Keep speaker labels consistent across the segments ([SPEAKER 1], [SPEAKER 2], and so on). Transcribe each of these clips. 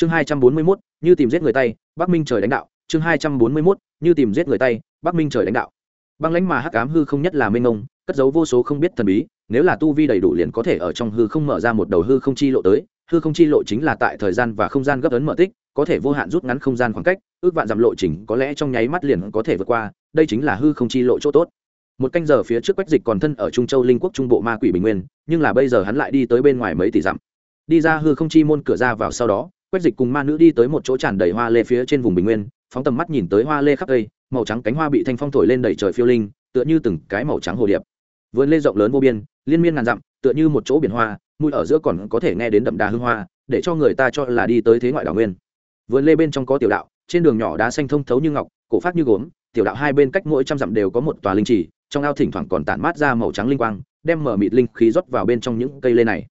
[SPEAKER 1] chương hai trăm bốn mươi mốt, như tìm giết người tay, bắc minh trời đánh đạo. Chương hai trăm bốn mươi mốt, như tìm giết người tay, bắc minh trời đánh đạo. Băng lãnh mà hắc ám hư không nhất là mênh ngông cất giấu vô số không biết thần bí, nếu là tu vi đầy đủ liền có thể ở trong hư không mở ra một đầu hư không chi lộ tới. Hư không chi lộ chính là tại thời gian và không gian gấp ấn mở tích, có thể vô hạn rút ngắn không gian khoảng cách, ước vạn dặm lộ trình có lẽ trong nháy mắt liền có thể vượt qua, đây chính là hư không chi lộ chỗ tốt. Một canh giờ phía trước quách dịch còn thân ở trung châu linh quốc trung bộ ma quỷ bình nguyên, nhưng là bây giờ hắn lại đi tới bên ngoài mấy tỷ dặm. Đi ra hư không chi môn, cửa ra vào sau đó quách dịch cùng ma nữ đi tới một chỗ tràn đầy hoa lê phía trên vùng bình nguyên, phóng tầm mắt nhìn tới hoa lê khắp cây, màu trắng cánh hoa bị thanh phong thổi lên đầy trời phiêu linh, tựa như từng cái màu trắng hồ điệp. Vườn lê rộng lớn vô biên, liên miên ngàn dặm, tựa như một chỗ biển hoa mùi ở giữa còn có thể nghe đến đậm đà hương hoa, để cho người ta cho là đi tới thế ngoại đảo nguyên. Vườn lê bên trong có tiểu đạo, trên đường nhỏ đá xanh thông thấu như ngọc, cổ phát như gốm, tiểu đạo hai bên cách mỗi trăm dặm đều có một tòa linh trì, trong ao thỉnh thoảng còn tản mát ra màu trắng linh quang, đem mở mịt linh khí rót vào bên trong những cây lê này.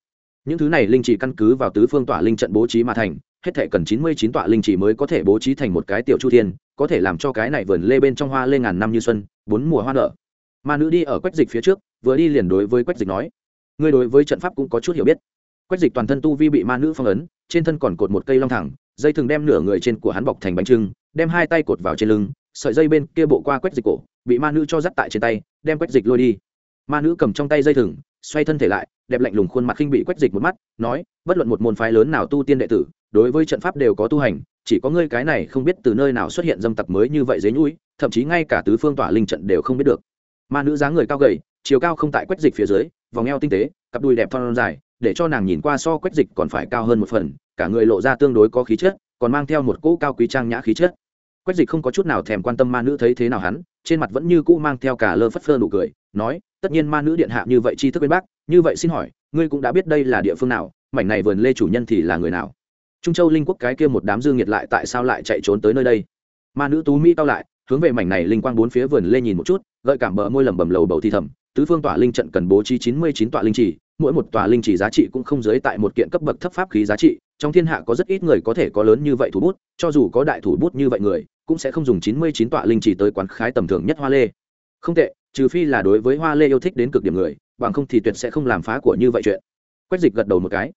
[SPEAKER 1] Những thứ này linh trì căn cứ vào tứ phương tỏa linh trận bố trí mà thành hết thể cần chín mươi chín tọa linh chỉ mới có thể bố trí thành một cái tiểu chu thiên, có thể làm cho cái này vườn lê bên trong hoa lê ngàn năm như xuân, bốn mùa hoa nở. Ma nữ đi ở quách dịch phía trước, vừa đi liền đối với quách dịch nói, ngươi đối với trận pháp cũng có chút hiểu biết. Quách dịch toàn thân tu vi bị ma nữ phong ấn, trên thân còn cột một cây long thẳng, dây thừng đem nửa người trên của hắn bọc thành bánh trưng, đem hai tay cột vào trên lưng, sợi dây bên kia bộ qua quách dịch cổ, bị ma nữ cho dắt tại trên tay, đem quách dịch lôi đi. Ma nữ cầm trong tay dây thừng, xoay thân thể lại, đẹp lạnh lùng khuôn mặt khinh bị quách dịch một mắt, nói, bất luận một môn phái lớn nào tu tiên đệ tử đối với trận pháp đều có tu hành, chỉ có ngươi cái này không biết từ nơi nào xuất hiện dâm tặc mới như vậy dế nhũi, thậm chí ngay cả tứ phương tỏa linh trận đều không biết được. Ma nữ dáng người cao gầy, chiều cao không tại quách dịch phía dưới, vòng eo tinh tế, cặp đùi đẹp thon dài, để cho nàng nhìn qua so quách dịch còn phải cao hơn một phần, cả người lộ ra tương đối có khí chất, còn mang theo một cỗ cao quý trang nhã khí chất. Quách dịch không có chút nào thèm quan tâm ma nữ thấy thế nào hắn, trên mặt vẫn như cũ mang theo cả lơ phất phơ nụ cười, nói, tất nhiên ma nữ điện hạ như vậy chi thức bên bác, như vậy xin hỏi, ngươi cũng đã biết đây là địa phương nào, mảnh này vườn lê chủ nhân thì là người nào? Trung châu linh quốc cái kia một đám dương nhiệt lại tại sao lại chạy trốn tới nơi đây? Ma nữ tú mỹ cao lại, hướng về mảnh này linh quang bốn phía vườn lê nhìn một chút, gợi cảm bờ môi lẩm bẩm lầu bầu thì thầm, tứ phương tỏa linh trận cần bố trí chín mươi chín tọa linh chỉ mỗi một tòa linh chỉ giá trị cũng không dưới tại một kiện cấp bậc thấp pháp khí giá trị, trong thiên hạ có rất ít người có thể có lớn như vậy thủ bút, cho dù có đại thủ bút như vậy người, cũng sẽ không dùng chín mươi chín tọa linh chỉ tới quán khái tầm thường nhất hoa lê. Không tệ, trừ phi là đối với hoa lê yêu thích đến cực điểm người, bằng không thì tuyệt sẽ không làm phá của như vậy chuyện. Quách dịch gật đầu một cái.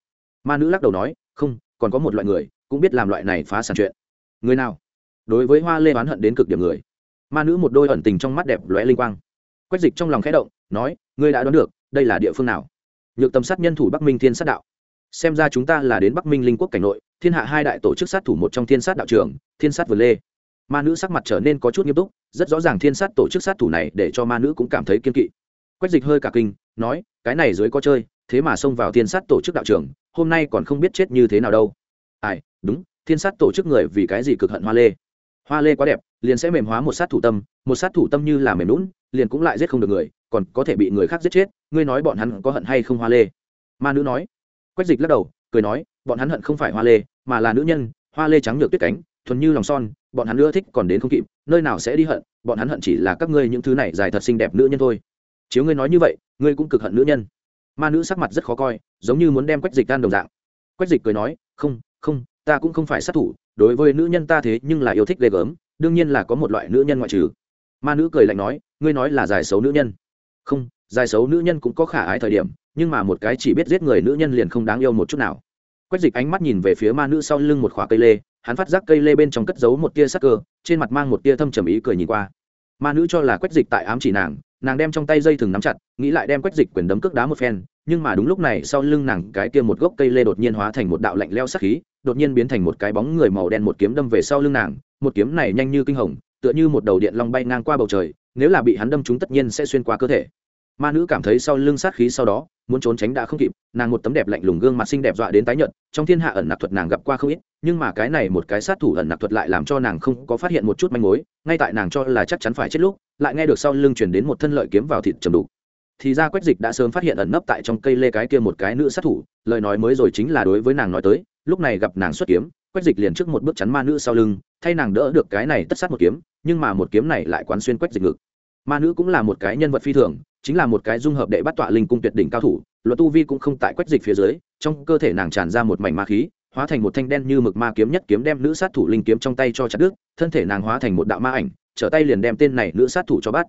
[SPEAKER 1] Ma nữ lắc đầu nói, không còn có một loại người, cũng biết làm loại này phá sản chuyện. Người nào? Đối với hoa lê oán hận đến cực điểm người. Ma nữ một đôi ẩn tình trong mắt đẹp lóe linh quang. Quách dịch trong lòng khẽ động, nói, ngươi đã đoán được, đây là địa phương nào? Nhược tầm sát nhân thủ bắc minh thiên sát đạo. Xem ra chúng ta là đến bắc minh linh quốc cảnh nội, thiên hạ hai đại tổ chức sát thủ một trong thiên sát đạo trường, thiên sát vườn lê. Ma nữ sắc mặt trở nên có chút nghiêm túc, rất rõ ràng thiên sát tổ chức sát thủ này để cho ma nữ cũng cảm thấy kiên kỵ. Quách dịch hơi cả kinh, nói, cái này dưới có chơi thế mà xông vào thiên sát tổ chức đạo trường hôm nay còn không biết chết như thế nào đâu. Ai, đúng, thiên sát tổ chức người vì cái gì cực hận hoa lê? Hoa lê quá đẹp, liền sẽ mềm hóa một sát thủ tâm, một sát thủ tâm như là mềm lún, liền cũng lại giết không được người, còn có thể bị người khác giết chết, ngươi nói bọn hắn có hận hay không hoa lê? Ma nữ nói. Quách dịch lắc đầu, cười nói, bọn hắn hận không phải hoa lê, mà là nữ nhân, hoa lê trắng nhược tuyết cánh, thuần như lòng son, bọn hắn nữa thích còn đến không kịp, nơi nào sẽ đi hận, bọn hắn hận chỉ là các ngươi những thứ này dài thật xinh đẹp nữ nhân thôi. Chiếu ngươi nói như vậy, ngươi cũng cực hận nữ nhân ma nữ sắc mặt rất khó coi, giống như muốn đem quách dịch tan đồng dạng. Quách dịch cười nói, không không, ta cũng không phải sát thủ, đối với nữ nhân ta thế nhưng là yêu thích ghê gớm, đương nhiên là có một loại nữ nhân ngoại trừ. Ma nữ cười lạnh nói, ngươi nói là dài xấu nữ nhân. Không dài xấu nữ nhân cũng có khả ái thời điểm, nhưng mà một cái chỉ biết giết người nữ nhân liền không đáng yêu một chút nào. Quách dịch ánh mắt nhìn về phía ma nữ sau lưng một khóa cây lê, hắn phát giác cây lê bên trong cất giấu một tia sắc cơ, trên mặt mang một tia thâm trầm ý cười nhìn qua ma nữ cho là quách dịch tại ám chỉ nàng nàng đem trong tay dây thừng nắm chặt, nghĩ lại đem quách dịch quyền đấm cước đá một phen, nhưng mà đúng lúc này sau lưng nàng cái kia một gốc cây lê đột nhiên hóa thành một đạo lạnh leo sắc khí, đột nhiên biến thành một cái bóng người màu đen một kiếm đâm về sau lưng nàng, một kiếm này nhanh như kinh hồng, tựa như một đầu điện long bay ngang qua bầu trời, nếu là bị hắn đâm chúng tất nhiên sẽ xuyên qua cơ thể ma nữ cảm thấy sau lưng sát khí sau đó, muốn trốn tránh đã không kịp, nàng một tấm đẹp lạnh lùng gương mặt xinh đẹp dọa đến tái nhợt, trong thiên hạ ẩn nặc thuật nàng gặp qua không ít, nhưng mà cái này một cái sát thủ ẩn nặc thuật lại làm cho nàng không có phát hiện một chút manh mối, ngay tại nàng cho là chắc chắn phải chết lúc, lại nghe được sau lưng chuyển đến một thân lợi kiếm vào thịt trầm đủ thì ra quách dịch đã sớm phát hiện ẩn nấp tại trong cây lê cái kia một cái nữ sát thủ, lời nói mới rồi chính là đối với nàng nói tới, lúc này gặp nàng xuất kiếm, quách dịch liền trước một bước chắn ma nữ sau lưng, thay nàng đỡ được cái này tất sát một kiếm, nhưng mà một kiếm này lại quán xuyên quách dịch ngực. Ma nữ cũng là một cái nhân vật phi thường chính là một cái dung hợp đệ bắt tọa linh cung tuyệt đỉnh cao thủ, luật tu vi cũng không tại quách dịch phía dưới, trong cơ thể nàng tràn ra một mảnh ma khí, hóa thành một thanh đen như mực ma kiếm nhất kiếm đem nữ sát thủ linh kiếm trong tay cho chặt đứt, thân thể nàng hóa thành một đạo ma ảnh, trở tay liền đem tên này nữ sát thủ cho bắt.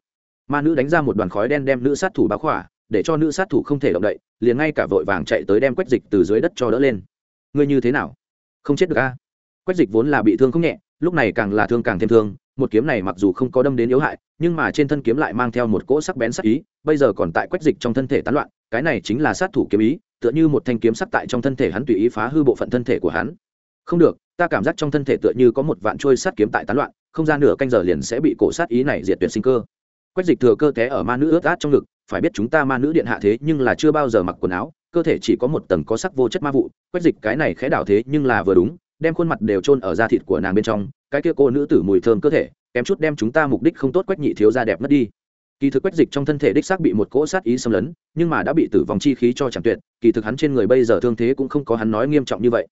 [SPEAKER 1] Ma nữ đánh ra một đoàn khói đen đem nữ sát thủ báo khỏa, để cho nữ sát thủ không thể động đậy, liền ngay cả vội vàng chạy tới đem quách dịch từ dưới đất cho đỡ lên. Ngươi như thế nào? Không chết được a? Quách dịch vốn là bị thương không nhẹ, lúc này càng là thương càng thêm thương một kiếm này mặc dù không có đâm đến yếu hại, nhưng mà trên thân kiếm lại mang theo một cỗ sắc bén sắc ý, bây giờ còn tại quách dịch trong thân thể tán loạn, cái này chính là sát thủ kiếm ý, tựa như một thanh kiếm sắc tại trong thân thể hắn tùy ý phá hư bộ phận thân thể của hắn. Không được, ta cảm giác trong thân thể tựa như có một vạn trôi sát kiếm tại tán loạn, không ra nửa canh giờ liền sẽ bị cổ sát ý này diệt tuyệt sinh cơ. Quách dịch thừa cơ té ở ma nữ ướt át trong ngực, phải biết chúng ta ma nữ điện hạ thế nhưng là chưa bao giờ mặc quần áo, cơ thể chỉ có một tầng có sắc vô chất ma vụ, quách dịch cái này khẽ đảo thế nhưng là vừa đúng đem khuôn mặt đều trôn ở da thịt của nàng bên trong, cái kia cô nữ tử mùi thơm cơ thể, kém chút đem chúng ta mục đích không tốt quách nhị thiếu ra đẹp mất đi. Kỳ thực quách dịch trong thân thể đích xác bị một cỗ sát ý xâm lấn, nhưng mà đã bị tử vong chi khí cho chẳng tuyệt, kỳ thực hắn trên người bây giờ thương thế cũng không có hắn nói nghiêm trọng như vậy.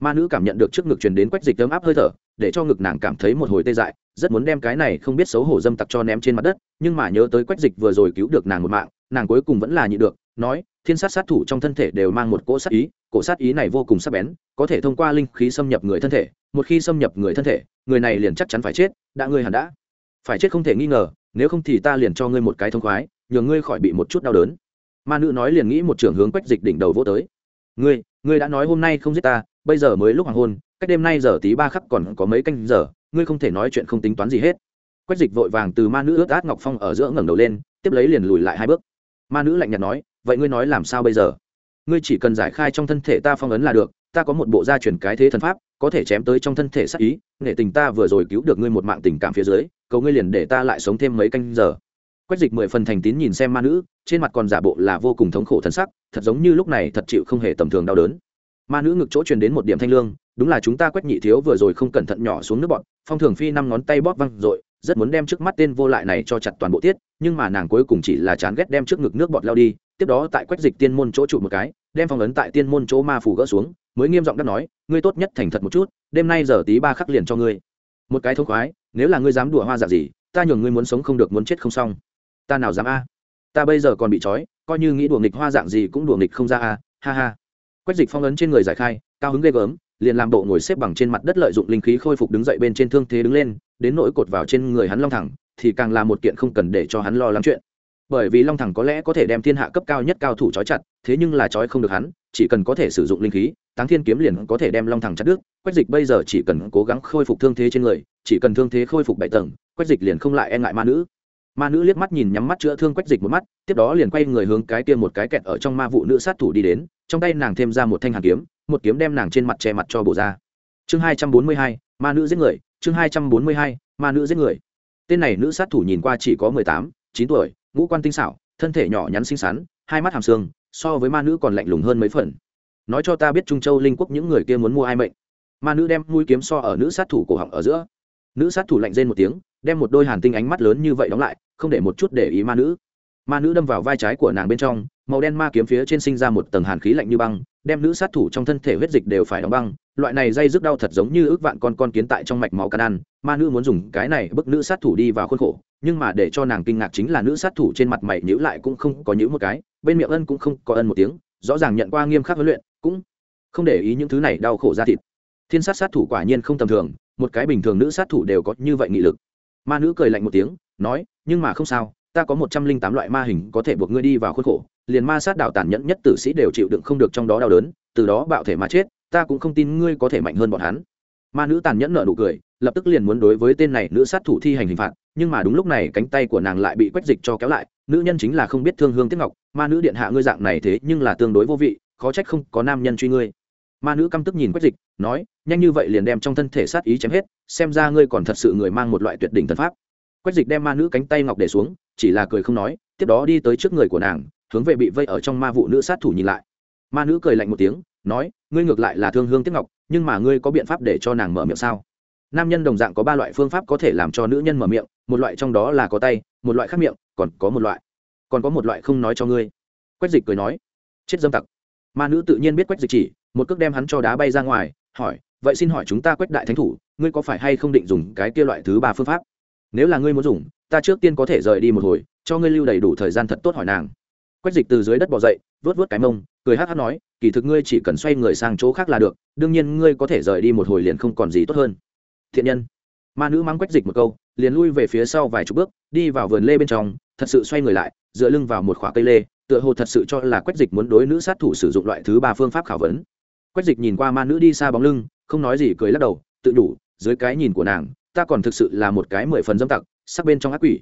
[SPEAKER 1] Ma nữ cảm nhận được trước ngực truyền đến quách dịch ấm áp hơi thở, để cho ngực nàng cảm thấy một hồi tê dại, rất muốn đem cái này không biết xấu hổ dâm tặc cho ném trên mặt đất, nhưng mà nhớ tới quách dịch vừa rồi cứu được nàng một mạng, nàng cuối cùng vẫn là nhị được, nói, thiên sát sát thủ trong thân thể đều mang một cỗ sát ý Cổ sát ý này vô cùng sắc bén, có thể thông qua linh khí xâm nhập người thân thể, một khi xâm nhập người thân thể, người này liền chắc chắn phải chết, đã ngươi hẳn đã. Phải chết không thể nghi ngờ, nếu không thì ta liền cho ngươi một cái thông khoái nhờ ngươi khỏi bị một chút đau đớn. Ma nữ nói liền nghĩ một trưởng hướng quách dịch đỉnh đầu vô tới. Ngươi ngươi đã nói hôm nay không giết ta, bây giờ mới lúc hoàng hôn, cách đêm nay giờ tí ba khắc còn có mấy canh giờ, ngươi không thể nói chuyện không tính toán gì hết. Quách dịch vội vàng từ ma nữ ướt át ngọc phong ở giữa ngẩng đầu lên, tiếp lấy liền lùi lại hai bước. Ma nữ lạnh nhạt nói, vậy ngươi nói làm sao bây giờ? Ngươi chỉ cần giải khai trong thân thể ta phong ấn là được, ta có một bộ gia truyền cái thế thần pháp, có thể chém tới trong thân thể sắc ý, nghệ tình ta vừa rồi cứu được ngươi một mạng tình cảm phía dưới, cầu ngươi liền để ta lại sống thêm mấy canh giờ. Quách dịch mười phần thành tín nhìn xem ma nữ, trên mặt còn giả bộ là vô cùng thống khổ thân sắc, thật giống như lúc này thật chịu không hề tầm thường đau đớn. Ma nữ ngực chỗ truyền đến một điểm thanh lương, đúng là chúng ta quách nhị thiếu vừa rồi không cẩn thận nhỏ xuống nước bọn, phong thường phi năm ngón tay bóp văng r ộ i rất muốn đem trước mắt tên vô lại này cho chặt toàn bộ tiết, nhưng mà nàng cuối cùng chỉ là chán ghét đem trước ngực nước bọt lao đi tiếp đó tại quách dịch tiên môn chỗ trụ một cái, đem phong ấn tại tiên môn chỗ ma phủ gỡ xuống, mới nghiêm giọng đáp nói, ngươi tốt nhất thành thật một chút, đêm nay giờ tí ba khắc liền cho ngươi. Một cái thông khoái, nếu là ngươi dám đùa hoa giả gì, ta nhường ngươi muốn sống không được muốn chết không xong. Ta nào dám a? Ta bây giờ còn bị trói, coi như nghĩ đùa nghịch hoa dạng gì cũng đùa nghịch không ra a, ha ha. Quách dịch phong ấn trên người giải khai, cao hứng ghê gớm, liền làm bộ ngồi xếp bằng trên mặt đất lợi dụng linh khí khôi phục đứng dậy bên trên thương thế đứng lên, đến nỗi cột vào trên người hắn long thẳng, thì càng là một kiện không cần để cho hắn lo lắng chuyện bởi vì long thẳng có lẽ có thể đem thiên hạ cấp cao nhất cao thủ trói chặt, thế nhưng là trói không được hắn, chỉ cần có thể sử dụng linh khí, táng thiên kiếm liền có thể đem long thẳng chặt đứt. Quách dịch bây giờ chỉ cần cố gắng khôi phục thương thế trên người, chỉ cần thương thế khôi phục bảy tầng, quách dịch liền không lại e ngại ma nữ. Ma nữ liếc mắt nhìn nhắm mắt chữa thương quách dịch một mắt, tiếp đó liền quay người hướng cái kia một cái kẹt ở trong ma vụ nữ sát thủ đi đến, trong tay nàng thêm ra một thanh hàn kiếm, một kiếm đem nàng trên mặt che mặt cho bổ ra. Chương hai trăm bốn mươi hai, ma nữ giết người. Chương hai trăm bốn mươi hai, ma nữ giết người. Tên này nữ sát thủ nhìn qua chỉ có mười tám, chín tuổi ngũ quan tinh xảo, thân thể nhỏ nhắn xinh xắn, hai mắt hàm xương, so với ma nữ còn lạnh lùng hơn mấy phần. Nói cho ta biết trung châu linh quốc những người kia muốn mua ai mệnh? Ma nữ đem mũi kiếm so ở nữ sát thủ cổ họng ở giữa. Nữ sát thủ lạnh rên một tiếng, đem một đôi hàn tinh ánh mắt lớn như vậy đóng lại, không để một chút để ý ma nữ. Ma nữ đâm vào vai trái của nàng bên trong, màu đen ma kiếm phía trên sinh ra một tầng hàn khí lạnh như băng, đem nữ sát thủ trong thân thể huyết dịch đều phải đóng băng. Loại này dây rước đau thật giống như ước vạn con con kiến tại trong mạch máu can ăn. Ma nữ muốn dùng cái này bức nữ sát thủ đi vào khuôn khổ nhưng mà để cho nàng kinh ngạc chính là nữ sát thủ trên mặt mày nhữ lại cũng không có nhữ một cái, bên miệng ân cũng không có ân một tiếng, rõ ràng nhận qua nghiêm khắc huấn luyện, cũng không để ý những thứ này đau khổ ra thịt. Thiên sát sát thủ quả nhiên không tầm thường, một cái bình thường nữ sát thủ đều có như vậy nghị lực. Ma nữ cười lạnh một tiếng, nói, nhưng mà không sao, ta có một trăm linh tám loại ma hình có thể buộc ngươi đi vào khuôn khổ, liền ma sát đạo tàn nhẫn nhất tử sĩ đều chịu đựng không được trong đó đau đớn, từ đó bạo thể mà chết, ta cũng không tin ngươi có thể mạnh hơn bọn hắn. Ma nữ tàn nhẫn nợ nụ cười, lập tức liền muốn đối với tên này nữ sát thủ thi hành hình phạt nhưng mà đúng lúc này cánh tay của nàng lại bị quách dịch cho kéo lại, nữ nhân chính là không biết thương hương tiếc ngọc, ma nữ điện hạ ngươi dạng này thế nhưng là tương đối vô vị, khó trách không có nam nhân truy ngươi. Ma nữ căm tức nhìn quách dịch, nói, nhanh như vậy liền đem trong thân thể sát ý chém hết, xem ra ngươi còn thật sự người mang một loại tuyệt đỉnh thần pháp. Quách dịch đem ma nữ cánh tay ngọc để xuống, chỉ là cười không nói, tiếp đó đi tới trước người của nàng, hướng về bị vây ở trong ma vụ nữ sát thủ nhìn lại. Ma nữ cười lạnh một tiếng, nói, ngươi ngược lại là thương hương tiếc ngọc, nhưng mà ngươi có biện pháp để cho nàng mở miệng sao? Nam nhân đồng dạng có ba loại phương pháp có thể làm cho nữ nhân mở miệng, một loại trong đó là có tay, một loại khác miệng, còn có một loại. Còn có một loại không nói cho ngươi. Quách dịch cười nói. Chết dâm tặc. Ma nữ tự nhiên biết quách dịch chỉ, một cước đem hắn cho đá bay ra ngoài, hỏi, vậy xin hỏi chúng ta quách đại thánh thủ, ngươi có phải hay không định dùng cái kia loại thứ ba phương pháp? Nếu là ngươi muốn dùng, ta trước tiên có thể rời đi một hồi, cho ngươi lưu đầy đủ thời gian thật tốt hỏi nàng. Quách dịch từ dưới đất bỏ dậy vớt vớt cái mông, cười hát hát nói, kỳ thực ngươi chỉ cần xoay người sang chỗ khác là được, đương nhiên ngươi có thể rời đi một hồi liền không còn gì tốt hơn thiện nhân. Ma nữ mắng quách dịch một câu, liền lui về phía sau vài chục bước, đi vào vườn lê bên trong, thật sự xoay người lại, dựa lưng vào một khoả cây lê, tựa hồ thật sự cho là quách dịch muốn đối nữ sát thủ sử dụng loại thứ ba phương pháp khảo vấn. Quách dịch nhìn qua ma nữ đi xa bóng lưng, không nói gì, cười lắc đầu, tự đủ dưới cái nhìn của nàng, ta còn thực sự là một cái mười phần dâm tặc, sắc bên trong ác quỷ.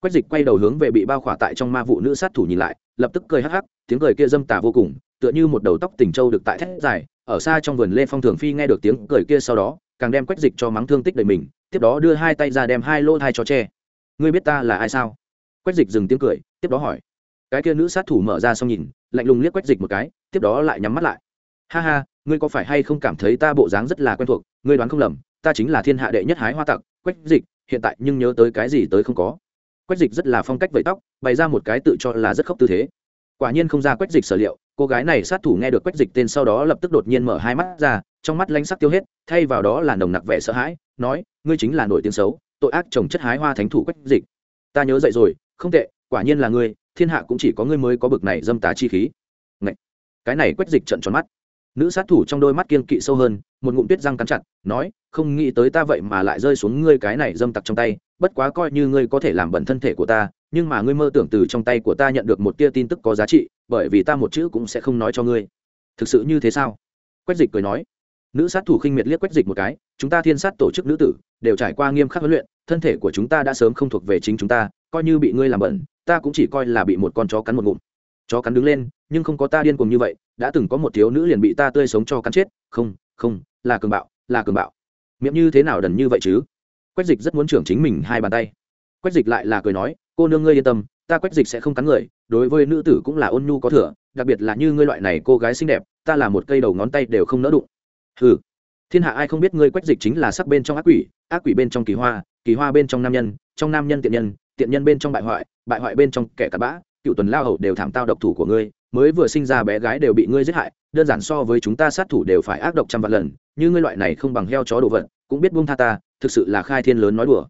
[SPEAKER 1] Quách dịch quay đầu hướng về bị bao khỏa tại trong ma vụ nữ sát thủ nhìn lại, lập tức cười hắc hắc, tiếng cười kia dâm tà vô cùng, tựa như một đầu tóc tỉnh trâu được tại thét dài, ở xa trong vườn lê phong thường phi nghe được tiếng cười kia sau đó càng đem quách dịch cho mắng thương tích đầy mình, tiếp đó đưa hai tay ra đem hai lô thai cho tre ngươi biết ta là ai sao? Quách dịch dừng tiếng cười, tiếp đó hỏi. Cái kia nữ sát thủ mở ra xong nhìn, lạnh lùng liếc quách dịch một cái, tiếp đó lại nhắm mắt lại. Ha ha, ngươi có phải hay không cảm thấy ta bộ dáng rất là quen thuộc, ngươi đoán không lầm, ta chính là thiên hạ đệ nhất hái hoa tặc, quách dịch, hiện tại nhưng nhớ tới cái gì tới không có. Quách dịch rất là phong cách vẫy tóc, bày ra một cái tự cho là rất khóc tư thế. Quả nhiên không ra quách dịch sở liệu, cô gái này sát thủ nghe được quách dịch tên sau đó lập tức đột nhiên mở hai mắt ra trong mắt lanh sắc tiêu hết, thay vào đó là nồng nặc vẻ sợ hãi, nói, ngươi chính là nổi tiếng xấu, tội ác trồng chất hái hoa thánh thủ quách dịch. Ta nhớ dậy rồi, không tệ, quả nhiên là ngươi, thiên hạ cũng chỉ có ngươi mới có bực này dâm tá chi khí. Ngậy! cái này quách dịch trận tròn mắt. Nữ sát thủ trong đôi mắt kiên kỵ sâu hơn, một ngụm tuyết răng cắn chặt, nói, không nghĩ tới ta vậy mà lại rơi xuống ngươi cái này dâm tặc trong tay, bất quá coi như ngươi có thể làm bẩn thân thể của ta, nhưng mà ngươi mơ tưởng từ trong tay của ta nhận được một tia tin tức có giá trị, bởi vì ta một chữ cũng sẽ không nói cho ngươi. Thực sự như thế sao? Quách dịch cười nói nữ sát thủ khinh miệt liếc quách dịch một cái, chúng ta thiên sát tổ chức nữ tử, đều trải qua nghiêm khắc huấn luyện, thân thể của chúng ta đã sớm không thuộc về chính chúng ta, coi như bị ngươi làm bẩn, ta cũng chỉ coi là bị một con chó cắn một ngụm. Chó cắn đứng lên, nhưng không có ta điên cuồng như vậy, đã từng có một thiếu nữ liền bị ta tươi sống cho cắn chết. Không không, là cường bạo, là cường bạo. Miệng như thế nào đần như vậy chứ? Quách dịch rất muốn trưởng chính mình hai bàn tay. Quách dịch lại là cười nói, cô nương ngươi yên tâm, ta quách dịch sẽ không cắn người, đối với nữ tử cũng là ôn nhu có thừa, đặc biệt là như ngươi loại này cô gái xinh đẹp, ta là một cây đầu ngón tay đều không nỡ đụng hừ. Thiên hạ ai không biết ngươi quách dịch chính là sắc bên trong ác quỷ ác quỷ bên trong kỳ hoa kỳ hoa bên trong nam nhân, trong nam nhân tiện nhân tiện nhân bên trong bại hoại bại hoại bên trong kẻ cặn bã, cựu tuần lao hầu đều thảm tao độc thủ của ngươi, mới vừa sinh ra bé gái đều bị ngươi giết hại, đơn giản so với chúng ta sát thủ đều phải ác độc trăm vạn lần, như ngươi loại này không bằng heo chó đồ vật, cũng biết buông tha ta, thực sự là khai thiên lớn nói đùa.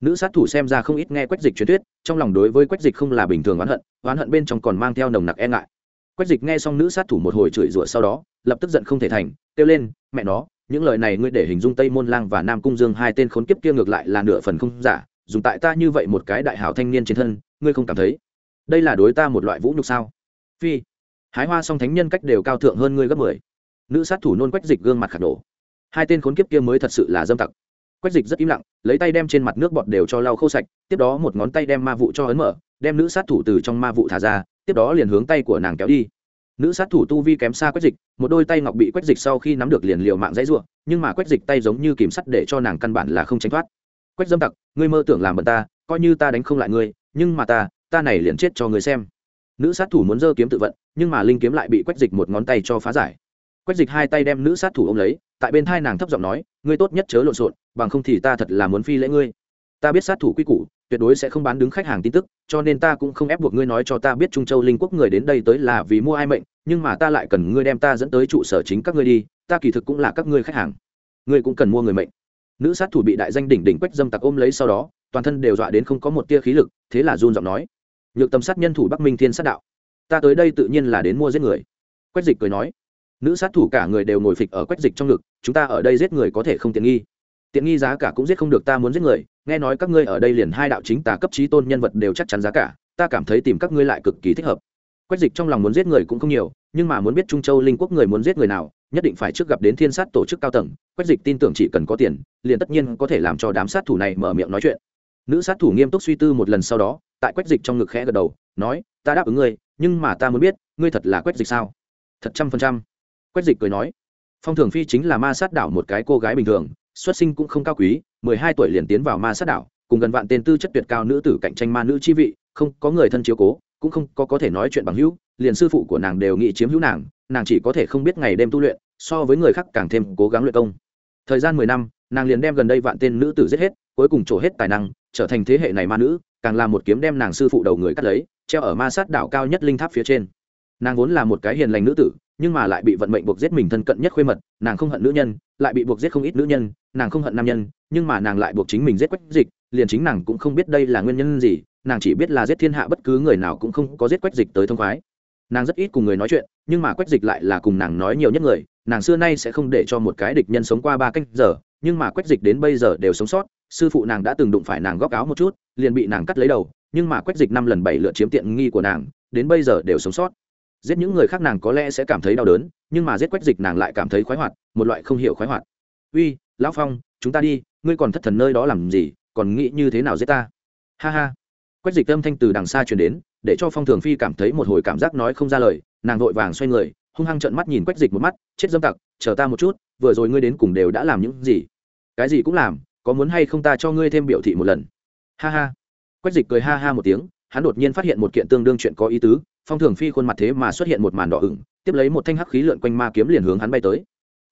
[SPEAKER 1] Nữ sát thủ xem ra không ít nghe quách dịch truyền thuyết, trong lòng đối với quách dịch không là bình thường oán hận oán hận bên trong còn mang theo nồng nặc e ngại. Quách dịch nghe xong nữ sát thủ một hồi chửi rủa sau đó lập tức giận không thể thành, kêu lên, mẹ nó, những lời này ngươi để hình dung tây môn lang và nam cung dương hai tên khốn kiếp kia ngược lại là nửa phần không giả, dùng tại ta như vậy một cái đại hảo thanh niên trên thân, ngươi không cảm thấy? Đây là đối ta một loại vũ nhục sao? Phi. Hái hoa song thánh nhân cách đều cao thượng hơn ngươi gấp mười. Nữ sát thủ nôn quách dịch gương mặt khả nổ hai tên khốn kiếp kia mới thật sự là dâm tặc. Quách dịch rất im lặng, lấy tay đem trên mặt nước bọt đều cho lau khô sạch, tiếp đó một ngón tay đem ma vụ cho ấn mở, đem nữ sát thủ từ trong ma vụ thả ra, tiếp đó liền hướng tay của nàng kéo đi nữ sát thủ tu vi kém xa quách dịch, một đôi tay ngọc bị quách dịch sau khi nắm được liền liều mạng dãy ruộng nhưng mà quách dịch tay giống như kìm sắt để cho nàng căn bản là không tránh thoát. Quách dâm tặc, ngươi mơ tưởng làm bận ta, coi như ta đánh không lại ngươi, nhưng mà ta ta này liền chết cho ngươi xem. Nữ sát thủ muốn giơ kiếm tự vận, nhưng mà linh kiếm lại bị quách dịch một ngón tay cho phá giải. Quách dịch hai tay đem nữ sát thủ ô m lấy, tại bên thai nàng thấp giọng nói, ngươi tốt nhất chớ lộn xộn, bằng không thì ta thật là muốn phi lễ ngươi ta biết sát thủ quy củ, tuyệt đối sẽ không bán đứng khách hàng tin tức, cho nên ta cũng không ép buộc ngươi nói cho ta biết trung châu linh quốc người đến đây tới là vì mua ai mệnh, nhưng mà ta lại cần ngươi đem ta dẫn tới trụ sở chính các ngươi đi, ta kỳ thực cũng là các ngươi khách hàng. Ngươi cũng cần mua người mệnh. Nữ sát thủ bị đại danh đỉnh đỉnh quách dâm tặc ôm lấy sau đó, toàn thân đều dọa đến không có một tia khí lực, thế là run giọng nói, nhược tầm sát nhân thủ bắc minh thiên sát đạo, ta tới đây tự nhiên là đến mua giết người. Quách dịch cười nói, nữ sát thủ cả người đều ngồi phịch ở quách dịch trong ngực, chúng ta ở đây giết người có thể không tiện nghi. Tiện nghi giá cả cũng giết không được ta muốn giết người nghe nói các ngươi ở đây liền hai đạo chính tà cấp trí tôn nhân vật đều chắc chắn giá cả, ta cảm thấy tìm các ngươi lại cực kỳ thích hợp. Quách dịch trong lòng muốn giết người cũng không nhiều, nhưng mà muốn biết trung châu linh quốc người muốn giết người nào, nhất định phải trước gặp đến thiên sát tổ chức cao tầng, quách dịch tin tưởng chỉ cần có tiền, liền tất nhiên có thể làm cho đám sát thủ này mở miệng nói chuyện. Nữ sát thủ nghiêm túc suy tư một lần sau đó, tại quách dịch trong ngực khẽ gật đầu, nói, ta đáp ứng ngươi, nhưng mà ta muốn biết, ngươi thật là quách dịch sao? Thật trăm phần trăm. Quách dịch cười nói, phong thường phi chính là ma sát đảo một cái cô gái bình thường, xuất sinh cũng không cao quý mười hai tuổi liền tiến vào ma sát đảo, cùng gần vạn tên tư chất tuyệt cao nữ tử cạnh tranh ma nữ chi vị, không có người thân chiếu cố, cũng không có có thể nói chuyện bằng hữu, liền sư phụ của nàng đều nghĩ chiếm hữu nàng nàng chỉ có thể không biết ngày đêm tu luyện, so với người khác càng thêm cố gắng luyện công. Thời gian mười năm, nàng liền đem gần đây vạn tên nữ tử giết hết, cuối cùng trổ hết tài năng, trở thành thế hệ này ma nữ, càng là một kiếm đem nàng sư phụ đầu người cắt lấy, treo ở ma sát đảo cao nhất linh tháp phía trên. Nàng vốn là một cái hiền lành nữ tử nhưng mà lại bị vận mệnh buộc giết mình thân cận nhất khuê mật, nàng không hận nữ nhân, lại bị buộc giết không ít nữ nhân, nàng không hận nam nhân, nhưng mà nàng lại buộc chính mình giết quách dịch, liền chính nàng cũng không biết đây là nguyên nhân gì, nàng chỉ biết là giết thiên hạ bất cứ người nào cũng không có giết quách dịch tới thông khoái. Nàng rất ít cùng người nói chuyện, nhưng mà quách dịch lại là cùng nàng nói nhiều nhất người, nàng xưa nay sẽ không để cho một cái địch nhân sống qua ba canh giờ, nhưng mà quách dịch đến bây giờ đều sống sót, sư phụ nàng đã từng đụng phải nàng góc áo một chút, liền bị nàng cắt lấy đầu, nhưng mà quách dịch năm lần bảy lượt chiếm tiện nghi của nàng, đến bây giờ đều sống sót giết những người khác nàng có lẽ sẽ cảm thấy đau đớn, nhưng mà giết quách dịch nàng lại cảm thấy khoái hoạt, một loại không hiểu khoái hoạt. Uy, lão phong, chúng ta đi, ngươi còn thất thần nơi đó làm gì, còn nghĩ như thế nào giết ta? Ha ha. Quách dịch âm thanh từ đằng xa truyền đến, để cho phong thường phi cảm thấy một hồi cảm giác nói không ra lời, nàng vội vàng xoay người, hung hăng trợn mắt nhìn quách dịch một mắt, chết dâm tặc, chờ ta một chút, vừa rồi ngươi đến cùng đều đã làm những gì, cái gì cũng làm, có muốn hay không ta cho ngươi thêm biểu thị một lần? Ha ha. Quách dịch cười ha ha một tiếng, hắn đột nhiên phát hiện một kiện tương đương chuyện có ý tứ phong thường phi khuôn mặt thế mà xuất hiện một màn đỏ ửng, tiếp lấy một thanh hắc khí lượn quanh ma kiếm liền hướng hắn bay tới.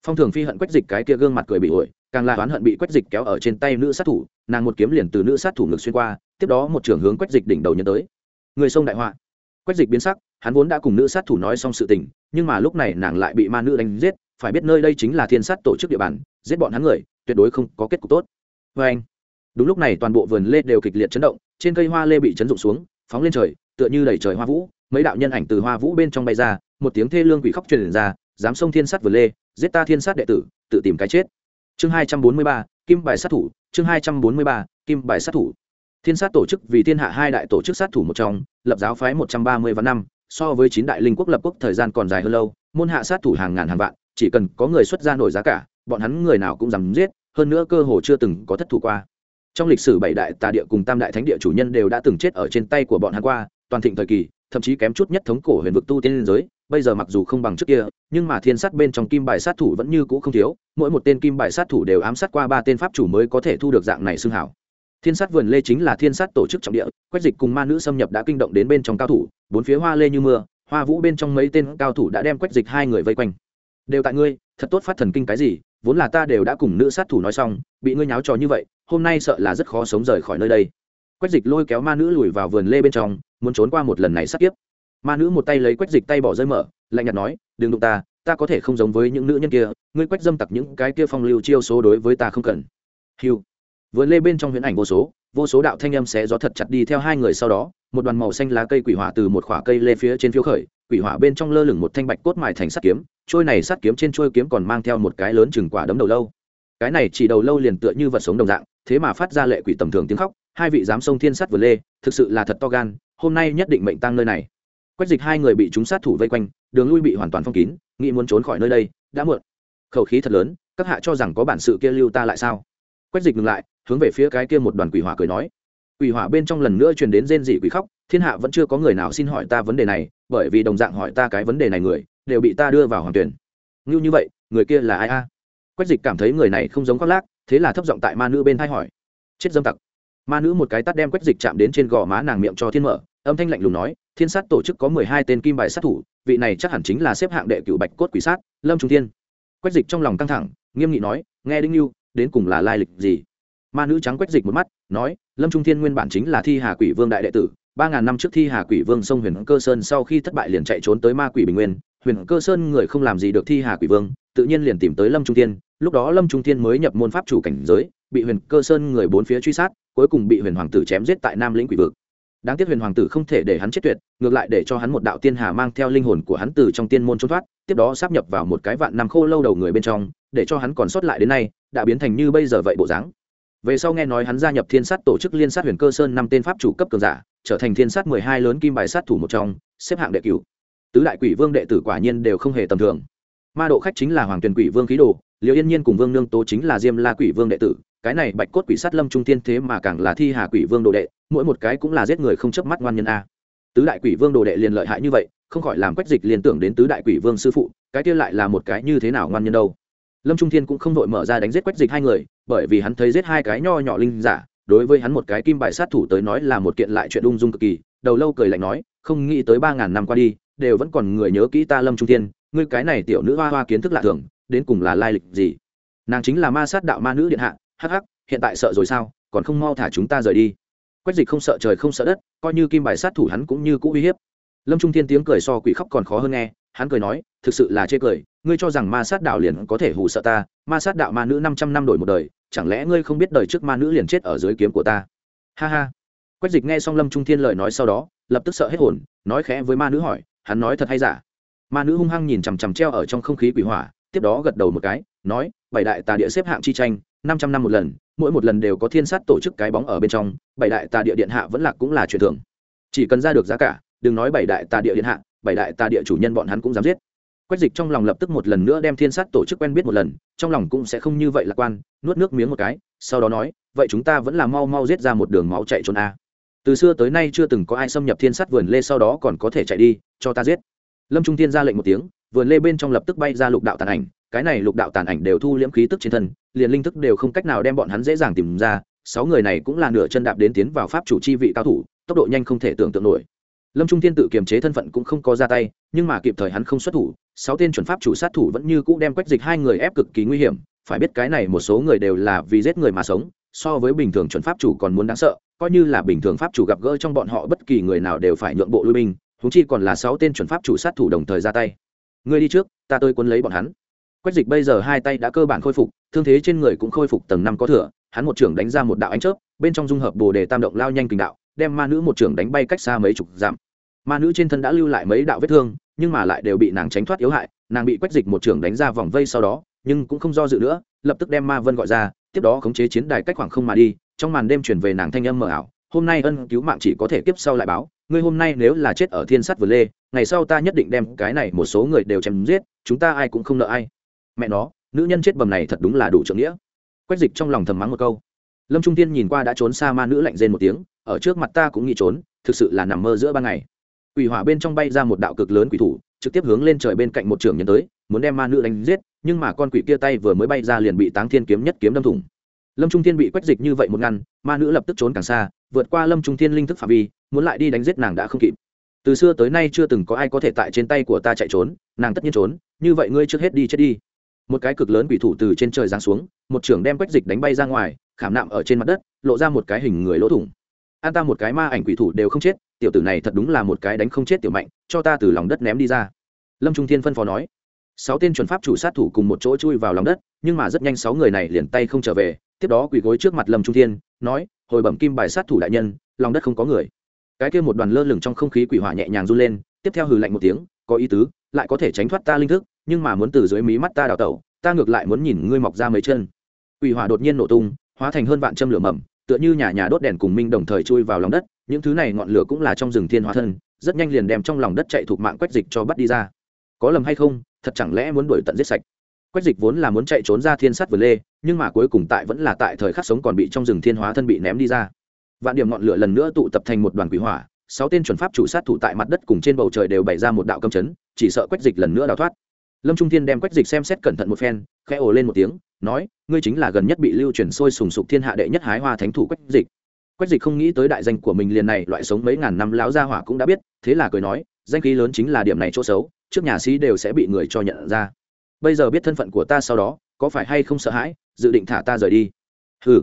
[SPEAKER 1] Phong thường phi hận quách dịch cái kia gương mặt cười bị ổi, càng là oán hận bị quách dịch kéo ở trên tay nữ sát thủ, nàng một kiếm liền từ nữ sát thủ ngực xuyên qua, tiếp đó một trưởng hướng quách dịch đỉnh đầu nhân tới. Người sông đại họa. Quách dịch biến sắc, hắn vốn đã cùng nữ sát thủ nói xong sự tình, nhưng mà lúc này nàng lại bị ma nữ đánh giết, phải biết nơi đây chính là thiên sát tổ chức địa bàn, giết bọn hắn người, tuyệt đối không có kết cục tốt. Vê anh, đúng lúc này toàn bộ vườn lê đều kịch liệt chấn động, trên cây hoa lê bị chấn rụng xuống, phóng lên trời, tựa như đẩy trời hoa vũ mấy đạo nhân ảnh từ hoa vũ bên trong bay ra, một tiếng thê lương quỷ khóc truyền ra dám xông thiên sát vừa lê, giết ta thiên sát đệ tử, tự tìm cái chết. Chương hai trăm bốn mươi ba, kim bài sát thủ, chương hai trăm bốn mươi ba, kim bài sát thủ. Thiên sát tổ chức vì thiên hạ hai đại tổ chức sát thủ một trong, lập giáo phái một trăm ba mươi vạn năm, so với chín đại linh quốc lập quốc thời gian còn dài hơn lâu, môn hạ sát thủ hàng ngàn hàng vạn, chỉ cần có người xuất ra nổi giá cả, bọn hắn người nào cũng dám giết, hơn nữa cơ hồ chưa từng có thất thủ qua. Trong lịch sử bảy đại tà địa cùng tam đại thánh địa chủ nhân đều đã từng chết ở trên tay của bọn hắn qua, toàn thịnh thời kỳ thậm chí kém chút nhất thống cổ huyền vực tu tiên liên giới, bây giờ mặc dù không bằng trước kia, nhưng mà thiên sát bên trong kim bài sát thủ vẫn như cũ không thiếu, mỗi một tên kim bài sát thủ đều ám sát qua ba tên pháp chủ mới có thể thu được dạng này xưng hảo. Thiên sát vườn lê chính là thiên sát tổ chức trọng địa, quách dịch cùng ma nữ xâm nhập đã kinh động đến bên trong cao thủ, bốn phía hoa lê như mưa, hoa vũ bên trong mấy tên cao thủ đã đem quách dịch hai người vây quanh. Đều tại ngươi, thật tốt phát thần kinh cái gì, vốn là ta đều đã cùng nữ sát thủ nói xong, bị ngươi nháo trò như vậy, hôm nay sợ là rất khó sống rời khỏi nơi đây. Quách dịch lôi kéo ma nữ lùi vào vườn lê bên trong muốn trốn qua một lần này sát tiếp. Ma nữ một tay lấy quách dịch tay bỏ rơi mở, lạnh nhạt nói, đừng đụng ta ta có thể không giống với những nữ nhân kia, ngươi quách dâm tặc những cái kia phong lưu chiêu số đối với ta không cần. Hiu vườn lê bên trong huyễn ảnh vô số vô số đạo thanh âm xé gió thật chặt đi theo hai người sau đó, một đoàn màu xanh lá cây quỷ hỏa từ một khỏa cây lê phía trên phiếu khởi, quỷ hỏa bên trong lơ lửng một thanh bạch cốt mài thành sắt kiếm, trôi này sắt kiếm trên trôi kiếm còn mang theo một cái lớn chừng quả đấm đầu lâu. Cái này chỉ đầu lâu liền tựa như vật sống đồng dạng, thế mà phát ra lệ quỷ tầm thường tiếng khóc, hai vị giám sông thiên sắt vừa lê, thực sự là thật to gan hôm nay nhất định mệnh tăng nơi này. Quách dịch hai người bị chúng sát thủ vây quanh, đường lui bị hoàn toàn phong kín, nghĩ muốn trốn khỏi nơi đây, đã muộn. Khẩu khí thật lớn, các hạ cho rằng có bản sự kia lưu ta lại sao? Quách dịch ngừng lại, hướng về phía cái kia một đoàn quỷ hỏa cười nói. Quỷ hỏa bên trong lần nữa truyền đến rên dị quỷ khóc, thiên hạ vẫn chưa có người nào xin hỏi ta vấn đề này, bởi vì đồng dạng hỏi ta cái vấn đề này người, đều bị ta đưa vào hoàng tuyển. Ngưu như vậy, người kia là ai a? Quách dịch cảm thấy người này không giống khoác lác, thế là thấp giọng tại ma nữ bên thay hỏi. Chết dâm tặc. Ma nữ một cái tắt đem quách dịch chạm đến trên gò má nàng miệng cho thiên mở âm thanh lạnh lùng nói, thiên sát tổ chức có mười hai tên kim bài sát thủ, vị này chắc hẳn chính là xếp hạng đệ cựu bạch cốt quỷ sát, lâm trung thiên. Quách dịch trong lòng căng thẳng, nghiêm nghị nói, nghe đinh lưu đến cùng là lai lịch gì? Ma nữ trắng quách dịch một mắt, nói, lâm trung thiên nguyên bản chính là thi hà quỷ vương đại đệ tử, ba ngàn năm trước thi hà quỷ vương sông huyền cơ sơn sau khi thất bại liền chạy trốn tới ma quỷ bình nguyên. Huyền cơ sơn người không làm gì được thi hà quỷ vương, tự nhiên liền tìm tới lâm trung thiên. Lúc đó lâm trung thiên mới nhập môn pháp chủ cảnh giới, bị huyền cơ sơn người bốn phía truy sát, cuối cùng bị huyền hoàng tử chém giết tại nam lĩnh quỷ vực đáng tiếc huyền hoàng tử không thể để hắn chết tuyệt, ngược lại để cho hắn một đạo tiên hà mang theo linh hồn của hắn từ trong tiên môn trốn thoát, tiếp đó sắp nhập vào một cái vạn năm khô lâu đầu người bên trong, để cho hắn còn sót lại đến nay, đã biến thành như bây giờ vậy bộ dáng. Về sau nghe nói hắn gia nhập thiên sát tổ chức liên sát huyền cơ sơn năm tên pháp chủ cấp cường giả, trở thành thiên sát mười hai lớn kim bài sát thủ một trong, xếp hạng đệ cửu. Tứ đại quỷ vương đệ tử quả nhiên đều không hề tầm thường. Ma độ khách chính là hoàng tuyền quỷ vương khí đồ liệu yên nhiên cùng vương nương tố chính là diêm la quỷ vương đệ tử cái này bạch cốt quỷ sát lâm trung tiên thế mà càng là thi hà quỷ vương đồ đệ, mỗi một cái cũng là giết người không chớp mắt ngoan nhân a. Tứ đại quỷ vương đồ đệ liền lợi hại như vậy, không khỏi làm quách dịch liên tưởng đến tứ đại quỷ vương sư phụ, cái kia lại là một cái như thế nào ngoan nhân đâu. Lâm trung thiên cũng không vội mở ra đánh giết quách dịch hai người, bởi vì hắn thấy giết hai cái nho nhỏ linh giả, đối với hắn một cái kim bài sát thủ tới nói là một kiện lại chuyện ung dung cực kỳ, đầu lâu cười lạnh nói, không nghĩ tới ba ngàn năm qua đi, đều vẫn còn người nhớ kỹ ta lâm trung thiên, ngươi cái này tiểu nữ hoa hoa kiến thức lạ thường, đến cùng là lai lịch gì? Nàng chính là ma sát đạo ma nữ điện hạ hắc hắc, hiện tại sợ rồi sao? Còn không mau thả chúng ta rời đi. Quách dịch không sợ trời không sợ đất, coi như kim bài sát thủ hắn cũng như cũ uy hiếp. Lâm trung thiên tiếng cười so quỷ khóc còn khó hơn nghe, hắn cười nói, thực sự là chê cười, ngươi cho rằng ma sát đạo liền có thể hù sợ ta, ma sát đạo ma nữ năm trăm năm đổi một đời, chẳng lẽ ngươi không biết đời trước ma nữ liền chết ở dưới kiếm của ta? Ha ha. Quách dịch nghe xong lâm trung thiên lời nói sau đó, lập tức sợ hết hồn, nói khẽ với ma nữ hỏi, hắn nói thật hay giả? Ma nữ hung hăng nhìn chằm chằm treo ở trong không khí quỷ hỏa, tiếp đó gật đầu một cái, nói, bảy đại tà địa xếp hạng chi tranh năm trăm năm một lần, mỗi một lần đều có thiên sát tổ chức cái bóng ở bên trong, bảy đại tà địa điện hạ vẫn là cũng là chuyện thường. Chỉ cần ra được giá cả, đừng nói bảy đại tà địa điện hạ, bảy đại tà địa chủ nhân bọn hắn cũng dám giết. Quách dịch trong lòng lập tức một lần nữa đem thiên sát tổ chức quen biết một lần, trong lòng cũng sẽ không như vậy lạc quan, nuốt nước miếng một cái, sau đó nói, vậy chúng ta vẫn là mau mau giết ra một đường máu chạy trốn a. Từ xưa tới nay chưa từng có ai xâm nhập thiên sát vườn lê sau đó còn có thể chạy đi, cho ta giết. Lâm trung thiên ra lệnh một tiếng, vườn lê bên trong lập tức bay ra lục đạo tàn ảnh, cái này lục đạo tàn ảnh đều thu liễm khí tức trên thân liền linh thức đều không cách nào đem bọn hắn dễ dàng tìm ra, sáu người này cũng là nửa chân đạp đến tiến vào pháp chủ chi vị cao thủ, tốc độ nhanh không thể tưởng tượng nổi. Lâm trung thiên tự kiềm chế thân phận cũng không có ra tay, nhưng mà kịp thời hắn không xuất thủ, sáu tên chuẩn pháp chủ sát thủ vẫn như cũ đem quách dịch hai người ép cực kỳ nguy hiểm, phải biết cái này một số người đều là vì giết người mà sống, so với bình thường chuẩn pháp chủ còn muốn đáng sợ, coi như là bình thường pháp chủ gặp gỡ trong bọn họ bất kỳ người nào đều phải nhượng bộ lui binh húng chi còn là sáu tên chuẩn pháp chủ sát thủ đồng thời ra tay. Ngươi đi trước, ta tôi quân lấy bọn hắn quách dịch bây giờ hai tay đã cơ bản khôi phục, thương thế trên người cũng khôi phục tầng năm có thừa, hắn một trưởng đánh ra một đạo ánh chớp, bên trong dung hợp bồ đề tam động lao nhanh kình đạo, đem ma nữ một trưởng đánh bay cách xa mấy chục dặm. Ma nữ trên thân đã lưu lại mấy đạo vết thương, nhưng mà lại đều bị nàng tránh thoát yếu hại, nàng bị quách dịch một trưởng đánh ra vòng vây sau đó, nhưng cũng không do dự nữa, lập tức đem ma vân gọi ra, tiếp đó khống chế chiến đài cách khoảng không mà đi, trong màn đêm chuyển về nàng thanh âm mờ ảo, hôm nay ân cứu mạng chỉ có thể kiếp sau lại báo, ngươi hôm nay nếu là chết ở thiên sắt vừa lê, ngày sau ta nhất định đem cái này một số người đều chém giết, chúng ta ai cũng không nợ ai mẹ nó, nữ nhân chết bầm này thật đúng là đủ trưởng nghĩa. Quách dịch trong lòng thầm mắng một câu. Lâm trung tiên nhìn qua đã trốn xa ma nữ lạnh rên một tiếng, ở trước mặt ta cũng nghĩ trốn, thực sự là nằm mơ giữa ban ngày. Quỷ hỏa bên trong bay ra một đạo cực lớn quỷ thủ, trực tiếp hướng lên trời bên cạnh một trưởng nhân tới, muốn đem ma nữ đánh giết, nhưng mà con quỷ kia tay vừa mới bay ra liền bị táng thiên kiếm nhất kiếm đâm thủng. Lâm trung thiên bị quách dịch như vậy một ngăn, ma nữ lập tức trốn càng xa, vượt qua lâm trung thiên linh thức phạm vi, muốn lại đi đánh giết nàng đã không kịp. Từ xưa tới nay chưa từng có ai có thể tại trên tay của ta chạy trốn, nàng tất nhiên trốn, như vậy ngươi trước hết đi chết đi một cái cực lớn quỷ thủ từ trên trời giáng xuống, một trưởng đem quách dịch đánh bay ra ngoài, khảm nạm ở trên mặt đất, lộ ra một cái hình người lỗ thủng. An ta một cái ma ảnh quỷ thủ đều không chết, tiểu tử này thật đúng là một cái đánh không chết tiểu mạnh, cho ta từ lòng đất ném đi ra. Lâm trung thiên phân phó nói. Sáu tên chuẩn pháp chủ sát thủ cùng một chỗ chui vào lòng đất, nhưng mà rất nhanh sáu người này liền tay không trở về, tiếp đó quỳ gối trước mặt lâm trung thiên, nói, hồi bẩm kim bài sát thủ đại nhân, lòng đất không có người. Cái kia một đoàn lơ lửng trong không khí quỷ hỏa nhẹ nhàng run lên, tiếp theo hừ lạnh một tiếng, có ý tứ, lại có thể tránh thoát ta linh thức nhưng mà muốn từ dưới mí mắt ta đào tẩu, ta ngược lại muốn nhìn ngươi mọc ra mấy chân. Quỷ hỏa đột nhiên nổ tung, hóa thành hơn vạn châm lửa mầm, tựa như nhà nhà đốt đèn cùng minh đồng thời chui vào lòng đất, những thứ này ngọn lửa cũng là trong rừng thiên hóa thân, rất nhanh liền đem trong lòng đất chạy thuộc mạng quách dịch cho bắt đi ra. Có lầm hay không, thật chẳng lẽ muốn đuổi tận giết sạch? Quách dịch vốn là muốn chạy trốn ra thiên sắt vừa lê, nhưng mà cuối cùng tại vẫn là tại thời khắc sống còn bị trong rừng thiên hóa thân bị ném đi ra. Vạn điểm ngọn lửa lần nữa tụ tập thành một đoàn quỷ hỏa, sáu tên chuẩn pháp chủ sát thủ tại mặt đất cùng trên bầu trời đều bày ra một đạo cấm chấn, chỉ sợ quách dịch lần nữa đào thoát lâm trung thiên đem quách dịch xem xét cẩn thận một phen, khẽ ồ lên một tiếng, nói, ngươi chính là gần nhất bị lưu truyền sôi sùng sục thiên hạ đệ nhất hái hoa thánh thủ quách dịch. Quách dịch không nghĩ tới đại danh của mình liền này, loại sống mấy ngàn năm láo gia hỏa cũng đã biết, thế là cười nói, danh khí lớn chính là điểm này chỗ xấu, trước nhà sĩ đều sẽ bị người cho nhận ra. Bây giờ biết thân phận của ta sau đó, có phải hay không sợ hãi, dự định thả ta rời đi? Ừ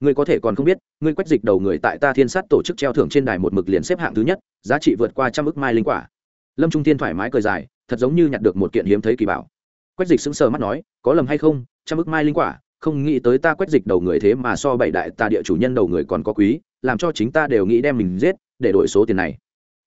[SPEAKER 1] ngươi có thể còn không biết, ngươi quách dịch đầu người tại ta thiên sát tổ chức treo thưởng trên đài một mực liền xếp hạng thứ nhất, giá trị vượt qua trăm ước mai linh quả. Lâm trung thiên thoải mái cười dài thật giống như nhặt được một kiện hiếm thấy kỳ bảo. Quách dịch sững sờ mắt nói, có lầm hay không? Trăm ước mai linh quả, không nghĩ tới ta quách dịch đầu người thế mà so bảy đại ta địa chủ nhân đầu người còn có quý, làm cho chính ta đều nghĩ đem mình giết, để đổi số tiền này.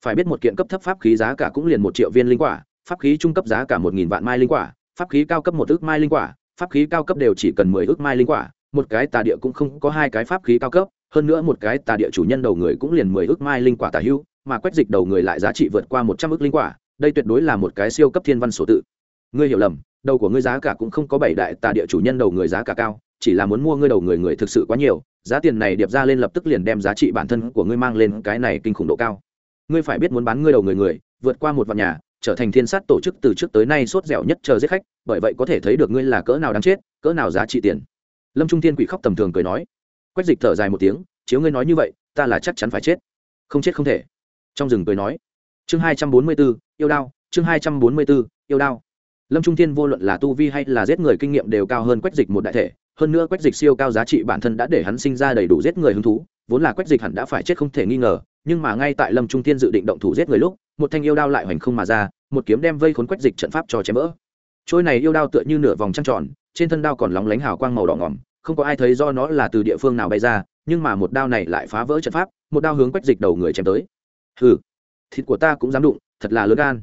[SPEAKER 1] Phải biết một kiện cấp thấp pháp khí giá cả cũng liền một triệu viên linh quả, pháp khí trung cấp giá cả một nghìn vạn mai linh quả, pháp khí cao cấp một ước mai linh quả, pháp khí cao cấp đều chỉ cần mười ước mai linh quả, một cái tà địa cũng không có hai cái pháp khí cao cấp, hơn nữa một cái tà địa chủ nhân đầu người cũng liền mười ước mai linh quả tà hưu mà quách dịch đầu người lại giá trị vượt qua một trăm ước linh quả đây tuyệt đối là một cái siêu cấp thiên văn sổ tự. Ngươi hiểu lầm, đầu của ngươi giá cả cũng không có bảy đại tà địa chủ nhân đầu người giá cả cao, chỉ là muốn mua ngươi đầu người người thực sự quá nhiều, giá tiền này điệp ra lên lập tức liền đem giá trị bản thân của ngươi mang lên cái này kinh khủng độ cao. Ngươi phải biết muốn bán ngươi đầu người người, vượt qua một vạn nhà, trở thành thiên sát tổ chức từ trước tới nay sốt dẻo nhất chờ giết khách, bởi vậy có thể thấy được ngươi là cỡ nào đáng chết, cỡ nào giá trị tiền. Lâm trung thiên quỷ khóc tầm thường cười nói. Quách dịch thở dài một tiếng, chiếu ngươi nói như vậy, ta là chắc chắn phải chết. Không chết không thể. Trong rừng cười nói chương hai trăm bốn mươi b ố yêu đao, chương hai trăm bốn mươi b ố yêu đao. Lâm trung thiên vô luận là tu vi hay là giết người kinh nghiệm đều cao hơn quách dịch một đại thể, hơn nữa quách dịch siêu cao giá trị bản thân đã để hắn sinh ra đầy đủ giết người hứng thú, vốn là quách dịch hẳn đã phải chết không thể nghi ngờ, nhưng mà ngay tại lâm trung thiên dự định động thủ giết người lúc, một thanh yêu đao lại hoành không mà ra, một kiếm đem vây khốn quách dịch trận pháp cho chém vỡ. Trôi này yêu đao tựa như nửa vòng trăng tròn, trên thân đao còn lóng lánh hào quang màu đỏ ngỏm, không có ai thấy do nó là từ địa phương nào bay ra, nhưng mà một đao này lại phá vỡ trận pháp, một đao hướng quách dịch đầu người chém tới. Hừ thịt của ta cũng dám đụng, thật là lớn gan.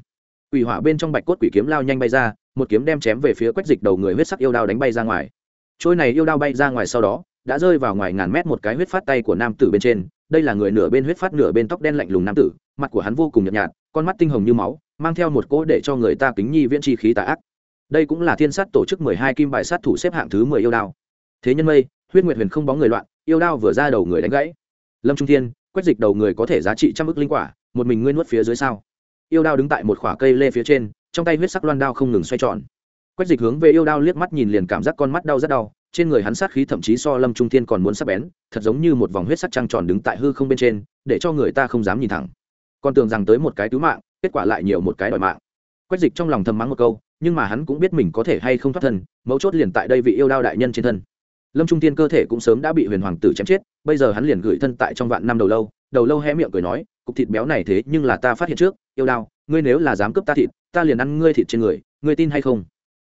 [SPEAKER 1] Quỷ hỏa bên trong bạch cốt quỷ kiếm lao nhanh bay ra, một kiếm đem chém về phía quách dịch đầu người huyết sắc yêu đao đánh bay ra ngoài. Trôi này yêu đao bay ra ngoài sau đó, đã rơi vào ngoài ngàn mét một cái huyết phát tay của nam tử bên trên. Đây là người nửa bên huyết phát nửa bên tóc đen lạnh lùng nam tử, mặt của hắn vô cùng nhợt nhạt, con mắt tinh hồng như máu, mang theo một cỗ để cho người ta kính nhi viễn chi khí tà ác. Đây cũng là thiên sát tổ chức mười hai kim bài sát thủ xếp hạng thứ mười yêu đao. Thế nhân mây, huyết nguyệt huyền không bóng người loạn, yêu đao vừa ra đầu người đánh gãy. Lâm trung thiên quét dịch đầu người có thể giá trị trăm ức linh quả một mình ngươi nuốt phía dưới sao? Yêu đao đứng tại một khoả cây lê phía trên, trong tay huyết sắc loan đao không ngừng xoay tròn. Quét dịch hướng về yêu đao liếc mắt nhìn liền cảm giác con mắt đau rất đau, trên người hắn sát khí thậm chí so lâm trung thiên còn muốn sắc bén, thật giống như một vòng huyết sắc trăng tròn đứng tại hư không bên trên, để cho người ta không dám nhìn thẳng. Con tưởng rằng tới một cái cứu mạng, kết quả lại nhiều một cái đòi mạng. Quét dịch trong lòng thầm mắng một câu, nhưng mà hắn cũng biết mình có thể hay không thoát thân, mấu chốt liền tại đây vị yêu đao đại nhân trên thân. Lâm trung tiên cơ thể cũng sớm đã bị huyền hoàng tử chém chết, bây giờ hắn liền gửi thân tại trong vạn năm đầu lâu đầu lâu hé miệng cười nói cục thịt béo này thế nhưng là ta phát hiện trước, yêu đao, ngươi nếu là dám cướp ta thịt, ta liền ăn ngươi thịt trên người, ngươi tin hay không?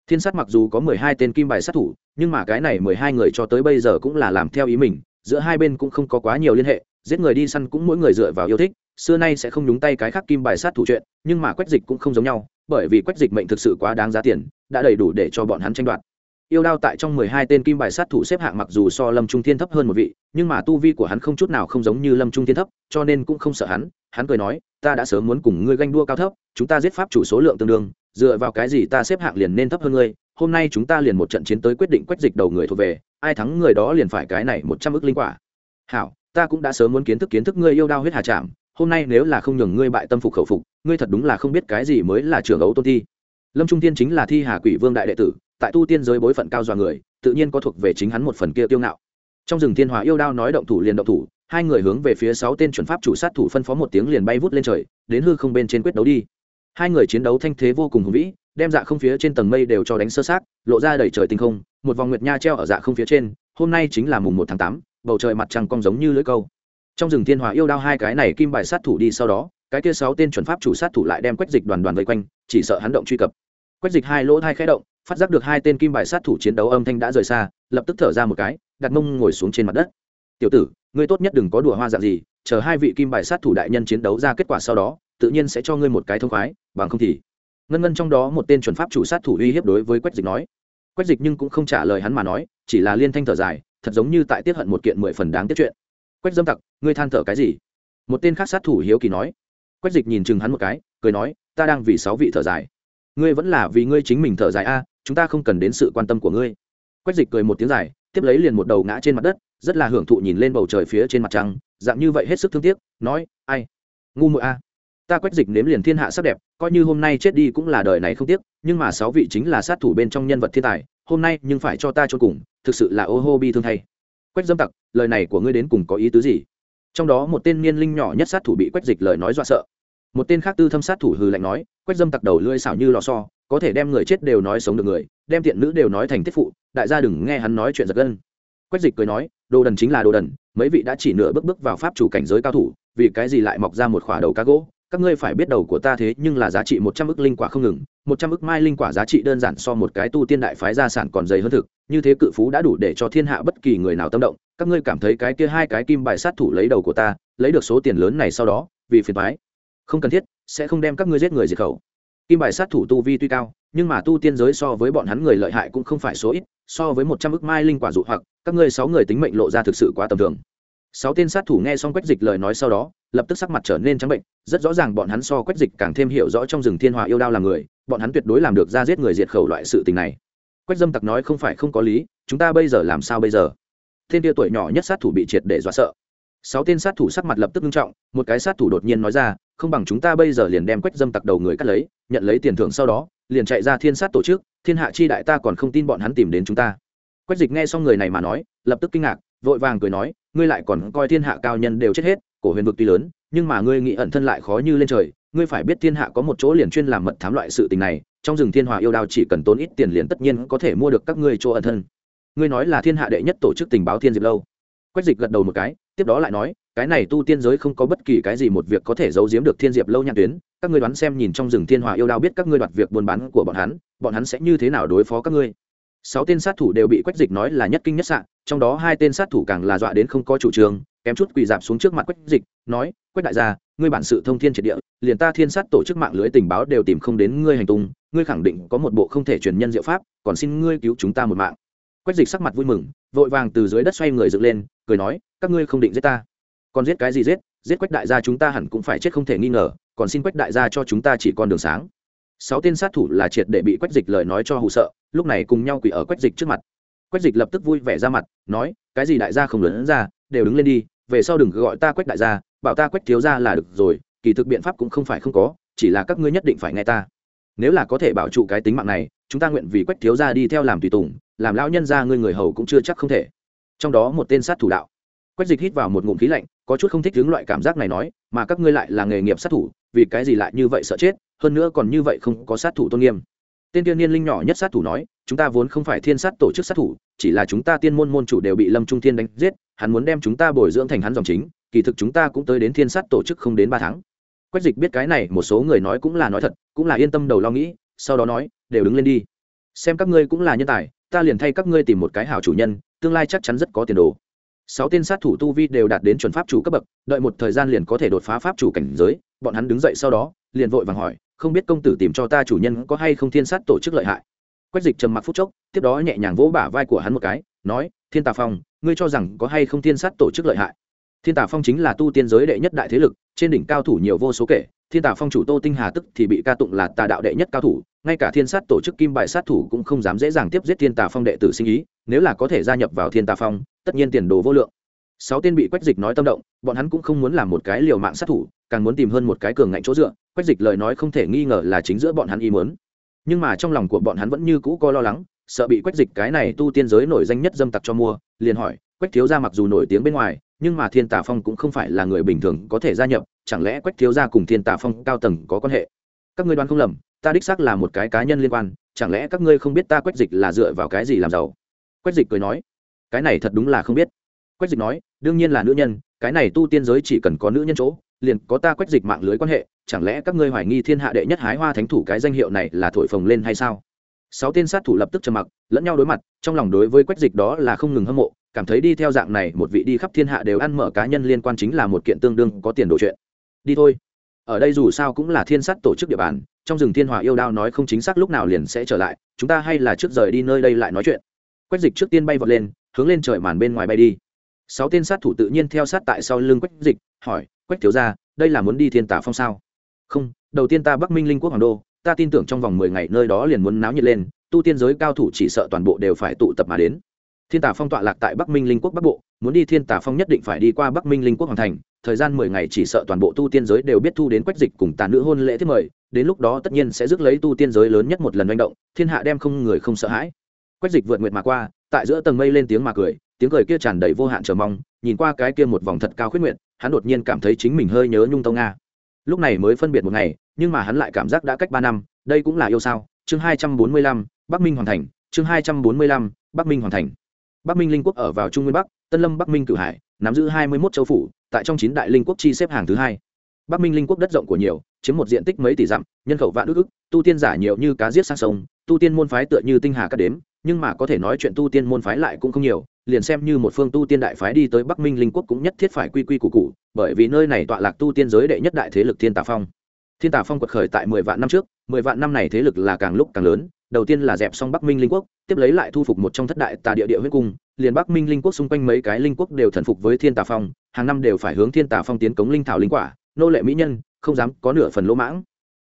[SPEAKER 1] Thiên sát mặc dù có mười hai tên kim bài sát thủ, nhưng mà cái này mười hai người cho tới bây giờ cũng là làm theo ý mình, giữa hai bên cũng không có quá nhiều liên hệ, giết người đi săn cũng mỗi người dựa vào yêu thích, xưa nay sẽ không nhúng tay cái khác kim bài sát thủ chuyện, nhưng mà quách dịch cũng không giống nhau, bởi vì quách dịch mệnh thực sự quá đáng giá tiền, đã đầy đủ để cho bọn hắn tranh đoạt yêu đao tại trong mười hai tên kim bài sát thủ xếp hạng mặc dù so lâm trung thiên thấp hơn một vị, nhưng mà tu vi của hắn không chút nào không giống như lâm trung thiên thấp, cho nên cũng không sợ hắn. Hắn cười nói, ta đã sớm muốn cùng ngươi ganh đua cao thấp, chúng ta giết pháp chủ số lượng tương đương, dựa vào cái gì ta xếp hạng liền nên thấp hơn ngươi? Hôm nay chúng ta liền một trận chiến tới quyết định quách dịch đầu người thuộc về, ai thắng người đó liền phải cái này một trăm ức linh quả. Hảo, ta cũng đã sớm muốn kiến thức kiến thức ngươi yêu đao huyết hà chạm hôm nay nếu là không nhường ngươi bại tâm phục khẩu phục, ngươi thật đúng là không biết cái gì mới là trưởng ấu tôn thi. Lâm trung tiên chính là thi hà quỷ vương đại đệ tử tại tu tiên giới bối phận cao dọa người, tự nhiên có thuộc về chính hắn một phần kia tiêu ngạo. Trong rừng thiên hòa yêu đao nói động thủ liền động thủ, hai người hướng về phía sáu tên chuẩn pháp chủ sát thủ phân phó một tiếng liền bay vút lên trời, đến hư không bên trên quyết đấu đi. Hai người chiến đấu thanh thế vô cùng hùng vĩ, đem dạ không phía trên tầng mây đều cho đánh sơ sát lộ ra đầy trời tinh không, một vòng nguyệt nha treo ở dạ không phía trên, hôm nay chính là mùng một tháng tám, bầu trời mặt trăng cong giống như lưỡi câu. Trong rừng thiên hòa yêu đao hai cái này kim bài sát thủ đi sau đó, cái kia sáu tên chuẩn pháp chủ sát thủ lại đem quách dịch đoàn đoàn vây quanh, chỉ sợ hắn động truy cập. Quách dịch hai lỗ thai khẽ động phát giác được hai tên kim bài sát thủ chiến đấu âm thanh đã rời xa, lập tức thở ra một cái, đặt mông ngồi xuống trên mặt đất. Tiểu tử, ngươi tốt nhất đừng có đùa hoa dạng gì, chờ hai vị kim bài sát thủ đại nhân chiến đấu ra kết quả sau đó, tự nhiên sẽ cho ngươi một cái thông khoái, bằng không thì ngân ngân trong đó một tên chuẩn pháp chủ sát thủ uy hiếp đối với quách dịch nói. Quách dịch nhưng cũng không trả lời hắn mà nói, chỉ là liên thanh thở dài, thật giống như tại tiết hận một kiện mười phần đáng tiết chuyện. Quách dâm tặc, ngươi than thở cái gì? Một tên khác sát thủ hiếu kỳ nói. Quách dịch nhìn chừng hắn một cái, cười nói, ta đang vì sáu vị thở dài. Ngươi vẫn là vì ngươi chính mình thở dài a chúng ta không cần đến sự quan tâm của ngươi. Quách dịch cười một tiếng dài, tiếp lấy liền một đầu ngã trên mặt đất, rất là hưởng thụ nhìn lên bầu trời phía trên mặt trăng, dạng như vậy hết sức thương tiếc, nói, ai? Ngu muội a. Ta quách dịch nếm liền thiên hạ sắc đẹp, coi như hôm nay chết đi cũng là đời này không tiếc, nhưng mà sáu vị chính là sát thủ bên trong nhân vật thiên tài, hôm nay nhưng phải cho ta cho cùng, thực sự là ô hô bi thương thay. Quách dâm tặc, lời này của ngươi đến cùng có ý tứ gì? Trong đó một tên niên linh nhỏ nhất sát thủ bị quách dịch lời nói dọa sợ. Một tên khác tư thâm sát thủ hừ lạnh nói, quách dâm tặc đầu lưỡi xảo như lò so có thể đem người chết đều nói sống được người, đem tiện nữ đều nói thành tiết phụ, đại gia đừng nghe hắn nói chuyện giật gân. Quách dịch cười nói, đồ đần chính là đồ đần, mấy vị đã chỉ nửa bước bước vào pháp chủ cảnh giới cao thủ, vì cái gì lại mọc ra một khỏa đầu cá gỗ? Các ngươi phải biết đầu của ta thế, nhưng là giá trị một trăm ức linh quả không ngừng, một trăm ức mai linh quả giá trị đơn giản so một cái tu tiên đại phái gia sản còn dày hơn thực, như thế cự phú đã đủ để cho thiên hạ bất kỳ người nào tâm động. Các ngươi cảm thấy cái kia hai cái kim bài sát thủ lấy đầu của ta, lấy được số tiền lớn này sau đó, vì phiền thoái không cần thiết, sẽ không đem các ngươi giết người diệt khẩu kim bài sát thủ tu vi tuy cao, nhưng mà tu tiên giới so với bọn hắn người lợi hại cũng không phải số ít, so với một trăm ức mai linh quả dụ hoặc, các ngươi sáu người tính mệnh lộ ra thực sự quá tầm thường. Sáu tên sát thủ nghe xong quách dịch lời nói sau đó, lập tức sắc mặt trở nên trắng bệnh, rất rõ ràng bọn hắn so quách dịch càng thêm hiểu rõ trong rừng thiên hòa yêu đao là người, bọn hắn tuyệt đối làm được ra giết người diệt khẩu loại sự tình này. Quách dâm tặc nói không phải không có lý, chúng ta bây giờ làm sao bây giờ? Thiên tia tuổi nhỏ nhất sát thủ bị triệt để dọa sợ. Sáu tên sát thủ sắc mặt lập tức nghiêm trọng, một cái sát thủ đột nhiên nói ra không bằng chúng ta bây giờ liền đem quách dâm tặc đầu người cắt lấy, nhận lấy tiền thưởng sau đó, liền chạy ra thiên sát tổ chức, thiên hạ chi đại ta còn không tin bọn hắn tìm đến chúng ta. Quách dịch nghe xong người này mà nói, lập tức kinh ngạc, vội vàng cười nói, ngươi lại còn coi thiên hạ cao nhân đều chết hết, cổ huyền vực tuy lớn, nhưng mà ngươi nghĩ ẩn thân lại khó như lên trời, ngươi phải biết thiên hạ có một chỗ liền chuyên làm mật thám loại sự tình này, trong rừng thiên hòa yêu đao chỉ cần tốn ít tiền liền tất nhiên có thể mua được các ngươi chỗ ẩn thân. Ngươi nói là thiên hạ đệ nhất tổ chức tình báo thiên diệp lâu. Quách dịch gật đầu một cái, tiếp đó lại nói cái này tu tiên giới không có bất kỳ cái gì một việc có thể giấu giếm được thiên diệp lâu nhãn tuyến. Các ngươi đoán xem nhìn trong rừng thiên hòa yêu đao biết các ngươi đoạt việc buôn bán của bọn hắn bọn hắn sẽ như thế nào đối phó các ngươi? Sáu tên sát thủ đều bị quách dịch nói là nhất kinh nhất sạn trong đó hai tên sát thủ càng là dọa đến không có chủ trương, kém chút quỳ dạp xuống trước mặt quách dịch, nói, quách đại gia, ngươi bản sự thông thiên triệt địa, liền ta thiên sát tổ chức mạng lưới tình báo đều tìm không đến ngươi hành tung, ngươi khẳng định có một bộ không thể truyền nhân diệu pháp, còn xin ngươi cứu chúng ta một mạng. Quách dịch sắc mặt vui mừng, vội vàng từ dưới đất xoay người dựng lên, cười nói, các ngươi không định giết ta còn giết cái gì giết giết quách đại gia chúng ta hẳn cũng phải chết không thể nghi ngờ, còn xin quách đại gia cho chúng ta chỉ con đường sáng. Sáu tên sát thủ là triệt để bị quách dịch lời nói cho hụ sợ, lúc này cùng nhau quỳ ở quách dịch trước mặt. Quách dịch lập tức vui vẻ ra mặt, nói, cái gì đại gia không lớn ra, đều đứng lên đi, về sau đừng gọi ta quách đại gia, bảo ta quách thiếu gia là được rồi, kỳ thực biện pháp cũng không phải không có, chỉ là các ngươi nhất định phải nghe ta. Nếu là có thể bảo trụ cái tính mạng này, chúng ta nguyện vì quách thiếu gia đi theo làm tùy tùng, làm lão nhân gia ngươi người hầu cũng chưa chắc không thể. Trong đó một tên sát thủ đạo quách dịch hít vào một ngụm khí lạnh, có chút không thích hướng loại cảm giác này nói, mà các ngươi lại là nghề nghiệp sát thủ, vì cái gì lại như vậy sợ chết? Hơn nữa còn như vậy không có sát thủ tôn nghiêm. Tên tiên niên linh nhỏ nhất sát thủ nói, chúng ta vốn không phải thiên sát tổ chức sát thủ, chỉ là chúng ta tiên môn môn chủ đều bị lâm trung thiên đánh giết, hắn muốn đem chúng ta bồi dưỡng thành hắn dòng chính, kỳ thực chúng ta cũng tới đến thiên sát tổ chức không đến ba tháng. Quách dịch biết cái này, một số người nói cũng là nói thật, cũng là yên tâm đầu lo nghĩ, sau đó nói, đều đứng lên đi. Xem các ngươi cũng là nhân tài, ta liền thay các ngươi tìm một cái hảo chủ nhân, tương lai chắc chắn rất có tiền đồ sáu tên sát thủ tu vi đều đạt đến chuẩn pháp chủ cấp bậc, đợi một thời gian liền có thể đột phá pháp chủ cảnh giới, bọn hắn đứng dậy sau đó, liền vội vàng hỏi, không biết công tử tìm cho ta chủ nhân có hay không thiên sát tổ chức lợi hại? Quách dịch trầm mặc phút chốc, tiếp đó nhẹ nhàng vỗ bả vai của hắn một cái, nói, thiên tà phong, ngươi cho rằng có hay không thiên sát tổ chức lợi hại? Thiên tà phong chính là tu tiên giới đệ nhất đại thế lực, trên đỉnh cao thủ nhiều vô số kể, thiên tà phong chủ tô tinh hà tức thì bị ca tụng là tà đạo đệ nhất cao thủ, ngay cả thiên sát tổ chức kim bài sát thủ cũng không dám dễ dàng tiếp giết thiên tà phong đệ tử sinh ý, nếu là có thể gia nhập vào thiên tà phong tất nhiên tiền đồ vô lượng. Sáu tên bị quách dịch nói tâm động, bọn hắn cũng không muốn làm một cái liều mạng sát thủ, càng muốn tìm hơn một cái cường ngạnh chỗ dựa. Quách dịch lời nói không thể nghi ngờ là chính giữa bọn hắn ý muốn. Nhưng mà trong lòng của bọn hắn vẫn như cũ có lo lắng, sợ bị quách dịch cái này tu tiên giới nổi danh nhất dâm tặc cho mua, liền hỏi, quách thiếu gia mặc dù nổi tiếng bên ngoài, nhưng mà thiên tà phong cũng không phải là người bình thường có thể gia nhập, chẳng lẽ quách thiếu gia cùng thiên tà phong cao tầng có quan hệ? Các ngươi đoán không lầm, ta đích xác là một cái cá nhân liên quan, chẳng lẽ các ngươi không biết ta quách dịch là dựa vào cái gì làm giàu? Quách dịch cười nói cái này thật đúng là không biết. Quách dịch nói, đương nhiên là nữ nhân, cái này tu tiên giới chỉ cần có nữ nhân chỗ, liền có ta quách dịch mạng lưới quan hệ, chẳng lẽ các ngươi hoài nghi thiên hạ đệ nhất hái hoa thánh thủ cái danh hiệu này là thổi phồng lên hay sao? Sáu tên sát thủ lập tức trầm mặc, lẫn nhau đối mặt, trong lòng đối với quách dịch đó là không ngừng hâm mộ, cảm thấy đi theo dạng này một vị đi khắp thiên hạ đều ăn mở cá nhân liên quan chính là một kiện tương đương có tiền đồ chuyện. Đi thôi. Ở đây dù sao cũng là thiên sát tổ chức địa bàn, trong rừng thiên hòa yêu đao nói không chính xác lúc nào liền sẽ trở lại, chúng ta hay là trước rời đi nơi đây lại nói chuyện. Quách dịch trước tiên bay vọt lên hướng lên trời màn bên ngoài bay đi. Sáu tên sát thủ tự nhiên theo sát tại sau lưng quách dịch, hỏi, quách thiếu ra đây là muốn đi thiên tả phong sao? Không, đầu tiên ta bắc minh linh quốc hoàng đô, ta tin tưởng trong vòng mười ngày nơi đó liền muốn náo nhiệt lên, tu tiên giới cao thủ chỉ sợ toàn bộ đều phải tụ tập mà đến. Thiên tả phong tọa lạc tại bắc minh linh quốc bắc bộ, muốn đi thiên tả phong nhất định phải đi qua bắc minh linh quốc hoàng thành, thời gian mười ngày chỉ sợ toàn bộ tu tiên giới đều biết thu đến quách dịch cùng tà nữ hôn lễ thiết mời, đến lúc đó tất nhiên sẽ rước lấy tu tiên giới lớn nhất một lần manh động, thiên hạ đem không người không sợ hãi. Quách dịch vượt nguyệt mà qua tại giữa tầng mây lên tiếng mà cười, tiếng cười kia tràn đầy vô hạn chờ mong, nhìn qua cái kia một vòng thật cao khuyết nguyện hắn đột nhiên cảm thấy chính mình hơi nhớ nhung tông nga. Lúc này mới phân biệt một ngày, nhưng mà hắn lại cảm giác đã cách ba năm, đây cũng là yêu sao? Chương hai trăm bốn mươi lăm, bắc minh hoàn thành, chương hai trăm bốn mươi lăm, bắc minh hoàn thành. Bắc minh linh quốc ở vào trung nguyên bắc, tân lâm bắc minh cử hải, nắm giữ hai mươi một châu phủ, tại trong chín đại linh quốc chi xếp hàng thứ hai. Bắc minh linh quốc đất rộng của nhiều, chiếm một diện tích mấy tỷ dặm, nhân khẩu vạn ước ức, tu tiên giả nhiều như cá giết sang sông, tu tiên môn phái tựa như tinh hà cắt đếm nhưng mà có thể nói chuyện tu tiên môn phái lại cũng không nhiều, liền xem như một phương tu tiên đại phái đi tới bắc minh linh quốc cũng nhất thiết phải quy quy củ cụ bởi vì nơi này tọa lạc tu tiên giới đệ nhất đại thế lực thiên tà phong. Thiên tà phong quật khởi tại mười vạn năm trước, mười vạn năm này thế lực là càng lúc càng lớn, đầu tiên là dẹp xong bắc minh linh quốc, tiếp lấy lại thu phục một trong thất đại tà địa địa huyết cung, liền bắc minh linh quốc xung quanh mấy cái linh quốc đều thần phục với thiên tà phong, hàng năm đều phải hướng thiên tà phong tiến cống linh thảo linh quả, nô lệ mỹ nhân, không dám có nửa phần lỗ mãng.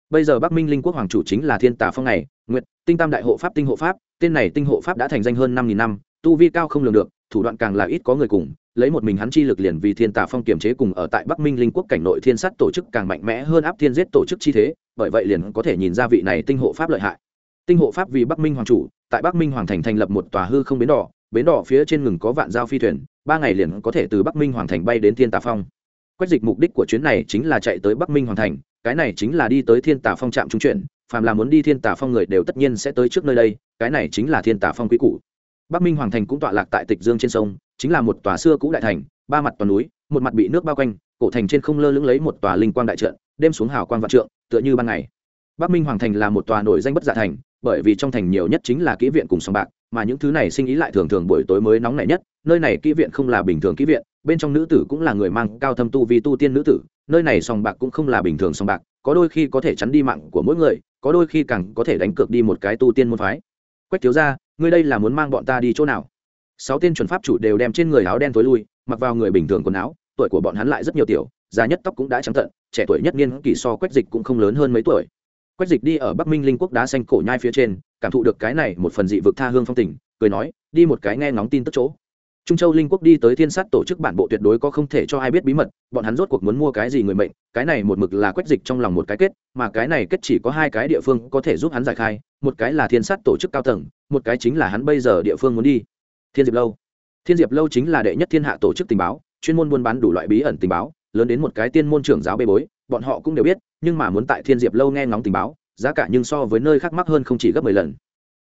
[SPEAKER 1] Bây giờ bắc minh linh quốc hoàng chủ chính là thiên tà phong này nguyệt tinh tam đại hộ pháp tinh hộ pháp tên này tinh hộ pháp đã thành danh hơn năm nghìn năm, tu vi cao không lường được, thủ đoạn càng là ít có người cùng, lấy một mình hắn chi lực liền vì thiên tà phong kiềm chế cùng ở tại bắc minh linh quốc cảnh nội thiên sát tổ chức càng mạnh mẽ hơn áp thiên giết tổ chức chi thế, bởi vậy liền có thể nhìn ra vị này tinh hộ pháp lợi hại. Tinh hộ pháp vì bắc minh hoàng chủ, tại bắc minh hoàng thành thành lập một tòa hư không bến đỏ bến đỏ phía trên ngừng có vạn giao phi thuyền, ba ngày liền có thể từ bắc minh hoàng thành bay đến thiên tà phong. Quách dịch mục đích của chuyến này chính là chạy tới bắc minh hoàng thành, cái này chính là đi tới thiên tà phong trạm trung chuyển phàm là muốn đi thiên tà phong người đều tất nhiên sẽ tới trước nơi đây, cái này chính là thiên tà phong quý cũ bắc minh hoàng thành cũng tọa lạc tại tịch dương trên sông, chính là một tòa xưa cũ đại thành, ba mặt toàn núi, một mặt bị nước bao quanh, cổ thành trên không lơ lưng lấy một tòa linh quang đại trận, đêm xuống hào quang vạn trượng, tựa như ban ngày. Bắc minh hoàng thành là một tòa nổi danh bất dạ thành, bởi vì trong thành nhiều nhất chính là kỹ viện cùng sòng bạc, mà những thứ này sinh ý lại thường thường buổi tối mới nóng nảy nhất, nơi này kỹ viện không là bình thường kỹ viện, bên trong nữ tử cũng là người mang cao thâm tu vì tu tiên nữ tử, nơi này sòng bạc cũng không là bình thường sòng bạc có đôi khi có thể chắn đi mạng của mỗi người, có đôi khi càng có thể đánh cược đi một cái tu tiên môn phái. Quách thiếu ra ngươi đây là muốn mang bọn ta đi chỗ nào? Sáu tên chuẩn pháp chủ đều đem trên người áo đen tối lui, mặc vào người bình thường quần áo, tuổi của bọn hắn lại rất nhiều tiểu già nhất tóc cũng đã trắng tận, trẻ tuổi nhất niên kỷ so quách dịch cũng không lớn hơn mấy tuổi. Quách dịch đi ở bắc minh linh quốc đá xanh cổ nhai phía trên, cảm thụ được cái này một phần dị vực tha hương phong tình, cười nói, đi một cái nghe ngóng tin tức chỗ trung châu linh quốc đi tới thiên sát tổ chức bản bộ tuyệt đối có không thể cho ai biết bí mật, bọn hắn rốt cuộc muốn mua cái gì người mệnh, cái này một mực là quách dịch trong lòng một cái kết, mà cái này kết chỉ có hai cái địa phương có thể giúp hắn giải khai, một cái là thiên sát tổ chức cao tầng, một cái chính là hắn bây giờ địa phương muốn đi. Thiên diệp lâu. Thiên diệp lâu chính là đệ nhất thiên hạ tổ chức tình báo, chuyên môn buôn bán đủ loại bí ẩn tình báo, lớn đến một cái tiên môn trưởng giáo bê bối, bọn họ cũng đều biết, nhưng mà muốn tại thiên diệp lâu nghe ngóng tình báo, giá cả nhưng so với nơi khác mắc hơn không chỉ gấp mười lần.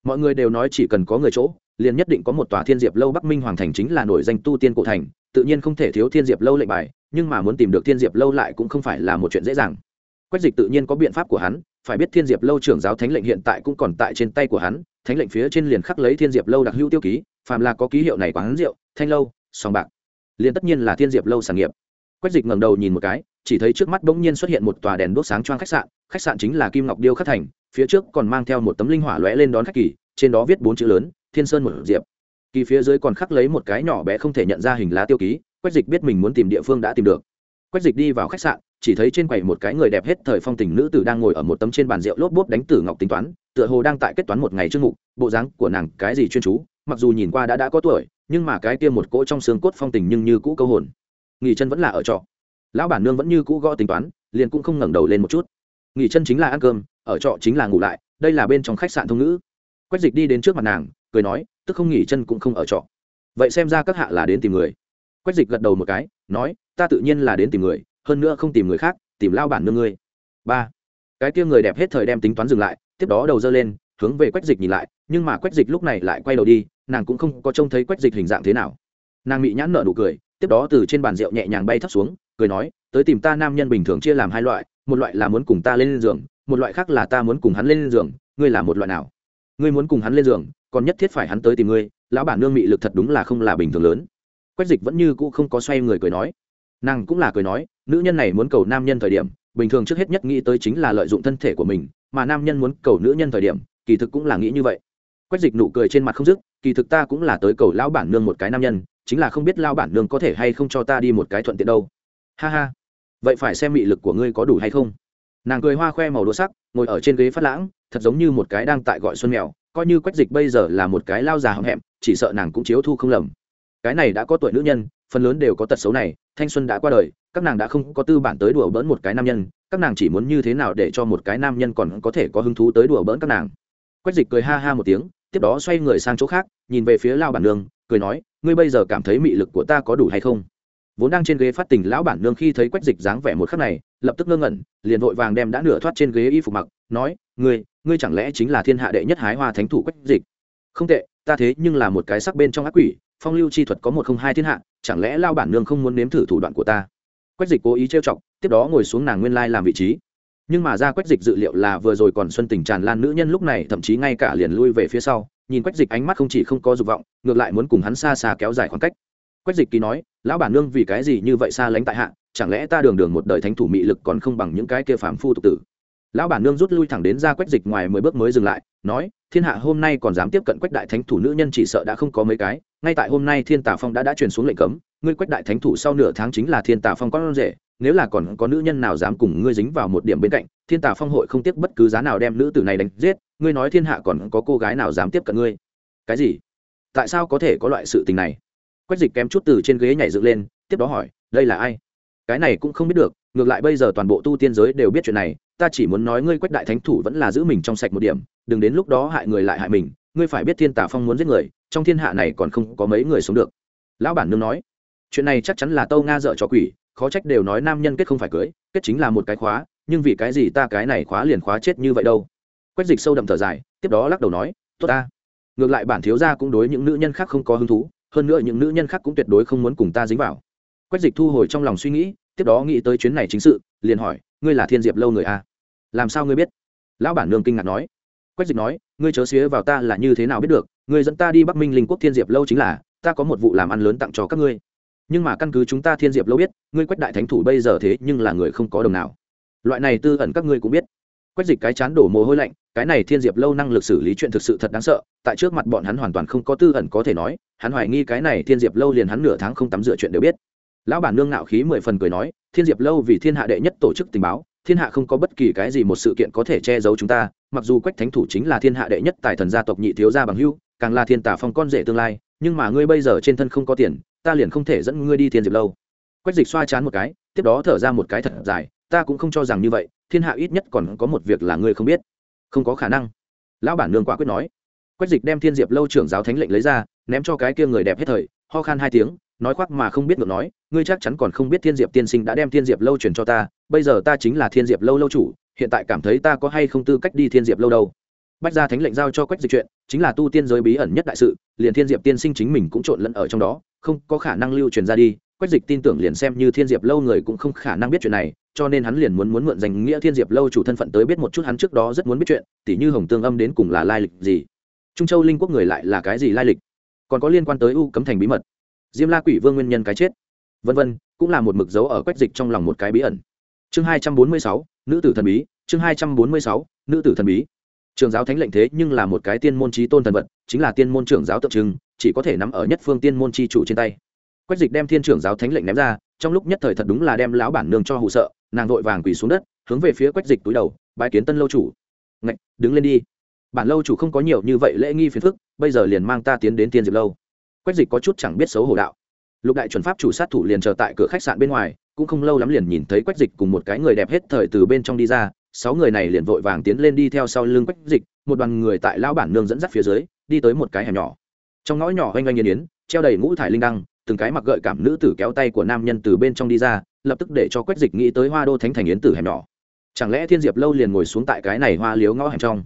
[SPEAKER 1] Mọi người đều nói chỉ cần có người chỗ liền nhất định có một tòa thiên diệp lâu bắc minh hoàng thành chính là nổi danh tu tiên cổ thành, tự nhiên không thể thiếu thiên diệp lâu lệnh bài, nhưng mà muốn tìm được thiên diệp lâu lại cũng không phải là một chuyện dễ dàng. Quách dịch tự nhiên có biện pháp của hắn, phải biết thiên diệp lâu trưởng giáo thánh lệnh hiện tại cũng còn tại trên tay của hắn, thánh lệnh phía trên liền khắc lấy thiên diệp lâu đặc hữu tiêu ký, phàm là có ký hiệu này quán rượu, thanh lâu, sòng bạc, liền tất nhiên là thiên diệp lâu sản nghiệp. Quách dịch ngẩng đầu nhìn một cái, chỉ thấy trước mắt bỗng nhiên xuất hiện một tòa đèn đốt sáng choang khách sạn khách sạn chính là kim ngọc điêu khắc thành, phía trước còn mang theo một tấm linh hỏa lóe lên đón khách kỳ, trên đó viết bốn chữ lớn thiên sơn một diệp. Kỳ phía dưới còn khắc lấy một cái nhỏ bé không thể nhận ra hình lá tiêu ký, quách dịch biết mình muốn tìm địa phương đã tìm được. Quách dịch đi vào khách sạn, chỉ thấy trên quầy một cái người đẹp hết thời phong tình nữ tử đang ngồi ở một tấm trên bàn rượu lốp bốp đánh tử ngọc tính toán, tựa hồ đang tại kết toán một ngày trước mục, bộ dáng của nàng cái gì chuyên chú, mặc dù nhìn qua đã đã có tuổi, nhưng mà cái kia một cỗ trong xương cốt phong tình nhưng như cũ câu hồn. Nghỉ chân vẫn là ở trọ. Lão bản nương vẫn như cũ gõ tính toán, liền cũng không ngẩng đầu lên một chút. Nghỉ chân chính là ăn cơm, ở trọ chính là ngủ lại, đây là bên trong khách sạn thông ngữ. Quách dịch đi đến trước mặt nàng cười nói, tức không nghỉ chân cũng không ở trọ. Vậy xem ra các hạ là đến tìm người. Quách dịch gật đầu một cái, nói, ta tự nhiên là đến tìm người, hơn nữa không tìm người khác, tìm lao bản nương ngươi. Ba. Cái kia người đẹp hết thời đem tính toán dừng lại, tiếp đó đầu dơ lên, hướng về quách dịch nhìn lại, nhưng mà quách dịch lúc này lại quay đầu đi, nàng cũng không có trông thấy quách dịch hình dạng thế nào. Nàng bị nhãn nợ nụ cười, tiếp đó từ trên bàn rượu nhẹ nhàng bay thấp xuống, cười nói, tới tìm ta nam nhân bình thường chia làm hai loại, một loại là muốn cùng ta lên giường, một loại khác là ta muốn cùng hắn lên giường, ngươi là một loại nào? Ngươi muốn cùng hắn lên giường còn nhất thiết phải hắn tới tìm ngươi, lão bản nương mị lực thật đúng là không là bình thường lớn. Quách dịch vẫn như cũ không có xoay người cười nói. Nàng cũng là cười nói, nữ nhân này muốn cầu nam nhân thời điểm, bình thường trước hết nhất nghĩ tới chính là lợi dụng thân thể của mình, mà nam nhân muốn cầu nữ nhân thời điểm, kỳ thực cũng là nghĩ như vậy. Quách dịch nụ cười trên mặt không dứt, kỳ thực ta cũng là tới cầu lão bản nương một cái nam nhân, chính là không biết lão bản nương có thể hay không cho ta đi một cái thuận tiện đâu. Ha ha. Vậy phải xem mị lực của ngươi có đủ hay không. Nàng cười hoa khoe màu đỗ sắc, ngồi ở trên ghế phát lãng, thật giống như một cái đang tại gọi xuân mèo coi như quách dịch bây giờ là một cái lao già hậm hẹm, chỉ sợ nàng cũng chiếu thu không lầm. Cái này đã có tuổi nữ nhân, phần lớn đều có tật xấu này, thanh xuân đã qua đời, các nàng đã không có tư bản tới đùa bỡn một cái nam nhân, các nàng chỉ muốn như thế nào để cho một cái nam nhân còn có thể có hứng thú tới đùa bỡn các nàng. Quách dịch cười ha ha một tiếng, tiếp đó xoay người sang chỗ khác, nhìn về phía lao bản nương, cười nói, ngươi bây giờ cảm thấy mị lực của ta có đủ hay không? Vốn đang trên ghế phát tình, lão bản nương khi thấy quách dịch dáng vẻ một khắc này, lập tức ngơ ngẩn, liền vội vàng đem đã nửa thoát trên ghế y phục mặc, nói, ngươi ngươi chẳng lẽ chính là thiên hạ đệ nhất hái hoa thánh thủ quách dịch? Không tệ, ta thế nhưng là một cái sắc bên trong ác quỷ, phong lưu chi thuật có một không hai thiên hạ, chẳng lẽ lao bản nương không muốn nếm thử thủ đoạn của ta? Quách dịch cố ý trêu chọc, tiếp đó ngồi xuống nàng nguyên lai làm vị trí. Nhưng mà ra quách dịch dự liệu là vừa rồi còn xuân tình tràn lan nữ nhân lúc này, thậm chí ngay cả liền lui về phía sau, nhìn quách dịch ánh mắt không chỉ không có dục vọng, ngược lại muốn cùng hắn xa xa kéo dài khoảng cách. Quách dịch kỳ nói, lão bản nương vì cái gì như vậy xa lánh tại hạ? Chẳng lẽ ta đường đường một đời thánh thủ mị lực còn không bằng những cái kia phàm phu tục tử? Lão bản nương rút lui thẳng đến ra quách dịch ngoài mười bước mới dừng lại, nói, thiên hạ hôm nay còn dám tiếp cận quách đại thánh thủ nữ nhân chỉ sợ đã không có mấy cái, ngay tại hôm nay thiên tà phong đã đã truyền xuống lệnh cấm, ngươi quách đại thánh thủ sau nửa tháng chính là thiên tà phong con rể, nếu là còn có nữ nhân nào dám cùng ngươi dính vào một điểm bên cạnh, thiên tà phong hội không tiếc bất cứ giá nào đem nữ tử này đánh giết, ngươi nói thiên hạ còn có cô gái nào dám tiếp cận ngươi? Cái gì? Tại sao có thể có loại sự tình này? Quách dịch kém chút từ trên ghế nhảy dựng lên, tiếp đó hỏi, đây là ai? Cái này cũng không biết được, ngược lại bây giờ toàn bộ tu tiên giới đều biết chuyện này ta chỉ muốn nói ngươi quách đại thánh thủ vẫn là giữ mình trong sạch một điểm, đừng đến lúc đó hại người lại hại mình, ngươi phải biết thiên tả phong muốn giết người, trong thiên hạ này còn không có mấy người sống được. Lão bản nương nói. Chuyện này chắc chắn là tâu nga dợ cho quỷ, khó trách đều nói nam nhân kết không phải cưới, kết chính là một cái khóa, nhưng vì cái gì ta cái này khóa liền khóa chết như vậy đâu? Quách dịch sâu đậm thở dài, tiếp đó lắc đầu nói, tốt ta. Ngược lại bản thiếu gia cũng đối những nữ nhân khác không có hứng thú, hơn nữa những nữ nhân khác cũng tuyệt đối không muốn cùng ta dính vào. Quách dịch thu hồi trong lòng suy nghĩ, tiếp đó nghĩ tới chuyến này chính sự, liền hỏi ngươi là thiên diệp lâu người a à? làm sao ngươi biết lão bản nương kinh ngạc nói quách dịch nói ngươi chớ xía vào ta là như thế nào biết được ngươi dẫn ta đi bắc minh linh quốc thiên diệp lâu chính là ta có một vụ làm ăn lớn tặng cho các ngươi nhưng mà căn cứ chúng ta thiên diệp lâu biết ngươi quách đại thánh thủ bây giờ thế nhưng là người không có đồng nào loại này tư ẩn các ngươi cũng biết quách dịch cái chán đổ mồ hôi lạnh cái này thiên diệp lâu năng lực xử lý chuyện thực sự thật đáng sợ tại trước mặt bọn hắn hoàn toàn không có tư ẩn có thể nói hắn hoài nghi cái này thiên diệp lâu liền hắn nửa tháng không tắm rửa chuyện đều biết lão bản nương nạo khí mười phần cười nói, thiên diệp lâu vì thiên hạ đệ nhất tổ chức tình báo, thiên hạ không có bất kỳ cái gì một sự kiện có thể che giấu chúng ta, mặc dù quách thánh thủ chính là thiên hạ đệ nhất tài thần gia tộc nhị thiếu gia bằng hưu càng là thiên tả phong con rể tương lai, nhưng mà ngươi bây giờ trên thân không có tiền, ta liền không thể dẫn ngươi đi thiên diệp lâu. Quách dịch xoa chán một cái, tiếp đó thở ra một cái thật dài, ta cũng không cho rằng như vậy, thiên hạ ít nhất còn có một việc là ngươi không biết. Không có khả năng. Lão bản nương quả quyết nói. Quách dịch đem thiên diệp lâu trưởng giáo thánh lệnh lấy ra, ném cho cái kia người đẹp hết thời, ho khan hai tiếng nói khoác mà không biết ngược nói, ngươi chắc chắn còn không biết thiên diệp tiên sinh đã đem thiên diệp lâu truyền cho ta, bây giờ ta chính là thiên diệp lâu lâu chủ, hiện tại cảm thấy ta có hay không tư cách đi thiên diệp lâu đâu. Bách gia thánh lệnh giao cho quách dịch chuyện, chính là tu tiên giới bí ẩn nhất đại sự, liền thiên diệp tiên sinh chính mình cũng trộn lẫn ở trong đó, không có khả năng lưu truyền ra đi. Quách dịch tin tưởng liền xem như thiên diệp lâu người cũng không khả năng biết chuyện này, cho nên hắn liền muốn muốn mượn danh nghĩa thiên diệp lâu chủ thân phận tới biết một chút hắn trước đó rất muốn biết chuyện, tỉ như hồng tương âm đến cùng là lai lịch gì. Trung châu linh quốc người lại là cái gì lai lịch? Còn có liên quan tới u cấm thành bí mật diêm la quỷ vương nguyên nhân cái chết. Vân vân, cũng là một mực dấu ở quách dịch trong lòng một cái bí ẩn. Chương hai trăm bốn mươi sáu, nữ tử thần bí. Chương hai trăm bốn mươi sáu, nữ tử thần bí. Trường giáo thánh lệnh thế nhưng là một cái tiên môn trí tôn thần vật, chính là tiên môn trưởng giáo tượng trưng, chỉ có thể nắm ở nhất phương tiên môn chi chủ trên tay. Quách dịch đem thiên trưởng giáo thánh lệnh ném ra, trong lúc nhất thời thật đúng là đem lão bản nương cho hụ sợ, nàng vội vàng quỳ xuống đất, hướng về phía quách dịch túi đầu bãi kiến tân lâu chủ. Ngạch, đứng lên đi. Bản lâu chủ không có nhiều như vậy lễ nghi phiền phức, bây giờ liền mang ta tiến đến tiên diệp lâu quách dịch có chút chẳng biết xấu hổ đạo. Lục đại chuẩn pháp chủ sát thủ liền chờ tại cửa khách sạn bên ngoài, cũng không lâu lắm liền nhìn thấy quách dịch cùng một cái người đẹp hết thời từ bên trong đi ra, sáu người này liền vội vàng tiến lên đi theo sau lưng quách dịch, một đoàn người tại lão bản nương dẫn dắt phía dưới, đi tới một cái hẻm nhỏ. Trong ngõ nhỏ oanh oanh yên yến treo đầy ngũ thải linh đăng, từng cái mặc gợi cảm nữ tử kéo tay của nam nhân từ bên trong đi ra, lập tức để cho quách dịch nghĩ tới hoa đô thánh thành yến tử hẻm nhỏ. Chẳng lẽ thiên diệp lâu liền ngồi xuống tại cái này hoa liếu ngõ hẻm trong?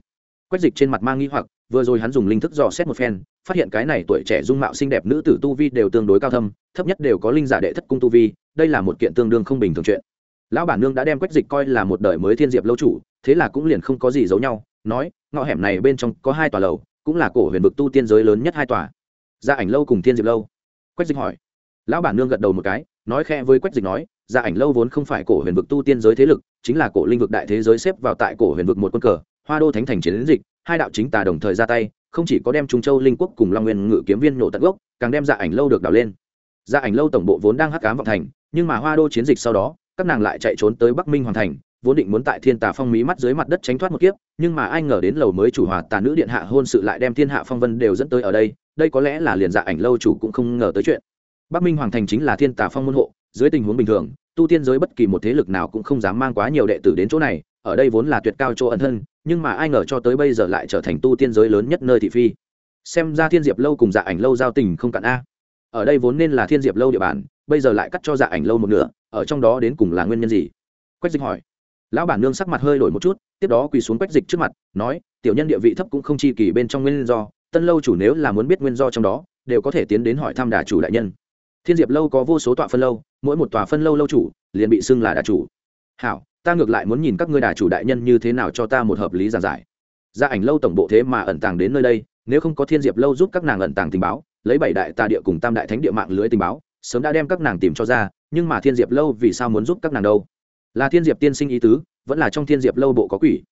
[SPEAKER 1] Quách dịch trên mặt mang nghi hoặc, vừa rồi hắn dùng linh thức dò xét một phen, phát hiện cái này tuổi trẻ dung mạo xinh đẹp nữ tử tu vi đều tương đối cao thâm, thấp nhất đều có linh giả đệ thất cung tu vi, đây là một kiện tương đương không bình thường chuyện. Lão bản nương đã đem quách dịch coi là một đời mới thiên diệp lâu chủ, thế là cũng liền không có gì giấu nhau, nói, ngõ hẻm này bên trong có hai tòa lầu, cũng là cổ huyền vực tu tiên giới lớn nhất hai tòa. Gia ảnh lâu cùng thiên diệp lâu. Quách dịch hỏi. Lão bản nương gật đầu một cái, nói khe với quách dịch nói gia ảnh lâu vốn không phải cổ huyền vực tu tiên giới thế lực, chính là cổ linh vực đại thế giới xếp vào tại cổ huyền vực một quân cờ hoa đô thánh thành chiến dịch, hai đạo chính tà đồng thời ra tay, không chỉ có đem trung châu linh quốc cùng long nguyên ngự kiếm viên nổ tận gốc, càng đem dạ ảnh lâu được đào lên. Dạ ảnh lâu tổng bộ vốn đang hắc cám vọng thành, nhưng mà hoa đô chiến dịch sau đó, các nàng lại chạy trốn tới bắc minh hoàn thành, vốn định muốn tại thiên tà phong mí mắt dưới mặt đất tránh thoát một kiếp, nhưng mà ai ngờ đến lầu mới chủ hòa tà nữ điện hạ hôn sự lại đem thiên hạ phong vân đều dẫn tới ở đây đây có lẽ là liền dạ ảnh lâu chủ cũng không ngờ tới chuyện. Bắc minh hoàng thành chính là thiên tà phong môn hộ, dưới tình huống bình thường, tu tiên giới bất kỳ một thế lực nào cũng không dám mang quá nhiều đệ tử đến chỗ này, ở đây vốn là tuyệt cao chỗ ẩn thân nhưng mà ai ngờ cho tới bây giờ lại trở thành tu tiên giới lớn nhất nơi thị phi. Xem ra thiên diệp lâu cùng dạ ảnh lâu giao tình không cạn a. Ở đây vốn nên là thiên diệp lâu địa bàn, bây giờ lại cắt cho dạ ảnh lâu một nửa, ở trong đó đến cùng là nguyên nhân gì? Quách dịch hỏi. Lão bản nương sắc mặt hơi đổi một chút, tiếp đó quỳ xuống quách dịch trước mặt, nói, tiểu nhân địa vị thấp cũng không chi kỳ bên trong nguyên do, tân lâu chủ nếu là muốn biết nguyên do trong đó, đều có thể tiến đến hỏi thăm đà chủ đại nhân. Thiên diệp lâu có vô số tọa phân lâu, mỗi một tòa phân lâu lâu chủ liền bị xưng là đà chủ. Hảo ta ngược lại muốn nhìn các ngươi đà chủ đại nhân như thế nào cho ta một hợp lý giản giải. Gia ảnh lâu tổng bộ thế mà ẩn tàng đến nơi đây, nếu không có thiên diệp lâu giúp các nàng ẩn tàng tình báo, lấy bảy đại tà địa cùng tam đại thánh địa mạng lưới tình báo, sớm đã đem các nàng tìm cho ra, nhưng mà thiên diệp lâu vì sao muốn giúp các nàng đâu? Là thiên diệp tiên sinh ý tứ, vẫn là trong thiên diệp lâu bộ có quỷ?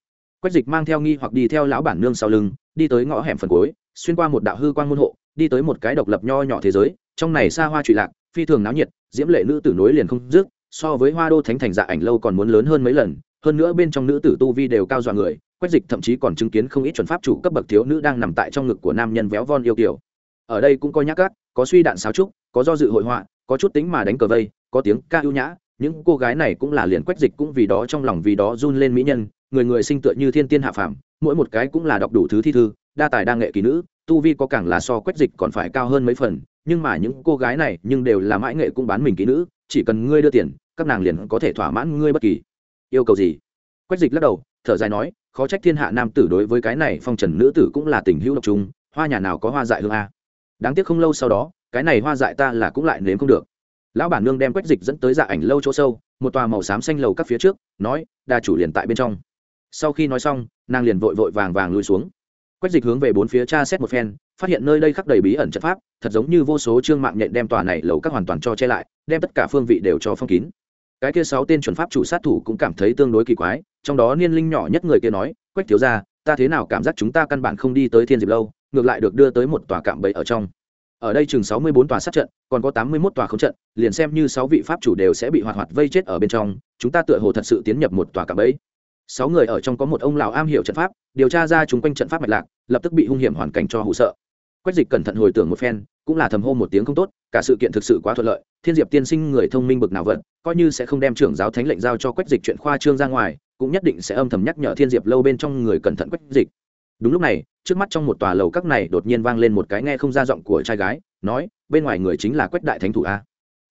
[SPEAKER 1] Quách dịch mang theo nghi hoặc đi theo lão bản nương sau lưng, đi tới ngõ hẻm phần cuối, xuyên qua một đạo hư quan môn hộ, đi tới một cái độc lập nho nhỏ thế giới, trong này xa hoa trụy lạc, phi thường náo nhiệt, diễm lệ nữ tử nối liền không dứt so với hoa đô thánh thành dạ ảnh lâu còn muốn lớn hơn mấy lần, hơn nữa bên trong nữ tử tu vi đều cao dọa người, quách dịch thậm chí còn chứng kiến không ít chuẩn pháp chủ cấp bậc thiếu nữ đang nằm tại trong ngực của nam nhân véo von yêu kiểu ở đây cũng có nhắc cát, có suy đạn sáo trúc, có do dự hội họa, có chút tính mà đánh cờ vây, có tiếng ca ưu nhã, những cô gái này cũng là liền quách dịch cũng vì đó trong lòng vì đó run lên mỹ nhân, người người sinh tựa như thiên tiên hạ phàm, mỗi một cái cũng là đọc đủ thứ thi thư, đa tài đa nghệ kỳ nữ, tu vi có càng là so quách dịch còn phải cao hơn mấy phần, nhưng mà những cô gái này nhưng đều là mãi nghệ cũng bán mình kỹ nữ, chỉ cần ngươi đưa tiền các nàng liền có thể thỏa mãn ngươi bất kỳ. Yêu cầu gì? Quách dịch lắc đầu, thở dài nói, khó trách thiên hạ nam tử đối với cái này phong trần nữ tử cũng là tình hữu độc trung hoa nhà nào có hoa dại hương a? Đáng tiếc không lâu sau đó, cái này hoa dại ta là cũng lại nếm không được. Lão bản nương đem quách dịch dẫn tới dạ ảnh lâu chỗ sâu, một tòa màu xám xanh lầu các phía trước, nói, đa chủ liền tại bên trong. Sau khi nói xong, nàng liền vội vội vàng vàng lui xuống. Quách dịch hướng về bốn phía tra xét một phen, phát hiện nơi đây khắc đầy bí ẩn trận pháp, thật giống như vô số chương mạng nhện đem tòa này lầu các hoàn toàn cho che lại, đem tất cả phương vị đều cho phong kín cái kia sáu tên chuẩn pháp chủ sát thủ cũng cảm thấy tương đối kỳ quái, trong đó niên linh nhỏ nhất người kia nói, quách thiếu ra ta thế nào cảm giác chúng ta căn bản không đi tới thiên diệp lâu, ngược lại được đưa tới một tòa cạm bẫy ở trong. Ở đây chừng sáu mươi bốn tòa sát trận, còn có tám mươi mốt tòa không trận, liền xem như sáu vị pháp chủ đều sẽ bị hoạt hoạt vây chết ở bên trong, chúng ta tựa hồ thật sự tiến nhập một tòa cạm bẫy. Sáu người ở trong có một ông lào am hiểu trận pháp, điều tra ra chúng quanh trận pháp mạch lạc, lập tức bị hung hiểm hoàn cảnh cho hụ sợ quách dịch cẩn thận hồi tưởng một phen, cũng là thầm hô một tiếng không tốt, cả sự kiện thực sự quá thuận lợi, thiên diệp tiên sinh người thông minh bực nào vận coi như sẽ không đem trưởng giáo thánh lệnh giao cho quách dịch chuyện khoa trương ra ngoài, cũng nhất định sẽ âm thầm nhắc nhở thiên diệp lâu bên trong người cẩn thận quách dịch. Đúng lúc này, trước mắt trong một tòa lầu các này đột nhiên vang lên một cái nghe không ra giọng của trai gái, nói, bên ngoài người chính là quách đại thánh thủ a.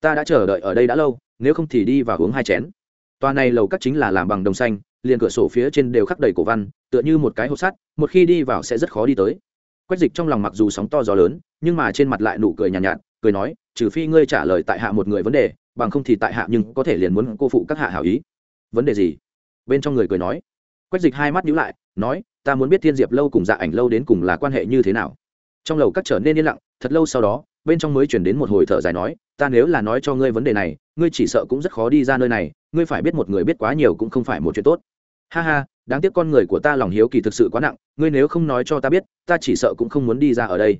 [SPEAKER 1] Ta đã chờ đợi ở đây đã lâu, nếu không thì đi và uống hai chén. Tòa này lầu các chính là làm bằng đồng xanh, liền cửa sổ phía trên đều khắc đầy cổ văn, tựa như một cái hộp sắt, một khi đi vào sẽ rất khó đi tới quách dịch trong lòng mặc dù sóng to gió lớn nhưng mà trên mặt lại nụ cười nhàn nhạt, nhạt cười nói trừ phi ngươi trả lời tại hạ một người vấn đề bằng không thì tại hạ nhưng có thể liền muốn cô phụ các hạ hảo ý. Vấn đề gì? Bên trong người cười nói. Quách dịch hai mắt nhíu lại nói ta muốn biết thiên diệp lâu cùng dạ ảnh lâu đến cùng là quan hệ như thế nào? Trong lầu các trở nên yên lặng thật lâu sau đó bên trong mới chuyển đến một hồi thở dài nói ta nếu là nói cho ngươi vấn đề này ngươi chỉ sợ cũng rất khó đi ra nơi này ngươi phải biết một người biết quá nhiều cũng không phải một chuyện tốt ha ha, đáng tiếc con người của ta lòng hiếu kỳ thực sự quá nặng, ngươi nếu không nói cho ta biết, ta chỉ sợ cũng không muốn đi ra ở đây.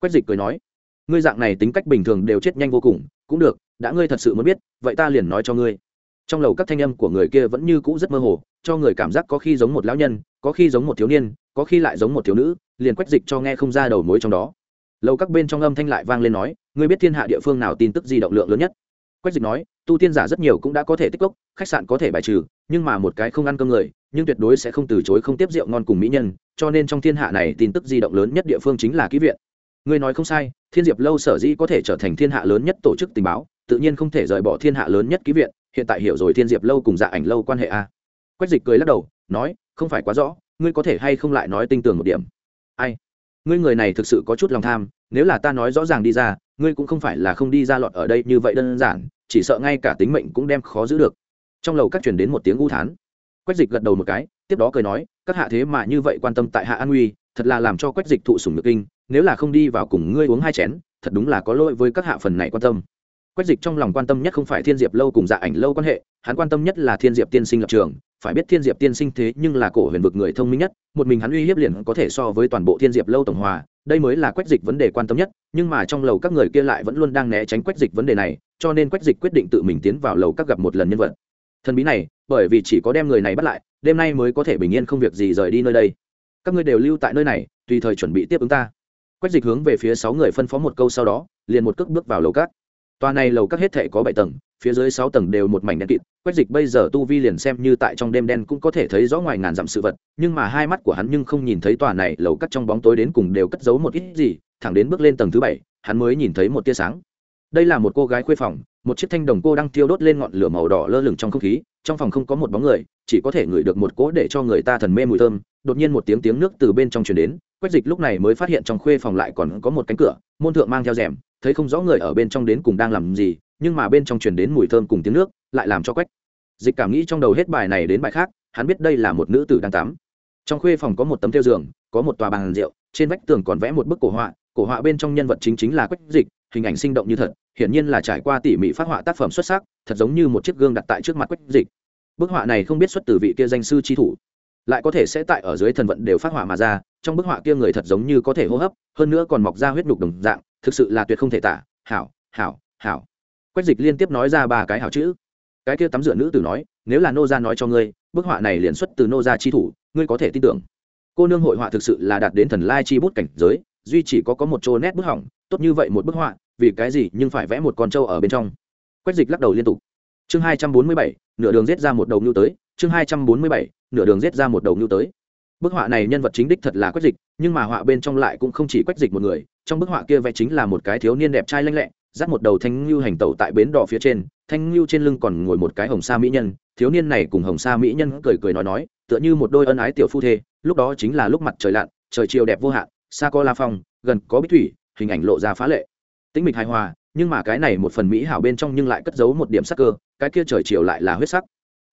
[SPEAKER 1] Quách dịch cười nói, ngươi dạng này tính cách bình thường đều chết nhanh vô cùng, cũng được, đã ngươi thật sự muốn biết, vậy ta liền nói cho ngươi. Trong lầu các thanh âm của người kia vẫn như cũ rất mơ hồ, cho người cảm giác có khi giống một lão nhân, có khi giống một thiếu niên, có khi lại giống một thiếu nữ, liền quách dịch cho nghe không ra đầu mối trong đó. Lầu các bên trong âm thanh lại vang lên nói, ngươi biết thiên hạ địa phương nào tin tức di động lượng lớn nhất? Quách dịch nói, tu tiên giả rất nhiều cũng đã có thể tích cốc, khách sạn có thể bài trừ, nhưng mà một cái không ăn cơm người, nhưng tuyệt đối sẽ không từ chối không tiếp rượu ngon cùng mỹ nhân, cho nên trong thiên hạ này tin tức di động lớn nhất địa phương chính là ký viện. Ngươi nói không sai, thiên diệp lâu sở dĩ có thể trở thành thiên hạ lớn nhất tổ chức tình báo, tự nhiên không thể rời bỏ thiên hạ lớn nhất ký viện, hiện tại hiểu rồi thiên diệp lâu cùng dạ ảnh lâu quan hệ a. Quách dịch cười lắc đầu, nói, không phải quá rõ, ngươi có thể hay không lại nói tinh tường một điểm. Ai? Ngươi người này thực sự có chút lòng tham, nếu là ta nói rõ ràng đi ra, ngươi cũng không phải là không đi ra lọt ở đây như vậy đơn giản, chỉ sợ ngay cả tính mệnh cũng đem khó giữ được. Trong lầu các truyền đến một tiếng u thán. Quách dịch gật đầu một cái, tiếp đó cười nói, các hạ thế mà như vậy quan tâm tại hạ an nguy thật là làm cho quách dịch thụ sủng nhược kinh, nếu là không đi vào cùng ngươi uống hai chén, thật đúng là có lỗi với các hạ phần này quan tâm quách dịch trong lòng quan tâm nhất không phải thiên diệp lâu cùng dạ ảnh lâu quan hệ, hắn quan tâm nhất là thiên diệp tiên sinh lập trường. Phải biết thiên diệp tiên sinh thế nhưng là cổ huyền vực người thông minh nhất, một mình hắn uy hiếp liền có thể so với toàn bộ thiên diệp lâu tổng hòa, đây mới là quách dịch vấn đề quan tâm nhất, nhưng mà trong lầu các người kia lại vẫn luôn đang né tránh quách dịch vấn đề này, cho nên quách dịch quyết định tự mình tiến vào lầu các gặp một lần nhân vật. Thần bí này, bởi vì chỉ có đem người này bắt lại, đêm nay mới có thể bình yên không việc gì rời đi nơi đây. Các ngươi đều lưu tại nơi này, tùy thời chuẩn bị tiếp ứng ta. Quách dịch hướng về phía sáu người phân phó một câu sau đó, liền một cước bước vào lầu các tòa này lầu các hết thể có bảy tầng, phía dưới sáu tầng đều một mảnh đen kịt. Quách dịch bây giờ tu vi liền xem như tại trong đêm đen cũng có thể thấy rõ ngoài ngàn dặm sự vật, nhưng mà hai mắt của hắn nhưng không nhìn thấy tòa này lầu các trong bóng tối đến cùng đều cất giấu một ít gì. Thẳng đến bước lên tầng thứ bảy, hắn mới nhìn thấy một tia sáng. Đây là một cô gái khuê phòng, một chiếc thanh đồng cô đang thiêu đốt lên ngọn lửa màu đỏ lơ lửng trong không khí. Trong phòng không có một bóng người, chỉ có thể ngửi được một cỗ để cho người ta thần mê mùi thơm. Đột nhiên một tiếng tiếng nước từ bên trong truyền đến. Quách dịch lúc này mới phát hiện trong khuê phòng lại còn có một cánh cửa, môn thượng mang theo rèm thấy không rõ người ở bên trong đến cùng đang làm gì, nhưng mà bên trong truyền đến mùi thơm cùng tiếng nước, lại làm cho quách dịch cảm nghĩ trong đầu hết bài này đến bài khác, hắn biết đây là một nữ tử đang tắm. Trong khuê phòng có một tấm tiêu giường, có một tòa bàn rượu, trên vách tường còn vẽ một bức cổ họa cổ họa bên trong nhân vật chính chính là quách dịch, hình ảnh sinh động như thật, hiển nhiên là trải qua tỉ mỉ phát họa tác phẩm xuất sắc, thật giống như một chiếc gương đặt tại trước mặt quách dịch. Bức họa này không biết xuất từ vị kia danh sư tri thủ, lại có thể sẽ tại ở dưới thần vận đều phát họa mà ra, trong bức họa kia người thật giống như có thể hô hấp, hơn nữa còn mọc ra huyết nhục đồng dạng thực sự là tuyệt không thể tả. Hảo hảo hảo. Quách dịch liên tiếp nói ra ba cái hảo chữ. Cái kia tắm rửa nữ tử nói, nếu là nô gia nói cho ngươi, bức họa này liền xuất từ nô gia chi thủ, ngươi có thể tin tưởng. Cô nương hội họa thực sự là đạt đến thần lai chi bút cảnh giới, duy chỉ có có một chỗ nét bức hỏng, tốt như vậy một bức họa, vì cái gì nhưng phải vẽ một con trâu ở bên trong? Quách dịch lắc đầu liên tục. Chương hai trăm bốn mươi bảy, nửa đường giết ra một đầu ngưu tới, chương hai trăm bốn mươi bảy, nửa đường giết ra một đầu ngưu tới bức họa này nhân vật chính đích thật là quách dịch, nhưng mà họa bên trong lại cũng không chỉ quách dịch một người. Trong bức họa kia vẽ chính là một cái thiếu niên đẹp trai lanh lẹ, dắt một đầu thanh ngưu hành tẩu tại bến đỏ phía trên, thanh ngưu trên lưng còn ngồi một cái hồng sa mỹ nhân. Thiếu niên này cùng hồng sa mỹ nhân cười cười nói nói, tựa như một đôi ân ái tiểu phu thê, lúc đó chính là lúc mặt trời lặn, trời chiều đẹp vô hạn, xa có la phong, gần có bích thủy, hình ảnh lộ ra phá lệ. Tĩnh mịch hài hòa, nhưng mà cái này một phần mỹ hảo bên trong nhưng lại cất giấu một điểm sắc cơ, cái kia trời chiều lại là huyết sắc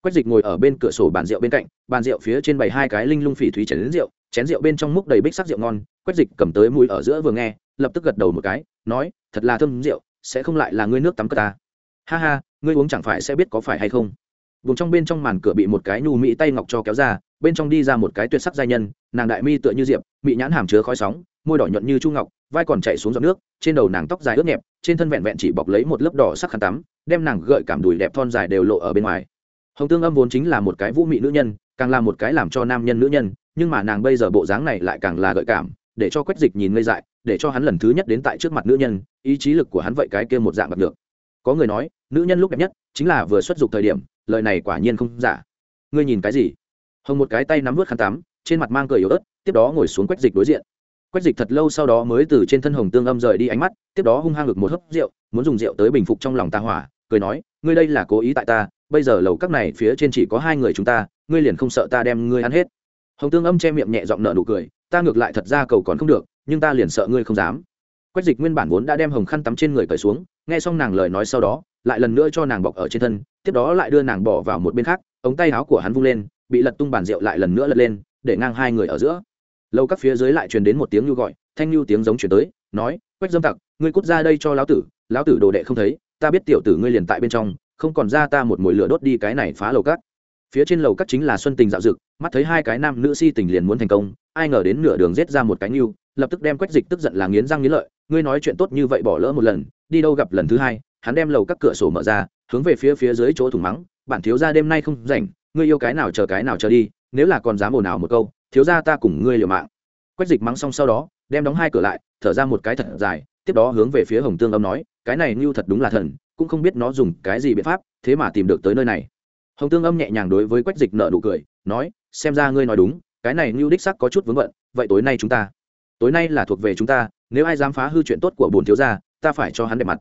[SPEAKER 1] quách dịch ngồi ở bên cửa sổ bàn rượu bên cạnh, bàn rượu phía trên bày hai cái linh lung phỉ thúy chén rượu chén rượu bên trong múc đầy bích sắc rượu ngon, quách dịch cầm tới mũi ở giữa vừa nghe, lập tức gật đầu một cái, nói, thật là thơm rượu, sẽ không lại là ngươi nước tắm cơ ta. Ha ha, ngươi uống chẳng phải sẽ biết có phải hay không? Vùng trong bên trong màn cửa bị một cái nhu mỹ tay ngọc cho kéo ra, bên trong đi ra một cái tuyệt sắc giai nhân, nàng đại mi tựa như diệp bị nhãn hàm chứa khói sóng, môi đỏ nhuận như chu ngọc, vai còn chạy xuống giọt nước, trên đầu nàng tóc dài ướt nhẹp, trên thân vẹn vẹn chỉ bọc lấy một lớp đỏ sắc khăn tắm, đem nàng gợi cảm đùi đẹp thon dài đều lộ ở bên ngoài hồng tương âm vốn chính là một cái vũ mị nữ nhân, càng là một cái làm cho nam nhân nữ nhân, nhưng mà nàng bây giờ bộ dáng này lại càng là gợi cảm, để cho quách dịch nhìn ngây dại, để cho hắn lần thứ nhất đến tại trước mặt nữ nhân, ý chí lực của hắn vậy cái kia một dạng bật được. Có người nói, nữ nhân lúc đẹp nhất, chính là vừa xuất dục thời điểm, lời này quả nhiên không giả. Ngươi nhìn cái gì? Hồng một cái tay nắm vớt khăn tắm, trên mặt mang cười yếu ớt, tiếp đó ngồi xuống quách dịch đối diện. Quách dịch thật lâu sau đó mới từ trên thân hồng tương âm rời đi ánh mắt, tiếp đó hung hăng ngực một hớp rượu, muốn dùng rượu tới bình phục trong lòng ta hỏa, cười nói, ngươi đây là cố ý tại ta bây giờ lầu các này phía trên chỉ có hai người chúng ta, ngươi liền không sợ ta đem ngươi ăn hết. Hồng tương âm che miệng nhẹ giọng nợ nụ cười, ta ngược lại thật ra cầu còn không được, nhưng ta liền sợ ngươi không dám. Quách dịch nguyên bản vốn đã đem hồng khăn tắm trên người cởi xuống, nghe xong nàng lời nói sau đó, lại lần nữa cho nàng bọc ở trên thân, tiếp đó lại đưa nàng bỏ vào một bên khác, ống tay áo của hắn vung lên, bị lật tung bàn rượu lại lần nữa lật lên, để ngang hai người ở giữa. Lâu các phía dưới lại truyền đến một tiếng nhu gọi, thanh nhu tiếng giống chuyển tới, nói, quách dâm tặc, ngươi cút ra đây cho lão tử lão tử đồ đệ không thấy, ta biết tiểu tử ngươi liền tại bên trong không còn ra ta một mồi lửa đốt đi cái này phá lầu cát. Phía trên lầu cát chính là xuân tình dạo dực mắt thấy hai cái nam nữ si tình liền muốn thành công, ai ngờ đến nửa đường rết ra một cái nhu lập tức đem quách dịch tức giận là nghiến răng nghiến lợi, ngươi nói chuyện tốt như vậy bỏ lỡ một lần, đi đâu gặp lần thứ hai? Hắn đem lầu các cửa sổ mở ra, hướng về phía phía dưới chỗ thủng mắng, bản thiếu ra đêm nay không rảnh, ngươi yêu cái nào chờ cái nào chờ đi, nếu là còn dám ồn ào một câu, thiếu ra ta cùng ngươi liều mạng. Quách dịch mắng xong sau đó, đem đóng hai cửa lại, thở ra một cái thật dài, tiếp đó hướng về phía hồng tương âm nói, cái này như thật đúng là thần cũng không biết nó dùng cái gì biện pháp, thế mà tìm được tới nơi này. Hồng tương âm nhẹ nhàng đối với quách dịch nợ nụ cười, nói, xem ra ngươi nói đúng, cái này ngưu đích sắc có chút vướng bận, vậy tối nay chúng ta, tối nay là thuộc về chúng ta, nếu ai dám phá hư chuyện tốt của bồn thiếu gia, ta phải cho hắn đẹp mặt.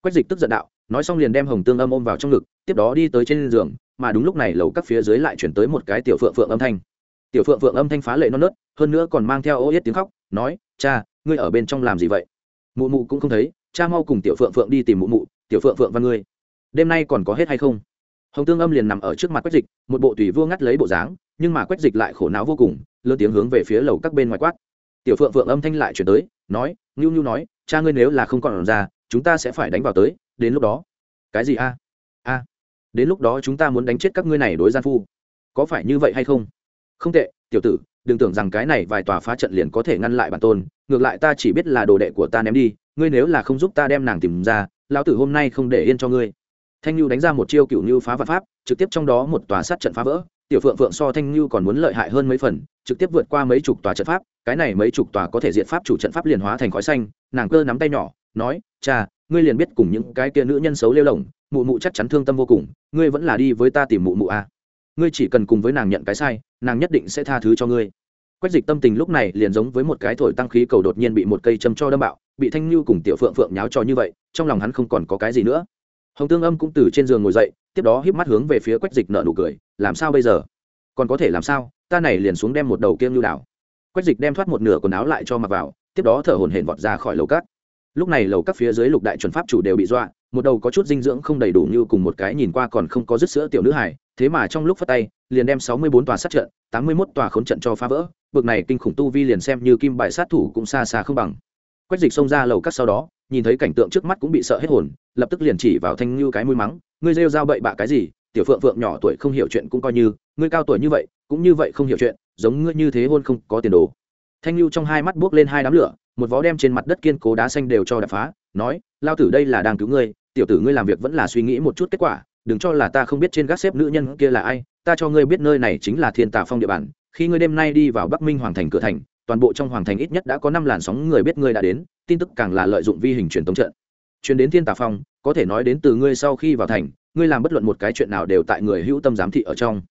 [SPEAKER 1] Quách dịch tức giận đạo, nói xong liền đem hồng tương âm ôm vào trong ngực, tiếp đó đi tới trên giường, mà đúng lúc này lầu các phía dưới lại chuyển tới một cái tiểu phượng phượng âm thanh. Tiểu phượng phượng âm thanh phá lệ non nớt, hơn nữa còn mang theo ô yết tiếng khóc, nói, cha, ngươi ở bên trong làm gì vậy? Mụ mụ cũng không thấy, cha mau cùng tiểu phượng phượng đi tìm mụ mụ tiểu phượng phượng văn ngươi. Đêm nay còn có hết hay không? Hồng tương âm liền nằm ở trước mặt quách dịch, một bộ tùy vua ngắt lấy bộ dáng, nhưng mà quách dịch lại khổ não vô cùng, lớn tiếng hướng về phía lầu các bên ngoài quát. Tiểu phượng phượng âm thanh lại chuyển tới, nói ngưu ngưu nói, cha ngươi nếu là không còn ra, chúng ta sẽ phải đánh vào tới, đến lúc đó. Cái gì a? A, đến lúc đó chúng ta muốn đánh chết các ngươi này đối gian phu. Có phải như vậy hay không? Không tệ, tiểu tử, đừng tưởng rằng cái này vài tòa phá trận liền có thể ngăn lại bản tôn, ngược lại ta chỉ biết là đồ đệ của ta ném đi, ngươi nếu là không giúp ta đem nàng tìm ra lão tử hôm nay không để yên cho ngươi. Thanh nhu đánh ra một chiêu cựu như phá vật pháp, trực tiếp trong đó một tòa sát trận phá vỡ. Tiểu phượng phượng so thanh nhu còn muốn lợi hại hơn mấy phần, trực tiếp vượt qua mấy chục tòa trận pháp. Cái này mấy chục tòa có thể diện pháp chủ trận pháp liền hóa thành khói xanh. Nàng cơ nắm tay nhỏ, nói, cha, ngươi liền biết cùng những cái kia nữ nhân xấu lêu lỏng mụ mụ chắc chắn thương tâm vô cùng, ngươi vẫn là đi với ta tìm mụ mụ à. ngươi chỉ cần cùng với nàng nhận cái sai, nàng nhất định sẽ tha thứ cho ngươi. Quách dịch tâm tình lúc này liền giống với một cái thổi tăng khí cầu đột nhiên bị một cây châm cho đâm bạo bị thanh lưu cùng tiểu phượng phượng nháo trò như vậy, trong lòng hắn không còn có cái gì nữa. Hồng tương âm cũng từ trên giường ngồi dậy, tiếp đó híp mắt hướng về phía quách dịch nợ nụ cười, làm sao bây giờ? Còn có thể làm sao? Ta này liền xuống đem một đầu kiêng lưu đảo. Quách dịch đem thoát một nửa quần áo lại cho mặc vào, tiếp đó thở hổn hển vọt ra khỏi lầu cát. Lúc này lầu các phía dưới lục đại chuẩn pháp chủ đều bị dọa, một đầu có chút dinh dưỡng không đầy đủ như cùng một cái nhìn qua còn không có dứt sữa tiểu nữ hải thế mà trong lúc phát tay, liền đem sáu mươi bốn tòa sát trận, tám mươi mốt tòa khốn trận cho phá vỡ, bực này kinh khủng tu vi liền xem như kim bài sát thủ cũng xa xa không bằng quách dịch xông ra lầu các sau đó, nhìn thấy cảnh tượng trước mắt cũng bị sợ hết hồn, lập tức liền chỉ vào thanh như cái mũi mắng, ngươi rêu dao bậy bạ cái gì? Tiểu phượng phượng nhỏ tuổi không hiểu chuyện cũng coi như, ngươi cao tuổi như vậy, cũng như vậy không hiểu chuyện, giống ngươi như thế hôn không có tiền đồ. Thanh lưu trong hai mắt buốc lên hai đám lửa, một vó đem trên mặt đất kiên cố đá xanh đều cho đập phá, nói, lao tử đây là đang cứu ngươi, tiểu tử ngươi làm việc vẫn là suy nghĩ một chút kết quả, đừng cho là ta không biết trên gác xếp nữ nhân kia là ai, ta cho ngươi biết nơi này chính là thiên tà phong địa bàn, khi ngươi đêm nay đi vào bắc minh hoàng thành cửa thành toàn bộ trong hoàng thành ít nhất đã có năm làn sóng người biết ngươi đã đến, tin tức càng là lợi dụng vi hình truyền tống trận. Truyền đến thiên tà phong, có thể nói đến từ ngươi sau khi vào thành, ngươi làm bất luận một cái chuyện nào đều tại người hữu tâm giám thị ở trong.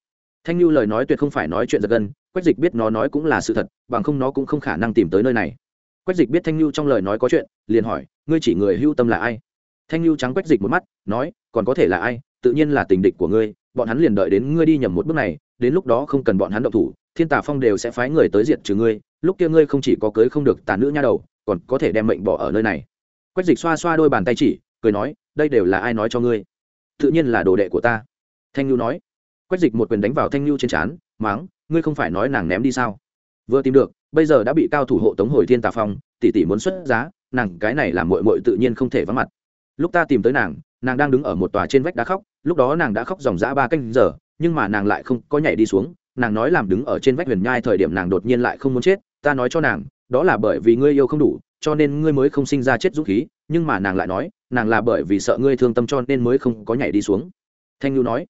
[SPEAKER 1] Thanh lưu lời nói tuyệt không phải nói chuyện giật gân, quách dịch biết nó nói cũng là sự thật, bằng không nó cũng không khả năng tìm tới nơi này. Quách dịch biết thanh lưu trong lời nói có chuyện, liền hỏi, ngươi chỉ người hữu tâm là ai? Thanh lưu trắng quách dịch một mắt, nói, còn có thể là ai? Tự nhiên là tình địch của ngươi, bọn hắn liền đợi đến ngươi đi nhầm một bước này, đến lúc đó không cần bọn hắn động thủ, thiên tà phong đều sẽ phái người tới diện trừ ngươi lúc kia ngươi không chỉ có cưới không được tàn nữ nha đầu, còn có thể đem mệnh bỏ ở nơi này. Quách dịch xoa xoa đôi bàn tay chỉ, cười nói, đây đều là ai nói cho ngươi? Tự nhiên là đồ đệ của ta. Thanh nhu nói. Quách dịch một quyền đánh vào thanh nhu trên trán máng ngươi không phải nói nàng ném đi sao? Vừa tìm được, bây giờ đã bị cao thủ hộ tống hồi thiên tà phong, tỷ tỷ muốn xuất giá, nàng cái này làm mội mội tự nhiên không thể vắng mặt. Lúc ta tìm tới nàng nàng đang đứng ở một tòa trên vách đá khóc, lúc đó nàng đã khóc dòng dã ba canh giờ, nhưng mà nàng lại không có nhảy đi xuống, nàng nói làm đứng ở trên vách huyền nhai thời điểm nàng đột nhiên lại không muốn chết ta nói cho nàng, đó là bởi vì ngươi yêu không đủ, cho nên ngươi mới không sinh ra chết dũng khí, nhưng mà nàng lại nói, nàng là bởi vì sợ ngươi thương tâm cho nên mới không có nhảy đi xuống. Thanh nhu nói.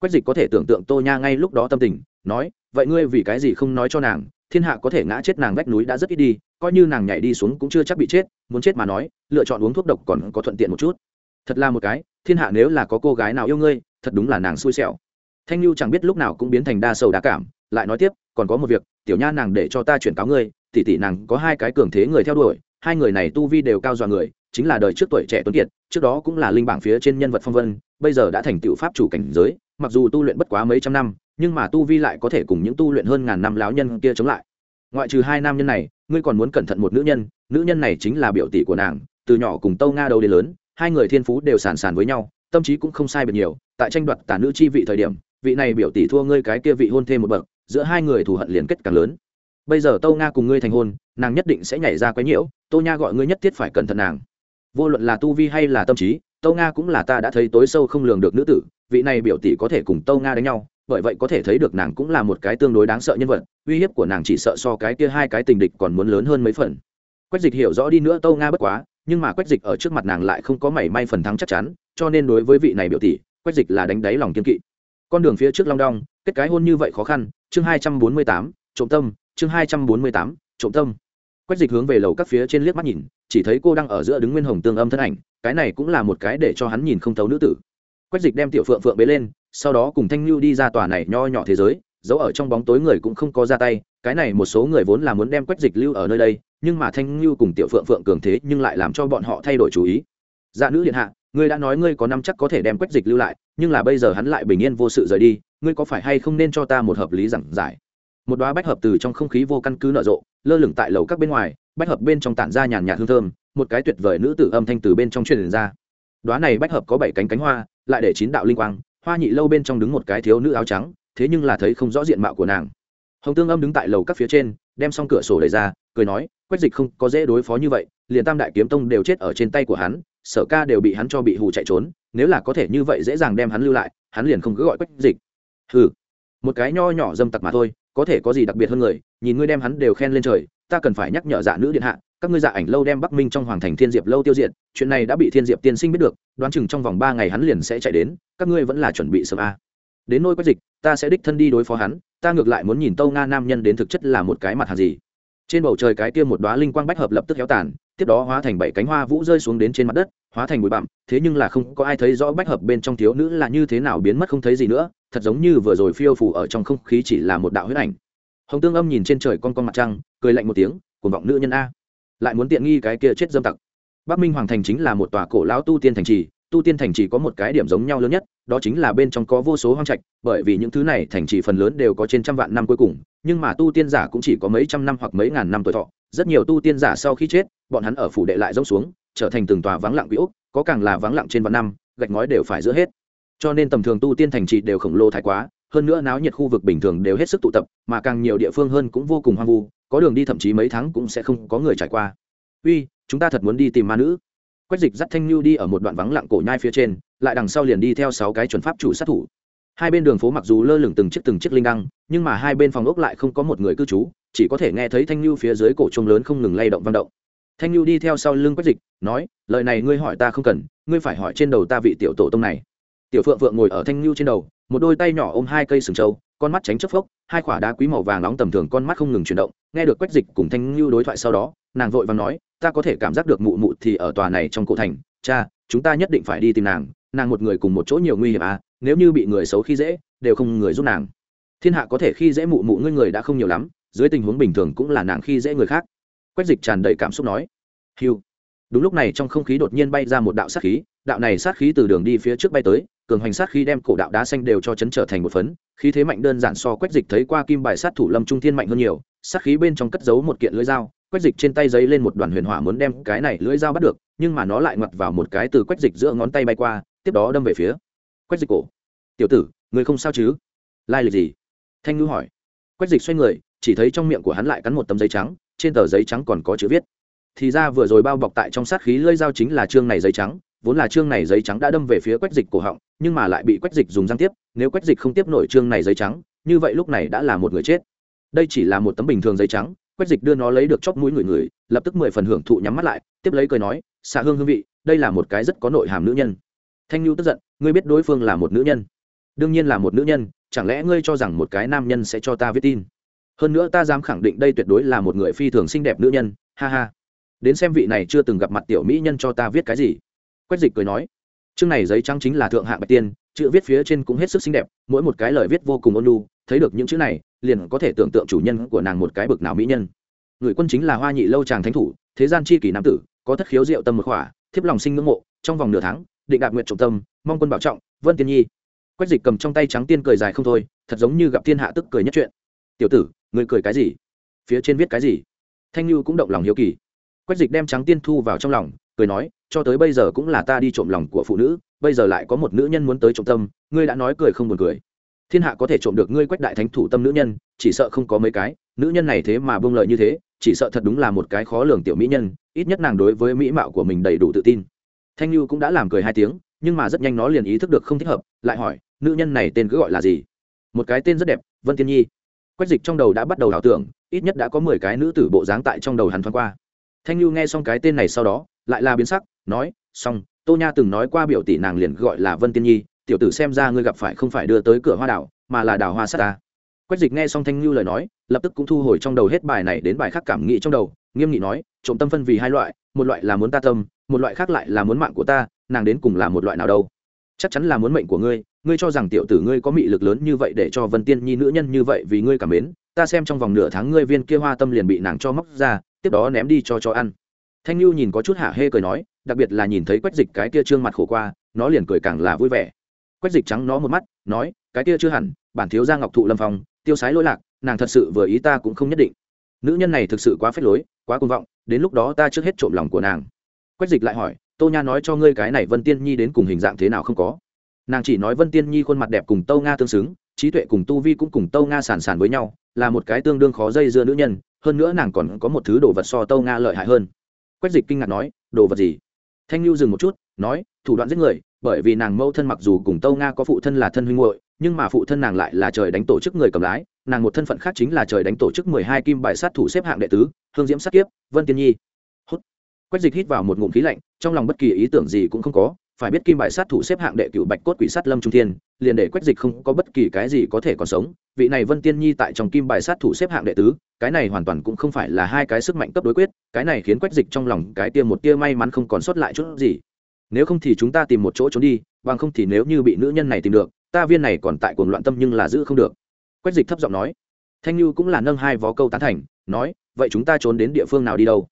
[SPEAKER 1] Quách dịch có thể tưởng tượng tô nha ngay lúc đó tâm tình, nói, vậy ngươi vì cái gì không nói cho nàng? Thiên hạ có thể ngã chết nàng vách núi đã rất ít đi, coi như nàng nhảy đi xuống cũng chưa chắc bị chết, muốn chết mà nói, lựa chọn uống thuốc độc còn có thuận tiện một chút. Thật là một cái, thiên hạ nếu là có cô gái nào yêu ngươi, thật đúng là nàng xui xẻo. Thanh lưu chẳng biết lúc nào cũng biến thành đa sầu đa cảm, lại nói tiếp, còn có một việc tiểu nha nàng để cho ta chuyển cáo ngươi, tỷ tỷ nàng có hai cái cường thế người theo đuổi, hai người này tu vi đều cao dọa người, chính là đời trước tuổi trẻ tuấn kiệt, trước đó cũng là linh bảng phía trên nhân vật phong vân, bây giờ đã thành tựu pháp chủ cảnh giới, mặc dù tu luyện bất quá mấy trăm năm, nhưng mà tu vi lại có thể cùng những tu luyện hơn ngàn năm láo nhân kia chống lại. Ngoại trừ hai nam nhân này, ngươi còn muốn cẩn thận một nữ nhân nữ nhân này chính là biểu tỷ của nàng, từ nhỏ cùng tâu nga đầu đến lớn, hai người thiên phú đều sàn sàn với nhau, tâm trí cũng không sai biệt nhiều, tại tranh đoạt tả nữ chi vị thời điểm, vị này biểu tỷ thua ngươi cái kia vị hôn thêm một bậc giữa hai người thù hận liên kết càng lớn. Bây giờ tâu nga cùng ngươi thành hôn, nàng nhất định sẽ nhảy ra quấy nhiễu, tô nha gọi ngươi nhất thiết phải cẩn thận nàng. Vô luận là tu vi hay là tâm trí tâu nga cũng là ta đã thấy tối sâu không lường được nữ tử, vị này biểu tỷ có thể cùng tâu nga đánh nhau, bởi vậy có thể thấy được nàng cũng là một cái tương đối đáng sợ nhân vật, uy hiếp của nàng chỉ sợ so cái kia hai cái tình địch còn muốn lớn hơn mấy phần. Quách dịch hiểu rõ đi nữa tâu nga bất quá, nhưng mà quách dịch ở trước mặt nàng lại không có mảy may phần thắng chắc chắn, cho nên đối với vị này biểu tỷ, quách dịch là đánh đáy lòng kiên kỵ. Con đường phía trước long đong, kết cái hôn như vậy khó khăn chương hai trăm bốn mươi tám, trộm tâm, chương hai trăm bốn mươi tám, trộm tâm. Quách dịch hướng về lầu các phía trên liếc mắt nhìn, chỉ thấy cô đang ở giữa đứng nguyên hồng tương âm thân ảnh, cái này cũng là một cái để cho hắn nhìn không thấu nữ tử. Quách dịch đem tiểu phượng phượng bế lên, sau đó cùng thanh lưu đi ra tòa này nho nhỏ thế giới, giấu ở trong bóng tối người cũng không có ra tay, cái này một số người vốn là muốn đem quách dịch lưu ở nơi đây, nhưng mà thanh lưu cùng tiểu phượng phượng cường thế nhưng lại làm cho bọn họ thay đổi chú ý. Dạ nữ điện hạ, ngươi đã nói ngươi có năm chắc có thể đem quách dịch lưu lại, nhưng là bây giờ hắn lại bình yên vô sự rời đi ngươi có phải hay không nên cho ta một hợp lý giảng giải? Một đoá bách hợp từ trong không khí vô căn cứ nở rộ, lơ lửng tại lầu các bên ngoài, bách hợp bên trong tản ra nhàn nhạt hương thơm, một cái tuyệt vời nữ tử âm thanh từ bên trong truyền ra. Đoá này bách hợp có bảy cánh cánh hoa, lại để chín đạo linh quang, hoa nhị lâu bên trong đứng một cái thiếu nữ áo trắng, thế nhưng là thấy không rõ diện mạo của nàng. Hồng tương âm đứng tại lầu các phía trên, đem xong cửa sổ đẩy ra, cười nói, quách dịch không có dễ đối phó như vậy, liền tam đại kiếm tông đều chết ở trên tay của hắn, sở ca đều bị hắn cho bị hù chạy trốn, nếu là có thể như vậy dễ dàng đem hắn lưu lại, hắn liền không cứ gọi quách dịch hừ một cái nho nhỏ dâm tặc mà thôi, có thể có gì đặc biệt hơn người, nhìn ngươi đem hắn đều khen lên trời, ta cần phải nhắc nhở dạ nữ điện hạ, các ngươi dạ ảnh lâu đem bắc minh trong hoàng thành thiên diệp lâu tiêu diệt, chuyện này đã bị thiên diệp tiên sinh biết được, đoán chừng trong vòng ba ngày hắn liền sẽ chạy đến, các ngươi vẫn là chuẩn bị sớm a à. đến nôi quách dịch, ta sẽ đích thân đi đối phó hắn, ta ngược lại muốn nhìn tâu nga nam nhân đến thực chất là một cái mặt hàng gì trên bầu trời cái kia một đoá linh quang bách hợp lập tức héo tàn, tiếp đó hóa thành bảy cánh hoa vũ rơi xuống đến trên mặt đất hóa thành bụi bặm, thế nhưng là không có ai thấy rõ bách hợp bên trong thiếu nữ là như thế nào biến mất không thấy gì nữa, thật giống như vừa rồi phiêu phủ ở trong không khí chỉ là một đạo huyết ảnh. Hồng tương âm nhìn trên trời con con mặt trăng, cười lạnh một tiếng, cuồng vọng nữ nhân a. Lại muốn tiện nghi cái kia chết dâm tặc. Bắc minh hoàng thành chính là một tòa cổ lão tu tiên thành trì, tu tiên thành trì có một cái điểm giống nhau lớn nhất, đó chính là bên trong có vô số hoang trạch, bởi vì những thứ này thành trì phần lớn đều có trên trăm vạn năm cuối cùng, nhưng mà tu tiên giả cũng chỉ có mấy trăm năm hoặc mấy ngàn năm tuổi thọ, rất nhiều tu tiên giả sau khi chết, bọn hắn ở phủ đệ lại rông xuống trở thành từng tòa vắng lặng quỹ úc, có càng là vắng lặng trên vạn năm, gạch ngói đều phải giữa hết. Cho nên tầm thường tu tiên thành trì đều khổng lồ thái quá, hơn nữa náo nhiệt khu vực bình thường đều hết sức tụ tập, mà càng nhiều địa phương hơn cũng vô cùng hoang vu, có đường đi thậm chí mấy tháng cũng sẽ không có người trải qua. Uy, chúng ta thật muốn đi tìm ma nữ. Quách dịch dắt thanh lưu đi ở một đoạn vắng lặng cổ nhai phía trên, lại đằng sau liền đi theo sáu cái chuẩn pháp chủ sát thủ. Hai bên đường phố mặc dù lơ lửng từng chiếc từng chiếc linh đăng, nhưng mà hai bên phòng ốc lại không có một người cư trú, chỉ có thể nghe thấy thanh lưu phía dưới cổ trông lớn không ngừng lay động vang động thanh lưu đi theo sau lưng quách dịch, nói, lời này ngươi hỏi ta không cần, ngươi phải hỏi trên đầu ta vị tiểu tổ tông này. Tiểu phượng phượng ngồi ở thanh lưu trên đầu, một đôi tay nhỏ ôm hai cây sừng trâu, con mắt tránh chấp phốc, hai quả đá quý màu vàng nóng tầm thường con mắt không ngừng chuyển động. Nghe được quách dịch cùng thanh lưu đối thoại sau đó, nàng vội và nói, ta có thể cảm giác được mụ mụ thì ở tòa này trong cổ thành. Cha, chúng ta nhất định phải đi tìm nàng nàng một người cùng một chỗ nhiều nguy hiểm à nếu như bị người xấu khi dễ, đều không người giúp nàng. Thiên hạ có thể khi dễ mụ mụ ngươi người đã không nhiều lắm, dưới tình huống bình thường cũng là nàng khi dễ người khác quách dịch tràn đầy cảm xúc nói hiu đúng lúc này trong không khí đột nhiên bay ra một đạo sát khí, đạo này sát khí từ đường đi phía trước bay tới, cường hoành sát khí đem cổ đạo đá xanh đều cho chấn trở thành một phấn, khí thế mạnh đơn giản so quách dịch thấy qua kim bài sát thủ lâm trung thiên mạnh hơn nhiều, sát khí bên trong cất giấu một kiện lưỡi dao, quách dịch trên tay giấy lên một đoàn huyền hỏa muốn đem cái này lưỡi dao bắt được, nhưng mà nó lại ngoặt vào một cái từ quách dịch giữa ngón tay bay qua, tiếp đó đâm về phía quách dịch cổ. Tiểu tử, người không sao chứ? Lai lịch gì? Thanh ngữ hỏi. Quách dịch xoay người, chỉ thấy trong miệng của hắn lại cắn một tấm giấy trắng trên tờ giấy trắng còn có chữ viết. Thì ra vừa rồi bao bọc tại trong sát khí lưỡi dao chính là chương này giấy trắng, vốn là chương này giấy trắng đã đâm về phía quách dịch cổ họng, nhưng mà lại bị quách dịch dùng răng tiếp, nếu quách dịch không tiếp nổi chương này giấy trắng, như vậy lúc này đã là một người chết. Đây chỉ là một tấm bình thường giấy trắng, quách dịch đưa nó lấy được chóp mũi người người, lập tức mười phần hưởng thụ nhắm mắt lại, tiếp lấy cười nói, xạ hương hương vị, đây là một cái rất có nội hàm nữ nhân. Thanh lưu tức giận, ngươi biết đối phương là một nữ nhân? Đương nhiên là một nữ nhân, chẳng lẽ ngươi cho rằng một cái nam nhân sẽ cho ta viết tin? Hơn nữa ta dám khẳng định đây tuyệt đối là một người phi thường xinh đẹp nữ nhân, ha ha. Đến xem vị này chưa từng gặp mặt tiểu mỹ nhân cho ta viết cái gì. Quách dịch cười nói. Chương này giấy trắng chính là thượng hạng bạch tiên, chữ viết phía trên cũng hết sức xinh đẹp, mỗi một cái lời viết vô cùng ôn lu thấy được những chữ này, liền có thể tưởng tượng chủ nhân của nàng một cái bực nào mỹ nhân. Người quân chính là hoa nhị lâu tràng thánh thủ, thế gian chi kỷ nam tử, có thất khiếu diệu tâm một khỏa, thiếp lòng sinh ngưỡng mộ, trong vòng nửa tháng, định đạt nguyện trọng tâm, mong quân bảo trọng, vân tiên nhi. Quách dịch cầm trong tay trắng tiên cười dài không thôi, thật giống như gặp thiên hạ tức cười nhất chuyện. Tiểu tử người cười cái gì? Phía trên viết cái gì? Thanh lưu cũng động lòng hiếu kỳ. Quách dịch đem trắng tiên thu vào trong lòng, cười nói, cho tới bây giờ cũng là ta đi trộm lòng của phụ nữ, bây giờ lại có một nữ nhân muốn tới trộm tâm, ngươi đã nói cười không buồn cười. Thiên hạ có thể trộm được ngươi quách đại thánh thủ tâm nữ nhân, chỉ sợ không có mấy cái, nữ nhân này thế mà bông lợi như thế, chỉ sợ thật đúng là một cái khó lường tiểu mỹ nhân, ít nhất nàng đối với mỹ mạo của mình đầy đủ tự tin. Thanh lưu cũng đã làm cười hai tiếng, nhưng mà rất nhanh nó liền ý thức được không thích hợp, lại hỏi, nữ nhân này tên cứ gọi là gì? Một cái tên rất đẹp, vân tiên nhi quách dịch trong đầu đã bắt đầu ảo tưởng, ít nhất đã có mười cái nữ tử bộ dáng tại trong đầu hắn thoáng qua. Thanh lưu nghe xong cái tên này sau đó, lại là biến sắc, nói, xong, tô nha từng nói qua biểu tỷ nàng liền gọi là vân tiên nhi, tiểu tử xem ra ngươi gặp phải không phải đưa tới cửa hoa đảo, mà là đảo hoa sắt ta. Quách dịch nghe xong thanh lưu lời nói, lập tức cũng thu hồi trong đầu hết bài này đến bài khác cảm nghĩ trong đầu, nghiêm nghị nói, trộm tâm phân vì hai loại, một loại là muốn ta tâm, một loại khác lại là muốn mạng của ta, nàng đến cùng là một loại nào đâu? Chắc chắn là muốn mệnh của ngươi ngươi cho rằng tiểu tử ngươi có mị lực lớn như vậy để cho vân tiên nhi nữ nhân như vậy vì ngươi cảm mến, ta xem trong vòng nửa tháng ngươi viên kia hoa tâm liền bị nàng cho móc ra, tiếp đó ném đi cho cho ăn. Thanh lưu nhìn có chút hạ hê cười nói, đặc biệt là nhìn thấy quách dịch cái kia trương mặt khổ qua, nó liền cười càng là vui vẻ. Quách dịch trắng nó một mắt, nói, cái kia chưa hẳn, bản thiếu gia ngọc thụ lâm phong, tiêu sái lỗi lạc, nàng thật sự vừa ý ta cũng không nhất định. Nữ nhân này thực sự quá phết lối, quá côn vọng, đến lúc đó ta trước hết trộm lòng của nàng. Quách dịch lại hỏi tô nha nói cho ngươi cái này vân tiên nhi đến cùng hình dạng thế nào không có. Nàng chỉ nói vân tiên nhi khuôn mặt đẹp cùng tâu nga tương xứng, trí tuệ cùng tu vi cũng cùng tâu nga sàn sàn với nhau, là một cái tương đương khó dây dưa nữ nhân, hơn nữa nàng còn có một thứ đồ vật so tâu nga lợi hại hơn. Quách dịch kinh ngạc nói, đồ vật gì? Thanh lưu dừng một chút, nói, thủ đoạn giết người, bởi vì nàng mâu thân mặc dù cùng tâu nga có phụ thân là thân huynh hội nhưng mà phụ thân nàng lại là trời đánh tổ chức người cầm lái, nàng một thân phận khác chính là trời đánh tổ chức mười hai kim bài sát thủ xếp hạng đệ tứ, hương diễm sát kiếp, vân tiên nhi quách dịch hít vào một ngụm khí lạnh, trong lòng bất kỳ ý tưởng gì cũng không có, phải biết kim bài sát thủ xếp hạng đệ cửu bạch cốt quỷ sát lâm trung thiên, liền để quách dịch không có bất kỳ cái gì có thể còn sống. Vị này vân tiên nhi tại trong kim bài sát thủ xếp hạng đệ tứ, cái này hoàn toàn cũng không phải là hai cái sức mạnh cấp đối quyết, cái này khiến quách dịch trong lòng cái tia một tia may mắn không còn sót lại chút gì. Nếu không thì chúng ta tìm một chỗ trốn đi, bằng không thì nếu như bị nữ nhân này tìm được, ta viên này còn tại cuồng loạn tâm nhưng là giữ không được. Quách dịch thấp giọng nói. Thanh Nhu cũng là nâng hai vó câu tán thành, nói, vậy chúng ta trốn đến địa phương nào đi đâu?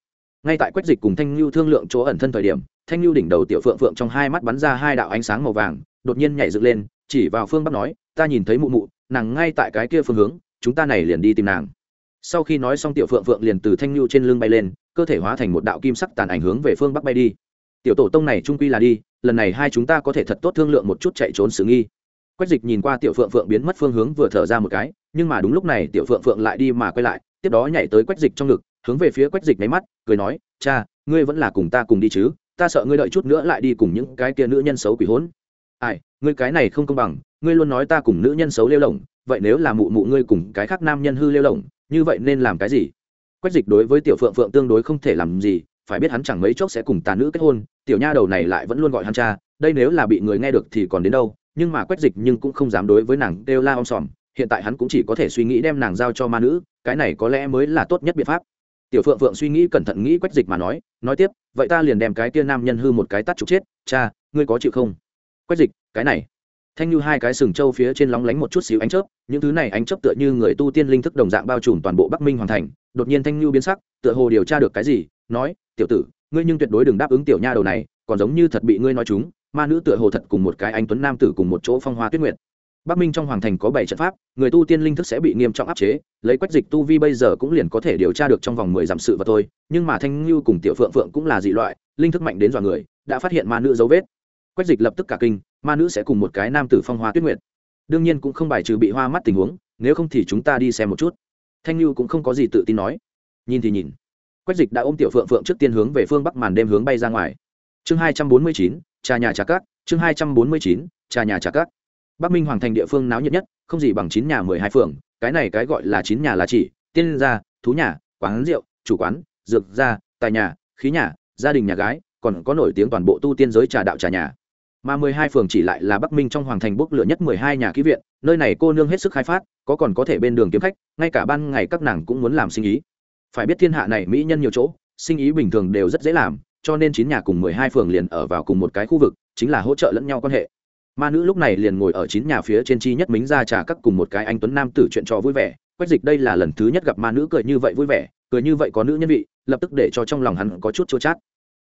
[SPEAKER 1] Ngay tại quách dịch cùng thanh lưu thương lượng chỗ ẩn thân thời điểm, thanh lưu đỉnh đầu tiểu phượng phượng trong hai mắt bắn ra hai đạo ánh sáng màu vàng, đột nhiên nhảy dựng lên, chỉ vào phương bắc nói, ta nhìn thấy mụ mụ, nàng ngay tại cái kia phương hướng, chúng ta này liền đi tìm nàng. Sau khi nói xong tiểu phượng phượng liền từ thanh lưu trên lưng bay lên, cơ thể hóa thành một đạo kim sắc tàn ảnh hướng về phương bắc bay đi. Tiểu tổ tông này trung quy là đi, lần này hai chúng ta có thể thật tốt thương lượng một chút chạy trốn xử nghi. Quách dịch nhìn qua tiểu phượng phượng biến mất phương hướng vừa thở ra một cái, nhưng mà đúng lúc này tiểu phượng phượng lại đi mà quay lại, tiếp đó nhảy tới quách dịch trong ngực hướng về phía quách dịch máy mắt, cười nói, cha, ngươi vẫn là cùng ta cùng đi chứ, ta sợ ngươi đợi chút nữa lại đi cùng những cái kia nữ nhân xấu quỷ hỗn. Ai, ngươi cái này không công bằng, ngươi luôn nói ta cùng nữ nhân xấu lêu lỏng, vậy nếu là mụ mụ ngươi cùng cái khác nam nhân hư lêu lỏng, như vậy nên làm cái gì? Quách dịch đối với tiểu phượng phượng tương đối không thể làm gì, phải biết hắn chẳng mấy chốc sẽ cùng tà nữ kết hôn, tiểu nha đầu này lại vẫn luôn gọi hắn cha, đây nếu là bị người nghe được thì còn đến đâu, nhưng mà quách dịch nhưng cũng không dám đối với nàng kêu la om sòm, hiện tại hắn cũng chỉ có thể suy nghĩ đem nàng giao cho ma nữ, cái này có lẽ mới là tốt nhất biện pháp tiểu phượng phượng suy nghĩ cẩn thận nghĩ quách dịch mà nói nói tiếp, vậy ta liền đem cái kia nam nhân hư một cái tắt trục chết, cha, ngươi có chịu không? Quách dịch, cái này. Thanh như hai cái sừng trâu phía trên lóng lánh một chút xíu ánh chớp, những thứ này ánh chớp tựa như người tu tiên linh thức đồng dạng bao trùm toàn bộ bắc minh hoàn thành, đột nhiên thanh như biến sắc, tựa hồ điều tra được cái gì, nói, tiểu tử, ngươi nhưng tuyệt đối đừng đáp ứng tiểu nha đầu này, còn giống như thật bị ngươi nói chúng, ma nữ tựa hồ thật cùng một cái anh tuấn nam tử cùng một chỗ phong hoa tuyết nguyệt bắc minh trong hoàng thành có bảy trận pháp, người tu tiên linh thức sẽ bị nghiêm trọng áp chế, lấy quách dịch tu vi bây giờ cũng liền có thể điều tra được trong vòng mười dặm sự và thôi, nhưng mà thanh ngưu cùng tiểu phượng phượng cũng là dị loại, linh thức mạnh đến dọa người, đã phát hiện ma nữ dấu vết. Quách dịch lập tức cả kinh, ma nữ sẽ cùng một cái nam tử phong hoa tuyết nguyệt. Đương nhiên cũng không bài trừ bị hoa mắt tình huống, nếu không thì chúng ta đi xem một chút. Thanh Lưu cũng không có gì tự tin nói. Nhìn thì nhìn. Quách dịch đã ôm tiểu phượng phượng trước tiên hướng về phương bắc màn đêm hướng bay ra ngoài. Chương hai trăm bốn mươi chín, trà nhà trà cát, chương hai trăm bốn mươi chín, trà nhà trà cát bắc minh hoàng thành địa phương náo nhiệt nhất, không gì bằng chín nhà mười hai phường, cái này cái gọi là chín nhà là chỉ, tiên gia, thú nhà, quán rượu, chủ quán, dược gia, tài nhà, khí nhà, gia đình nhà gái, còn có nổi tiếng toàn bộ tu tiên giới trà đạo trà nhà. Mà mười hai phường chỉ lại là bắc minh trong hoàng thành bốc lửa nhất mười hai nhà ký viện, nơi này cô nương hết sức khai phát, có còn có thể bên đường kiếm khách, ngay cả ban ngày các nàng cũng muốn làm sinh ý. Phải biết thiên hạ này mỹ nhân nhiều chỗ, sinh ý bình thường đều rất dễ làm, cho nên chín nhà cùng mười hai phường liền ở vào cùng một cái khu vực, chính là hỗ trợ lẫn nhau quan hệ ma nữ lúc này liền ngồi ở chín nhà phía trên chi nhất mính ra trà các cùng một cái anh tuấn nam tử chuyện trò vui vẻ. Quách dịch đây là lần thứ nhất gặp ma nữ cười như vậy vui vẻ, cười như vậy có nữ nhân vị, lập tức để cho trong lòng hắn có chút chua chát.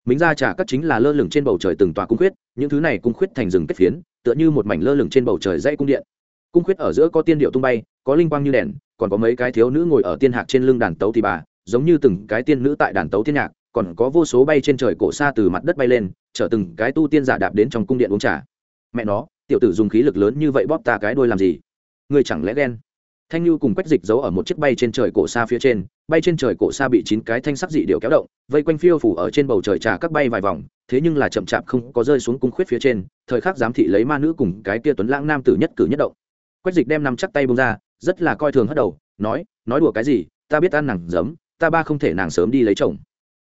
[SPEAKER 1] Mính ra trà các chính là lơ lửng trên bầu trời từng tòa cung khuyết, những thứ này cung khuyết thành rừng kết phiến, tựa như một mảnh lơ lửng trên bầu trời dãy cung điện. Cung khuyết ở giữa có tiên điệu tung bay, có linh quang như đèn, còn có mấy cái thiếu nữ ngồi ở tiên hạc trên lưng đàn tấu thì bà, giống như từng cái tiên nữ tại đàn tấu thiên nhạc, còn có vô số bay trên trời cổ xa từ mặt đất bay lên, chở từng cái tu tiên giả đạp đến trong cung điện uống trà mẹ nó, tiểu tử dùng khí lực lớn như vậy bóp ta cái đôi làm gì? Ngươi chẳng lẽ ghen? Thanh lưu cùng quách dịch giấu ở một chiếc bay trên trời cổ xa phía trên, bay trên trời cổ xa bị chín cái thanh sắc dị điệu kéo động, vây quanh phiêu phủ ở trên bầu trời trà các bay vài vòng, thế nhưng là chậm chạp không có rơi xuống cung khuyết phía trên, thời khắc giám thị lấy ma nữ cùng cái kia tuấn lãng nam tử nhất cử nhất động. Quách dịch đem nằm chắc tay bông ra, rất là coi thường hất đầu, nói nói đùa cái gì, ta biết ăn nàng giấm, ta ba không thể nàng sớm đi lấy chồng.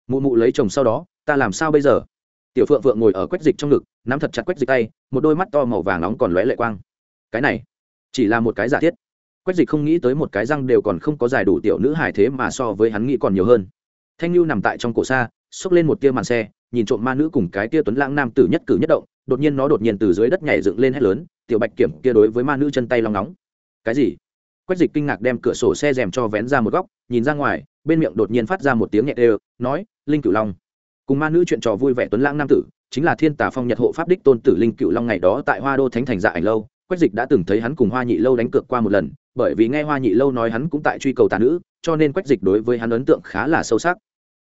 [SPEAKER 1] Mụ mụ lấy chồng sau đó, ta làm sao bây giờ? Tiểu phượng phượng ngồi ở quách dịch trong ngực, nắm thật chặt quách dịch tay, một đôi mắt to màu vàng nóng còn lóe lệ quang. Cái này, chỉ là một cái giả thiết. Quách dịch không nghĩ tới một cái răng đều còn không có giải đủ tiểu nữ hài thế mà so với hắn nghĩ còn nhiều hơn. Thanh lưu nằm tại trong cổ xa, xốc lên một tia màn xe, nhìn trộm ma nữ cùng cái tia tuấn lãng nam tử nhất cử nhất động, đột nhiên nó đột nhiên từ dưới đất nhảy dựng lên hét lớn, tiểu bạch kiểm, kia đối với ma nữ chân tay long nóng. Cái gì? Quách dịch kinh ngạc đem cửa sổ xe rèm cho vén ra một góc, nhìn ra ngoài, bên miệng đột nhiên phát ra một tiếng nhẹ đều, nói, linh cửu long cùng ma nữ chuyện trò vui vẻ tuấn lãng nam tử, chính là thiên tà phong nhật hộ pháp đích tôn tử linh cựu long ngày đó tại hoa đô thánh thành dạ ảnh lâu, quách dịch đã từng thấy hắn cùng hoa nhị lâu đánh cược qua một lần, bởi vì nghe hoa nhị lâu nói hắn cũng tại truy cầu tà nữ, cho nên quách dịch đối với hắn ấn tượng khá là sâu sắc.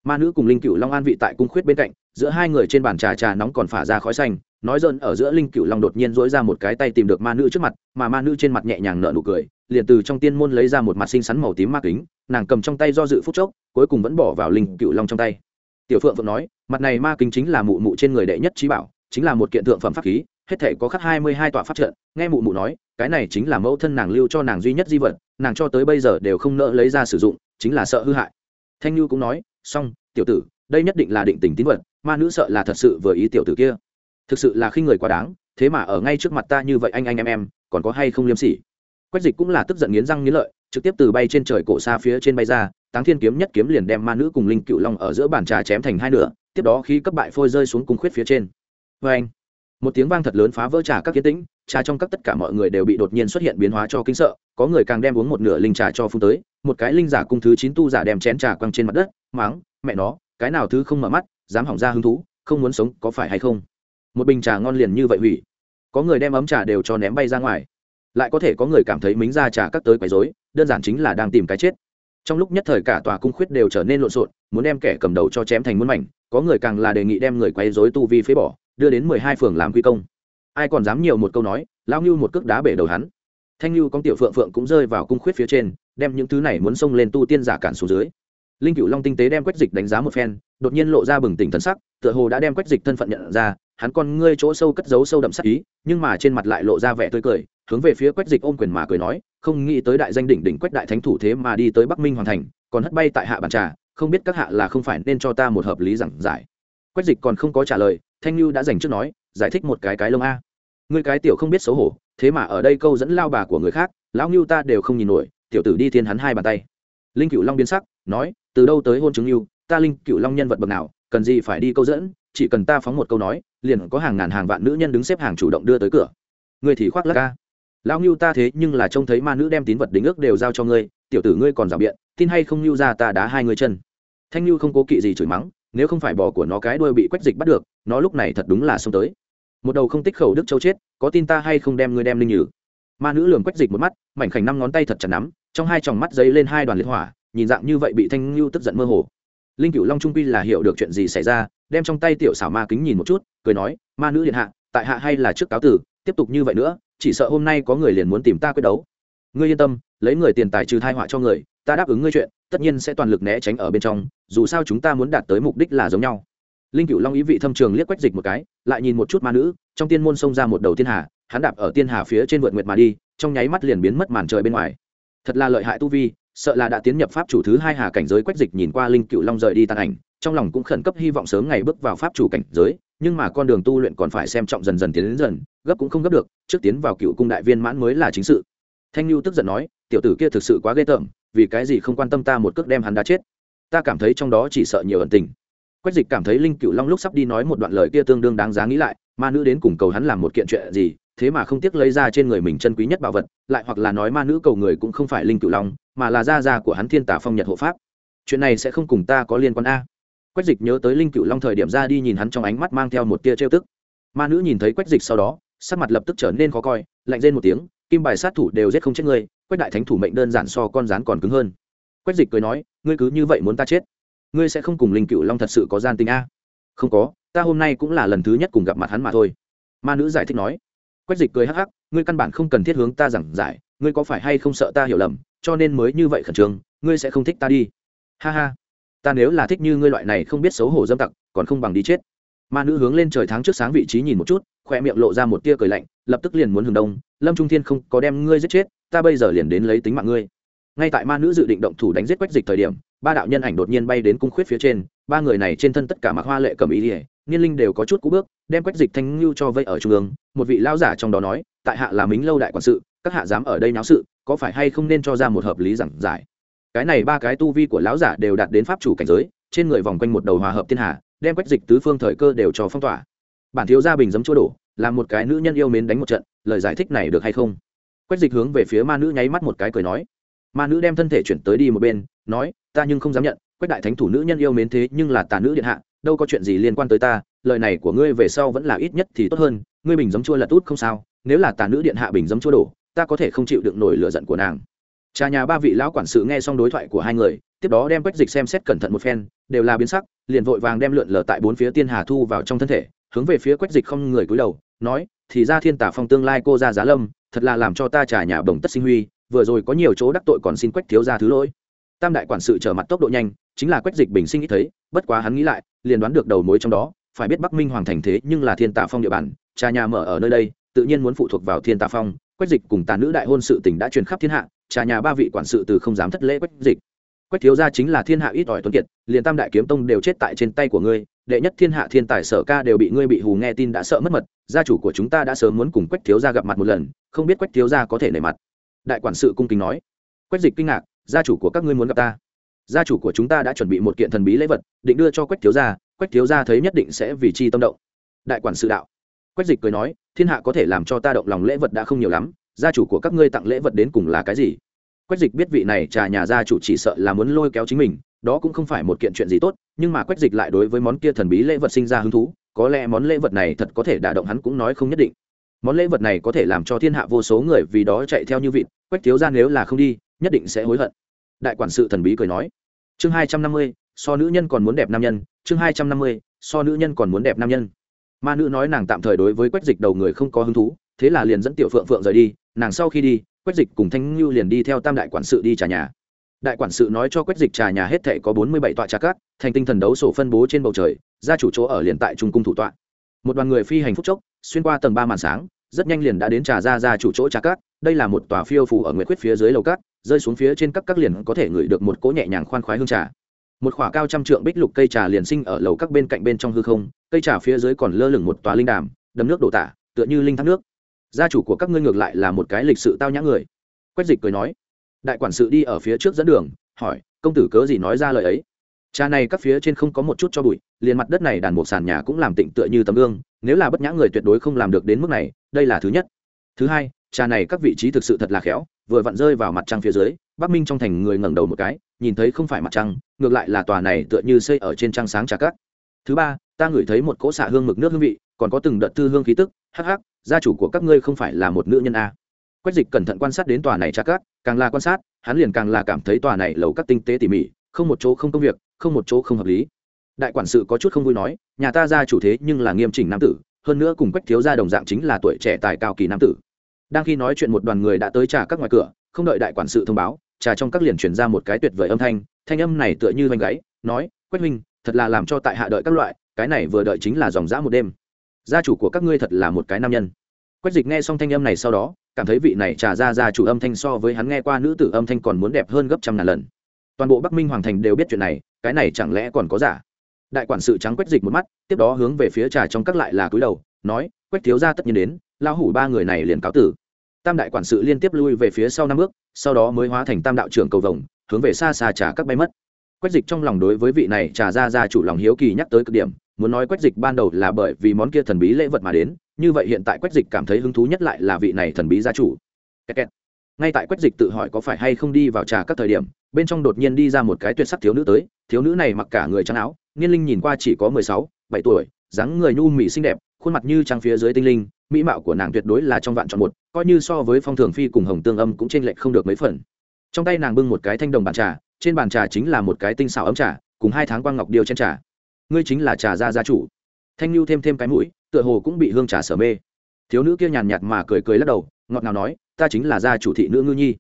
[SPEAKER 1] Ma nữ cùng linh cựu long an vị tại cung khuyết bên cạnh, giữa hai người trên bàn trà trà nóng còn phả ra khói xanh, nói dơn ở giữa linh cựu long đột nhiên dỗi ra một cái tay tìm được ma nữ trước mặt, mà ma nữ trên mặt nhẹ nhàng nở nụ cười, liền từ trong tiên môn lấy ra một mặt xinh xắn màu tím ma kính, nàng cầm trong tay do dự phút chốc, cuối cùng vẫn bỏ vào linh cựu long trong tay tiểu phượng phượng nói, mặt này ma kính chính là mụ mụ trên người đệ nhất trí bảo, chính là một kiện thượng phẩm pháp khí, hết thể có khắc hai mươi hai tòa pháp trận. Nghe mụ mụ nói, cái này chính là mẫu thân nàng lưu cho nàng duy nhất di vật, nàng cho tới bây giờ đều không nỡ lấy ra sử dụng, chính là sợ hư hại. Thanh như cũng nói, xong, tiểu tử, đây nhất định là định tình tín vật, ma nữ sợ là thật sự vừa ý tiểu tử kia. Thực sự là khi người quá đáng, thế mà ở ngay trước mặt ta như vậy anh anh em em, còn có hay không liêm sỉ? Quách dịch cũng là tức giận nghiến răng nghiến lợi, trực tiếp từ bay trên trời cổ xa phía trên bay ra, táng thiên kiếm nhất kiếm liền đem ma nữ cùng linh cựu long ở giữa bàn trà chém thành hai nửa, tiếp đó khi cấp bại phôi rơi xuống cung khuyết phía trên. Vê anh, một tiếng vang thật lớn phá vỡ trà các kiến tĩnh, trà trong các tất cả mọi người đều bị đột nhiên xuất hiện biến hóa cho kinh sợ, có người càng đem uống một nửa linh trà cho phun tới, một cái linh giả cung thứ chín tu giả đem chén trà quăng trên mặt đất máng mẹ nó, cái nào thứ không mở mắt, dám hỏng ra hứng thú, không muốn sống có phải hay không? Một bình trà ngon liền như vậy hủy. Có người đem ấm trà đều cho ném bay ra ngoài lại có thể có người cảm thấy mính ra trà các tới quấy rối, đơn giản chính là đang tìm cái chết. Trong lúc nhất thời cả tòa cung khuyết đều trở nên lộn xộn, muốn đem kẻ cầm đầu cho chém thành muôn mảnh, có người càng là đề nghị đem người quấy rối tu vi phế bỏ, đưa đến mười hai phường làm quy công. Ai còn dám nhiều một câu nói lao như một cước đá bể đầu hắn. Thanh như con tiểu phượng phượng cũng rơi vào cung khuyết phía trên, đem những thứ này muốn xông lên tu tiên giả cản xuống dưới. Linh cựu long tinh tế đem quách dịch đánh giá một phen, đột nhiên lộ ra bừng tỉnh thần sắc, tựa hồ đã đem quách dịch thân phận nhận ra hắn con ngươi chỗ sâu cất giấu sâu đậm sắc ý, nhưng mà trên mặt lại lộ ra vẻ tươi cười, hướng về phía quách dịch ôm quyền mà cười nói, không nghĩ tới đại danh đỉnh đỉnh quách đại thánh thủ thế mà đi tới bắc minh hoàn thành, còn hất bay tại hạ bàn trà, không biết các hạ là không phải nên cho ta một hợp lý giảng giải. Quách dịch còn không có trả lời, thanh lưu đã dành trước nói, giải thích một cái cái lông a. Ngươi cái tiểu không biết xấu hổ, thế mà ở đây câu dẫn lao bà của người khác, lão ngưu ta đều không nhìn nổi, tiểu tử đi thiên hắn hai bàn tay. Linh cựu long biến sắc, nói, từ đâu tới hôn chứng ngưu ta linh cựu long nhân vật bậc nào cần gì phải đi câu dẫn, chỉ cần ta phóng một câu nói, liền có hàng ngàn hàng vạn nữ nhân đứng xếp hàng chủ động đưa tới cửa. Ngươi thì khoác lắc ca. Lão ngưu ta thế nhưng là trông thấy ma nữ đem tín vật đính ước đều giao cho ngươi, tiểu tử ngươi còn rào biện, tin hay không ngưu ra ta đá hai người chân. Thanh ngưu không cố kỵ gì chửi mắng, nếu không phải bò của nó cái đuôi bị quách dịch bắt được, nó lúc này thật đúng là xông tới. Một đầu không tích khẩu đức châu chết, có tin ta hay không đem ngươi đem linh nhử? Ma nữ lường quách dịch một mắt, mảnh khảnh năm ngón tay thật chặt nắm, trong hai tròng mắt dấy lên hai đoàn liệt hỏa, nhìn dạng như vậy bị thanh ngưu tức giận mơ hồ linh cựu long trung pi là hiểu được chuyện gì xảy ra, đem trong tay tiểu xảo ma kính nhìn một chút, cười nói, ma nữ điện hạ, tại hạ hay là trước cáo tử, tiếp tục như vậy nữa, chỉ sợ hôm nay có người liền muốn tìm ta quyết đấu. Ngươi yên tâm, lấy người tiền tài trừ thai họa cho người, ta đáp ứng ngươi chuyện, tất nhiên sẽ toàn lực né tránh ở bên trong, dù sao chúng ta muốn đạt tới mục đích là giống nhau. Linh cựu long ý vị thâm trường liếc quách dịch một cái, lại nhìn một chút ma nữ, trong tiên môn xông ra một đầu thiên hà, hắn đạp ở tiên hà phía trên vượt nguyệt mà đi, trong nháy mắt liền biến mất màn trời bên ngoài. Thật là lợi hại tu vi sợ là đã tiến nhập pháp chủ thứ hai hà cảnh giới quách dịch nhìn qua linh cựu long rời đi tàn ảnh, trong lòng cũng khẩn cấp hy vọng sớm ngày bước vào pháp chủ cảnh giới, nhưng mà con đường tu luyện còn phải xem trọng dần dần tiến đến dần, gấp cũng không gấp được, trước tiến vào cựu cung đại viên mãn mới là chính sự. Thanh lưu tức giận nói, tiểu tử kia thực sự quá ghê tởm, vì cái gì không quan tâm ta một cước đem hắn đã chết? Ta cảm thấy trong đó chỉ sợ nhiều ẩn tình. Quách dịch cảm thấy linh cựu long lúc sắp đi nói một đoạn lời kia tương đương đáng giá nghĩ lại, ma nữ đến cùng cầu hắn làm một kiện chuyện gì thế mà không tiếc lấy ra trên người mình chân quý nhất bảo vật, lại hoặc là nói ma nữ cầu người cũng không phải linh cựu long, mà là gia gia của hắn thiên tả phong nhật hộ pháp. Chuyện này sẽ không cùng ta có liên quan a. Quách dịch nhớ tới linh cựu long thời điểm ra đi nhìn hắn trong ánh mắt mang theo một tia trêu tức. Ma nữ nhìn thấy quách dịch sau đó, sắc mặt lập tức trở nên khó coi, lạnh rên một tiếng, kim bài sát thủ đều giết không chết ngươi quách đại thánh thủ mệnh đơn giản so con rán còn cứng hơn. Quách dịch cười nói, ngươi cứ như vậy muốn ta chết, ngươi sẽ không cùng linh cựu long thật sự có gian tình a. Không có, ta hôm nay cũng là lần thứ nhất cùng gặp mặt hắn mà thôi. Ma nữ giải thích nói quách dịch cười hắc hắc, ngươi căn bản không cần thiết hướng ta giảng giải, ngươi có phải hay không sợ ta hiểu lầm, cho nên mới như vậy khẩn trương, ngươi sẽ không thích ta đi. Ha ha, ta nếu là thích như ngươi loại này không biết xấu hổ dâm tặc, còn không bằng đi chết. Ma nữ hướng lên trời tháng trước sáng vị trí nhìn một chút, khoe miệng lộ ra một tia cười lạnh, lập tức liền muốn hừng đông, lâm trung thiên không có đem ngươi giết chết, ta bây giờ liền đến lấy tính mạng ngươi. Ngay tại ma nữ dự định động thủ đánh giết quách dịch thời điểm, ba đạo nhân ảnh đột nhiên bay đến cung khuyết phía trên, ba người này trên thân tất cả mặc hoa lệ cầm ý ỉa niên linh đều có chút cú bước, đem quách dịch thanh ngưu cho vây ở trung ương, một vị lao giả trong đó nói, tại hạ là mính lâu đại quản sự, các hạ dám ở đây náo sự, có phải hay không nên cho ra một hợp lý giảng giải? Cái này ba cái tu vi của lão giả đều đạt đến pháp chủ cảnh giới, trên người vòng quanh một đầu hòa hợp thiên hạ đem quách dịch tứ phương thời cơ đều cho phong tỏa. Bản thiếu gia bình giấm chỗ đổ, làm một cái nữ nhân yêu mến đánh một trận, lời giải thích này được hay không? Quách dịch hướng về phía ma nữ nháy mắt một cái cười nói. Ma nữ đem thân thể chuyển tới đi một bên, nói, ta nhưng không dám nhận, quách đại thánh thủ nữ nhân yêu mến thế nhưng là tà nữ điện hạ đâu có chuyện gì liên quan tới ta, lời này của ngươi về sau vẫn là ít nhất thì tốt hơn, ngươi bình giấm chua là tốt không sao, nếu là tà nữ điện hạ bình giấm chua đổ, ta có thể không chịu đựng nổi lửa giận của nàng. Cha nhà ba vị lão quản sự nghe xong đối thoại của hai người, tiếp đó đem quách dịch xem xét cẩn thận một phen, đều là biến sắc, liền vội vàng đem lượn lờ tại bốn phía tiên hà thu vào trong thân thể, hướng về phía quách dịch không người cúi đầu, nói, thì ra thiên tả phong tương lai cô ra giá lâm, thật là làm cho ta trả nhà bồng tất sinh huy, vừa rồi có nhiều chỗ đắc tội còn xin quách thiếu ra thứ lỗi tam đại quản sự trở mặt tốc độ nhanh, chính là quách dịch bình sinh ít thấy, bất quá hắn nghĩ lại, liền đoán được đầu mối trong đó, phải biết bắc minh hoàng thành thế nhưng là thiên tạ phong địa bàn, trà nhà mở ở nơi đây, tự nhiên muốn phụ thuộc vào thiên tạ phong. Quách dịch cùng tà nữ đại hôn sự tình đã truyền khắp thiên hạ, trà nhà ba vị quản sự từ không dám thất lễ quách dịch. Quách thiếu gia chính là thiên hạ ít ỏi tuấn kiệt, liền tam đại kiếm tông đều chết tại trên tay của ngươi, đệ nhất thiên hạ thiên tài sở ca đều bị ngươi bị hù nghe tin đã sợ mất mật, gia chủ của chúng ta đã sớm muốn cùng quách thiếu gia gặp mặt một lần, không biết quách thiếu gia có thể nể mặt. Đại quản sự cung kính nói. Quách dịch kinh ngạc gia chủ của các ngươi muốn gặp ta. Gia chủ của chúng ta đã chuẩn bị một kiện thần bí lễ vật, định đưa cho quách thiếu gia, quách thiếu gia thấy nhất định sẽ vì chi tâm động. Đại quản sự đạo. Quách dịch cười nói, thiên hạ có thể làm cho ta động lòng lễ vật đã không nhiều lắm, gia chủ của các ngươi tặng lễ vật đến cùng là cái gì? Quách dịch biết vị này trà nhà gia chủ chỉ sợ là muốn lôi kéo chính mình, đó cũng không phải một kiện chuyện gì tốt, nhưng mà quách dịch lại đối với món kia thần bí lễ vật sinh ra hứng thú, có lẽ món lễ vật này thật có thể đả động hắn cũng nói không nhất định. Món lễ vật này có thể làm cho thiên hạ vô số người vì đó chạy theo như vịt, quách thiếu ra nếu là không đi nhất định sẽ hối hận. Đại quản sự thần bí cười nói. Chương hai trăm năm mươi, so nữ nhân còn muốn đẹp nam nhân. Chương hai trăm năm mươi, so nữ nhân còn muốn đẹp nam nhân. Ma nữ nói nàng tạm thời đối với quách dịch đầu người không có hứng thú, thế là liền dẫn tiểu phượng phượng rời đi. Nàng sau khi đi, quách dịch cùng thanh ngưu liền đi theo tam đại quản sự đi trả nhà. Đại quản sự nói cho quách dịch trà nhà hết thệ có bốn mươi bảy tọa trà cát, thành tinh thần đấu sổ phân bố trên bầu trời, gia chủ chỗ ở liền tại trung cung thủ tọa. Một đoàn người phi hành phúc chốc, xuyên qua tầng ba màn sáng, rất nhanh liền đã đến trà ra gia chủ chỗ trà cát. Đây là một tòa phiêu phủ ở nguyệt quyết phía dưới lầu cát rơi xuống phía trên các các liền có thể ngửi được một cỗ nhẹ nhàng khoan khoái hương trà. Một khỏa cao trăm trượng bích lục cây trà liền sinh ở lầu các bên cạnh bên trong hư không, cây trà phía dưới còn lơ lửng một tòa linh đàm, đầm nước đổ tả, tựa như linh thác nước. Gia chủ của các ngươi ngược lại là một cái lịch sự tao nhã người. Quách dịch cười nói, đại quản sự đi ở phía trước dẫn đường, hỏi, công tử cớ gì nói ra lời ấy? Trà này các phía trên không có một chút cho bụi, liền mặt đất này đàn một sàn nhà cũng làm tịnh tựa như tấm gương, nếu là bất nhã người tuyệt đối không làm được đến mức này, đây là thứ nhất. Thứ hai trà này các vị trí thực sự thật là khéo, vừa vặn rơi vào mặt trăng phía dưới, bắc minh trong thành người ngẩng đầu một cái, nhìn thấy không phải mặt trăng, ngược lại là tòa này tựa như xây ở trên trăng sáng trà cát. Thứ ba, ta ngửi thấy một cỗ xạ hương mực nước hương vị, còn có từng đợt thư hương khí tức, hắc hắc, gia chủ của các ngươi không phải là một nữ nhân a. Quách dịch cẩn thận quan sát đến tòa này trà cát, càng là quan sát, hắn liền càng là cảm thấy tòa này lầu các tinh tế tỉ mỉ, không một chỗ không công việc, không một chỗ không hợp lý. Đại quản sự có chút không vui nói, nhà ta gia chủ thế nhưng là nghiêm chỉnh nam tử, hơn nữa cùng quách thiếu gia đồng dạng chính là tuổi trẻ tài cao kỳ nam tử đang khi nói chuyện một đoàn người đã tới trà các ngoài cửa, không đợi đại quản sự thông báo, trà trong các liền truyền ra một cái tuyệt vời âm thanh thanh âm này tựa như vanh gáy, nói, quách huynh, thật là làm cho tại hạ đợi các loại, cái này vừa đợi chính là dòng dã một đêm. Gia chủ của các ngươi thật là một cái nam nhân. Quách dịch nghe xong thanh âm này sau đó, cảm thấy vị này trà ra ra chủ âm thanh so với hắn nghe qua nữ tử âm thanh còn muốn đẹp hơn gấp trăm ngàn lần. Toàn bộ bắc minh hoàng thành đều biết chuyện này, cái này chẳng lẽ còn có giả? Đại quản sự trắng quách dịch một mắt, tiếp đó hướng về phía trà trong các lại là cúi đầu, nói, quách thiếu ra tất nhiên đến Lão hủ ba người này liền cáo tử. Tam đại quản sự liên tiếp lui về phía sau năm bước, sau đó mới hóa thành tam đạo trưởng cầu vồng, hướng về xa xa trà các bay mất. Quách dịch trong lòng đối với vị này trà ra ra chủ lòng hiếu kỳ nhắc tới cực điểm, muốn nói quách dịch ban đầu là bởi vì món kia thần bí lễ vật mà đến, như vậy hiện tại quách dịch cảm thấy hứng thú nhất lại là vị này thần bí gia chủ. Kẹt kẹt. ngay tại quách dịch tự hỏi có phải hay không đi vào trà các thời điểm, bên trong đột nhiên đi ra một cái tuyệt sắc thiếu nữ tới, thiếu nữ này mặc cả người trắng áo, niên linh nhìn qua chỉ có mười sáu, bảy tuổi, dáng người nhu mỹ xinh đẹp, khuôn mặt như trăng phía dưới tinh linh mỹ mạo của nàng tuyệt đối là trong vạn chọn một, coi như so với phong thường phi cùng hồng tương âm cũng t r ê n lệch không được mấy phần. Trong tay nàng bưng một cái thanh đồng bàn trà, trên bàn trà chính là một cái tinh xảo ấm trà, cùng hai tháng quang ngọc điêu trên trà. Ngươi chính là trà gia gia chủ. Thanh lưu thêm thêm cái mũi, tựa hồ cũng bị hương trà sở mê. Thiếu nữ kia nhàn nhạt mà cười cười lắc đầu, ngọt ngào nói, ta chính là gia chủ thị nữ ngư nhi.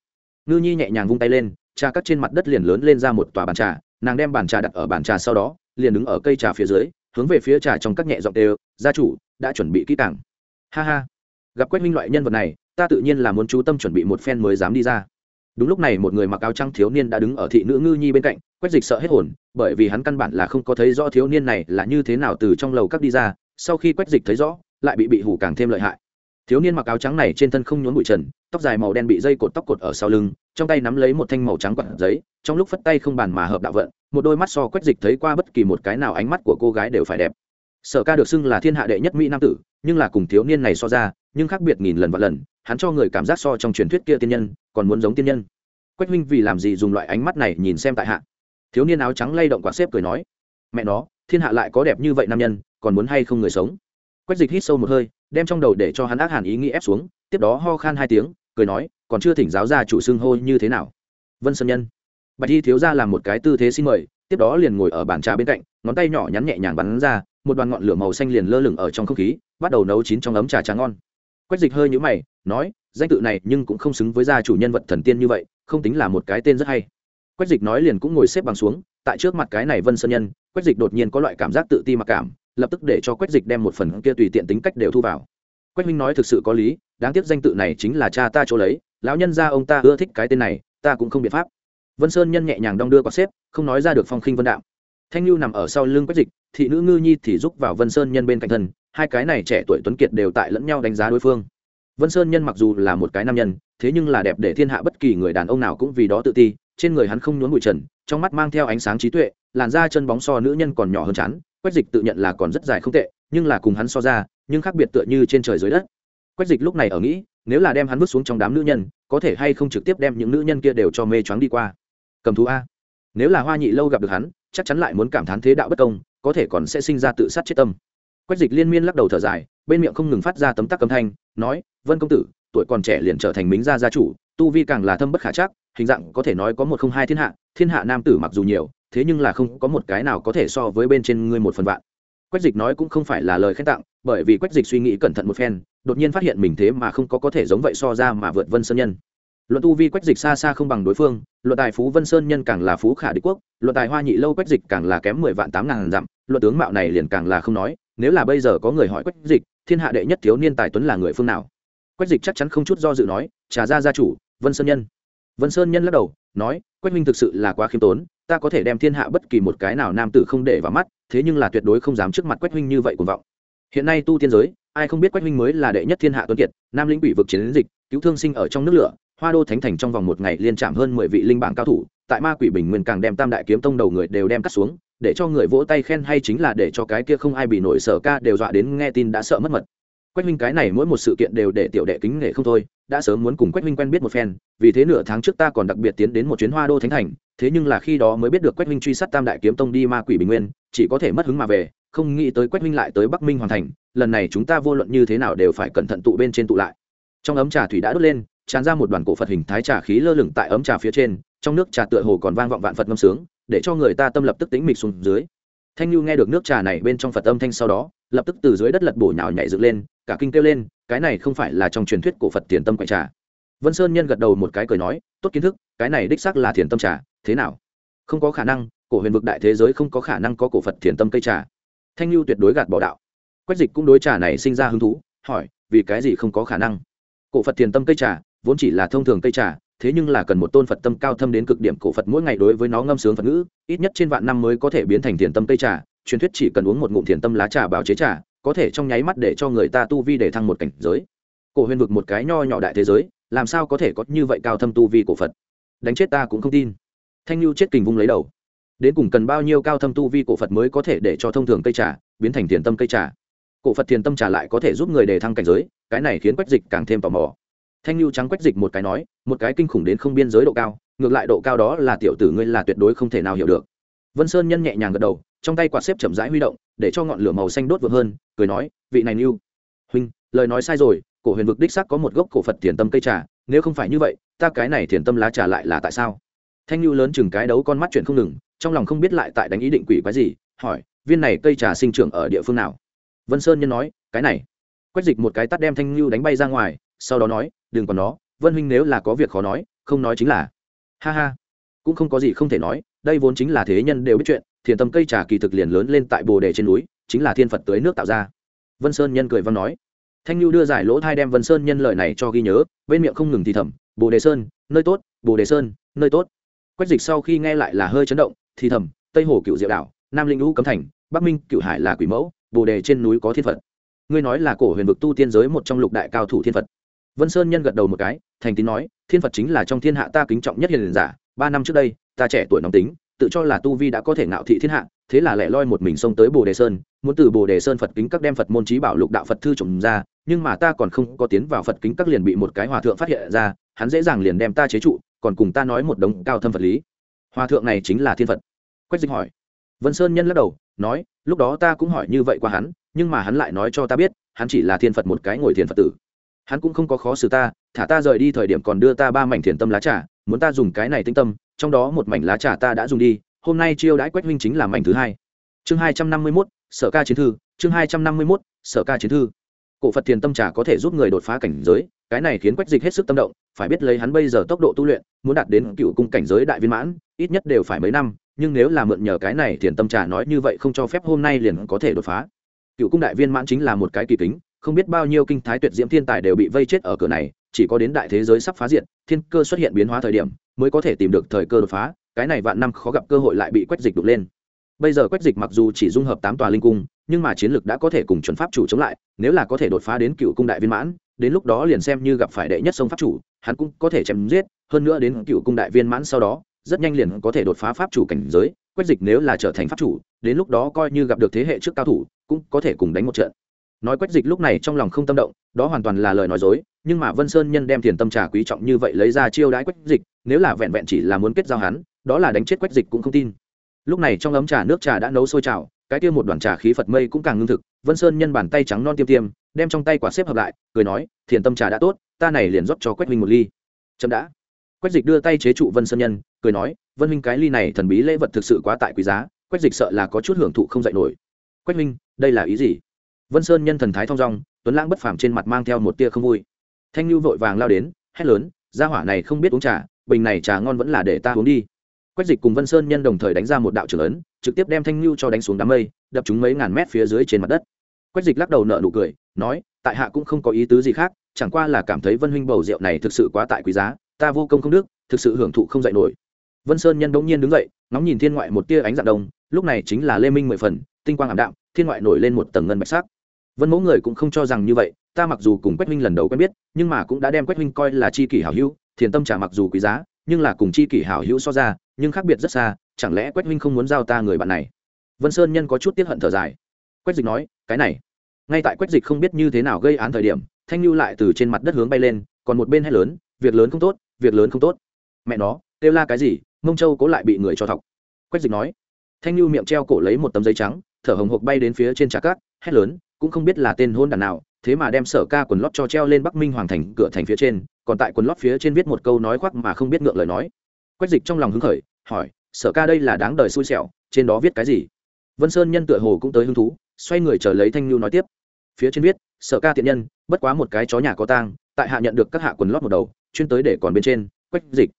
[SPEAKER 1] Ngư nhi nhẹ nhàng vung tay lên, trà cắt trên mặt đất liền lớn lên ra một tòa bàn trà, nàng đem bàn trà đặt ở bàn trà sau đó, liền đứng ở cây trà phía dưới, hướng về phía trà trong các nhẹ giọng đều gia chủ, đã chuẩn bị kỹ càng ha ha. Gặp quách minh loại nhân vật này, ta tự nhiên là muốn chú tâm chuẩn bị một phen mới dám đi ra. Đúng lúc này một người mặc áo trắng thiếu niên đã đứng ở thị nữ ngư nhi bên cạnh, quách dịch sợ hết hồn, bởi vì hắn căn bản là không có thấy rõ thiếu niên này là như thế nào từ trong lầu các đi ra, sau khi quách dịch thấy rõ, lại bị bị hủ càng thêm lợi hại. Thiếu niên mặc áo trắng này trên thân không nhốn bụi trần, tóc dài màu đen bị dây cột tóc cột ở sau lưng, trong tay nắm lấy một thanh màu trắng quạt giấy, trong lúc phất tay không bàn mà hợp đạo vận, một đôi mắt so quách dịch thấy qua bất kỳ một cái nào ánh mắt của cô gái đều phải đẹp sở ca được xưng là thiên hạ đệ nhất mỹ nam tử, nhưng là cùng thiếu niên này so ra, nhưng khác biệt nghìn lần và lần, hắn cho người cảm giác so trong truyền thuyết kia tiên nhân, còn muốn giống tiên nhân. Quách huynh vì làm gì dùng loại ánh mắt này nhìn xem tại hạ? Thiếu niên áo trắng lay động quạt xếp cười nói, mẹ nó, thiên hạ lại có đẹp như vậy nam nhân, còn muốn hay không người sống? Quách dịch hít sâu một hơi, đem trong đầu để cho hắn ác hàn ý nghĩ ép xuống, tiếp đó ho khan hai tiếng, cười nói, còn chưa thỉnh giáo ra chủ xưng hô như thế nào? Vân sơn nhân. Bạch y thiếu ra làm một cái tư thế xin mời, tiếp đó liền ngồi ở bàn trà bên cạnh, ngón tay nhỏ nhắn nhẹ nhàng bắn ra một đoàn ngọn lửa màu xanh liền lơ lửng ở trong không khí, bắt đầu nấu chín trong ấm trà trà ngon. Quách dịch hơi nhũ mày, nói, danh tự này nhưng cũng không xứng với gia chủ nhân vật thần tiên như vậy, không tính là một cái tên rất hay. Quách dịch nói liền cũng ngồi xếp bằng xuống, tại trước mặt cái này vân sơn nhân, quách dịch đột nhiên có loại cảm giác tự ti mặc cảm, lập tức để cho quách dịch đem một phần kia tùy tiện tính cách đều thu vào. Quách minh nói thực sự có lý, đáng tiếc danh tự này chính là cha ta chỗ lấy, lão nhân gia ông ta ưa thích cái tên này, ta cũng không biện pháp. Vân sơn nhân nhẹ nhàng đong đưa quạt xếp, không nói ra được phong khinh vân đạo thanh lưu nằm ở sau lưng quách dịch, thị nữ ngư nhi thì giúp vào vân sơn nhân bên cạnh thân, hai cái này trẻ tuổi tuấn kiệt đều tại lẫn nhau đánh giá đối phương. Vân sơn nhân mặc dù là một cái nam nhân, thế nhưng là đẹp để thiên hạ bất kỳ người đàn ông nào cũng vì đó tự ti, trên người hắn không nhốn bụi trần, trong mắt mang theo ánh sáng trí tuệ, làn da chân bóng so nữ nhân còn nhỏ hơn chán, quách dịch tự nhận là còn rất dài không tệ, nhưng là cùng hắn so ra, nhưng khác biệt tựa như trên trời dưới đất. Quách dịch lúc này ở nghĩ, nếu là đem hắn bước xuống trong đám nữ nhân, có thể hay không trực tiếp đem những nữ nhân kia đều cho mê choáng đi qua. Cầm thú a. Nếu là hoa nhị lâu gặp được hắn chắc chắn lại muốn cảm thán thế đạo bất công, có thể còn sẽ sinh ra tự sát chết tâm. Quách dịch liên miên lắc đầu thở dài, bên miệng không ngừng phát ra tấm tắc âm thanh, nói, vân công tử, tuổi còn trẻ liền trở thành mính gia gia chủ, tu vi càng là thâm bất khả chắc, hình dạng có thể nói có một không hai thiên hạ thiên hạ nam tử mặc dù nhiều, thế nhưng là không có một cái nào có thể so với bên trên ngươi một phần vạn. Quách dịch nói cũng không phải là lời khen tặng, bởi vì quách dịch suy nghĩ cẩn thận một phen, đột nhiên phát hiện mình thế mà không có có thể giống vậy so ra mà vượt vân sơn nhân luận tu vi quách dịch xa xa không bằng đối phương, luận tài phú vân sơn nhân càng là phú khả đế quốc, luận tài hoa nhị lâu quách dịch càng là kém mười vạn tám ngàn dặm, luận tướng mạo này liền càng là không nói, nếu là bây giờ có người hỏi quách dịch, thiên hạ đệ nhất thiếu niên tài tuấn là người phương nào? Quách dịch chắc chắn không chút do dự nói, trà ra gia chủ, vân sơn nhân. Vân sơn nhân lắc đầu, nói, quách minh thực sự là quá khiêm tốn, ta có thể đem thiên hạ bất kỳ một cái nào nam tử không để vào mắt, thế nhưng là tuyệt đối không dám trước mặt quách huynh như vậy cuồng vọng. Hiện nay tu tiên giới, ai không biết quách huynh mới là đệ nhất thiên hạ tuấn kiệt, nam lĩnh quỷ vực chiến dịch, cứu thương sinh ở trong nước lửa hoa đô thánh thành trong vòng một ngày liên chạm hơn mười vị linh bảng cao thủ, tại ma quỷ bình nguyên càng đem tam đại kiếm tông đầu người đều đem cắt xuống, để cho người vỗ tay khen hay chính là để cho cái kia không ai bị nổi sở ca đều dọa đến nghe tin đã sợ mất mật. Quách minh cái này mỗi một sự kiện đều để tiểu đệ kính nghệ không thôi, đã sớm muốn cùng quách minh quen biết một phen, vì thế nửa tháng trước ta còn đặc biệt tiến đến một chuyến hoa đô thánh thành, thế nhưng là khi đó mới biết được quách minh truy sát tam đại kiếm tông đi ma quỷ bình nguyên, chỉ có thể mất hứng mà về, không nghĩ tới quách minh lại tới bắc minh hoàn thành, lần này chúng ta vô luận như thế nào đều phải cẩn thận tụ bên trên tụ lại. Trong ấm trà thủy đã đốt lên tràn ra một đoàn cổ phật hình thái trà khí lơ lửng tại ấm trà phía trên, trong nước trà tựa hồ còn vang vọng vạn phật ngâm sướng, để cho người ta tâm lập tức tính mịch xuống dưới. Thanh lưu nghe được nước trà này bên trong phật âm thanh sau đó, lập tức từ dưới đất lật bổ nhào nhảy dựng lên, cả kinh kêu lên, cái này không phải là trong truyền thuyết cổ phật thiền tâm quậy trà. Vân sơn nhân gật đầu một cái cười nói, tốt kiến thức, cái này đích xác là thiền tâm trà, thế nào? Không có khả năng, cổ huyền vực đại thế giới không có khả năng có cổ phật thiền tâm cây trà. Thanh lưu tuyệt đối gạt bỏ đạo. Quách dịch cũng đối trà này sinh ra hứng thú, hỏi, vì cái gì không có khả năng? Cổ phật thiền tâm cây trà vốn chỉ là thông thường cây trà, thế nhưng là cần một tôn phật tâm cao thâm đến cực điểm cổ phật mỗi ngày đối với nó ngâm sướng phật ngữ, ít nhất trên vạn năm mới có thể biến thành thiền tâm cây trà. Truyền thuyết chỉ cần uống một ngụm thiền tâm lá trà báo chế trà, có thể trong nháy mắt để cho người ta tu vi để thăng một cảnh giới. Cổ huyền vực một cái nho nhỏ đại thế giới, làm sao có thể có như vậy cao thâm tu vi cổ phật? Đánh chết ta cũng không tin. Thanh lưu chết kình vung lấy đầu. Đến cùng cần bao nhiêu cao thâm tu vi cổ phật mới có thể để cho thông thường cây trà biến thành thiền tâm cây trà? Cổ phật thiền tâm trà lại có thể giúp người đề thăng cảnh giới, cái này khiến quách dịch càng thêm tò mò thanh lưu trắng quách dịch một cái nói, một cái kinh khủng đến không biên giới độ cao, ngược lại độ cao đó là tiểu tử ngươi là tuyệt đối không thể nào hiểu được. Vân sơn nhân nhẹ nhàng gật đầu, trong tay quạt xếp chậm rãi huy động, để cho ngọn lửa màu xanh đốt vượt hơn, cười nói, vị này lưu huynh, lời nói sai rồi, cổ huyền vực đích xác có một gốc cổ phật thiền tâm cây trà, nếu không phải như vậy, ta cái này thiền tâm lá trà lại là tại sao? Thanh lưu lớn chừng cái đấu con mắt chuyện không ngừng, trong lòng không biết lại tại đánh ý định quỷ quái gì, hỏi, viên này cây trà sinh trưởng ở địa phương nào? Vân sơn nhân nói, cái này. Quách dịch một cái tắt đem thanh lưu đánh bay ra ngoài sau đó nói, đừng còn nó, vân huynh nếu là có việc khó nói, không nói chính là. Ha ha. Cũng không có gì không thể nói, đây vốn chính là thế nhân đều biết chuyện, thiền tâm cây trà kỳ thực liền lớn lên tại bồ đề trên núi, chính là thiên phật tưới nước tạo ra. Vân sơn nhân cười văn nói. Thanh lưu đưa giải lỗ thai đem vân sơn nhân lời này cho ghi nhớ, bên miệng không ngừng thì thầm, bồ đề sơn, nơi tốt, bồ đề sơn, nơi tốt. Quách dịch sau khi nghe lại là hơi chấn động, thì thầm, tây hồ cựu diệu đảo nam linh lũ cấm thành, bắc minh cựu hải là quỷ mẫu, bồ đề trên núi có thiên phật. Ngươi nói là cổ huyền vực tu tiên giới một trong lục đại cao thủ thiên phật vân sơn nhân gật đầu một cái, thành tín nói, thiên phật chính là trong thiên hạ ta kính trọng nhất hiền giả, ba năm trước đây, ta trẻ tuổi nóng tính, tự cho là tu vi đã có thể ngạo thị thiên hạ, thế là lẻ loi một mình xông tới bồ đề sơn, muốn từ bồ đề sơn phật kính các đem phật môn trí bảo lục đạo phật thư trồng ra, nhưng mà ta còn không có tiến vào phật kính các liền bị một cái hòa thượng phát hiện ra, hắn dễ dàng liền đem ta chế trụ, còn cùng ta nói một đống cao thâm phật lý. Hòa thượng này chính là thiên phật. Quách dịch hỏi. Vân sơn nhân lắc đầu, nói, lúc đó ta cũng hỏi như vậy qua hắn, nhưng mà hắn lại nói cho ta biết, hắn chỉ là thiên phật một cái ngồi thiền phật tử hắn cũng không có khó xử ta, thả ta rời đi thời điểm còn đưa ta ba mảnh thiền tâm lá trà, muốn ta dùng cái này tinh tâm, trong đó một mảnh lá trà ta đã dùng đi, hôm nay chiêu đãi quách huynh chính là mảnh thứ hai. Chương hai trăm năm mươi mốt, sở ca chiến thư, chương hai trăm năm mươi mốt, sở ca chiến thư. Cổ phật thiền tâm trà có thể giúp người đột phá cảnh giới, cái này khiến quách dịch hết sức tâm động, phải biết lấy hắn bây giờ tốc độ tu luyện, muốn đạt đến cựu cung cảnh giới đại viên mãn, ít nhất đều phải mấy năm, nhưng nếu là mượn nhờ cái này thiền tâm trà nói như vậy không cho phép hôm nay liền có thể đột phá. Cựu cung đại viên mãn chính là một cái kỳ kính không biết bao nhiêu kinh thái tuyệt diễm thiên tài đều bị vây chết ở cửa này, chỉ có đến đại thế giới sắp phá diệt, thiên cơ xuất hiện biến hóa thời điểm, mới có thể tìm được thời cơ đột phá, cái này vạn năm khó gặp cơ hội lại bị quách dịch đục lên. Bây giờ quách dịch mặc dù chỉ dung hợp tám tòa linh cung, nhưng mà chiến lược đã có thể cùng chuẩn pháp chủ chống lại, nếu là có thể đột phá đến cựu cung đại viên mãn, đến lúc đó liền xem như gặp phải đệ nhất sông pháp chủ, hắn cũng có thể chém giết, hơn nữa đến cựu cung đại viên mãn sau đó, rất nhanh liền có thể đột phá pháp chủ cảnh giới quách dịch nếu là trở thành pháp chủ, đến lúc đó coi như gặp được thế hệ trước cao thủ, cũng có thể cùng đánh một trận nói quách dịch lúc này trong lòng không tâm động, đó hoàn toàn là lời nói dối, nhưng mà vân sơn nhân đem tiền tâm trà quý trọng như vậy lấy ra chiêu đãi quách dịch, nếu là vẹn vẹn chỉ là muốn kết giao hắn, đó là đánh chết quách dịch cũng không tin. Lúc này trong ấm trà nước trà đã nấu sôi trào, cái kia một đoàn trà khí phật mây cũng càng ngưng thực, vân sơn nhân bàn tay trắng non tiêm tiêm, đem trong tay quả xếp hợp lại, cười nói, thiền tâm trà đã tốt, ta này liền rót cho quách huynh một ly. Chậm đã. Quách dịch đưa tay chế trụ vân sơn nhân, cười nói, vân huynh cái ly này thần bí lễ vật thực sự quá tại quý giá, quách dịch sợ là có chút hưởng thụ không dạy nổi. Quách huynh đây là ý gì? Vân sơn nhân thần thái thong dong, tuấn lãng bất phàm trên mặt mang theo một tia không vui. Thanh lưu vội vàng lao đến, hét lớn, gia hỏa này không biết uống trà, bình này trà ngon vẫn là để ta uống đi. Quách dịch cùng vân sơn nhân đồng thời đánh ra một đạo trưởng ấn, trực tiếp đem thanh lưu cho đánh xuống đám mây, đập chúng mấy ngàn mét phía dưới trên mặt đất. Quách dịch lắc đầu nợ nụ cười, nói, tại hạ cũng không có ý tứ gì khác, chẳng qua là cảm thấy vân huynh bầu rượu này thực sự quá tại quý giá, ta vô công không đức, thực sự hưởng thụ không dạy nổi. Vân sơn nhân bỗng nhiên đứng dậy, ngóng nhìn thiên ngoại một tia ánh dạng đông, lúc này chính là lê minh mười phần, tinh quang ảm đạm, thiên ngoại nổi lên một tầng ngân bạch sắc vân mẫu người cũng không cho rằng như vậy, ta mặc dù cùng quách huynh lần đầu quen biết, nhưng mà cũng đã đem quách huynh coi là chi kỷ hảo hữu, thiền tâm trả mặc dù quý giá, nhưng là cùng chi kỷ hảo hữu so ra, nhưng khác biệt rất xa, chẳng lẽ quách huynh không muốn giao ta người bạn này? Vân sơn nhân có chút tiếp hận thở dài. Quách dịch nói, cái này. Ngay tại quách dịch không biết như thế nào gây án thời điểm, thanh lưu lại từ trên mặt đất hướng bay lên, còn một bên hét lớn, việc lớn không tốt, việc lớn không tốt. Mẹ nó, kêu la cái gì, mông châu cố lại bị người cho thọc. Quách dịch nói. Thanh lưu miệng treo cổ lấy một tấm giấy trắng, thở hồng hộc bay đến phía trên trà cát, hét lớn cũng không biết là tên hôn đàn nào, thế mà đem sở ca quần lót cho treo lên bắc minh hoàng thành cửa thành phía trên, còn tại quần lót phía trên viết một câu nói khoác mà không biết ngượng lời nói. Quách dịch trong lòng hứng khởi, hỏi, sở ca đây là đáng đời xui xẻo, trên đó viết cái gì? Vân sơn nhân tựa hồ cũng tới hứng thú, xoay người chờ lấy thanh nhu nói tiếp. Phía trên viết, sở ca tiện nhân, bất quá một cái chó nhà có tang, tại hạ nhận được các hạ quần lót một đầu, chuyên tới để còn bên trên. Quách dịch.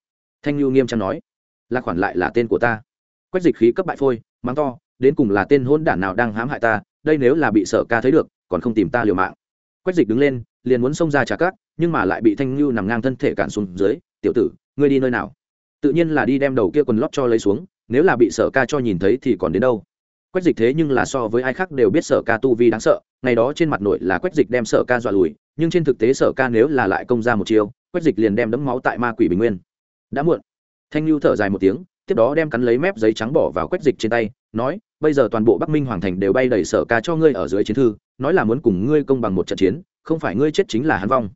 [SPEAKER 1] Thanh nhu nghiêm trang nói là khoản lại là tên của ta. Quách dịch khí cấp bại phôi, mắng to, đến cùng là tên hôn đản nào đang hãm hại ta đây nếu là bị sở ca thấy được, còn không tìm ta liều mạng. Quách dịch đứng lên, liền muốn xông ra trả cát, nhưng mà lại bị thanh ngưu nằm ngang thân thể cản xuống dưới, tiểu tử, ngươi đi nơi nào? Tự nhiên là đi đem đầu kia quần lót cho lấy xuống, nếu là bị sở ca cho nhìn thấy thì còn đến đâu. Quách dịch thế nhưng là so với ai khác đều biết sở ca tu vi đáng sợ, ngày đó trên mặt nội là quách dịch đem sở ca dọa lùi, nhưng trên thực tế sở ca nếu là lại công ra một chiêu, quách dịch liền đem đấm máu tại ma quỷ bình nguyên. Đã muộn. Thanh lưu thở dài một tiếng, tiếp đó đem cắn lấy mép giấy trắng bỏ vào quách dịch trên tay, nói bây giờ toàn bộ bắc minh hoàng thành đều bay đầy sở ca cho ngươi ở dưới chiến thư, nói là muốn cùng ngươi công bằng một trận chiến, không phải ngươi chết chính là hắn vong.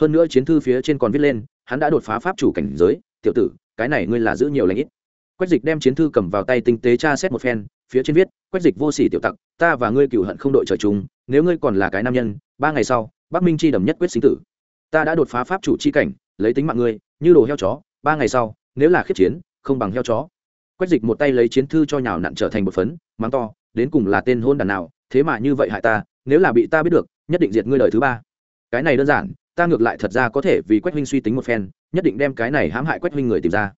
[SPEAKER 1] Hơn nữa chiến thư phía trên còn viết lên, hắn đã đột phá pháp chủ cảnh giới, tiểu tử, cái này ngươi là giữ nhiều lãnh ít. Quách dịch đem chiến thư cầm vào tay tinh tế tra xét một phen, phía trên viết, quách dịch vô sỉ tiểu tặc, ta và ngươi cựu hận không đội trời chung, nếu ngươi còn là cái nam nhân, ba ngày sau, bắc minh chi đầm nhất quyết sinh tử. Ta đã đột phá pháp chủ chi cảnh, lấy tính mạng ngươi, như đồ heo chó, ba ngày sau, nếu là khiết chiến, không bằng heo chó quách dịch một tay lấy chiến thư cho nhào nặn trở thành một phấn, mắng to, đến cùng là tên hôn đàn nào, thế mà như vậy hại ta, nếu là bị ta biết được, nhất định diệt ngươi đời thứ ba. Cái này đơn giản, ta ngược lại thật ra có thể vì quách huynh suy tính một phen, nhất định đem cái này hãm hại quách huynh người tìm ra.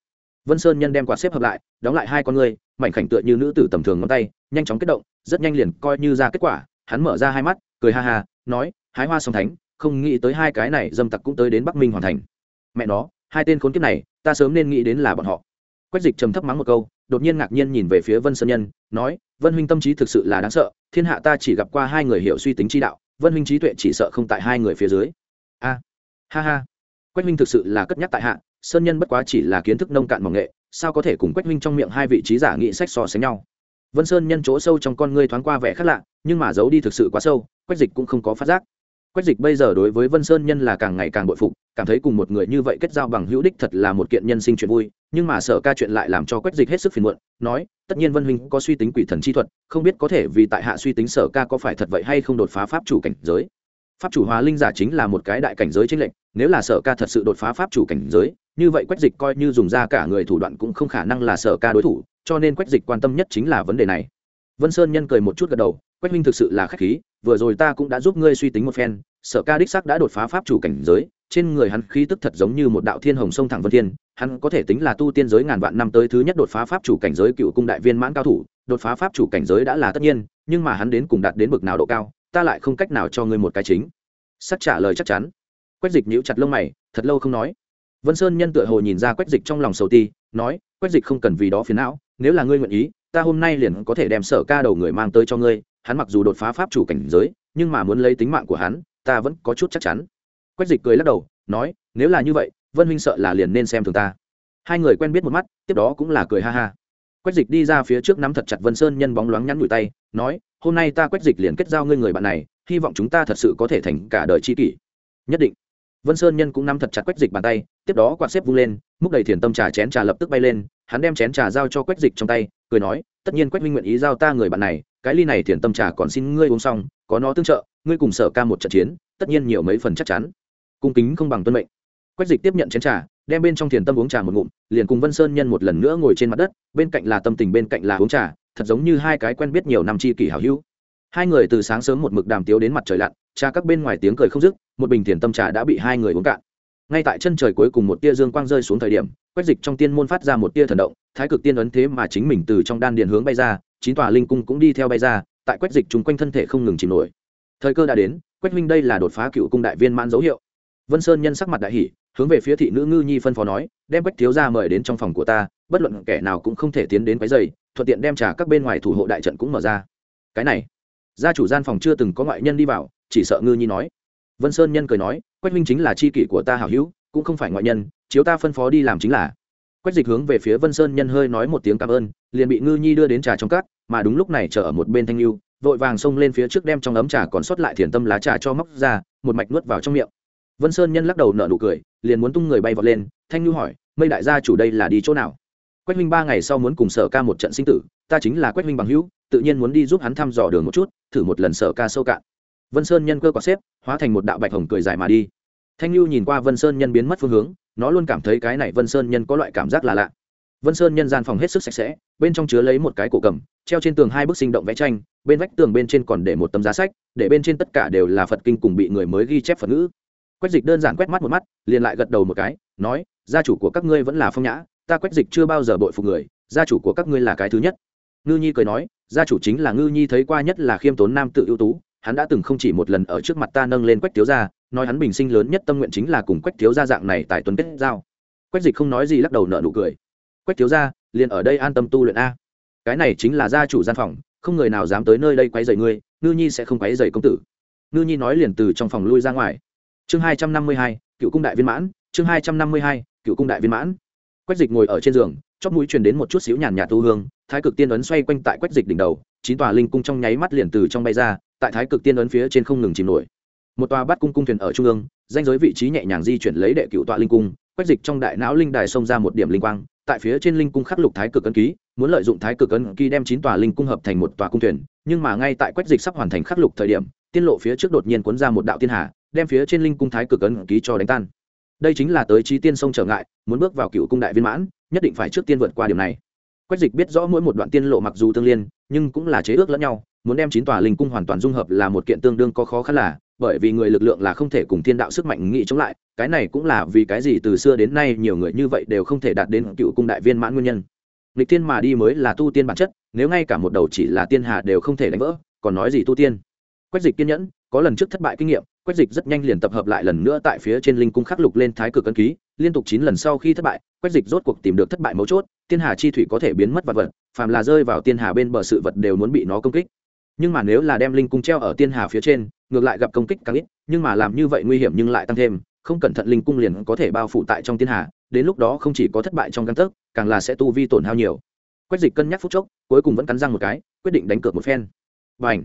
[SPEAKER 1] Vân sơn nhân đem quạt xếp hợp lại, đóng lại hai con ngươi, mảnh khảnh tựa như nữ tử tầm thường ngón tay, nhanh chóng kết động, rất nhanh liền coi như ra kết quả, hắn mở ra hai mắt, cười ha ha, nói, hái hoa song thánh, không nghĩ tới hai cái này dâm tặc cũng tới đến bắc minh hoàn thành. Mẹ nó, hai tên khốn kiếp này, ta sớm nên nghĩ đến là bọn họ. Quách dịch trầm thấp mắng một câu đột nhiên ngạc nhiên nhìn về phía vân sơn nhân, nói, vân huynh tâm trí thực sự là đáng sợ, thiên hạ ta chỉ gặp qua hai người hiểu suy tính chi đạo, vân huynh trí tuệ chỉ sợ không tại hai người phía dưới. A, ha ha. Quách huynh thực sự là cất nhắc tại hạ, sơn nhân bất quá chỉ là kiến thức nông cạn mỏng nghệ, sao có thể cùng quách huynh trong miệng hai vị trí giả nghị sách so sánh nhau? Vân sơn nhân chỗ sâu trong con ngươi thoáng qua vẻ khác lạ, nhưng mà giấu đi thực sự quá sâu, quách dịch cũng không có phát giác quách dịch bây giờ đối với vân sơn nhân là càng ngày càng bội phục, cảm thấy cùng một người như vậy kết giao bằng hữu đích thật là một kiện nhân sinh chuyện vui, nhưng mà sở ca chuyện lại làm cho quách dịch hết sức phiền muộn, nói, tất nhiên vân huynh có suy tính quỷ thần chi thuật, không biết có thể vì tại hạ suy tính sở ca có phải thật vậy hay không đột phá pháp chủ cảnh giới. Pháp chủ hóa linh giả chính là một cái đại cảnh giới chính lệnh nếu là sở ca thật sự đột phá pháp chủ cảnh giới, như vậy quách dịch coi như dùng ra cả người thủ đoạn cũng không khả năng là sở ca đối thủ, cho nên quách dịch quan tâm nhất chính là vấn đề này. Vân sơn nhân cười một chút gật đầu, quách huynh thực sự là khách khí vừa rồi ta cũng đã giúp ngươi suy tính một phen, sở ca đích sắc đã đột phá pháp chủ cảnh giới, trên người hắn khí tức thật giống như một đạo thiên hồng sông thẳng vân thiên, hắn có thể tính là tu tiên giới ngàn vạn năm tới thứ nhất đột phá pháp chủ cảnh giới cựu cung đại viên mãn cao thủ, đột phá pháp chủ cảnh giới đã là tất nhiên, nhưng mà hắn đến cùng đạt đến bực nào độ cao, ta lại không cách nào cho ngươi một cái chính. Sắc trả lời chắc chắn. Quách dịch nhíu chặt lông mày, thật lâu không nói. Vân sơn nhân tựa hồ nhìn ra quách dịch trong lòng sầu ti, nói, quách dịch không cần vì đó phiền não nếu là ngươi nguyện ý, ta hôm nay liền có thể đem sở ca đầu người mang tới cho ngươi, hắn mặc dù đột phá pháp chủ cảnh giới, nhưng mà muốn lấy tính mạng của hắn, ta vẫn có chút chắc chắn. Quách dịch cười lắc đầu, nói, nếu là như vậy, vân huynh sợ là liền nên xem thường ta. Hai người quen biết một mắt, tiếp đó cũng là cười ha ha. Quách dịch đi ra phía trước nắm thật chặt vân sơn nhân bóng loáng nhắn nhủi tay, nói, hôm nay ta quách dịch liền kết giao ngươi người bạn này, hy vọng chúng ta thật sự có thể thành cả đời tri kỷ. Nhất định vân sơn nhân cũng nắm thật chặt quách dịch bàn tay, tiếp đó quạt xếp vung lên, múc đầy thiền tâm trà chén trà lập tức bay lên, hắn đem chén trà giao cho quách dịch trong tay, cười nói, tất nhiên quách minh nguyện ý giao ta người bạn này, cái ly này thiền tâm trà còn xin ngươi uống xong, có nó tương trợ, ngươi cùng sở ca một trận chiến, tất nhiên nhiều mấy phần chắc chắn. Cung kính không bằng tuân mệnh. Quách dịch tiếp nhận chén trà, đem bên trong thiền tâm uống trà một ngụm, liền cùng vân sơn nhân một lần nữa ngồi trên mặt đất, bên cạnh là tâm tình, bên cạnh là uống trà, thật giống như hai cái quen biết nhiều năm chi kỷ hảo hữu. Hai người từ sáng sớm một mực đàm tiếu đến mặt trời lặn trà các bên ngoài tiếng cười không dứt, một bình thiền tâm trà đã bị hai người uống cạn. Ngay tại chân trời cuối cùng một tia dương quang rơi xuống thời điểm, quách dịch trong tiên môn phát ra một tia thần động, thái cực tiên ấn thế mà chính mình từ trong đan điền hướng bay ra, chín tòa linh cung cũng đi theo bay ra, tại quách dịch chung quanh thân thể không ngừng chìm nổi. Thời cơ đã đến, quách minh đây là đột phá cựu cung đại viên mãn dấu hiệu. Vân sơn nhân sắc mặt đại hỷ hướng về phía thị nữ ngư nhi phân phó nói, đem quách thiếu ra mời đến trong phòng của ta, bất luận kẻ nào cũng không thể tiến đến quái dày thuận tiện đem trả các bên ngoài thủ hộ đại trận cũng mở ra. Cái này, gia chủ gian phòng chưa từng có ngoại nhân đi vào chỉ sợ ngư nhi nói. Vân sơn nhân cười nói, quách minh chính là c h i kỷ của ta hảo hữu, cũng không phải ngoại nhân, chiếu ta phân phó đi làm chính là. Quách dịch hướng về phía vân sơn nhân hơi nói một tiếng cảm ơn, liền bị ngư nhi đưa đến trà trong cát, mà đúng lúc này chờ ở một bên thanh lưu vội vàng xông lên phía trước đem trong ấm trà còn sót lại thiền tâm lá trà cho móc ra, một mạch nuốt vào trong miệng. Vân sơn nhân lắc đầu nở nụ cười, liền muốn tung người bay vọt lên, thanh lưu hỏi, mây đại gia chủ đây là đi chỗ nào? Quách minh ba ngày sau muốn cùng sở ca một trận sinh tử, ta chính là quách minh bằng hữu, tự nhiên muốn đi giúp hắn thăm dò đường một chút, thử một lần sở ca sâu cạn vân sơn nhân cơ quả xếp, hóa thành một đạo bạch hồng cười dài mà đi. Thanh lưu nhìn qua vân sơn nhân biến mất phương hướng, nó luôn cảm thấy cái này vân sơn nhân có loại cảm giác là lạ. Vân sơn nhân gian phòng hết sức sạch sẽ, bên trong chứa lấy một cái cổ cầm, treo trên tường hai bức sinh động vẽ tranh, bên vách tường bên trên còn để một tấm giá sách, để bên trên tất cả đều là phật kinh cùng bị người mới ghi chép phật ngữ. Quách dịch đơn giản quét mắt một mắt, liền lại gật đầu một cái, nói, gia chủ của các ngươi vẫn là phong nhã, ta quách dịch chưa bao giờ bội phục người, gia chủ của các ngươi là cái thứ nhất. Ngư nhi cười nói, gia chủ chính là ngư nhi thấy qua nhất là khiêm tốn nam tự ưu tú hắn đã từng không chỉ một lần ở trước mặt ta nâng lên quách thiếu gia, nói hắn bình sinh lớn nhất tâm nguyện chính là cùng quách thiếu gia dạng này tại tuần kết giao. Quách dịch không nói gì lắc đầu nợ nụ cười. Quách thiếu gia, liền ở đây an tâm tu luyện a. Cái này chính là gia chủ gian phòng, không người nào dám tới nơi đây quấy rầy ngươi, ngư nhi sẽ không quấy rầy công tử. Ngư nhi nói liền từ trong phòng lui ra ngoài. Chương hai trăm năm mươi hai, cựu cung đại viên mãn, chương hai trăm năm mươi hai, cựu cung đại viên mãn. Quách dịch ngồi ở trên giường, chóp mũi truyền đến một chút xíu nhàn nhạt tu hương thái cực tiên ấn xoay quanh tại quách dịch đỉnh đầu, chín tòa linh cung trong nháy mắt liền từ trong bay ra, tại thái cực tiên ấn phía trên không ngừng chìm nổi. Một tòa bắt cung cung thuyền ở trung ương, danh giới vị trí nhẹ nhàng di chuyển lấy đệ cựu tọa linh cung, quách dịch trong đại não linh đài xông ra một điểm linh quang, tại phía trên linh cung khắc lục thái cực ấn ký, muốn lợi dụng thái cực ấn ký đem chín tòa linh cung hợp thành một tòa cung thuyền, nhưng mà ngay tại quách dịch sắp hoàn thành khắc lục thời điểm, tiên lộ phía trước đột nhiên cuốn ra một đạo tiên hà, đem phía trên linh cung thái cực ấn ký cho đánh tan. Đây chính là tới trí tiên sông trở ngại, muốn bước vào cựu cung đại viên mãn, nhất định phải trước tiên vượt qua điểm này quách dịch biết rõ mỗi một đoạn tiên lộ mặc dù tương liên, nhưng cũng là chế ước lẫn nhau, muốn đem chín tòa linh cung hoàn toàn dung hợp là một kiện tương đương có khó khăn là, bởi vì người lực lượng là không thể cùng thiên đạo sức mạnh nghị chống lại, cái này cũng là vì cái gì từ xưa đến nay nhiều người như vậy đều không thể đạt đến cựu cung đại viên mãn nguyên nhân. Lịch tiên mà đi mới là tu tiên bản chất, nếu ngay cả một đầu chỉ là tiên hà đều không thể đánh vỡ, còn nói gì tu tiên? Quách dịch kiên nhẫn, có lần trước thất bại kinh nghiệm quách dịch rất nhanh liền tập hợp lại lần nữa tại phía trên linh cung khắc lục lên thái cực ấn ký, liên tục chín lần sau khi thất bại, quách dịch rốt cuộc tìm được thất bại mấu chốt, tiên hà chi thủy có thể biến mất vật vật, phàm là rơi vào tiên hà bên bờ sự vật đều muốn bị nó công kích. Nhưng mà nếu là đem linh cung treo ở tiên hà phía trên, ngược lại gặp công kích càng ít, nhưng mà làm như vậy nguy hiểm nhưng lại tăng thêm, không cẩn thận linh cung liền có thể bao phủ tại trong tiên hà, đến lúc đó không chỉ có thất bại trong căn tấc, càng là sẽ tu vi tổn hao nhiều. Quách dịch cân nhắc phút chốc, cuối cùng vẫn cắn răng một cái, quyết định đánh cược một phen. Và ảnh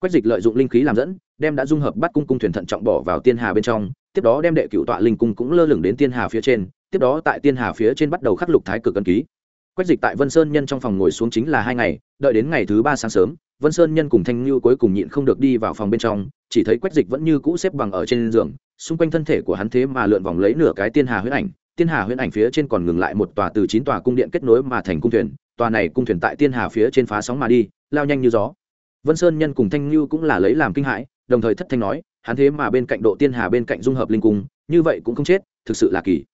[SPEAKER 1] quách dịch lợi dụng linh khí làm dẫn, đem đã dung hợp bắt cung cung thuyền thận trọng bỏ vào tiên hà bên trong, tiếp đó đem đệ cựu tọa linh cung cũng lơ lửng đến tiên hà phía trên, tiếp đó tại tiên hà phía trên bắt đầu khắc lục thái cực ân ký. Quách dịch tại vân sơn nhân trong phòng ngồi xuống chính là hai ngày, đợi đến ngày thứ ba sáng sớm, vân sơn nhân cùng thanh như cuối cùng nhịn không được đi vào phòng bên trong, chỉ thấy quách dịch vẫn như cũ xếp bằng ở trên giường, xung quanh thân thể của hắn thế mà lượn vòng lấy nửa cái tiên hà huyễn ảnh, tiên hà huyễn ảnh phía trên còn ngừng lại một tòa từ chín tòa cung điện kết nối mà thành cung thuyền, tòa này cung thuyền tại tiên hà phía trên phá sóng mà đi, lao nhanh như gió vân sơn nhân cùng thanh lưu cũng là lấy làm kinh hãi, đồng thời thất thanh nói, hắn thế mà bên cạnh độ tiên hà bên cạnh dung hợp linh cung, như vậy cũng không chết, thực sự là kỳ.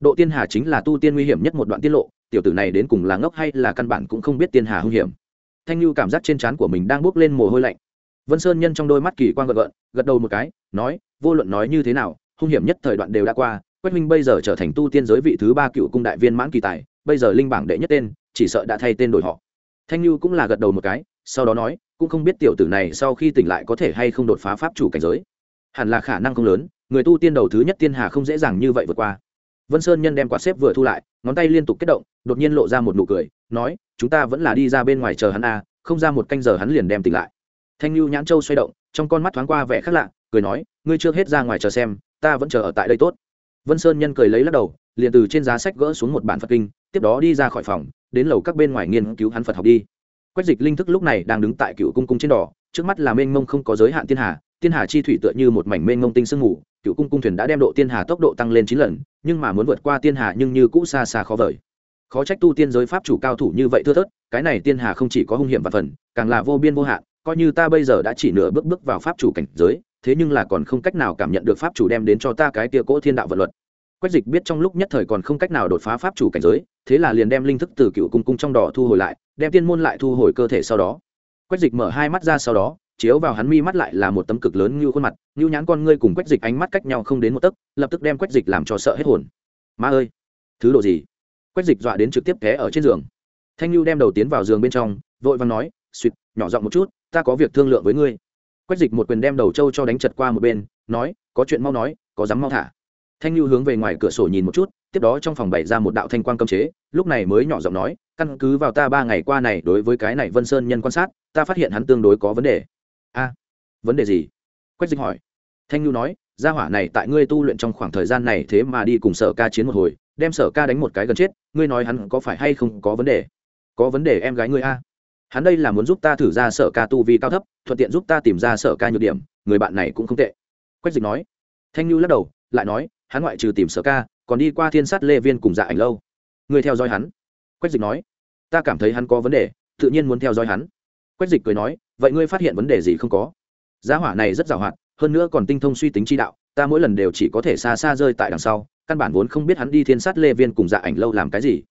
[SPEAKER 1] Độ tiên hà chính là tu tiên nguy hiểm nhất một đoạn tiết lộ, tiểu tử này đến cùng là ngốc hay là căn bản cũng không biết tiên hà hung hiểm. Thanh lưu cảm giác trên trán của mình đang bốc lên mồ hôi lạnh. Vân sơn nhân trong đôi mắt kỳ quan gợn gợn, gật đầu một cái, nói, vô luận nói như thế nào, hung hiểm nhất thời đoạn đều đã qua, quách minh bây giờ trở thành tu tiên giới vị thứ ba cựu cung đại viên mãn kỳ tài, bây giờ linh bảng đệ nhất tên, chỉ sợ đã thay tên đổi họ. Thanh lưu cũng là gật đầu một cái sau đó nói, cũng không biết tiểu tử này sau khi tỉnh lại có thể hay không đột phá pháp chủ cảnh giới. Hẳn là khả năng không lớn, người tu tiên đầu thứ nhất tiên hà không dễ dàng như vậy vượt qua. Vân sơn nhân đem quạt xếp vừa thu lại, ngón tay liên tục kết động, đột nhiên lộ ra một nụ cười, nói, chúng ta vẫn là đi ra bên ngoài chờ hắn à không ra một canh giờ hắn liền đem tỉnh lại. Thanh lưu nhãn châu xoay động, trong con mắt thoáng qua vẻ khác lạ, cười nói, ngươi chưa hết ra ngoài chờ xem, ta vẫn chờ ở tại đây tốt. Vân sơn nhân cười lấy lắc đầu, liền từ trên giá sách gỡ xuống một bản phật kinh, tiếp đó đi ra khỏi phòng, đến lầu các bên ngoài nghiên cứu hắn phật học đi quách dịch linh thức lúc này đang đứng tại cựu cung cung trên đỏ trước mắt là mênh mông không có giới hạn thiên hà thiên hà chi thủy tựa như một mảnh mênh mông tinh sương mù cựu cung cung thuyền đã đem độ thiên hà tốc độ tăng lên chín lần, nhưng mà muốn vượt qua thiên hà nhưng như cũ xa xa khó vời. Khó trách tu tiên giới pháp chủ cao thủ như vậy thưa thớt, cái này tiên hà không chỉ có hung hiểm và phần, càng là vô biên vô hạn, coi như ta bây giờ đã chỉ nửa bước bước vào pháp chủ cảnh giới, thế nhưng là còn không cách nào cảm nhận được pháp chủ đem đến cho ta cái tia cỗ thiên đạo vật luật. Quách dịch biết trong lúc nhất thời còn không cách nào đột phá pháp chủ cảnh giới thế là liền đem linh thức từ cựu cung cung trong đỏ thu hồi lại, đem tiên môn lại thu hồi cơ thể sau đó. Quách dịch mở hai mắt ra sau đó, chiếu vào hắn mi mắt lại là một tấm cực lớn như khuôn mặt, như nhãn con ngươi cùng quách dịch ánh mắt cách nhau không đến một tấc, lập tức đem quách dịch làm cho sợ hết hồn. Ma ơi, thứ đồ gì? Quách dịch dọa đến trực tiếp té ở trên giường. Thanh lưu đem đầu tiến vào giường bên trong, vội vàng nói suỵt nhỏ giọng một chút, ta có việc thương lượng với ngươi. Quách dịch một quyền đem đầu trâu cho đánh chật qua một bên, nói, có chuyện mau nói, có dám mau thả. Thanh lưu hướng về ngoài cửa sổ nhìn một chút tiếp đó trong phòng bày ra một đạo thanh quan cấm chế, lúc này mới nhỏ giọng nói, căn cứ vào ta ba ngày qua này đối với cái này vân sơn nhân quan sát, ta phát hiện hắn tương đối có vấn đề. A, vấn đề gì? Quách dịch hỏi. Thanh nhu nói, gia hỏa này tại ngươi tu luyện trong khoảng thời gian này thế mà đi cùng sở ca chiến một hồi, đem sở ca đánh một cái gần chết, ngươi nói hắn có phải hay không có vấn đề? Có vấn đề em gái ngươi a. Hắn đây là muốn giúp ta thử ra sở ca tu vi cao thấp, thuận tiện giúp ta tìm ra sở ca nhược điểm, người bạn này cũng không tệ. Quách dịch nói. Thanh nhu lắc đầu, lại nói, hắn ngoại trừ tìm sở ca còn đi qua thiên sát lê viên cùng dạ ảnh lâu. Người theo dõi hắn. Quách dịch nói, ta cảm thấy hắn có vấn đề, tự nhiên muốn theo dõi hắn. Quách dịch cười nói, vậy ngươi phát hiện vấn đề gì không có? Giá hỏa này rất giàu hoạt hơn nữa còn tinh thông suy tính chi đạo, ta mỗi lần đều chỉ có thể xa xa rơi tại đằng sau, căn bản vốn không biết hắn đi thiên sát lê viên cùng dạ ảnh lâu làm cái gì.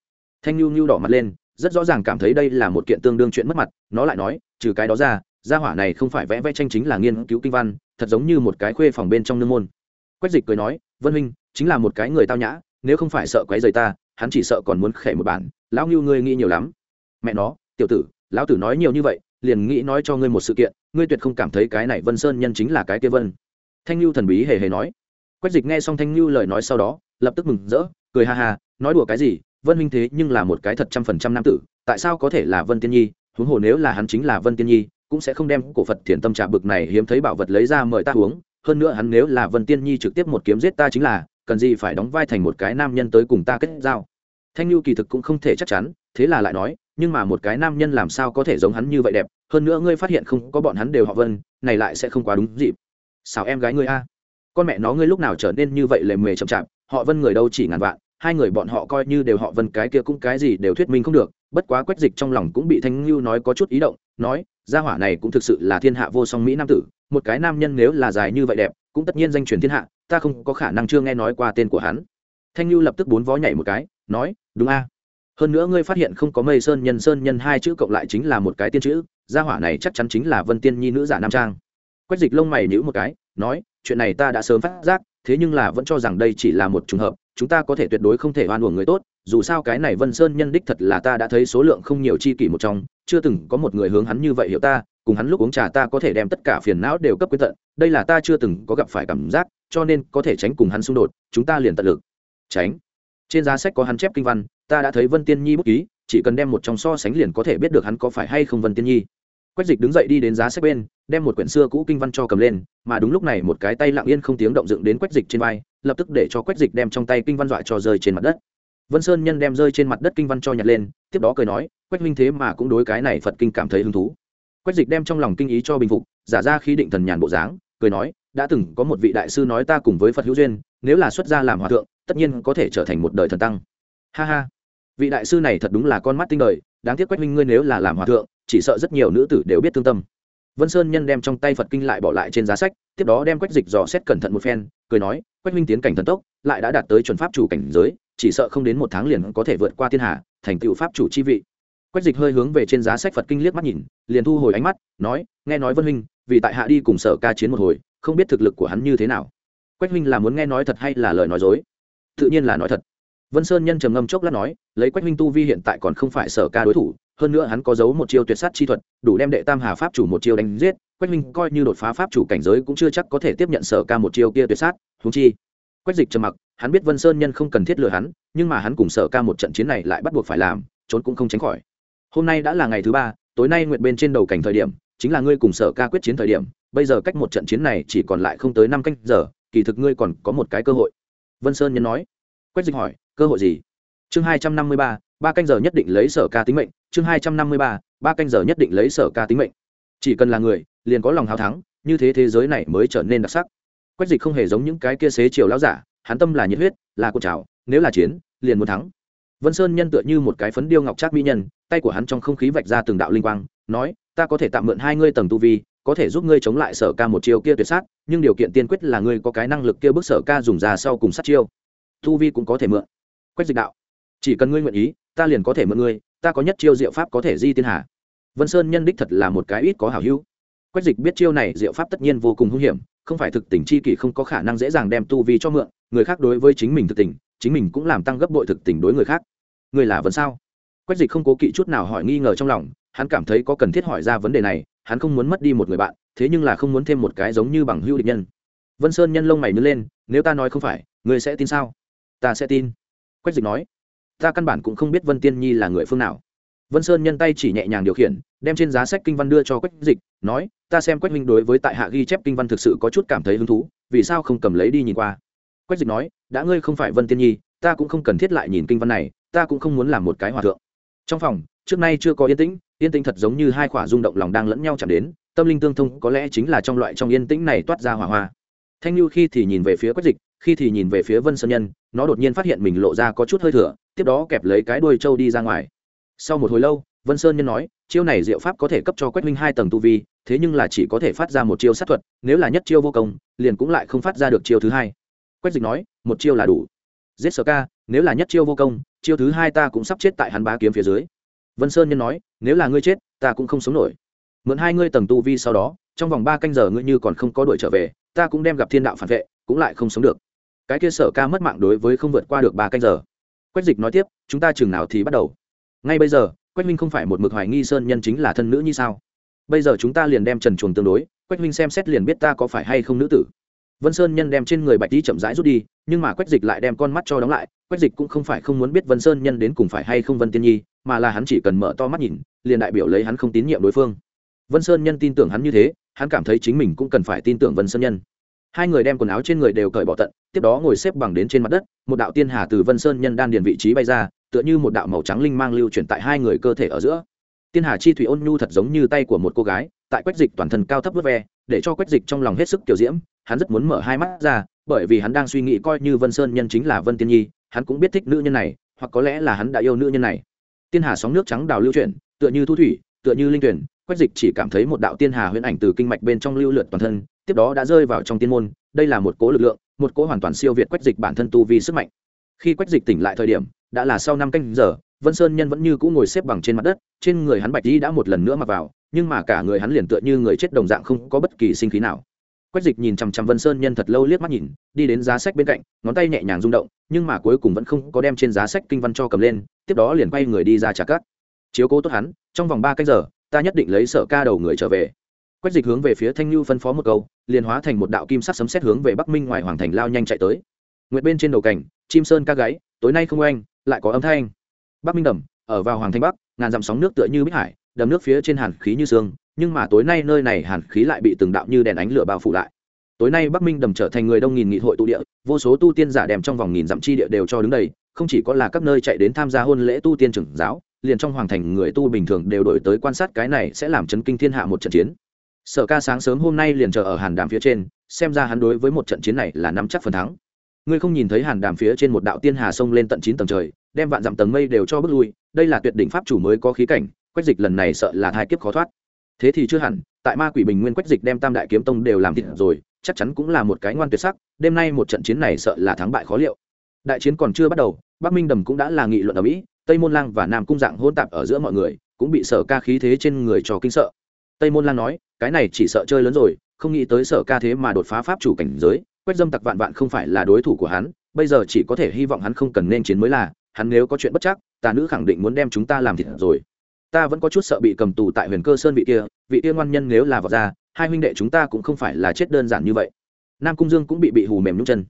[SPEAKER 1] Thanh nhu nhu đỏ mặt lên, rất rõ ràng cảm thấy đây là một kiện tương đương chuyện mất mặt, nó lại nói, trừ cái đó ra gia hỏa này không phải vẽ vẽ tranh chính là nghiên cứu kinh văn, thật giống như một cái khuê phòng bên trong nương môn. Quách dịch cười nói, vân huynh chính là một cái người tao nhã, nếu không phải sợ quấy rầy ta, hắn chỉ sợ còn muốn khẻ một bản, lão ngưu ngươi nghĩ nhiều lắm. Mẹ nó, tiểu tử, lão tử nói nhiều như vậy, liền nghĩ nói cho ngươi một sự kiện, ngươi tuyệt không cảm thấy cái này vân sơn nhân chính là cái kia vân. Thanh lưu thần bí hề hề nói. Quách dịch nghe xong thanh lưu lời nói sau đó, lập tức mừng rỡ, cười ha ha, nói đùa cái gì, vân huynh thế nhưng là một cái thật trăm phần trăm nam tử, tại sao có thể là vân tiên nhi? Huống hồ nếu là hắn chính là vân tiên nhi, cũng sẽ không đem cổ phật thiền tâm trà bực này hiếm thấy bảo vật lấy ra mời ta uống. Hơn nữa hắn nếu là vân tiên nhi trực tiếp một kiếm giết ta chính là cần gì phải đóng vai thành một cái nam nhân tới cùng ta kết giao. Thanh nhu kỳ thực cũng không thể chắc chắn, thế là lại nói, nhưng mà một cái nam nhân làm sao có thể giống hắn như vậy đẹp, hơn nữa ngươi phát hiện không có bọn hắn đều họ vân, này lại sẽ không quá đúng dịp. Sao em gái ngươi a. Con mẹ nó ngươi lúc nào trở nên như vậy lề mề chậm chạp, họ vân người đâu chỉ ngàn vạn, hai người bọn họ coi như đều họ vân cái kia cũng cái gì đều thuyết minh không được, bất quá quách dịch trong lòng cũng bị thanh ngưu nói có chút ý động, nói, gia hỏa này cũng thực sự là thiên hạ vô song mỹ nam tử, một cái nam nhân nếu là dài như vậy đẹp cũng tất nhiên danh truyền thiên hạ, ta không có khả năng chưa nghe nói qua tên của hắn. Thanh lưu lập tức bốn vó nhảy một cái, nói, đúng a. Hơn nữa ngươi phát hiện không có mây sơn nhân sơn nhân hai chữ cộng lại chính là một cái tiên chữ, gia hỏa này chắc chắn chính là vân tiên nhi nữ giả nam trang. Quách dịch lông mày nhữ một cái, nói, chuyện này ta đã sớm phát giác, thế nhưng là vẫn cho rằng đây chỉ là một trùng hợp, chúng ta có thể tuyệt đối không thể oan uổng người tốt dù sao cái này vân sơn nhân đích thật là ta đã thấy số lượng không nhiều chi kỷ một trong, chưa từng có một người hướng hắn như vậy hiểu ta, cùng hắn lúc uống trà ta có thể đem tất cả phiền não đều cấp quyết tận, đây là ta chưa từng có gặp phải cảm giác, cho nên có thể tránh cùng hắn xung đột, chúng ta liền tận lực. Tránh. Trên giá sách có hắn chép kinh văn, ta đã thấy vân tiên nhi bút ký, chỉ cần đem một trong so sánh liền có thể biết được hắn có phải hay không vân tiên nhi. Quách dịch đứng dậy đi đến giá sách bên, đem một quyển xưa cũ kinh văn cho cầm lên, mà đúng lúc này một cái tay lặng yên không tiếng động dựng đến quách dịch trên vai, lập tức để cho quách dịch đem trong tay kinh văn dọa cho rơi trên mặt đất vân sơn nhân đem rơi trên mặt đất kinh văn cho nhặt lên, tiếp đó cười nói, quách minh thế mà cũng đối cái này phật kinh cảm thấy hứng thú. Quách dịch đem trong lòng kinh ý cho bình phục, giả ra khí định thần nhàn bộ dáng, cười nói, đã từng có một vị đại sư nói ta cùng với phật hữu duyên, nếu là xuất gia làm hòa thượng, tất nhiên có thể trở thành một đời thần tăng. Ha ha. Vị đại sư này thật đúng là con mắt tinh đời, đáng tiếc quách minh ngươi nếu là làm hòa thượng, chỉ sợ rất nhiều nữ tử đều biết thương tâm. Vân sơn nhân đem trong tay phật kinh lại bỏ lại trên giá sách, tiếp đó đem quách dịch dò xét cẩn thận một phen, cười nói, quách minh tiến cảnh thần tốc, lại đã đạt tới chuẩn pháp chủ cảnh giới chỉ sợ không đến một tháng liền có thể vượt qua thiên hạ thành tựu pháp chủ chi vị. Quách dịch hơi hướng về trên giá sách phật kinh liếc mắt nhìn, liền thu hồi ánh mắt, nói, nghe nói vân huynh, vì tại hạ đi cùng sở ca chiến một hồi, không biết thực lực của hắn như thế nào. Quách huynh là muốn nghe nói thật hay là lời nói dối? Tự nhiên là nói thật. Vân sơn nhân trầm ngâm chốc lát nói, lấy quách huynh tu vi hiện tại còn không phải sở ca đối thủ, hơn nữa hắn có giấu một chiêu tuyệt sát chi thuật, đủ đem đệ tam hà pháp chủ một chiêu đánh giết, quách huynh coi như đột phá pháp chủ cảnh giới cũng chưa chắc có thể tiếp nhận sở ca một chiêu kia tuyệt sát húng chi quách dịch trầm mặc, hắn biết vân sơn nhân không cần thiết lừa hắn, nhưng mà hắn cùng sở ca một trận chiến này lại bắt buộc phải làm, trốn cũng không tránh khỏi. Hôm nay đã là ngày thứ ba, tối nay nguyệt bên trên đầu cảnh thời điểm, chính là ngươi cùng sở ca quyết chiến thời điểm, bây giờ cách một trận chiến này chỉ còn lại không tới năm canh giờ, kỳ thực ngươi còn có một cái cơ hội. Vân sơn nhân nói. Quách dịch hỏi, cơ hội gì? Chương hai trăm năm mươi ba ba canh giờ nhất định lấy sở ca tính mệnh, chương hai trăm năm mươi ba ba canh giờ nhất định lấy sở ca tính mệnh. Chỉ cần là người, liền có lòng hào thắng, như thế thế giới này mới trở nên đặc sắc quách dịch không hề giống những cái kia xế chiều lão giả, hắn tâm là nhiệt huyết, là cột trào, nếu là chiến, liền muốn thắng. Vân sơn nhân tựa như một cái phấn điêu ngọc trác mỹ nhân, tay của hắn trong không khí vạch ra từng đạo linh quang, nói, ta có thể tạm mượn hai ngươi tầng tu vi, có thể giúp ngươi chống lại sở ca một chiêu kia tuyệt sát, nhưng điều kiện tiên quyết là ngươi có cái năng lực kia bước sở ca dùng ra sau cùng sát chiêu. Tu vi cũng có thể mượn. Quách dịch đạo, chỉ cần ngươi nguyện ý, ta liền có thể mượn ngươi, ta có nhất chiêu diệu pháp có thể di tiên hà. Vân sơn nhân đích thật là một cái ít có hảo hữu. Quách dịch biết chiêu này diệu pháp tất nhiên vô cùng hung hiểm không phải thực tình chi kỷ không có khả năng dễ dàng đem tu vi cho mượn, người khác đối với chính mình thực tình, chính mình cũng làm tăng gấp bội thực tình đối người khác. Người là vẫn sao? Quách dịch không cố kỵ chút nào hỏi nghi ngờ trong lòng, hắn cảm thấy có cần thiết hỏi ra vấn đề này, hắn không muốn mất đi một người bạn, thế nhưng là không muốn thêm một cái giống như bằng hữu địch nhân. Vân sơn nhân lông mày nứt lên, nếu ta nói không phải người sẽ tin sao? Ta sẽ tin. Quách dịch nói, ta căn bản cũng không biết vân tiên nhi là người phương nào vân sơn nhân tay chỉ nhẹ nhàng điều khiển, đem trên giá sách kinh văn đưa cho quách dịch, nói, ta xem quách minh đối với tại hạ ghi chép kinh văn thực sự có chút cảm thấy hứng thú, vì sao không cầm lấy đi nhìn qua? Quách dịch nói, đã ngươi không phải vân tiên nhi, ta cũng không cần thiết lại nhìn kinh văn này, ta cũng không muốn làm một cái hòa thượng. Trong phòng, trước nay chưa có yên tĩnh yên tĩnh thật giống như hai khỏa rung động lòng đang lẫn nhau chạm đến, tâm linh tương thông có lẽ chính là trong loại trong yên tĩnh này toát ra hỏa hoa. Thanh lưu khi thì nhìn về phía quách dịch, khi thì nhìn về phía vân sơn nhân, nó đột nhiên phát hiện mình lộ ra có chút hơi thừa tiếp đó kẹp lấy cái đuôi trâu đi ra ngoài sau một hồi lâu, vân sơn nhân nói, chiêu này diệu pháp có thể cấp cho quách minh hai tầng tu vi, thế nhưng là chỉ có thể phát ra một chiêu sát thuật, nếu là nhất chiêu vô công, liền cũng lại không phát ra được chiêu thứ hai. Quách dịch nói, một chiêu là đủ. Giết sở ca, nếu là nhất chiêu vô công, chiêu thứ hai ta cũng sắp chết tại hắn bá kiếm phía dưới. Vân sơn nhân nói, nếu là ngươi chết, ta cũng không sống nổi. Mượn hai ngươi tầng tu vi sau đó, trong vòng ba canh giờ ngươi như còn không có đuổi trở về, ta cũng đem gặp thiên đạo phản vệ, cũng lại không sống được. Cái kia sở ca mất mạng đối với không vượt qua được ba canh giờ. Quách dịch nói tiếp, chúng ta chừng nào thì bắt đầu? Ngay bây giờ, quách minh không phải một mực hoài nghi sơn nhân chính là thân nữ như sao? Bây giờ chúng ta liền đem trần chuồng tương đối, quách minh xem xét liền biết ta có phải hay không nữ tử. Vân sơn nhân đem trên người bạch đi chậm rãi rút đi, nhưng mà quách dịch lại đem con mắt cho đóng lại. Quách dịch cũng không phải không muốn biết vân sơn nhân đến cùng phải hay không vân tiên nhi, mà là hắn chỉ cần mở to mắt nhìn, liền đại biểu lấy hắn không tín nhiệm đối phương. Vân sơn nhân tin tưởng hắn như thế, hắn cảm thấy chính mình cũng cần phải tin tưởng vân sơn nhân. Hai người đem quần áo trên người đều cởi bỏ tận, tiếp đó ngồi xếp bằng đến trên mặt đất, một đạo tiên hà từ vân sơn nhân đan điền vị trí bay ra tựa như một đạo màu trắng linh mang lưu chuyển tại hai người cơ thể ở giữa. Tiên hà chi thủy ôn nhu thật giống như tay của một cô gái, tại quách dịch toàn thân cao thấp vớt ve, để cho quách dịch trong lòng hết sức kiểu diễm, hắn rất muốn mở hai mắt ra, bởi vì hắn đang suy nghĩ coi như vân sơn nhân chính là vân tiên nhi, hắn cũng biết thích nữ nhân này, hoặc có lẽ là hắn đã yêu nữ nhân này. Tiên hà sóng nước trắng đào lưu chuyển, tựa như thu thủy, tựa như linh tuyển, quách dịch chỉ cảm thấy một đạo tiên hà huyễn ảnh từ kinh mạch bên trong lưu lượt toàn thân, tiếp đó đã rơi vào trong tiên môn, đây là một cố lực lượng, một cố hoàn toàn siêu việt quách dịch bản thân tu vi sức mạnh. Khi quách dịch tỉnh lại thời điểm đã là sau năm canh giờ, vân sơn nhân vẫn như cũ ngồi xếp bằng trên mặt đất, trên người hắn bạch đi đã một lần nữa mặc vào, nhưng mà cả người hắn liền tựa như người chết đồng dạng không có bất kỳ sinh khí nào. Quách dịch nhìn chằm chằm vân sơn nhân thật lâu liếc mắt nhìn, đi đến giá sách bên cạnh, ngón tay nhẹ nhàng rung động, nhưng mà cuối cùng vẫn không có đem trên giá sách kinh văn cho cầm lên, tiếp đó liền quay người đi ra trả cát. Chiếu cố tốt hắn, trong vòng ba canh giờ, ta nhất định lấy sở ca đầu người trở về. Quách dịch hướng về phía thanh lưu phân phó một câu, liền hóa thành một đạo kim sắc sấm xét hướng về bắc minh ngoài hoàng thành lao nhanh chạy tới. Nguyệt bên trên đầu cảnh chim sơn ca gáy, tối nay không oanh lại có âm thanh. Bắc minh đầm, ở vào hoàng thành bắc, ngàn dặm sóng nước tựa như bích hải, đầm nước phía trên hàn khí như sương, nhưng mà tối nay nơi này hàn khí lại bị từng đạo như đèn ánh lửa bao phủ lại. Tối nay bắc minh đầm trở thành người đông nghìn nghị hội tụ địa, vô số tu tiên giả đèm trong vòng nghìn dặm chi địa đều cho đứng đầy, không chỉ có là các nơi chạy đến tham gia hôn lễ tu tiên trưởng giáo, liền trong hoàng thành người tu bình thường đều đổi tới quan sát cái này sẽ làm chấn kinh thiên hạ một trận chiến. Sở ca sáng sớm hôm nay liền chờ ở hàn đàm phía trên, xem ra hắn đối với một trận chiến này là nắm chắc phần thắng ngươi không nhìn thấy hàn đàm phía trên một đạo tiên hà sông lên tận chín tầng trời, đem vạn dặm tầng mây đều cho bước lui, đây là tuyệt đỉnh pháp chủ mới có khí cảnh, quách dịch lần này sợ là thai kiếp khó thoát. Thế thì chưa hẳn, tại ma quỷ bình nguyên quách dịch đem tam đại kiếm tông đều làm thịt rồi, chắc chắn cũng là một cái ngoan tuyệt sắc, đêm nay một trận chiến này sợ là thắng bại khó liệu. Đại chiến còn chưa bắt đầu, bắc minh đầm cũng đã là nghị luận ở mỹ, tây môn lang và nam cung dạng hôn tạp ở giữa mọi người, cũng bị sở ca khí thế trên người cho kinh sợ. Tây môn lang nói, cái này chỉ sợ chơi lớn rồi, không nghĩ tới sở ca thế mà đột phá pháp chủ cảnh giới Quách dâm tặc vạn vạn không phải là đối thủ của hắn, bây giờ chỉ có thể hy vọng hắn không cần nên chiến mới là, hắn nếu có chuyện bất chắc, tà nữ khẳng định muốn đem chúng ta làm thịt rồi. Ta vẫn có chút sợ bị cầm tù tại huyền cơ sơn vị kia vị kia ngoan nhân nếu là vào ra, hai huynh đệ chúng ta cũng không phải là chết đơn giản như vậy. Nam cung dương cũng bị bị hù mềm nhúng chân.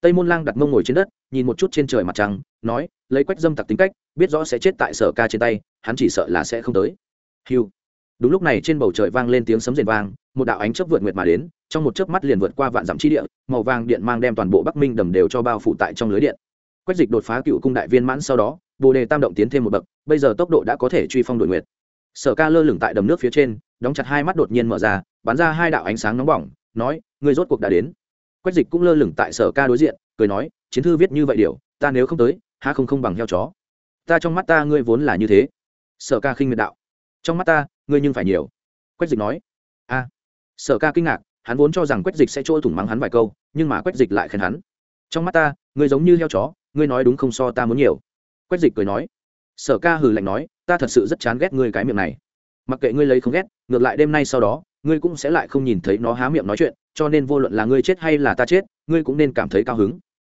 [SPEAKER 1] Tây môn lang đặt mông ngồi trên đất, nhìn một chút trên trời mặt trăng, nói, lấy quách dâm tặc tính cách, biết rõ sẽ chết tại sở ca trên tay, hắn chỉ sợ là sẽ không tới. Hiu đúng lúc này trên bầu trời vang lên tiếng sấm rền vang, một đạo ánh chớp vượt nguyệt mà đến, trong một chớp mắt liền vượt qua vạn dặm chi địa, màu vàng điện mang đem toàn bộ bắc minh đầm đều cho bao phủ tại trong lưới điện. Quách dịch đột phá cựu cung đại viên mãn sau đó, bồ đề tam động tiến thêm một bậc, bây giờ tốc độ đã có thể truy phong đội nguyệt. Sở ca lơ lửng tại đầm nước phía trên, đóng chặt hai mắt đột nhiên mở ra, bắn ra hai đạo ánh sáng nóng bỏng, nói người rốt cuộc đã đến. Quách dịch cũng lơ lửng tại sở ca đối diện, cười nói, chiến thư viết như vậy điều, ta nếu không tới ha không không bằng heo chó. Ta trong mắt ta ngươi vốn là như thế. Sở ca khinh miệt đạo trong mắt ta, ngươi nhưng phải nhiều. Quách dịch nói. A sở ca kinh ngạc, hắn vốn cho rằng quách dịch sẽ trôi thủng mắng hắn vài câu, nhưng mà quách dịch lại khen hắn. Trong mắt ta, ngươi giống như heo chó, ngươi nói đúng không so ta muốn nhiều. Quách dịch cười nói. Sở ca hừ lạnh nói, ta thật sự rất chán ghét ngươi cái miệng này. Mặc kệ ngươi lấy không ghét, ngược lại đêm nay sau đó, ngươi cũng sẽ lại không nhìn thấy nó há miệng nói chuyện, cho nên vô luận là ngươi chết hay là ta chết, ngươi cũng nên cảm thấy cao hứng.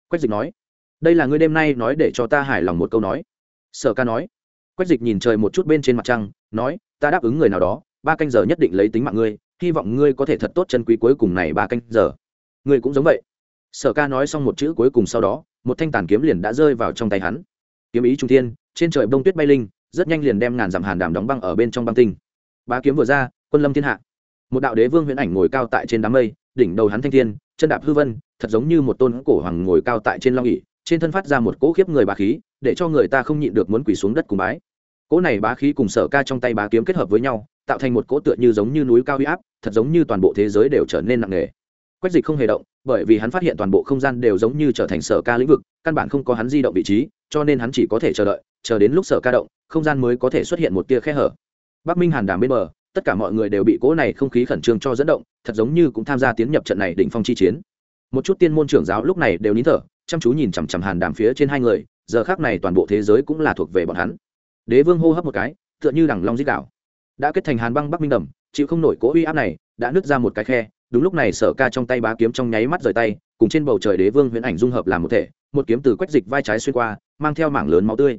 [SPEAKER 1] Quách dịch nói. Đây là ngươi đêm nay nói để cho ta hài lòng một câu nói. Sở ca nói. Quách dịch nhìn trời một chút bên trên mặt trăng nói, ta đáp ứng người nào đó, ba canh giờ nhất định lấy tính mạng ngươi, hy vọng ngươi có thể thật tốt chân quý cuối cùng này ba canh giờ. Ngươi cũng giống vậy. Sở ca nói xong một chữ cuối cùng sau đó, một thanh tàn kiếm liền đã rơi vào trong tay hắn. Kiếm ý trung thiên, trên trời bông tuyết bay linh, rất nhanh liền đem ngàn dặm hàn đàm đóng băng ở bên trong băng tinh. Ba kiếm vừa ra, quân lâm thiên hạ. Một đạo đế vương huyễn ảnh ngồi cao tại trên đám mây, đỉnh đầu hắn thanh thiên, chân đạp hư vân, thật giống như một tôn cổ hoàng ngồi cao tại trên long ỉ trên thân phát ra một cỗ khiếp người bá khí, để cho người ta không nhịn được muốn quỳ xuống đất cùng bái cỗ này bá khí cùng sở ca trong tay bá kiếm kết hợp với nhau, tạo thành một cỗ tựa như giống như núi cao huy áp, thật giống như toàn bộ thế giới đều trở nên nặng nề. Quách dịch không hề động, bởi vì hắn phát hiện toàn bộ không gian đều giống như trở thành sở ca lĩnh vực, căn bản không có hắn di động vị trí, cho nên hắn chỉ có thể chờ đợi, chờ đến lúc sở ca động, không gian mới có thể xuất hiện một tia khe hở. Bắc minh hàn đàm bên bờ, tất cả mọi người đều bị cỗ này không khí khẩn trương cho dẫn động, thật giống như cũng tham gia tiến nhập trận này đỉnh phong chi chiến. Một chút tiên môn trưởng giáo lúc này đều nín thở, chăm chú nhìn chằm chằm hàn đàm phía trên hai người, giờ khác này toàn bộ thế giới cũng là thuộc về bọn hắn đế vương hô hấp một cái, tựa như đằng long dít đảo đã kết thành hàn băng bắc minh đầm, chịu không nổi cố uy áp này, đã nứt ra một cái khe, đúng lúc này sở ca trong tay bá kiếm trong nháy mắt rời tay, cùng trên bầu trời đế vương huyễn ảnh dung hợp làm một thể, một kiếm từ quách dịch vai trái xuyên qua, mang theo mảng lớn máu tươi.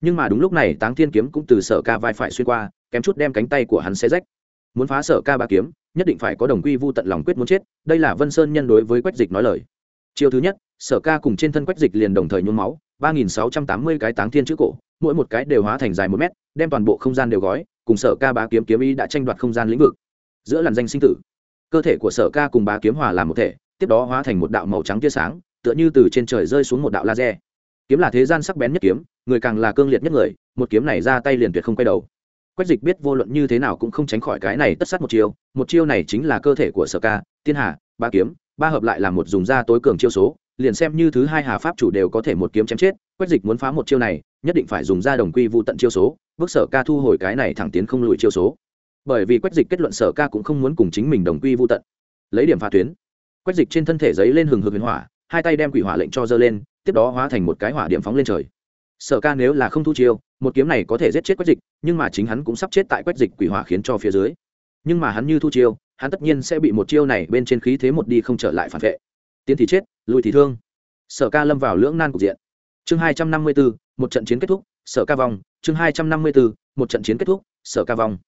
[SPEAKER 1] Nhưng mà đúng lúc này táng thiên kiếm cũng từ sở ca vai phải xuyên qua, kém chút đem cánh tay của hắn xe rách. Muốn phá sở ca bá kiếm, nhất định phải có đồng quy vu tận lòng quyết muốn chết, đây là vân sơn nhân đối với quách dịch nói lời. Chiều thứ nhất, sở ca cùng trên thân quách dịch liền đồng thời nhuốm máu, ba nghìn sáu trăm tám mươi cái táng thiên chữ cổ mỗi một cái đều hóa thành dài một mét, đem toàn bộ không gian đều gói, cùng sở ca bá kiếm kiếm ý đã tranh đoạt không gian lĩnh vực. Giữa làn danh sinh tử, cơ thể của sở ca cùng bá kiếm hòa làm một thể, tiếp đó hóa thành một đạo màu trắng tia sáng, tựa như từ trên trời rơi xuống một đạo laser. Kiếm là thế gian sắc bén nhất kiếm, người càng là cương liệt nhất người, một kiếm này ra tay liền tuyệt không quay đầu. Quách dịch biết vô luận như thế nào cũng không tránh khỏi cái này tất sát một chiêu một chiêu này chính là cơ thể của sở ca, tiên hà ba kiếm, ba hợp lại là một dùng da tối cường chiêu số liền xem như thứ hai hà pháp chủ đều có thể một kiếm chém chết, quách dịch muốn phá một chiêu này, nhất định phải dùng ra đồng quy vụ tận chiêu số, bước sở ca thu hồi cái này thẳng tiến không lùi chiêu số. Bởi vì quách dịch kết luận sở ca cũng không muốn cùng chính mình đồng quy vụ tận. Lấy điểm phá tuyến, quách dịch trên thân thể giấy lên hừng hực huyền hỏa, hai tay đem quỷ hỏa lệnh cho dơ lên, tiếp đó hóa thành một cái hỏa điểm phóng lên trời. Sở ca nếu là không thu chiêu, một kiếm này có thể giết chết quách dịch, nhưng mà chính hắn cũng sắp chết tại quách dịch quỷ hỏa khiến cho phía dưới. Nhưng mà hắn như thu chiêu, hắn tất nhiên sẽ bị một chiêu này bên trên khí thế một đi không trở lại phản vệ tiến thì chết lùi thì thương sở ca lâm vào lưỡng nan cục diện chương hai trăm năm mươi bốn, một trận chiến kết thúc, sở ca vòng. chương hai trăm năm mươi bốn, một trận chiến kết thúc, sở ca vòng.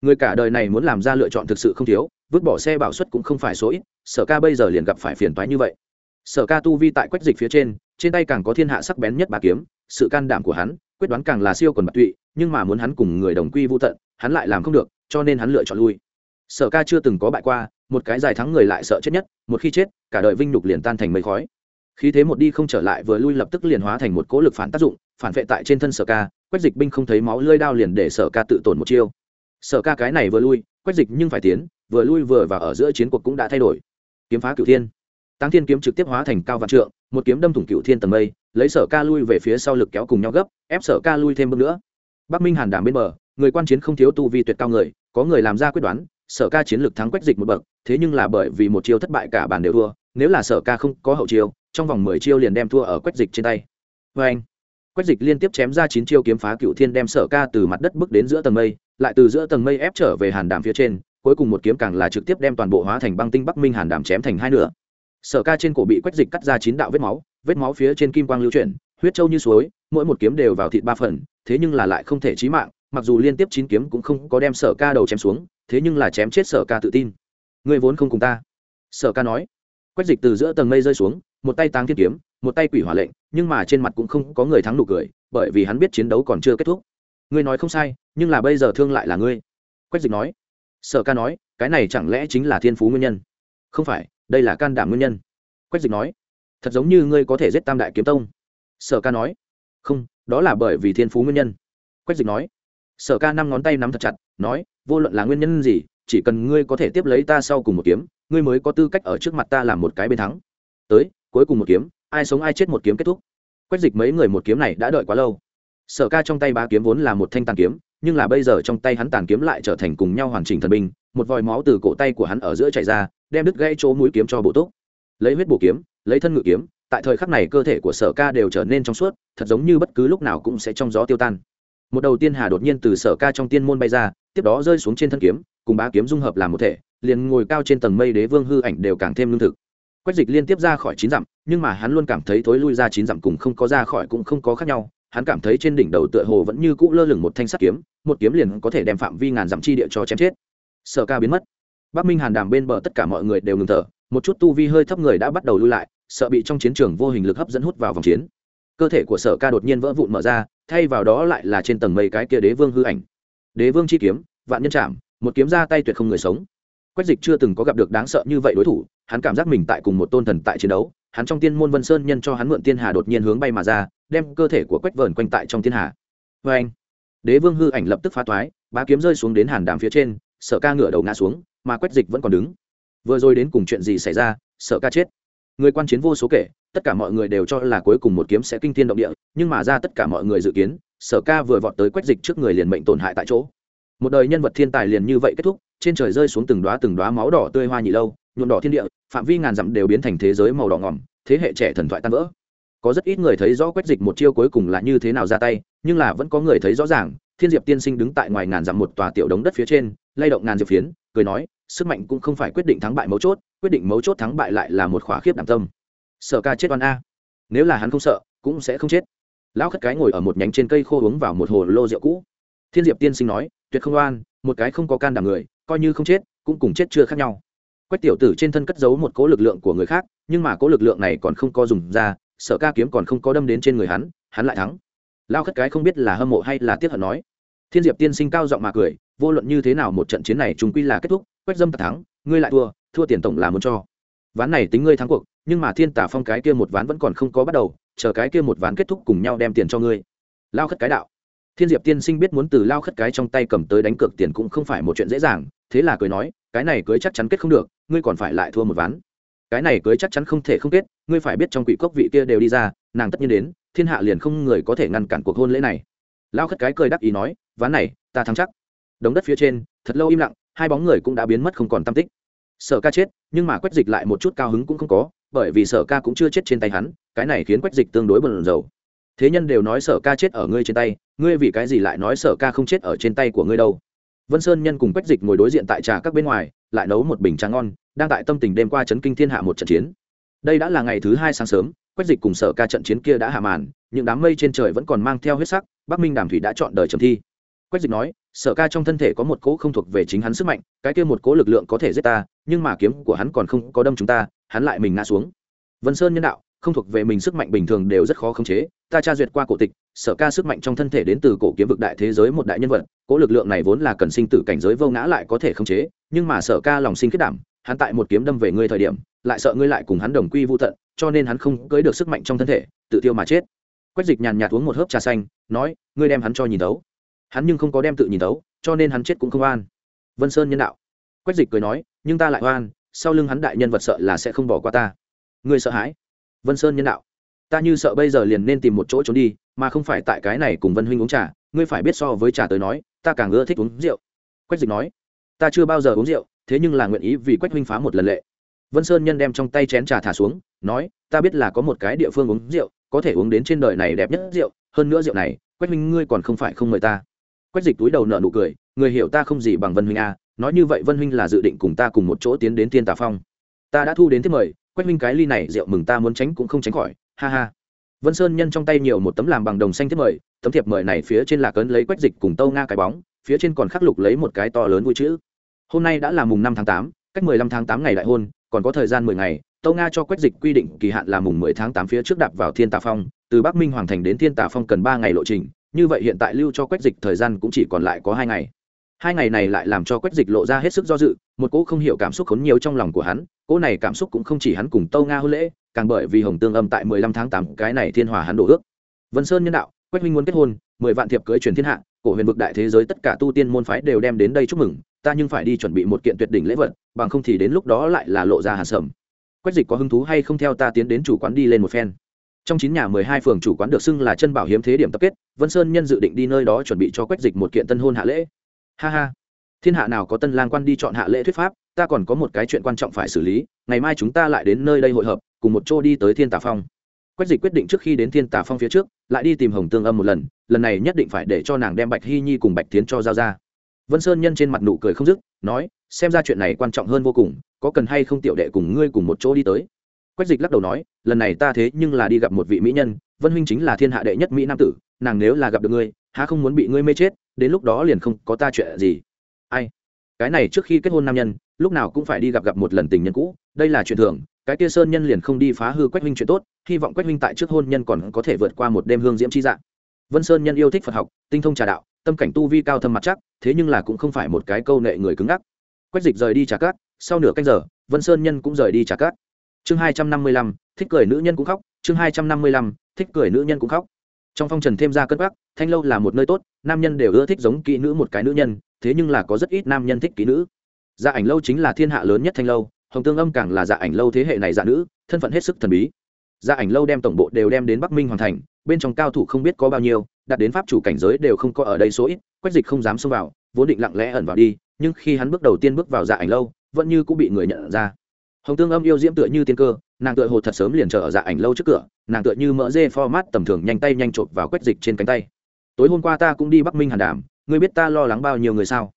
[SPEAKER 1] người cả đời này muốn làm ra lựa chọn thực sự không thiếu, vứt bỏ xe bảo suất cũng không phải số ít, sở ca bây giờ liền gặp phải phiền toái như vậy sở ca tu vi tại quách dịch phía trên trên tay càng có thiên hạ sắc bén nhất bà kiếm, sự can đảm của hắn, quyết đoán càng là siêu quần bạc tụy, nhưng mà muốn hắn cùng người đồng quy vô tận, hắn lại làm không được, cho nên hắn lựa chọn lui sở ca chưa từng có bại qua một cái dài thắng người lại sợ chết nhất, một khi chết, cả đời vinh nhục liền tan thành mây khói. Khí thế một đi không trở lại vừa lui lập tức liền hóa thành một cỗ lực phản tác dụng, phản vệ tại trên thân sở ca, quách dịch binh không thấy máu lơi đao liền để sở ca tự tổn một chiêu. Sở ca cái này vừa lui, quách dịch nhưng phải tiến, vừa lui vừa và ở giữa chiến cuộc cũng đã thay đổi. Kiếm phá cửu thiên. Tăng thiên kiếm trực tiếp hóa thành cao vạn trượng, một kiếm đâm thủng cửu thiên tầng mây, lấy sở ca lui về phía sau lực kéo cùng nhau gấp, ép sở ca lui thêm bước nữa. Bắc minh hàn đảm bên bờ, người quan chiến không thiếu tu vi tuyệt cao người, có người làm ra quyết đoán sở ca chiến lược thắng quách dịch một bậc, thế nhưng là bởi vì một chiêu thất bại cả bàn đều thua, nếu là sở ca không có hậu chiêu, trong vòng mười chiêu liền đem thua ở quách dịch trên tay. Vê anh, quách dịch liên tiếp chém ra chín chiêu kiếm phá cựu thiên đem sở ca từ mặt đất bước đến giữa tầng mây, lại từ giữa tầng mây ép trở về hàn đàm phía trên, cuối cùng một kiếm càng là trực tiếp đem toàn bộ hóa thành băng tinh bắc minh hàn đàm chém thành hai nửa. Sở ca trên cổ bị quách dịch cắt ra chín đạo vết máu vết máu phía trên kim quang lưu chuyển, huyết trâu như suối, mỗi một kiếm đều vào thịt ba phần, thế nhưng là lại không thể chí mạng, mặc dù liên tiếp chín kiếm cũng không có đem sở ca đầu chém xuống thế nhưng là chém chết sở ca tự tin. Ngươi vốn không cùng ta. Sở ca nói. Quách dịch từ giữa tầng mây rơi xuống, một tay táng thiên kiếm, một tay quỷ hỏa lệnh, nhưng mà trên mặt cũng không có người thắng nụ cười, bởi vì hắn biết chiến đấu còn chưa kết thúc. Ngươi nói không sai, nhưng là bây giờ thương lại là ngươi. Quách dịch nói. Sở ca nói, cái này chẳng lẽ chính là thiên phú nguyên nhân? Không phải, đây là can đảm nguyên nhân. Quách dịch nói. Thật giống như ngươi có thể giết tam đại kiếm tông. Sở ca nói. Không, đó là bởi vì thiên phú nguyên nhân. Quách dịch nói. Sở ca năm ngón tay nắm thật chặt, nói vô luận là nguyên nhân gì, chỉ cần ngươi có thể tiếp lấy ta sau cùng một kiếm, ngươi mới có tư cách ở trước mặt ta làm một cái bên thắng. Tới, cuối cùng một kiếm, ai sống ai chết một kiếm kết thúc. Quách dịch mấy người một kiếm này đã đợi quá lâu. Sở ca trong tay ba kiếm vốn là một thanh tàn kiếm, nhưng là bây giờ trong tay hắn tàn kiếm lại trở thành cùng nhau hoàn chỉnh thần binh, một vòi máu từ cổ tay của hắn ở giữa chạy ra, đem đứt gãy chỗ mũi kiếm cho bộ túc. Lấy huyết bổ kiếm, lấy thân ngự kiếm, tại thời khắc này cơ thể của sở ca đều trở nên trong suốt, thật giống như bất cứ lúc nào cũng sẽ trong gió tiêu tan. Một đầu tiên hà đột nhiên từ sở ca trong tiên môn bay ra tiếp đó rơi xuống trên thân kiếm, cùng bá kiếm dung hợp làm một thể, liền ngồi cao trên tầng mây đế vương hư ảnh đều càng thêm lương thực. Quách dịch liên tiếp ra khỏi chín dặm, nhưng mà hắn luôn cảm thấy thối lui ra chín dặm cùng không có ra khỏi cũng không có khác nhau, hắn cảm thấy trên đỉnh đầu tựa hồ vẫn như cũ lơ lửng một thanh sắt kiếm, một kiếm liền có thể đem phạm vi ngàn dặm chi địa cho chém chết. Sở ca biến mất. Bắc minh hàn đàm bên bờ tất cả mọi người đều ngừng thở, một chút tu vi hơi thấp người đã bắt đầu lui lại, sợ bị trong chiến trường vô hình lực hấp dẫn hút vào vòng chiến. Cơ thể của sở ca đột nhiên vỡ vụn mở ra, thay vào đó lại là trên tầng mây cái kia đế vương hư ảnh đế vương chi kiếm, vạn nhân chạm một kiếm ra tay tuyệt không người sống. Quách dịch chưa từng có gặp được đáng sợ như vậy đối thủ, hắn cảm giác mình tại cùng một tôn thần tại chiến đấu, hắn trong tiên môn vân sơn nhân cho hắn mượn tiên hà đột nhiên hướng bay mà ra, đem cơ thể của quách vờn quanh tại trong tiên hà. Vê anh đế vương hư ảnh lập tức phá toái bá kiếm rơi xuống đến hàn đàm phía trên, sợ ca ngửa đầu ngã xuống, mà quách dịch vẫn còn đứng. Vừa rồi đến cùng chuyện gì xảy ra, sợ ca chết. Người quan chiến vô số kể, tất cả mọi người đều cho là cuối cùng một kiếm sẽ kinh thiên động địa, nhưng mà ra tất cả mọi người dự kiến sở ca vừa vọt tới quách dịch trước người liền mệnh tổn hại tại chỗ. Một đời nhân vật thiên tài liền như vậy kết thúc, trên trời rơi xuống từng đoá từng đoá máu đỏ tươi hoa nhị lâu, nhuộm đỏ thiên địa, phạm vi ngàn dặm đều biến thành thế giới màu đỏ ngỏm, thế hệ trẻ thần thoại tan vỡ. Có rất ít người thấy rõ quách dịch một chiêu cuối cùng là như thế nào ra tay, nhưng là vẫn có người thấy rõ ràng, thiên diệp tiên sinh đứng tại ngoài ngàn dặm một tòa tiểu đống đất phía trên, lay động ngàn diệp phiến, cười nói, sức mạnh cũng không phải quyết định thắng bại mấu chốt, quyết định mấu chốt thắng bại lại là một khóa khiếp đảm tâm. Sợ ca chết oan a. Nếu là hắn không sợ, cũng sẽ không chết lão khất cái ngồi ở một nhánh trên cây khô uống vào một hồ lô rượu cũ. Thiên diệp tiên sinh nói, tuyệt không oan, một cái không có can đảm người, coi như không chết, cũng cùng chết chưa khác nhau. Quách tiểu tử trên thân cất giấu một cố lực lượng của người khác, nhưng mà cố lực lượng này còn không có dùng ra sợ ca kiếm còn không có đâm đến trên người hắn hắn lại thắng. Lao khất cái không biết là hâm mộ hay là tiếc hận nói. Thiên diệp tiên sinh cao giọng mà cười, vô luận như thế nào một trận chiến này chúng quy là kết thúc, quách dâm thắng, ngươi lại thua thua tiền tổng là muốn cho. Ván này tính ngươi thắng cuộc nhưng mà thiên tả phong cái kia một ván vẫn còn không có bắt đầu, chờ cái kia một ván kết thúc cùng nhau đem tiền cho ngươi. Lao khất cái đạo. Thiên diệp tiên sinh biết muốn từ lao khất cái trong tay cầm tới đánh cược tiền cũng không phải một chuyện dễ dàng, thế là cười nói, cái này cưới chắc chắn kết không được, ngươi còn phải lại thua một ván. Cái này cưới chắc chắn không thể không kết, ngươi phải biết trong quỷ cốc vị kia đều đi ra, nàng tất nhiên đến, thiên hạ liền không người có thể ngăn cản cuộc hôn lễ này. Lao khất cái cười đắc ý nói, ván này, ta thắng chắc. Đống đất phía trên, thật lâu im lặng, hai bóng người cũng đã biến mất không còn tam tích. Sợ ca chết, nhưng mà quét dịch lại một chút cao hứng cũng không có bởi vì sở ca cũng chưa chết trên tay hắn, cái này khiến quách dịch tương đối bận rầu thế nhân đều nói sở ca chết ở ngươi trên tay, ngươi vì cái gì lại nói sở ca không chết ở trên tay của ngươi đâu? Vân sơn nhân cùng quách dịch ngồi đối diện tại trà các bên ngoài, lại nấu một bình trà ngon, đang tại tâm tình đêm qua chấn kinh thiên hạ một trận chiến. Đây đã là ngày thứ hai sáng sớm, quách dịch cùng sở ca trận chiến kia đã hạ màn, những đám mây trên trời vẫn còn mang theo huyết sắc, bắc minh đàm thủy đã chọn đời trầm thi. Quách dịch nói sở ca trong thân thể có một cỗ không thuộc về chính hắn sức mạnh, cái kia một cỗ lực lượng có thể giết ta, nhưng mà kiếm của hắn còn không có đâm chúng ta, hắn lại mình ngã xuống. Vân sơn nhân đạo, không thuộc về mình sức mạnh bình thường đều rất khó khống chế, ta tra duyệt qua cổ tịch, sở ca sức mạnh trong thân thể đến từ cổ kiếm vực đại thế giới một đại nhân vật, cỗ lực lượng này vốn là cần sinh tử cảnh giới vô ngã lại có thể khống chế, nhưng mà sở ca lòng sinh kết đảm, hắn tại một kiếm đâm về ngươi thời điểm, lại sợ ngươi lại cùng hắn đồng quy vô tận, cho nên hắn không cưới được sức mạnh trong thân thể, tự tiêu mà chết. Quách dịch nhàn nhạt uống một hớp trà xanh, nói, ngươi đem hắn cho nhìn tấu hắn nhưng không có đem tự nhìn tấu cho nên hắn chết cũng không oan. Vân sơn nhân đạo. Quách dịch cười nói, nhưng ta lại oan, sau lưng hắn đại nhân vật sợ là sẽ không bỏ qua ta. Người sợ hãi. Vân sơn nhân đạo. Ta như sợ bây giờ liền nên tìm một chỗ trốn đi, mà không phải tại cái này cùng vân huynh uống trà, ngươi phải biết so với trà tới nói, ta càng ưa thích uống rượu. Quách dịch nói, ta chưa bao giờ uống rượu, thế nhưng là nguyện ý vì quách huynh phá một lần lệ. Vân sơn nhân đem trong tay chén trà thả xuống, nói, ta biết là có một cái địa phương uống rượu, có thể uống đến trên đời này đẹp nhất rượu, hơn nữa rượu này, quách huynh ngươi còn không phải không mời ta quách dịch túi đầu nợ nụ cười, người hiểu ta không gì bằng vân huynh a nói như vậy vân huynh là dự định cùng ta cùng một chỗ tiến đến thiên tà phong. Ta đã thu đến thiết mời, quách huynh cái ly này rượu mừng ta muốn tránh cũng không tránh khỏi, ha ha. Vân sơn nhân trong tay nhiều một tấm làm bằng đồng xanh thiết mời, tấm thiệp mời này phía trên là cấn lấy quách dịch cùng tâu nga cái bóng, phía trên còn khắc lục lấy một cái to lớn vui chữ. Hôm nay đã là mùng năm tháng tám, cách mười lăm tháng tám ngày đại hôn, còn có thời gian mười ngày, tâu nga cho quách dịch quy định kỳ hạn là mùng mười tháng tám phía trước đạp vào thiên tà phong, từ bắc minh hoàng thành đến thiên tà phong cần ba ngày lộ trình như vậy hiện tại lưu cho quách dịch thời gian cũng chỉ còn lại có hai ngày. Hai ngày này lại làm cho quách dịch lộ ra hết sức do dự, một cỗ không hiểu cảm xúc khốn nhiều trong lòng của hắn, cỗ này cảm xúc cũng không chỉ hắn cùng tâu nga hôn lễ, càng bởi vì hồng tương âm tại mười lăm tháng tám cái này thiên hòa hắn đổ ước. Vân sơn nhân đạo, quách minh muốn kết hôn, mười vạn thiệp cưới truyền thiên hạ, cổ huyền vực đại thế giới tất cả tu tiên môn phái đều đem đến đây chúc mừng, ta nhưng phải đi chuẩn bị một kiện tuyệt đỉnh lễ vật, bằng không thì đến lúc đó lại là lộ ra hàn sầm. Quách dịch có hứng thú hay không theo ta tiến đến chủ quán đi lên một phen trong chín nhà mười hai phường chủ quán được xưng là chân bảo hiếm thế điểm tập kết, vân sơn nhân dự định đi nơi đó chuẩn bị cho quách dịch một kiện tân hôn hạ lễ. Ha ha. Thiên hạ nào có tân lang quan đi chọn hạ lễ thuyết pháp, ta còn có một cái chuyện quan trọng phải xử lý, ngày mai chúng ta lại đến nơi đây hội hợp, cùng một chỗ đi tới thiên tà phong. Quách dịch quyết định trước khi đến thiên tà phong phía trước, lại đi tìm hồng tương âm một lần lần này nhất định phải để cho nàng đem bạch hy nhi cùng bạch tiến cho giao ra. Vân sơn nhân trên mặt nụ cười không dứt, nói, xem ra chuyện này quan trọng hơn vô cùng, có cần hay không tiểu đệ cùng ngươi cùng một chỗ đi tới quách dịch lắc đầu nói, lần này ta thế nhưng là đi gặp một vị mỹ nhân, vân huynh chính là thiên hạ đệ nhất mỹ nam tử, nàng nếu là gặp được ngươi, há không muốn bị ngươi mê chết, đến lúc đó liền không có ta chuyện gì. Ai? Cái này trước khi kết hôn nam nhân, lúc nào cũng phải đi gặp gặp một lần tình nhân cũ, đây là chuyện thường, cái kia sơn nhân liền không đi phá hư quách huynh chuyện tốt, hy vọng quách huynh tại trước hôn nhân còn có thể vượt qua một đêm hương diễm chi dạng. Vân sơn nhân yêu thích phật học, tinh thông trà đạo, tâm cảnh tu vi cao thâm mặt chắc, thế nhưng là cũng không phải một cái câu nệ người cứng ngắc. Quách dịch rời đi trà cát, sau nửa canh giờ, vân sơn nhân cũng rời đi trà cát chương hai trăm năm mươi lăm, thích cười nữ nhân cũng khóc. Chương hai trăm năm mươi lăm, thích cười nữ nhân cũng khóc. Trong phong trần thêm ra cất bắc thanh lâu là một nơi tốt, nam nhân đều ưa thích giống kỹ nữ một cái nữ nhân, thế nhưng là có rất ít nam nhân thích kỹ nữ. Dạ ảnh lâu chính là thiên hạ lớn nhất thanh lâu, hồng tương âm càng là dạ ảnh lâu thế hệ này dạ nữ, thân phận hết sức thần bí. Dạ ảnh lâu đem tổng bộ đều đem đến bắc minh hoàn thành, bên trong cao thủ không biết có bao nhiêu đặt đến pháp chủ cảnh giới đều không có ở đây số ít, quách dịch không dám xông vào, vốn định lặng lẽ ẩn vào đi, nhưng khi hắn bước đầu tiên bước vào dạ ảnh lâu, vẫn như cũng bị người nhận ra hồng tương âm yêu diễm tựa như tiên cơ, nàng tựa hồ thật sớm liền chờ ở dạ ảnh lâu trước cửa, nàng tựa như mỡ dê format tầm thường nhanh tay nhanh chộp vào quét dịch trên cánh tay. Tối hôm qua ta cũng đi bắc minh hàn đàm, ngươi biết ta lo lắng bao nhiêu người sao?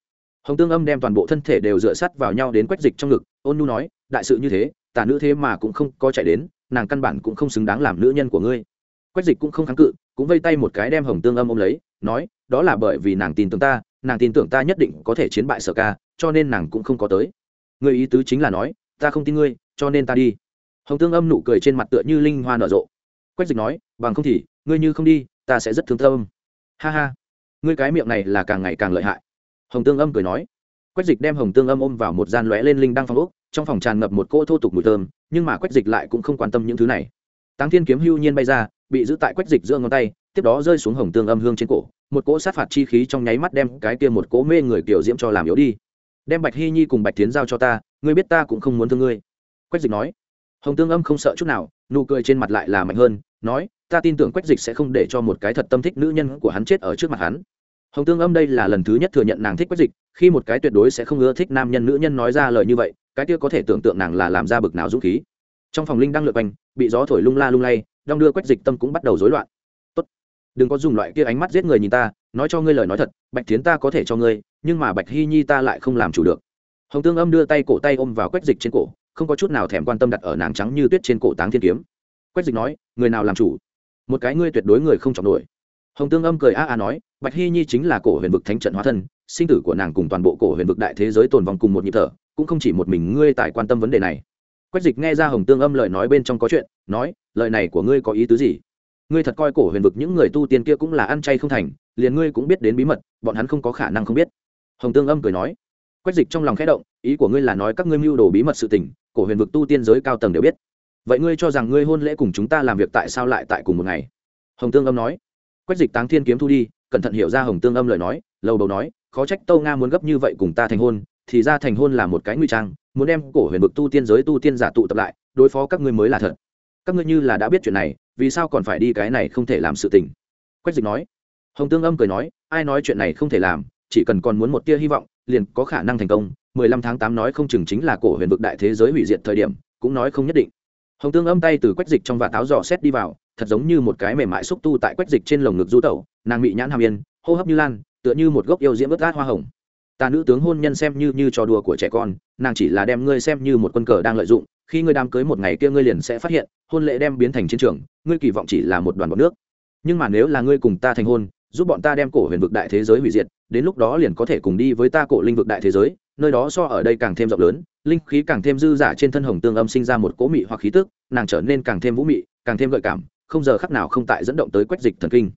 [SPEAKER 1] Hồng tương âm đem toàn bộ thân thể đều dựa sắt vào nhau đến quét dịch trong ngực, ôn nu nói, đại sự như thế, tả nữ thế mà cũng không có chạy đến, nàng căn bản cũng không xứng đáng làm nữ nhân của ngươi. Quách dịch cũng không kháng cự, cũng vây tay một cái đem hồng tương âm ôm lấy, nói, đó là bởi vì nàng tin tưởng ta, nàng tin tưởng ta nhất định có thể chiến bại sở ca, cho nên nàng cũng không có tới. Người ý tứ chính là nói ta không tin ngươi, cho nên ta đi. Hồng tương âm nụ cười trên mặt tựa như linh hoa nở rộ. Quách dịch nói, bằng không thì, ngươi như không đi, ta sẽ rất thương tâm. Ha ha, ngươi cái miệng này là càng ngày càng lợi hại. Hồng tương âm cười nói. Quách dịch đem hồng tương âm ôm vào một gian lóe lên linh đăng phòng ốc, trong phòng tràn ngập một cỗ thô tục mùi thơm, nhưng mà quách dịch lại cũng không quan tâm những thứ này. Táng thiên kiếm hưu nhiên bay ra, bị giữ tại quách dịch giữa ngón tay, tiếp đó rơi xuống hồng tương âm hương trên cổ, một cỗ sát phạt chi khí trong nháy mắt đem cái kia một cỗ mê người kiểu diễm cho làm yếu đi đem bạch hy nhi cùng bạch tiến giao cho ta, ngươi biết ta cũng không muốn thương ngươi. Quách dịch nói. Hồng tương âm không sợ chút nào, nụ cười trên mặt lại là mạnh hơn, nói, ta tin tưởng quách dịch sẽ không để cho một cái thật tâm thích nữ nhân của hắn chết ở trước mặt hắn. Hồng tương âm đây là lần thứ nhất thừa nhận nàng thích quách dịch, khi một cái tuyệt đối sẽ không ưa thích nam nhân nữ nhân nói ra lời như vậy, cái kia có thể tưởng tượng nàng là làm ra bực nào dũng khí. Trong phòng linh đang lượt quanh, bị gió thổi lung la lung lay, đong đưa quách dịch tâm cũng bắt đầu rối loạn. Tốt, đừng có dùng loại kia ánh mắt giết người nhìn ta, nói cho ngươi lời nói thật, bạch tiến ta có thể cho ngươi nhưng mà bạch hy nhi ta lại không làm chủ được. Hồng tương âm đưa tay cổ tay ôm vào quách dịch trên cổ, không có chút nào thèm quan tâm đặt ở nàng trắng như tuyết trên cổ táng thiên kiếm. Quách dịch nói, người nào làm chủ? Một cái ngươi tuyệt đối người không chọn nổi. Hồng tương âm cười a a nói, bạch hy nhi chính là cổ huyền vực thánh trận hóa thân, sinh tử của nàng cùng toàn bộ cổ huyền vực đại thế giới tồn vong cùng một nhịp thở, cũng không chỉ một mình ngươi tại quan tâm vấn đề này. Quách dịch nghe ra hồng tương âm lời nói bên trong có chuyện, nói, lời này của ngươi có ý tứ gì? Ngươi thật coi cổ huyền vực những người tu tiên kia cũng là ăn chay không thành, liền ngươi cũng biết đến bí mật, bọn hắn không có khả năng không biết hồng tương âm cười nói, quách dịch trong lòng khẽ động, ý của ngươi là nói các ngươi mưu đồ bí mật sự tình, cổ huyền vực tu tiên giới cao tầng đều biết. Vậy ngươi cho rằng ngươi hôn lễ cùng chúng ta làm việc tại sao lại tại cùng một ngày? Hồng tương âm nói. Quách dịch táng thiên kiếm thu đi, cẩn thận hiểu ra hồng tương âm lời nói lâu đầu nói, khó trách tâu nga muốn gấp như vậy cùng ta thành hôn, thì ra thành hôn là một cái nguy trang, muốn đem cổ huyền vực tu tiên giới tu tiên giả tụ tập lại, đối phó các ngươi mới là thật. Các ngươi như là đã biết chuyện này, vì sao còn phải đi cái này không thể làm sự tình? Quách dịch nói. Hồng tương âm cười nói, ai nói chuyện này không thể làm chỉ cần còn muốn một tia hy vọng, liền có khả năng thành công. Mười lăm tháng tám nói không chừng chính là cổ huyền vực đại thế giới hủy diệt thời điểm, cũng nói không nhất định. Hồng tương âm tay từ quách dịch trong vạt áo giò xét đi vào, thật giống như một cái mềm mại xúc tu tại quách dịch trên lồng ngực du tẩu, nàng bị nhãn hàm yên, hô hấp như lan, tựa như một gốc yêu diễm ướt át hoa hồng. Ta nữ tướng hôn nhân xem như như trò đùa của trẻ con, nàng chỉ là đem ngươi xem như một quân cờ đang lợi dụng, khi ngươi đám cưới một ngày kia ngươi liền sẽ phát hiện, hôn lễ đem biến thành chiến trường, ngươi kỳ vọng chỉ là một đoàn bọc nước. Nhưng mà nếu là ngươi cùng ta thành hôn giúp bọn ta đem cổ huyền vực đại thế giới hủy diệt, đến lúc đó liền có thể cùng đi với ta cổ linh vực đại thế giới, nơi đó so ở đây càng thêm rộng lớn, linh khí càng thêm dư giả trên thân hồng tương âm sinh ra một cỗ mị hoặc khí tức, nàng trở nên càng thêm vũ mị, càng thêm gợi cảm, không giờ khắc nào không tại dẫn động tới quách dịch thần kinh.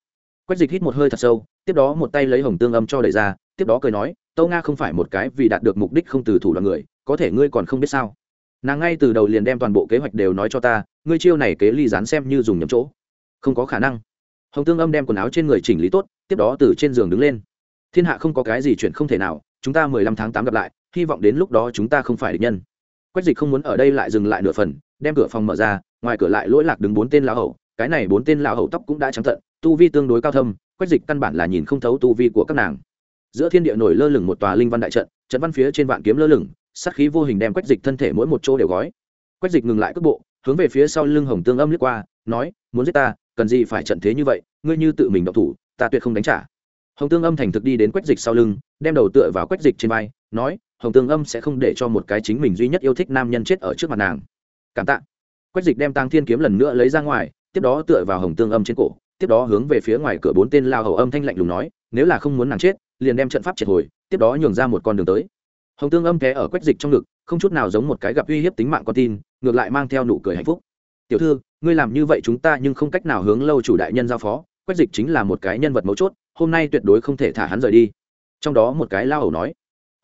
[SPEAKER 1] Quách dịch hít một hơi thật sâu, tiếp đó một tay lấy hồng tương âm cho đẩy ra, tiếp đó cười nói, tâu nga không phải một cái vì đạt được mục đích không từ thủ đoạn người, có thể ngươi còn không biết sao? Nàng ngay từ đầu liền đem toàn bộ kế hoạch đều nói cho ta, ngươi chiêu này kế ly dán xem như dùng nhầm chỗ. Không có khả năng hồng tương âm đem quần áo trên người chỉnh lý tốt, tiếp đó từ trên giường đứng lên. Thiên hạ không có cái gì chuyện không thể nào, chúng ta mười lăm tháng tám gặp lại, hy vọng đến lúc đó chúng ta không phải địch nhân. Quách dịch không muốn ở đây lại dừng lại nửa phần, đem cửa phòng mở ra, ngoài cửa lại lỗi lạc đứng bốn tên lão hậu cái này bốn tên lão hậu tóc cũng đã trắng tận, tu vi tương đối cao thâm, quách dịch căn bản là nhìn không thấu tu vi của các nàng. Giữa thiên địa nổi lơ lửng một tòa linh văn đại trận trận văn phía trên vạn kiếm lơ lửng, sát khí vô hình đem quách dịch thân thể mỗi một chỗ đều gói. Quách dịch ngừng lại cước bộ, hướng về phía sau lưng hồng tương âm lướt qua, nói, muốn giết ta cần gì phải trận thế như vậy, ngươi như tự mình động thủ, ta tuyệt không đánh trả. Hồng tương âm thành thực đi đến quách dịch sau lưng, đem đầu tựa vào quách dịch trên vai, nói, hồng tương âm sẽ không để cho một cái chính mình duy nhất yêu thích nam nhân chết ở trước mặt nàng. Cảm tạ. Quách dịch đem tăng thiên kiếm lần nữa lấy ra ngoài, tiếp đó tựa vào hồng tương âm trên cổ, tiếp đó hướng về phía ngoài cửa bốn tên lao hầu âm thanh lạnh lùng nói, nếu là không muốn nàng chết, liền đem trận pháp triệt hồi, tiếp đó nhường ra một con đường tới. Hồng tương âm té ở quách dịch trong ngực, không chút nào giống một cái gặp uy hiếp tính mạng con tin, ngược lại mang theo nụ cười hạnh phúc tiểu thư, ngươi làm như vậy chúng ta nhưng không cách nào hướng lâu chủ đại nhân giao phó, quách dịch chính là một cái nhân vật mấu chốt, hôm nay tuyệt đối không thể thả hắn rời đi. Trong đó một cái lao ẩu nói.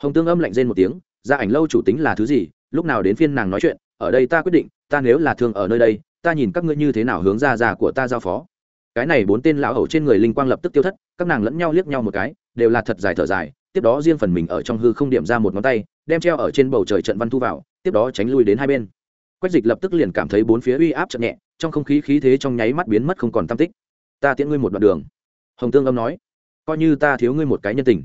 [SPEAKER 1] Hồng tương âm lạnh rên một tiếng, gia ảnh lâu chủ tính là thứ gì? Lúc nào đến phiên nàng nói chuyện? Ở đây ta quyết định, ta nếu là thương ở nơi đây, ta nhìn các ngươi như thế nào hướng ra già của ta giao phó. Cái này bốn tên lão hầu trên người linh quang lập tức tiêu thất, các nàng lẫn nhau liếc nhau một cái, đều là thật dài thở dài, tiếp đó riêng phần mình ở trong hư không điểm ra một ngón tay, đem treo ở trên bầu trời trận văn thu vào, tiếp đó tránh lui đến hai bên quách dịch lập tức liền cảm thấy bốn phía uy áp chậm nhẹ, trong không khí khí thế trong nháy mắt biến mất không còn tam tích. Ta tiễn ngươi một đoạn đường. Hồng tương âm nói. Coi như ta thiếu ngươi một cái nhân tình.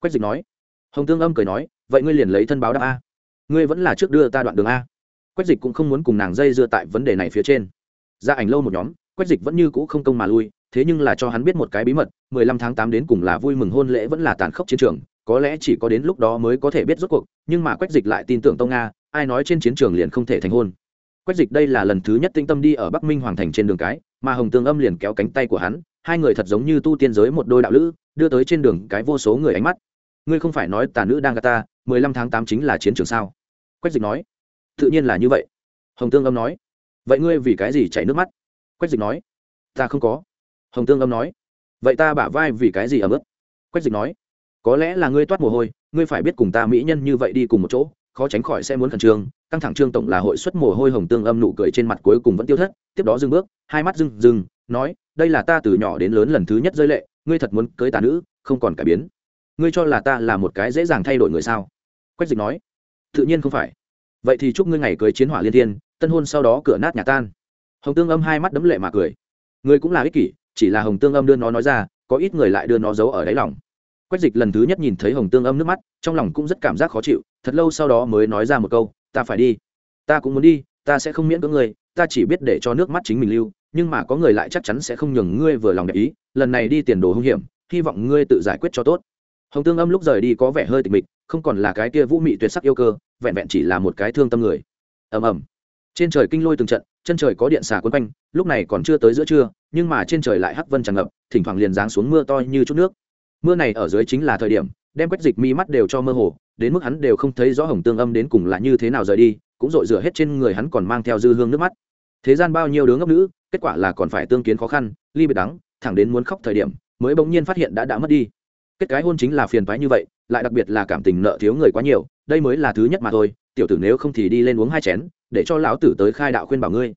[SPEAKER 1] Quách dịch nói. Hồng tương âm cười nói, vậy ngươi liền lấy thân báo đáp a. Ngươi vẫn là trước đưa ta đoạn đường a. Quách dịch cũng không muốn cùng nàng dây dưa tại vấn đề này phía trên. Ra ảnh lâu một nhóm, quách dịch vẫn như cũ không công mà lui, thế nhưng là cho hắn biết một cái bí mật, mười lăm tháng tám đến cùng là vui mừng hôn lễ vẫn là tàn khốc chiến trường, có lẽ chỉ có đến lúc đó mới có thể biết rốt cuộc, nhưng mà quách dịch lại tin tưởng tông nga ai nói trên chiến trường liền không thể thành hôn. Quách dịch đây là lần thứ nhất tinh tâm đi ở bắc minh hoàng thành trên đường cái, mà hồng tương âm liền kéo cánh tay của hắn, hai người thật giống như tu tiên giới một đôi đạo lữ, đưa tới trên đường cái vô số người ánh mắt. Ngươi không phải nói tà nữ đang gà ta, mười lăm tháng tám chính là chiến trường sao? Quách dịch nói. Tự nhiên là như vậy. Hồng tương âm nói. Vậy ngươi vì cái gì chảy nước mắt? Quách dịch nói. Ta không có. Hồng tương âm nói. Vậy ta bả vai vì cái gì ấm ức? Quách dịch nói. Có lẽ là ngươi toát mồ hôi, ngươi phải biết cùng ta mỹ nhân như vậy đi cùng một chỗ khó tránh khỏi sẽ muốn khẩn trương, căng thẳng trương tổng là hội xuất mồ hôi hồng tương âm nụ cười trên mặt cuối cùng vẫn tiêu thất, tiếp đó dừng bước, hai mắt dừng dừng nói, đây là ta từ nhỏ đến lớn lần thứ nhất rơi lệ, ngươi thật muốn cưới tà nữ, không còn cải biến. Ngươi cho là ta là một cái dễ dàng thay đổi người sao? Quách dịch nói, tự nhiên không phải. Vậy thì chúc ngươi ngày cưới chiến hỏa liên thiên, tân hôn sau đó cửa nát nhà tan. Hồng tương âm hai mắt đấm lệ mà cười. Ngươi cũng là ích kỷ, chỉ là hồng tương âm đưa nó nói ra, có ít người lại đưa nó giấu ở đáy lòng. Quách dịch lần thứ nhất nhìn thấy hồng tương âm nước mắt, trong lòng cũng rất cảm giác khó chịu thật lâu sau đó mới nói ra một câu, ta phải đi. Ta cũng muốn đi, ta sẽ không miễn cưỡng ngươi, ta chỉ biết để cho nước mắt chính mình lưu, nhưng mà có người lại chắc chắn sẽ không nhường ngươi vừa lòng đẹp ý, lần này đi tiền đồ hung hiểm, hy vọng ngươi tự giải quyết cho tốt. Hồng tương âm lúc rời đi có vẻ hơi tịch mịch, không còn là cái kia vũ mị tuyệt sắc yêu cơ, vẹn vẹn chỉ là một cái thương tâm người. Ầm ầm. Trên trời kinh lôi từng trận, chân trời có điện xà quấn quanh, lúc này còn chưa tới giữa trưa, nhưng mà trên trời lại hắc vân tràn ngập, thỉnh thoảng liền giáng xuống mưa to như chút nước. Mưa này ở dưới chính là thời điểm đem quách dịch mi mắt đều cho mơ hồ, đến mức hắn đều không thấy rõ hồng tương âm đến cùng là như thế nào rời đi, cũng dội rửa hết trên người hắn còn mang theo dư hương nước mắt. Thế gian bao nhiêu đứa ngốc nữ, kết quả là còn phải tương kiến khó khăn, ly biệt đắng, thẳng đến muốn khóc thời điểm, mới bỗng nhiên phát hiện đã đã mất đi. Kết cái hôn chính là phiền phái như vậy, lại đặc biệt là cảm tình nợ thiếu người quá nhiều, đây mới là thứ nhất mà thôi, tiểu tử nếu không thì đi lên uống hai chén, để cho lão tử tới khai đạo khuyên bảo ngươi.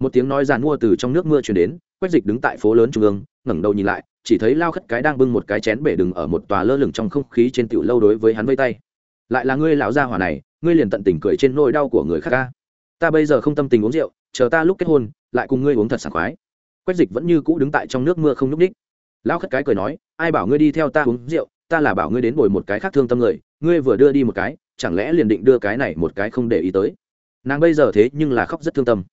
[SPEAKER 1] Một tiếng nói giàn mua từ trong nước mưa chuyển đến quách dịch đứng tại phố lớn trung ương, ngẩng đầu nhìn lại, chỉ thấy lao khất cái đang bưng một cái chén bể đừng ở một tòa lơ lửng trong không khí trên tiểu lâu đối với hắn vây tay. Lại là ngươi lão gia hỏa này, ngươi liền tận tình cười trên nỗi đau của người khác ca ta bây giờ không tâm tình uống rượu, chờ ta lúc kết hôn, lại cùng ngươi uống thật sảng khoái. Quách dịch vẫn như cũ đứng tại trong nước mưa không nhúc ních lão khất cái cười nói, ai bảo ngươi đi theo ta uống rượu, ta là bảo ngươi đến bồi một cái khác thương tâm người, ngươi vừa đưa đi một cái, chẳng lẽ liền định đưa cái này một cái không để ý tới? Nàng bây giờ thế nhưng là khóc rất thương tâm.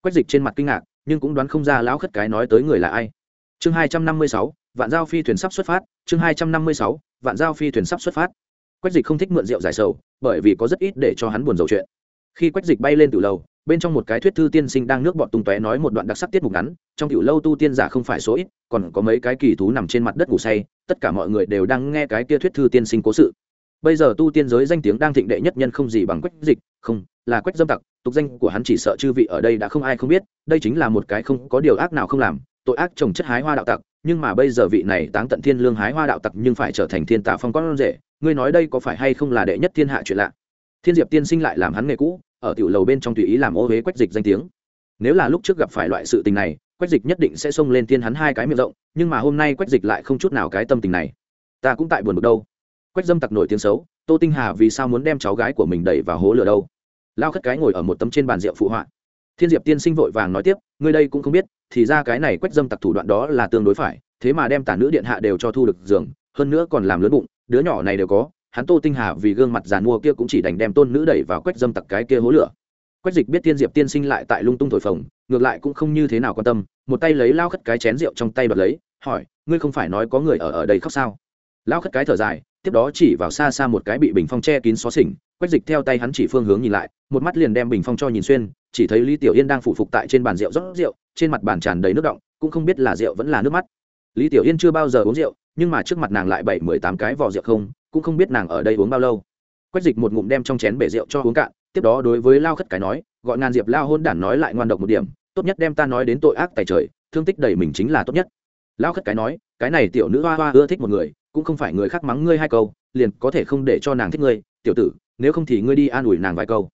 [SPEAKER 1] Quách dịch trên mặt kinh ngạc nhưng cũng đoán không ra lão khất cái nói tới người là ai. Chương hai trăm năm mươi sáu, vạn giao phi thuyền sắp xuất phát, chương hai trăm năm mươi sáu, vạn giao phi thuyền sắp xuất phát. Quách dịch không thích mượn rượu giải sầu, bởi vì có rất ít để cho hắn buồn rầu chuyện. Khi quách dịch bay lên từ lầu, bên trong một cái thuyết thư tiên sinh đang nước bọt tung tóe nói một đoạn đặc sắc tiết mục ngắn, trong tiểu lâu tu tiên giả không phải số ít, còn có mấy cái kỳ thú nằm trên mặt đất ngủ say, tất cả mọi người đều đang nghe cái kia thuyết thư tiên sinh cố sự. Bây giờ tu tiên giới danh tiếng đang thịnh đệ nhất nhân không gì bằng quách dịch, không, là quách dâm tặc tục danh của hắn chỉ sợ chư vị ở đây đã không ai không biết, đây chính là một cái không có điều ác nào không làm, tội ác trồng chất hái hoa đạo tặc, nhưng mà bây giờ vị này táng tận thiên lương hái hoa đạo tặc nhưng phải trở thành thiên tà phong con rể, ngươi nói đây có phải hay không là đệ nhất thiên hạ chuyện lạ? Thiên diệp tiên sinh lại làm hắn nghề cũ, ở tiểu lầu bên trong tùy ý làm ô huế quách dịch danh tiếng. Nếu là lúc trước gặp phải loại sự tình này, quách dịch nhất định sẽ xông lên thiên hắn hai cái miệng rộng, nhưng mà hôm nay quách dịch lại không chút nào cái tâm tình này. Ta cũng tại buồn bực đâu. Quách dâm tặc nổi tiếng xấu, tô tinh hà vì sao muốn đem cháu gái của mình đẩy vào hố lửa đâu? Lao khất cái ngồi ở một tấm trên bàn rượu phụ họa. Thiên diệp tiên sinh vội vàng nói tiếp, ngươi đây cũng không biết, thì ra cái này quét dâm tặc thủ đoạn đó là tương đối phải, thế mà đem tả nữ điện hạ đều cho thu được giường, hơn nữa còn làm lớn bụng, đứa nhỏ này đều có, hắn tô tinh hà vì gương mặt giàn mua kia cũng chỉ đành đem tôn nữ đẩy vào quét dâm tặc cái kia hố lửa. Quét dịch biết tiên diệp tiên sinh lại tại lung tung thổi phồng, ngược lại cũng không như thế nào quan tâm, một tay lấy lao khất cái chén rượu trong tay bật lấy, hỏi, ngươi không phải nói có người ở ở đây khóc sao? Lao khất cái thở dài, tiếp đó chỉ vào xa xa một cái bị bình phong che kín xó xỉnh quét dịch theo tay hắn chỉ phương hướng nhìn lại một mắt liền đem bình phong cho nhìn xuyên, chỉ thấy lý tiểu yên đang phụ phục tại trên bàn rượu rót rượu, trên mặt bàn tràn đầy nước động, cũng không biết là rượu vẫn là nước mắt. Lý tiểu yên chưa bao giờ uống rượu, nhưng mà trước mặt nàng lại bảy mười tám cái vỏ rượu không, cũng không biết nàng ở đây uống bao lâu. Quách dịch một ngụm đem trong chén bể rượu cho uống cạn, tiếp đó đối với lao khất cái nói, gọi ngàn diệp lao hôn đản nói lại ngoan độc một điểm, tốt nhất đem ta nói đến tội ác tài trời, thương tích đầy mình chính là tốt nhất. Lao khất cái nói, cái này tiểu nữ hoa hoa ưa thích một người, cũng không phải người khác mắng ngươi hai câu, liền có thể không để cho nàng thích ngươi, tiểu tử, nếu không thì ngươi đi an ủi nàng vài câu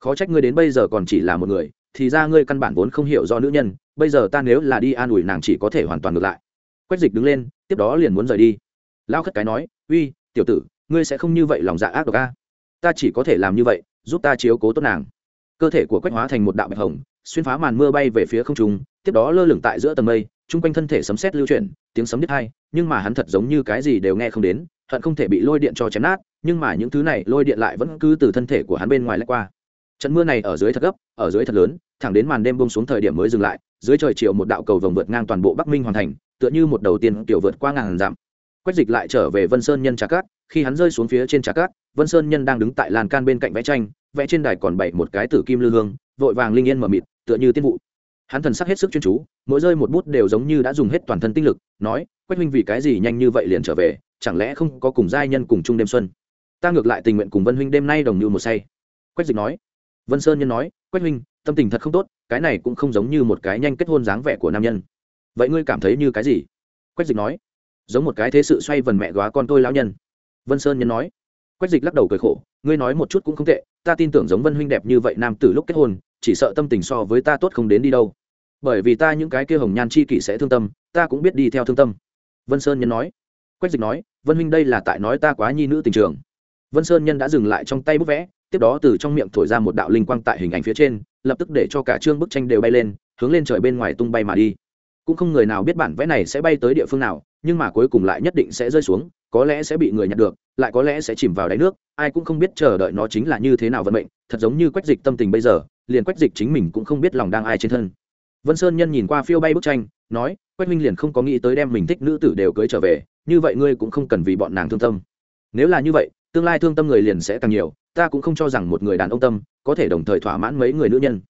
[SPEAKER 1] khó trách ngươi đến bây giờ còn chỉ là một người, thì ra ngươi căn bản vốn không hiểu do nữ nhân, bây giờ ta nếu là đi an ủi nàng chỉ có thể hoàn toàn ngược lại. Quách dịch đứng lên, tiếp đó liền muốn rời đi. Lao khất cái nói, uy, tiểu tử, ngươi sẽ không như vậy lòng dạ ác độc a. Ta chỉ có thể làm như vậy, giúp ta chiếu cố tốt nàng. Cơ thể của quách hóa thành một đạo bạch hồng, xuyên phá màn mưa bay về phía không trung, tiếp đó lơ lửng tại giữa tầng mây, chung quanh thân thể sấm sét lưu chuyển, tiếng sấm đứt hai, nhưng mà hắn thật giống như cái gì đều nghe không đến, hận không thể bị lôi điện cho chém nát, nhưng mà những thứ này lôi điện lại vẫn cứ từ thân thể của hắn bên ngoài lách qua trận mưa này ở dưới thật gấp, ở dưới thật lớn, thẳng đến màn đêm bông xuống thời điểm mới dừng lại, dưới trời chiều một đạo cầu vồng vượt ngang toàn bộ bắc minh hoàn thành, tựa như một đầu tiên tiểu vượt qua ngàn dặm. Quách dịch lại trở về vân sơn nhân trà cát, khi hắn rơi xuống phía trên trà cát, vân sơn nhân đang đứng tại làn can bên cạnh vẽ tranh, vẽ trên đài còn bảy một cái tử kim lư hương, vội vàng linh yên mờ mịt, tựa như tiên vụ. Hắn thần sắc hết sức chuyên chú, mỗi rơi một bút đều giống như đã dùng hết toàn thân tinh lực, nói, quách huynh vì cái gì nhanh như vậy liền trở về, chẳng lẽ không có cùng giai nhân cùng chung đêm xuân? Ta ngược lại tình nguyện cùng vân huynh đêm nay đồng như một say. Quách dịch nói vân sơn nhân nói, quách huynh, tâm tình thật không tốt, cái này cũng không giống như một cái nhanh kết hôn dáng vẻ của nam nhân. Vậy ngươi cảm thấy như cái gì? Quách dịch nói, giống một cái thế sự xoay vần mẹ góa con tôi lão nhân. Vân sơn nhân nói, quách dịch lắc đầu cười khổ, ngươi nói một chút cũng không tệ, ta tin tưởng giống vân huynh đẹp như vậy nam từ lúc kết hôn, chỉ sợ tâm tình so với ta tốt không đến đi đâu. Bởi vì ta những cái kia hồng nhan chi kỷ sẽ thương tâm, ta cũng biết đi theo thương tâm. Vân sơn nhân nói, quách dịch nói, vân huynh đây là tại nói ta quá nhi nữ tình trường. Vân sơn nhân đã dừng lại trong tay bút vẽ tiếp đó từ trong miệng thổi ra một đạo linh quang tại hình ảnh phía trên, lập tức để cho cả chương bức tranh đều bay lên, hướng lên trời bên ngoài tung bay mà đi. Cũng không người nào biết bản vẽ này sẽ bay tới địa phương nào, nhưng mà cuối cùng lại nhất định sẽ rơi xuống, có lẽ sẽ bị người nhặt được, lại có lẽ sẽ chìm vào đáy nước, ai cũng không biết chờ đợi nó chính là như thế nào vận mệnh, thật giống như quách dịch tâm tình bây giờ, liền quách dịch chính mình cũng không biết lòng đang ai trên thân. Vân sơn nhân nhìn qua phiêu bay bức tranh, nói, quách minh liền không có nghĩ tới đem mình thích nữ tử đều cưới trở về, như vậy ngươi cũng không cần vì bọn nàng thương tâm. Nếu là như vậy tương lai thương tâm người liền sẽ càng nhiều, ta cũng không cho rằng một người đàn ông tâm có thể đồng thời thỏa mãn mấy người nữ nhân.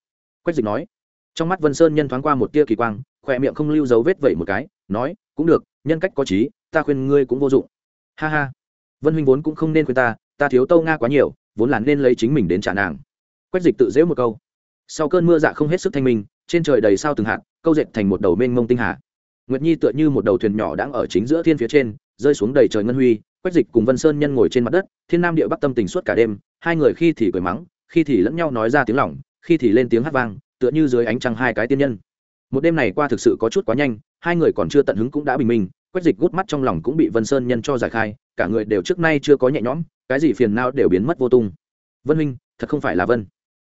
[SPEAKER 1] Quách dịch nói. Trong mắt vân sơn nhân thoáng qua một tia kỳ quang, khỏe miệng không lưu dấu vết vẩy một cái, nói, cũng được, nhân cách có trí, ta khuyên ngươi cũng vô dụng. Ha ha. Vân huynh vốn cũng không nên khuyên ta ta thiếu tâu nga quá nhiều, vốn là nên lấy chính mình đến trả nàng. Quách dịch tự dễ một câu. Sau cơn mưa dạ không hết sức thanh minh, trên trời đầy sao từng hạt, câu dệt thành một đầu mênh mông tinh hà. Nguyệt nhi tựa như một đầu thuyền nhỏ đang ở chính giữa thiên phía trên, rơi xuống đầy trời ngân huy quách dịch cùng vân sơn nhân ngồi trên mặt đất, thiên nam địa bắc tâm tình suốt cả đêm, hai người khi thì cười mắng, khi thì lẫn nhau nói ra tiếng lỏng khi thì lên tiếng hát vang, tựa như dưới ánh trăng hai cái tiên nhân. Một đêm này qua thực sự có chút quá nhanh, hai người còn chưa tận hứng cũng đã bình minh, quách dịch gút mắt trong lòng cũng bị vân sơn nhân cho giải khai, cả người đều trước nay chưa có nhẹ nhõm, cái gì phiền não đều biến mất vô tung. Vân huynh, thật không phải là vân.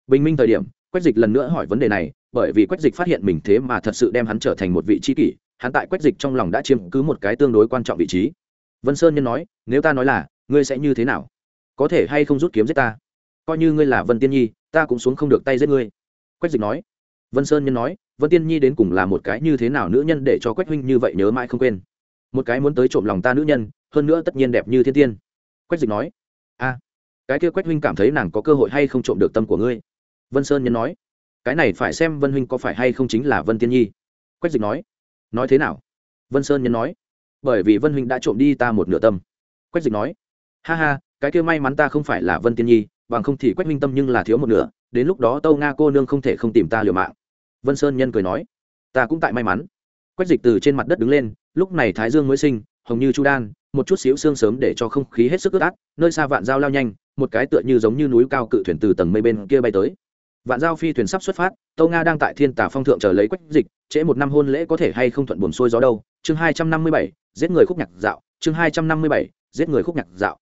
[SPEAKER 1] Bình minh thời điểm, quách dịch lần nữa hỏi vấn đề này, bởi vì quách dịch phát hiện mình thế mà thật sự đem hắn trở thành một vị trí kỷ, hắn tại quách dịch trong lòng đã chiếm cứ một cái tương đối quan trọng vị trí vân sơn nhân nói, nếu ta nói là, ngươi sẽ như thế nào? Có thể hay không rút kiếm giết ta? Coi như ngươi là vân tiên nhi, ta cũng xuống không được tay giết ngươi. Quách dịch nói. Vân sơn nhân nói, vân tiên nhi đến cùng là một cái như thế nào nữ nhân để cho quách huynh như vậy nhớ mãi không quên? Một cái muốn tới trộm lòng ta nữ nhân, hơn nữa tất nhiên đẹp như thiên tiên. Quách dịch nói. A, cái kia quách huynh cảm thấy nàng có cơ hội hay không trộm được tâm của ngươi? Vân sơn nhân nói. Cái này phải xem vân huynh có phải hay không chính là vân tiên nhi. Quách dịch nói. Nói thế nào? Vân sơn nhân nói bởi vì vân huynh đã trộm đi ta một nửa tâm. Quách dịch nói, ha ha, cái kia may mắn ta không phải là vân tiên nhi, bằng không thì quách minh tâm nhưng là thiếu một nửa, đến lúc đó tâu nga cô nương không thể không tìm ta liều mạng. Vân sơn nhân cười nói, ta cũng tại may mắn. Quách dịch từ trên mặt đất đứng lên, lúc này thái dương mới sinh, hồng như chu đan, một chút xíu xương sớm để cho không khí hết sức ướt át, nơi xa vạn dao lao nhanh, một cái tựa như giống như núi cao cự thuyền từ tầng mây bên kia bay tới vạn giao phi thuyền sắp xuất phát, tâu nga đang tại thiên tả phong thượng chờ lấy quách dịch, trễ một năm hôn lễ có thể hay không thuận buồn xuôi gió đâu. Chương hai trăm năm mươi bảy, giết người khúc nhạc dạo. Chương hai trăm năm mươi bảy, giết người khúc nhạc dạo.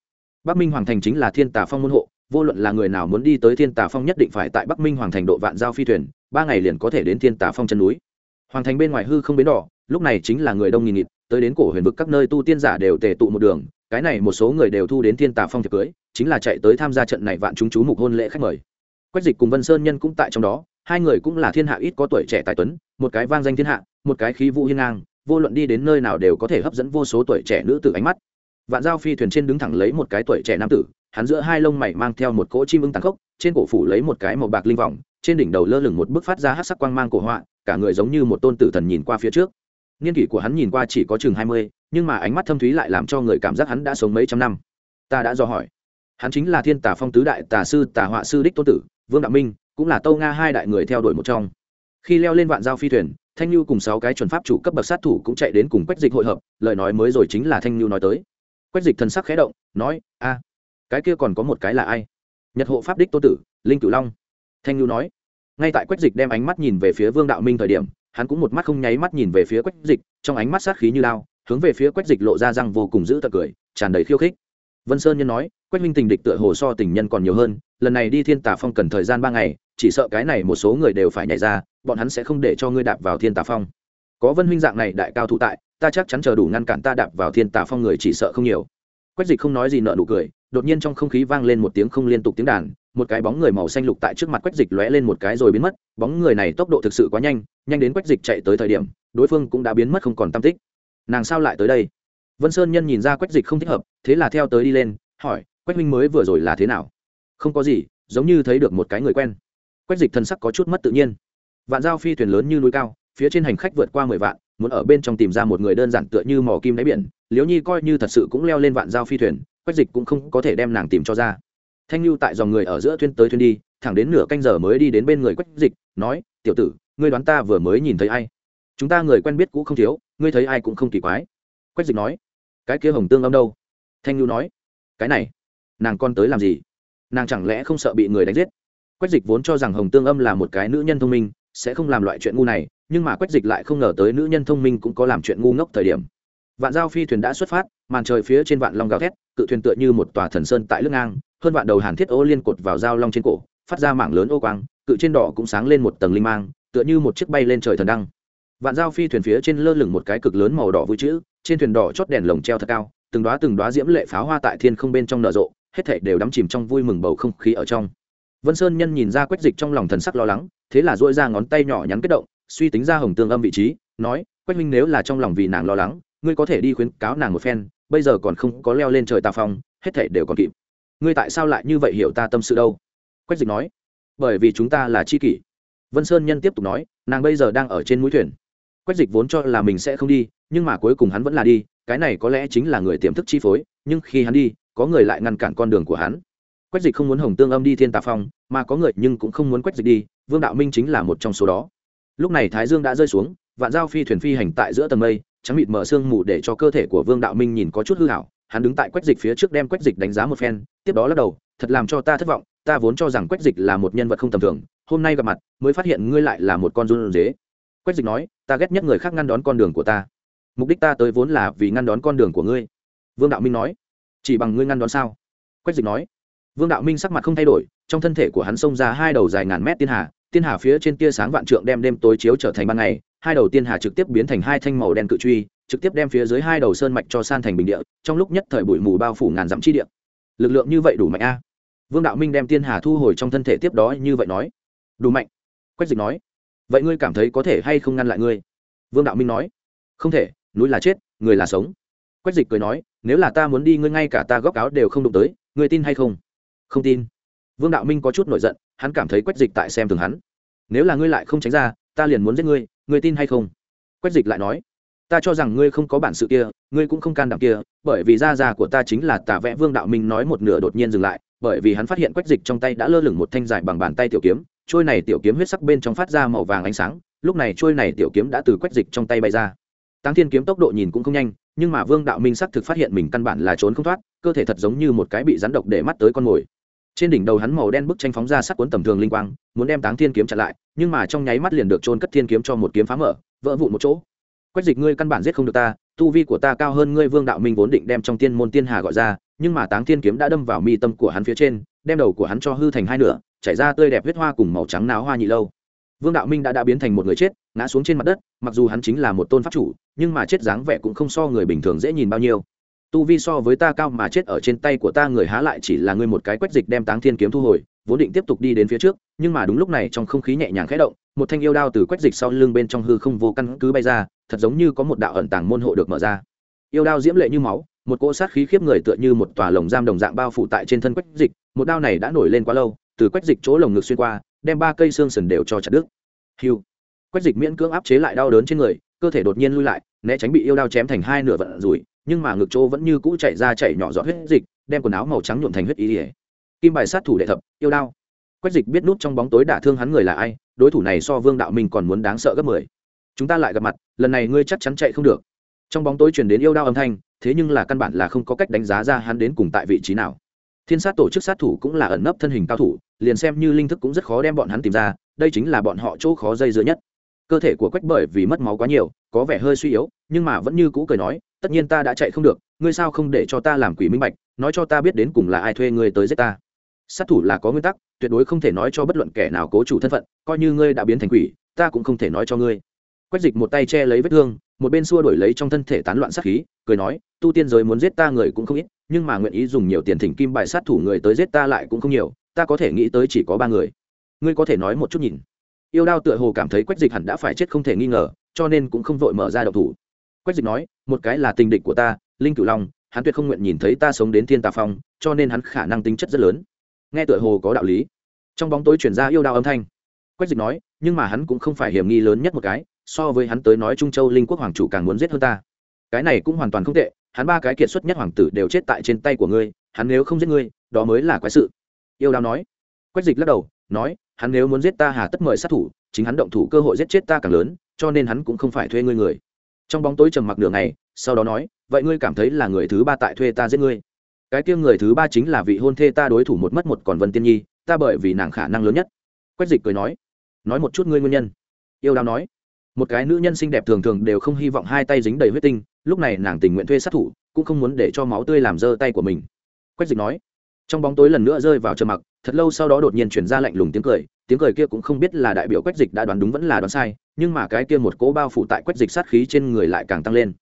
[SPEAKER 1] Bắc minh hoàng thành chính là thiên tả phong môn hộ, vô luận là người nào muốn đi tới thiên tả phong nhất định phải tại bắc minh hoàng thành độ vạn giao phi thuyền, ba ngày liền có thể đến thiên tả phong chân núi. Hoàng thành bên ngoài hư không bến đỏ, lúc này chính là người đông nghìn nghịt, tới đến cổ huyền vực các nơi tu tiên giả đều tề tụ một đường, cái này một số người đều thu đến thiên tả phong tiệc cưới, chính là chạy tới tham gia trận này vạn chúng chú mục hôn lễ khách mời quách dịch cùng vân sơn nhân cũng tại trong đó, hai người cũng là thiên hạ ít có tuổi trẻ tài tuấn, một cái vang danh thiên hạ, một cái khí vũ hiên ngang, vô luận đi đến nơi nào đều có thể hấp dẫn vô số tuổi trẻ nữ tử ánh mắt. Vạn giao phi thuyền trên đứng thẳng lấy một cái tuổi trẻ nam tử, hắn giữa hai lông mày mang theo một cỗ chim ưng tàn khốc, trên cổ phủ lấy một cái màu bạc linh vòng, trên đỉnh đầu lơ lửng một bức phát ra hát sắc quang mang cổ họa, cả người giống như một tôn tử thần nhìn qua phía trước. Niên kỷ của hắn nhìn qua chỉ có chừng hai mươi, nhưng mà ánh mắt thâm thúy lại làm cho người cảm giác hắn đã sống mấy trăm năm. Ta đã dò hỏi hắn chính là thiên tả phong tứ đại tà sư tà họa sư đích tôn tử, vương đạo minh, cũng là tâu nga hai đại người theo đuổi một trong. Khi leo lên vạn giao phi thuyền, thanh lưu cùng sáu cái chuẩn pháp chủ cấp bậc sát thủ cũng chạy đến cùng quách dịch hội hợp, lời nói mới rồi chính là thanh lưu nói tới. Quách dịch thần sắc khẽ động, nói, a, cái kia còn có một cái là ai? Nhật hộ pháp đích tô tử, linh cửu long. Thanh lưu nói. Ngay tại quách dịch đem ánh mắt nhìn về phía vương đạo minh thời điểm, hắn cũng một mắt không nháy mắt nhìn về phía quách dịch, trong ánh mắt sát khí như lao, hướng về phía quách dịch lộ ra răng vô cùng giữ tật cười, tràn đầy khiêu khích vân sơn nhân nói, quách minh tình địch tựa hồ so tình nhân còn nhiều hơn, lần này đi thiên tà phong cần thời gian ba ngày, chỉ sợ cái này một số người đều phải nhảy ra, bọn hắn sẽ không để cho ngươi đạp vào thiên tà phong. Có vân huynh dạng này đại cao thủ tại, ta chắc chắn chờ đủ ngăn cản ta đạp vào thiên tà phong người chỉ sợ không nhiều. Quách dịch không nói gì nợ nụ cười, đột nhiên trong không khí vang lên một tiếng không liên tục tiếng đàn, một cái bóng người màu xanh lục tại trước mặt quách dịch lóe lên một cái rồi biến mất, bóng người này tốc độ thực sự quá nhanh nhanh đến quách dịch chạy tới thời điểm, đối phương cũng đã biến mất không còn tam tích. Nàng sao lại tới đây? Vân sơn nhân nhìn ra quách dịch không thích hợp, thế là theo tới đi lên, hỏi, quách minh mới vừa rồi là thế nào? Không có gì, giống như thấy được một cái người quen. Quách dịch thân sắc có chút mất tự nhiên. Vạn giao phi thuyền lớn như núi cao, phía trên hành khách vượt qua mười vạn, muốn ở bên trong tìm ra một người đơn giản tựa như mỏ kim đáy biển liếu nhi coi như thật sự cũng leo lên vạn giao phi thuyền, quách dịch cũng không có thể đem nàng tìm cho ra. Thanh lưu tại dòng người ở giữa thuyền tới thuyền đi, thẳng đến nửa canh giờ mới đi đến bên người quách dịch, nói, tiểu tử, ngươi đoán ta vừa mới nhìn thấy ai? Chúng ta người quen biết cũ không thiếu, ngươi thấy ai cũng không kỳ quái. Quách dịch nói cái kia hồng tương âm đâu? Thanh nhu nói. Cái này, nàng con tới làm gì? Nàng chẳng lẽ không sợ bị người đánh giết? Quách dịch vốn cho rằng hồng tương âm là một cái nữ nhân thông minh, sẽ không làm loại chuyện ngu này, nhưng mà quách dịch lại không ngờ tới nữ nhân thông minh cũng có làm chuyện ngu ngốc thời điểm. Vạn giao phi thuyền đã xuất phát, màn trời phía trên vạn long gào thét, cự thuyền tựa như một tòa thần sơn tại lưng ngang, hơn vạn đầu hàn thiết ô liên cột vào dao long trên cổ, phát ra mảng lớn ô quang, cự trên đỏ cũng sáng lên một tầng linh mang, tựa như một chiếc bay lên trời thần đăng vạn giao phi thuyền phía trên lơ lửng một cái cực lớn màu đỏ vui chữ, trên thuyền đỏ chót đèn lồng treo thật cao, từng đoá từng đoá diễm lệ pháo hoa tại thiên không bên trong nở rộ, hết thảy đều đắm chìm trong vui mừng bầu không khí ở trong. Vân sơn nhân nhìn ra quách dịch trong lòng thần sắc lo lắng, thế là dội ra ngón tay nhỏ nhắn kết động, suy tính ra hồng tương âm vị trí, nói, quách minh nếu là trong lòng vì nàng lo lắng, ngươi có thể đi khuyến cáo nàng một phen, bây giờ còn không có leo lên trời tà phong, hết thảy đều còn kịp. Ngươi tại sao lại như vậy hiểu ta tâm sự đâu? Quách dịch nói, bởi vì chúng ta là c h i kỷ. Vân sơn nhân tiếp tục nói, nàng bây giờ đang ở trên mũi thuyền quách dịch vốn cho là mình sẽ không đi, nhưng mà cuối cùng hắn vẫn là đi, cái này có lẽ chính là người tiềm thức chi phối, nhưng khi hắn đi, có người lại ngăn cản con đường của hắn. Quách dịch không muốn hồng tương âm đi thiên tà phong, mà có người nhưng cũng không muốn quách dịch đi, vương đạo minh chính là một trong số đó. Lúc này thái dương đã rơi xuống, vạn giao phi thuyền phi hành tại giữa tầng mây, trắng mịt mở sương mù để cho cơ thể của vương đạo minh nhìn có chút hư hảo hắn đứng tại quách dịch phía trước đem quách dịch đánh giá một phen, tiếp đó lắc đầu, thật làm cho ta thất vọng, ta vốn cho rằng quách dịch là một nhân vật không tầm thường, hôm nay gặp mặt mới phát hiện ngươi lại là một con run dế quách dịch nói, ta ghét nhất người khác ngăn đón con đường của ta. Mục đích ta tới vốn là vì ngăn đón con đường của ngươi. Vương đạo minh nói, chỉ bằng ngươi ngăn đón sao? Quách dịch nói, vương đạo minh sắc mặt không thay đổi, trong thân thể của hắn xông ra hai đầu dài ngàn mét tiên hà tiên hà phía trên tia sáng vạn trượng đem đêm tối chiếu trở thành ban ngày, hai đầu tiên hà trực tiếp biến thành hai thanh màu đen cự truy, trực tiếp đem phía dưới hai đầu sơn mạch cho san thành bình địa, trong lúc nhất thời bụi mù bao phủ ngàn dặm chi địa. Lực lượng như vậy đủ mạnh a. Vương đạo minh đem tiên hà thu hồi trong thân thể tiếp đó như vậy nói. Đủ mạnh. Quách dịch nói vậy ngươi cảm thấy có thể hay không ngăn lại ngươi? Vương đạo minh nói. Không thể, núi là chết, người là sống. Quách dịch cười nói, nếu là ta muốn đi, ngươi ngay cả ta góc áo đều không đụng tới, ngươi tin hay không? Không tin. Vương đạo minh có chút nổi giận, hắn cảm thấy quách dịch tại xem thường hắn. Nếu là ngươi lại không tránh ra, ta liền muốn giết ngươi ngươi tin hay không? Quách dịch lại nói, ta cho rằng ngươi không có bản sự kia, ngươi cũng không can đảm kia, bởi vì da già của ta chính là tà vẽ vương đạo minh nói một nửa đột nhiên dừng lại, bởi vì hắn phát hiện quách dịch trong tay đã lơ lửng một thanh dài bằng bàn tay tiểu kiếm trôi này tiểu kiếm huyết sắc bên trong phát ra màu vàng ánh sáng, lúc này trôi này tiểu kiếm đã từ quách dịch trong tay bay ra. Tăng thiên kiếm tốc độ nhìn cũng không nhanh, nhưng mà vương đạo minh sắc thực phát hiện mình căn bản là trốn không thoát, cơ thể thật giống như một cái bị rắn độc để mắt tới con mồi. Trên đỉnh đầu hắn màu đen bức tranh phóng ra sắc cuốn tầm thường linh quang, muốn đem táng thiên kiếm chặn lại, nhưng mà trong nháy mắt liền được trôn cất thiên kiếm cho một kiếm phá mở, vỡ vụn một chỗ. Quách dịch, ngươi căn bản giết không được ta, tu vi của ta cao hơn ngươi. Vương đạo minh vốn định đem trong tiên môn tiên hà gọi ra, nhưng mà táng thiên kiếm đã đâm vào mi tâm của hắn phía trên đem đầu của hắn cho hư thành hai nửa, chảy ra tươi đẹp huyết hoa cùng màu trắng náo hoa nhị lâu. Vương đạo minh đã đã biến thành một người chết, ngã xuống trên mặt đất, mặc dù hắn chính là một tôn pháp chủ, nhưng mà chết dáng vẻ cũng không so người bình thường dễ nhìn bao nhiêu. Tu vi so với ta cao mà chết ở trên tay của ta người há lại chỉ là ngươi một cái quách dịch đem táng thiên kiếm thu hồi, vốn định tiếp tục đi đến phía trước, nhưng mà đúng lúc này trong không khí nhẹ nhàng khẽ động, một thanh yêu đao từ quách dịch sau lưng bên trong hư không vô căn cứ bay ra, thật giống như có một đạo ẩn tàng môn hộ được mở ra. Yêu đao diễm lệ như máu một cỗ sát khí khiếp người tựa như một tòa lồng giam đồng dạng bao phủ tại trên thân quách dịch, một đao này đã nổi lên quá lâu, từ quách dịch chỗ lồng ngực xuyên qua, đem ba cây xương sần đều cho chặt đứt. Hiu. Quách dịch miễn cưỡng áp chế lại đau đớn trên người, cơ thể đột nhiên lui lại, né tránh bị yêu đao chém thành hai nửa vận rủi, nhưng mà ngực chỗ vẫn như cũ chạy ra chạy nhỏ giọt huyết dịch, đem quần áo màu trắng nhuộm thành huyết ý ỉa kim bài sát thủ đệ thập, yêu đao. Quách dịch biết nút trong bóng tối đả thương hắn người là ai, đối thủ này so vương đạo minh còn muốn đáng sợ gấp mười. Chúng ta lại gặp mặt, lần này ngươi chắc chắn chạy không được. Trong bóng tối truyền đến yêu đao âm thanh thế nhưng là căn bản là không có cách đánh giá ra hắn đến cùng tại vị trí nào. Thiên sát tổ chức sát thủ cũng là ẩn nấp thân hình cao thủ, liền xem như linh thức cũng rất khó đem bọn hắn tìm ra, đây chính là bọn họ chỗ khó dây dưa nhất. Cơ thể của quách bởi vì mất máu quá nhiều, có vẻ hơi suy yếu, nhưng mà vẫn như cũ cười nói, tất nhiên ta đã chạy không được, ngươi sao không để cho ta làm quỷ minh bạch, nói cho ta biết đến cùng là ai thuê ngươi tới giết ta. Sát thủ là có nguyên tắc, tuyệt đối không thể nói cho bất luận kẻ nào cố chủ thân phận, coi như ngươi đã biến thành quỷ, ta cũng không thể nói cho ngươi. Quách dịch một tay che lấy vết thương một bên xua đổi lấy trong thân thể tán loạn sát khí, cười nói, tu tiên giới muốn giết ta người cũng không ít, nhưng mà nguyện ý dùng nhiều tiền thỉnh kim bài sát thủ người tới giết ta lại cũng không nhiều, ta có thể nghĩ tới chỉ có ba người. Ngươi có thể nói một chút nhìn. Yêu đao tựa hồ cảm thấy quách dịch hẳn đã phải chết không thể nghi ngờ, cho nên cũng không vội mở ra độc thủ. Quách dịch nói, một cái là tình địch của ta, linh cửu long, hắn tuyệt không nguyện nhìn thấy ta sống đến thiên tà phong, cho nên hắn khả năng tính chất rất lớn. Nghe tựa hồ có đạo lý. Trong bóng tối chuyển ra yêu đao âm thanh. Quách dịch nói, nhưng mà hắn cũng không phải hiểm nghi lớn nhất một cái so với hắn tới nói trung châu linh quốc hoàng chủ càng muốn giết hơn ta. Cái này cũng hoàn toàn không tệ, hắn ba cái kiệt xuất nhất hoàng tử đều chết tại trên tay của ngươi, hắn nếu không giết ngươi, đó mới là quái sự. Yêu đao nói. Quách dịch lắc đầu, nói, hắn nếu muốn giết ta hà tất mời sát thủ, chính hắn động thủ cơ hội giết chết ta càng lớn, cho nên hắn cũng không phải thuê ngươi người. Trong bóng tối trầm mặc nửa ngày, sau đó nói, vậy ngươi cảm thấy là người thứ ba tại thuê ta giết ngươi? Cái kia người thứ ba chính là vị hôn thê ta đối thủ một mất một còn vân tiên nhi, ta bởi vì nàng khả năng lớn nhất. Quách dịch cười nói nói một chút ngươi nguyên nhân. Yêu đao nói một cái nữ nhân xinh đẹp thường thường đều không hy vọng hai tay dính đầy huyết tinh, lúc này nàng tình nguyện thuê sát thủ, cũng không muốn để cho máu tươi làm dơ tay của mình. Quách dịch nói, trong bóng tối lần nữa rơi vào trầm mặc, thật lâu sau đó đột nhiên chuyển ra lạnh lùng tiếng cười tiếng cười kia cũng không biết là đại biểu quách dịch đã đoán đúng vẫn là đoán sai, nhưng mà cái kia một cỗ bao phủ tại quách dịch sát khí trên người lại càng tăng lên.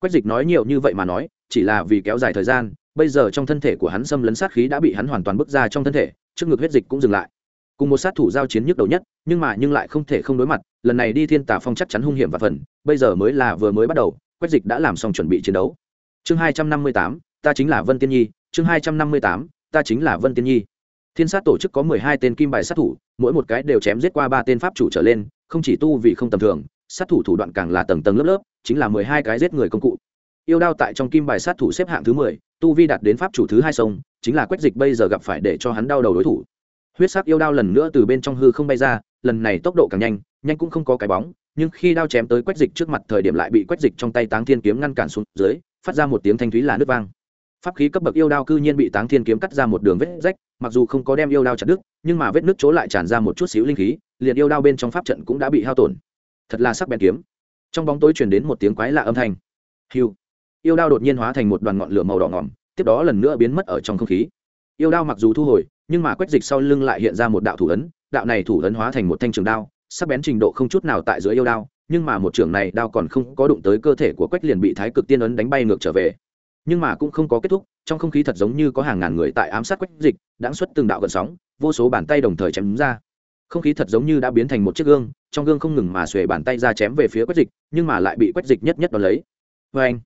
[SPEAKER 1] Quách dịch nói nhiều như vậy mà nói, chỉ là vì kéo dài thời gian, bây giờ trong thân thể của hắn xâm lấn sát khí đã bị hắn hoàn toàn bước ra trong thân thể, trước ngực huyết dịch cũng dừng lại. Cùng một sát thủ giao chiến nhức đầu nhất, nhưng mà nhưng lại không thể không đối mặt lần này đi thiên tà phong chắc chắn hung hiểm và phần, bây giờ mới là vừa mới bắt đầu, quách dịch đã làm xong chuẩn bị chiến đấu. Chương hai trăm năm mươi tám, ta chính là vân tiên nhi. Chương hai trăm năm mươi tám, ta chính là vân tiên nhi. Thiên sát tổ chức có mười hai tên kim bài sát thủ, mỗi một cái đều chém giết qua ba tên pháp chủ trở lên, không chỉ tu vì không tầm thường, sát thủ thủ đoạn càng là tầng tầng lớp lớp, chính là mười hai cái giết người công cụ. Yêu đao tại trong kim bài sát thủ xếp hạng thứ mười, tu vi đạt đến pháp chủ thứ hai sông, chính là quách dịch bây giờ gặp phải để cho hắn đau đầu đối thủ. Huyết sắc yêu đao lần nữa từ bên trong hư không bay ra, lần này tốc độ càng nhanh nhanh cũng không có cái bóng, nhưng khi đao chém tới quách dịch trước mặt thời điểm lại bị quách dịch trong tay táng thiên kiếm ngăn cản xuống dưới, phát ra một tiếng thanh thúy là nước vang. Pháp khí cấp bậc yêu đao cư nhiên bị táng thiên kiếm cắt ra một đường vết rách, mặc dù không có đem yêu đao chặt đứt, nhưng mà vết nước chỗ lại tràn ra một chút xíu linh khí, liền yêu đao bên trong pháp trận cũng đã bị hao tổn. Thật là sắc bén kiếm. Trong bóng tối truyền đến một tiếng quái lạ âm thanh. Hiu. Yêu đao đột nhiên hóa thành một đoàn ngọn lửa màu đỏ ngỏm tiếp đó lần nữa biến mất ở trong không khí. Yêu đao mặc dù thu hồi, nhưng mà quách dịch sau lưng lại hiện ra một đạo thủ ấn, đạo này thủ ấn hóa thành một thanh trường đao sắc bén trình độ không chút nào tại giữa yêu đao, nhưng mà một trưởng này đao còn không có đụng tới cơ thể của quách liền bị thái cực tiên ấn đánh bay ngược trở về. Nhưng mà cũng không có kết thúc, trong không khí thật giống như có hàng ngàn người tại ám sát quách dịch, đã xuất từng đạo gần sóng, vô số bàn tay đồng thời chém ra. Không khí thật giống như đã biến thành một chiếc gương, trong gương không ngừng mà xuề bàn tay ra chém về phía quách dịch, nhưng mà lại bị quách dịch nhất nhất đ ó lấy. Vê anh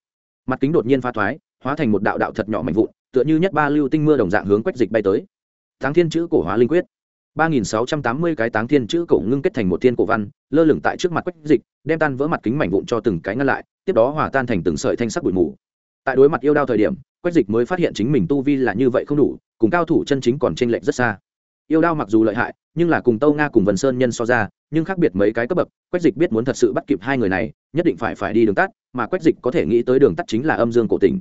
[SPEAKER 1] mặt kính đột nhiên pha thoái, hóa thành một đạo đạo thật nhỏ mạnh vụn, tựa như nhất ba lưu tinh mưa đồng dạng hướng quách dịch bay tới. Tháng thiên chữ cổ hóa linh quyết ba nghìn sáu trăm tám mươi cái táng thiên chữ cổ ngưng kết thành một thiên cổ văn, lơ lửng tại trước mặt quách dịch, đem tan vỡ mặt kính mảnh vụn cho từng cái ngăn lại, tiếp đó hòa tan thành từng sợi thanh sắc bụi mù. Tại đối mặt yêu đao thời điểm, quách dịch mới phát hiện chính mình tu vi là như vậy không đủ, cùng cao thủ chân chính còn t r ê n lệch rất xa. Yêu đao mặc dù lợi hại, nhưng là cùng tâu nga cùng vần sơn nhân so ra, nhưng khác biệt mấy cái cấp bậc, quách dịch biết muốn thật sự bắt kịp hai người này, nhất định phải phải đi đường tắt, mà quách dịch có thể nghĩ tới đường tắt chính là âm dương cổ tỉnh.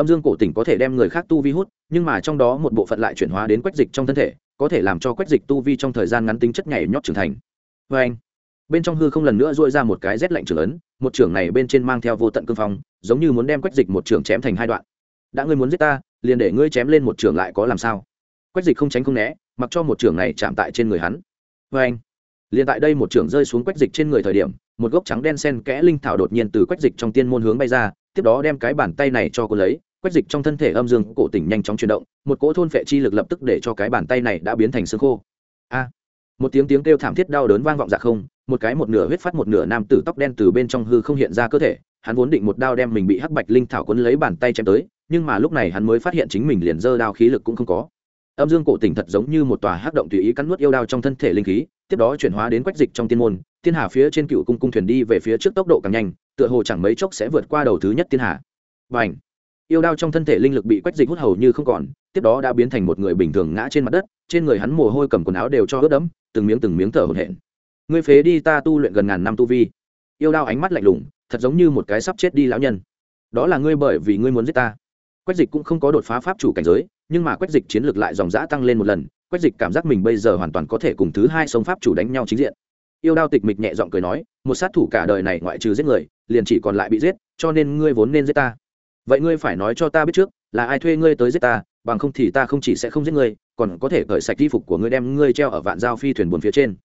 [SPEAKER 1] Âm dương cổ tỉnh có thể đem người khác tu vi hút, nhưng mà trong đó một bộ phận lại chuyển hóa đến quách dịch trong thân thể có thể làm cho quách dịch tu vi trong thời gian ngắn tính chất nhảy nhót trưởng thành. Vê anh, bên trong hư không lần nữa dội ra một cái rét lạnh trưởng ấn, một trưởng này bên trên mang theo vô tận cương phong, giống như muốn đem quách dịch một trưởng chém thành hai đoạn. Đã ngươi muốn giết ta, liền để ngươi chém lên một trưởng lại có làm sao? Quách dịch không tránh không né, mặc cho một trưởng này chạm tại trên người hắn. Vê anh, liền tại đây một trưởng rơi xuống quách dịch trên người thời điểm, một gốc trắng đen sen kẽ linh thảo đột nhiên từ quách dịch trong tiên môn hướng bay ra, tiếp đó đem cái bàn tay này cho cô lấy quách dịch trong thân thể âm dương cổ tỉnh nhanh chóng chuyển động, một cỗ thôn phệ chi lực lập tức để cho cái bàn tay này đã biến thành xương khô. A! Một tiếng tiếng kêu thảm thiết đau đớn vang vọng dạ không, một cái một nửa huyết phát một nửa nam tử tóc đen từ bên trong hư không hiện ra cơ thể, hắn vốn định một đao đem mình bị hắc bạch linh thảo quấn lấy bàn tay chém tới, nhưng mà lúc này hắn mới phát hiện chính mình liền dơ đao khí lực cũng không có. Âm dương cổ tỉnh thật giống như một tòa hắc động tùy ý cắn nuốt yêu đao trong thân thể linh khí, tiếp đó chuyển hóa đến quách dịch trong tiên môn thiên hà phía trên cựu cung cung thuyền đi về phía trước tốc độ càng nhanh, tựa hồ chẳng mấy chốc sẽ vượt qua đầu thứ nhất thiên hà. Và ảnh yêu đao trong thân thể linh lực bị quách dịch hút hầu như không còn, tiếp đó đã biến thành một người bình thường ngã trên mặt đất, trên người hắn mồ hôi cầm quần áo đều cho ướt đẫm, từng miếng từng miếng thở hổn hển. Ngươi phế đi ta tu luyện gần ngàn năm tu vi. Yêu đao ánh mắt lạnh lùng, thật giống như một cái sắp chết đi lão nhân. Đó là ngươi bởi vì ngươi muốn giết ta. Quách dịch cũng không có đột phá pháp chủ cảnh giới, nhưng mà quách dịch chiến lược lại dòng dã tăng lên một lần, quách dịch cảm giác mình bây giờ hoàn toàn có thể cùng thứ hai sông pháp chủ đánh nhau chính diện. Yêu đao tịch mịch nhẹ giọng cười nói, một sát thủ cả đời này ngoại trừ giết người, liền chỉ còn lại bị giết, cho nên ngươi vốn nên giết ta vậy ngươi phải nói cho ta biết trước, là ai thuê ngươi tới giết ta, bằng không thì ta không chỉ sẽ không giết ngươi, còn có thể cởi sạch y phục của ngươi đem ngươi treo ở vạn giao phi thuyền buồn phía trên.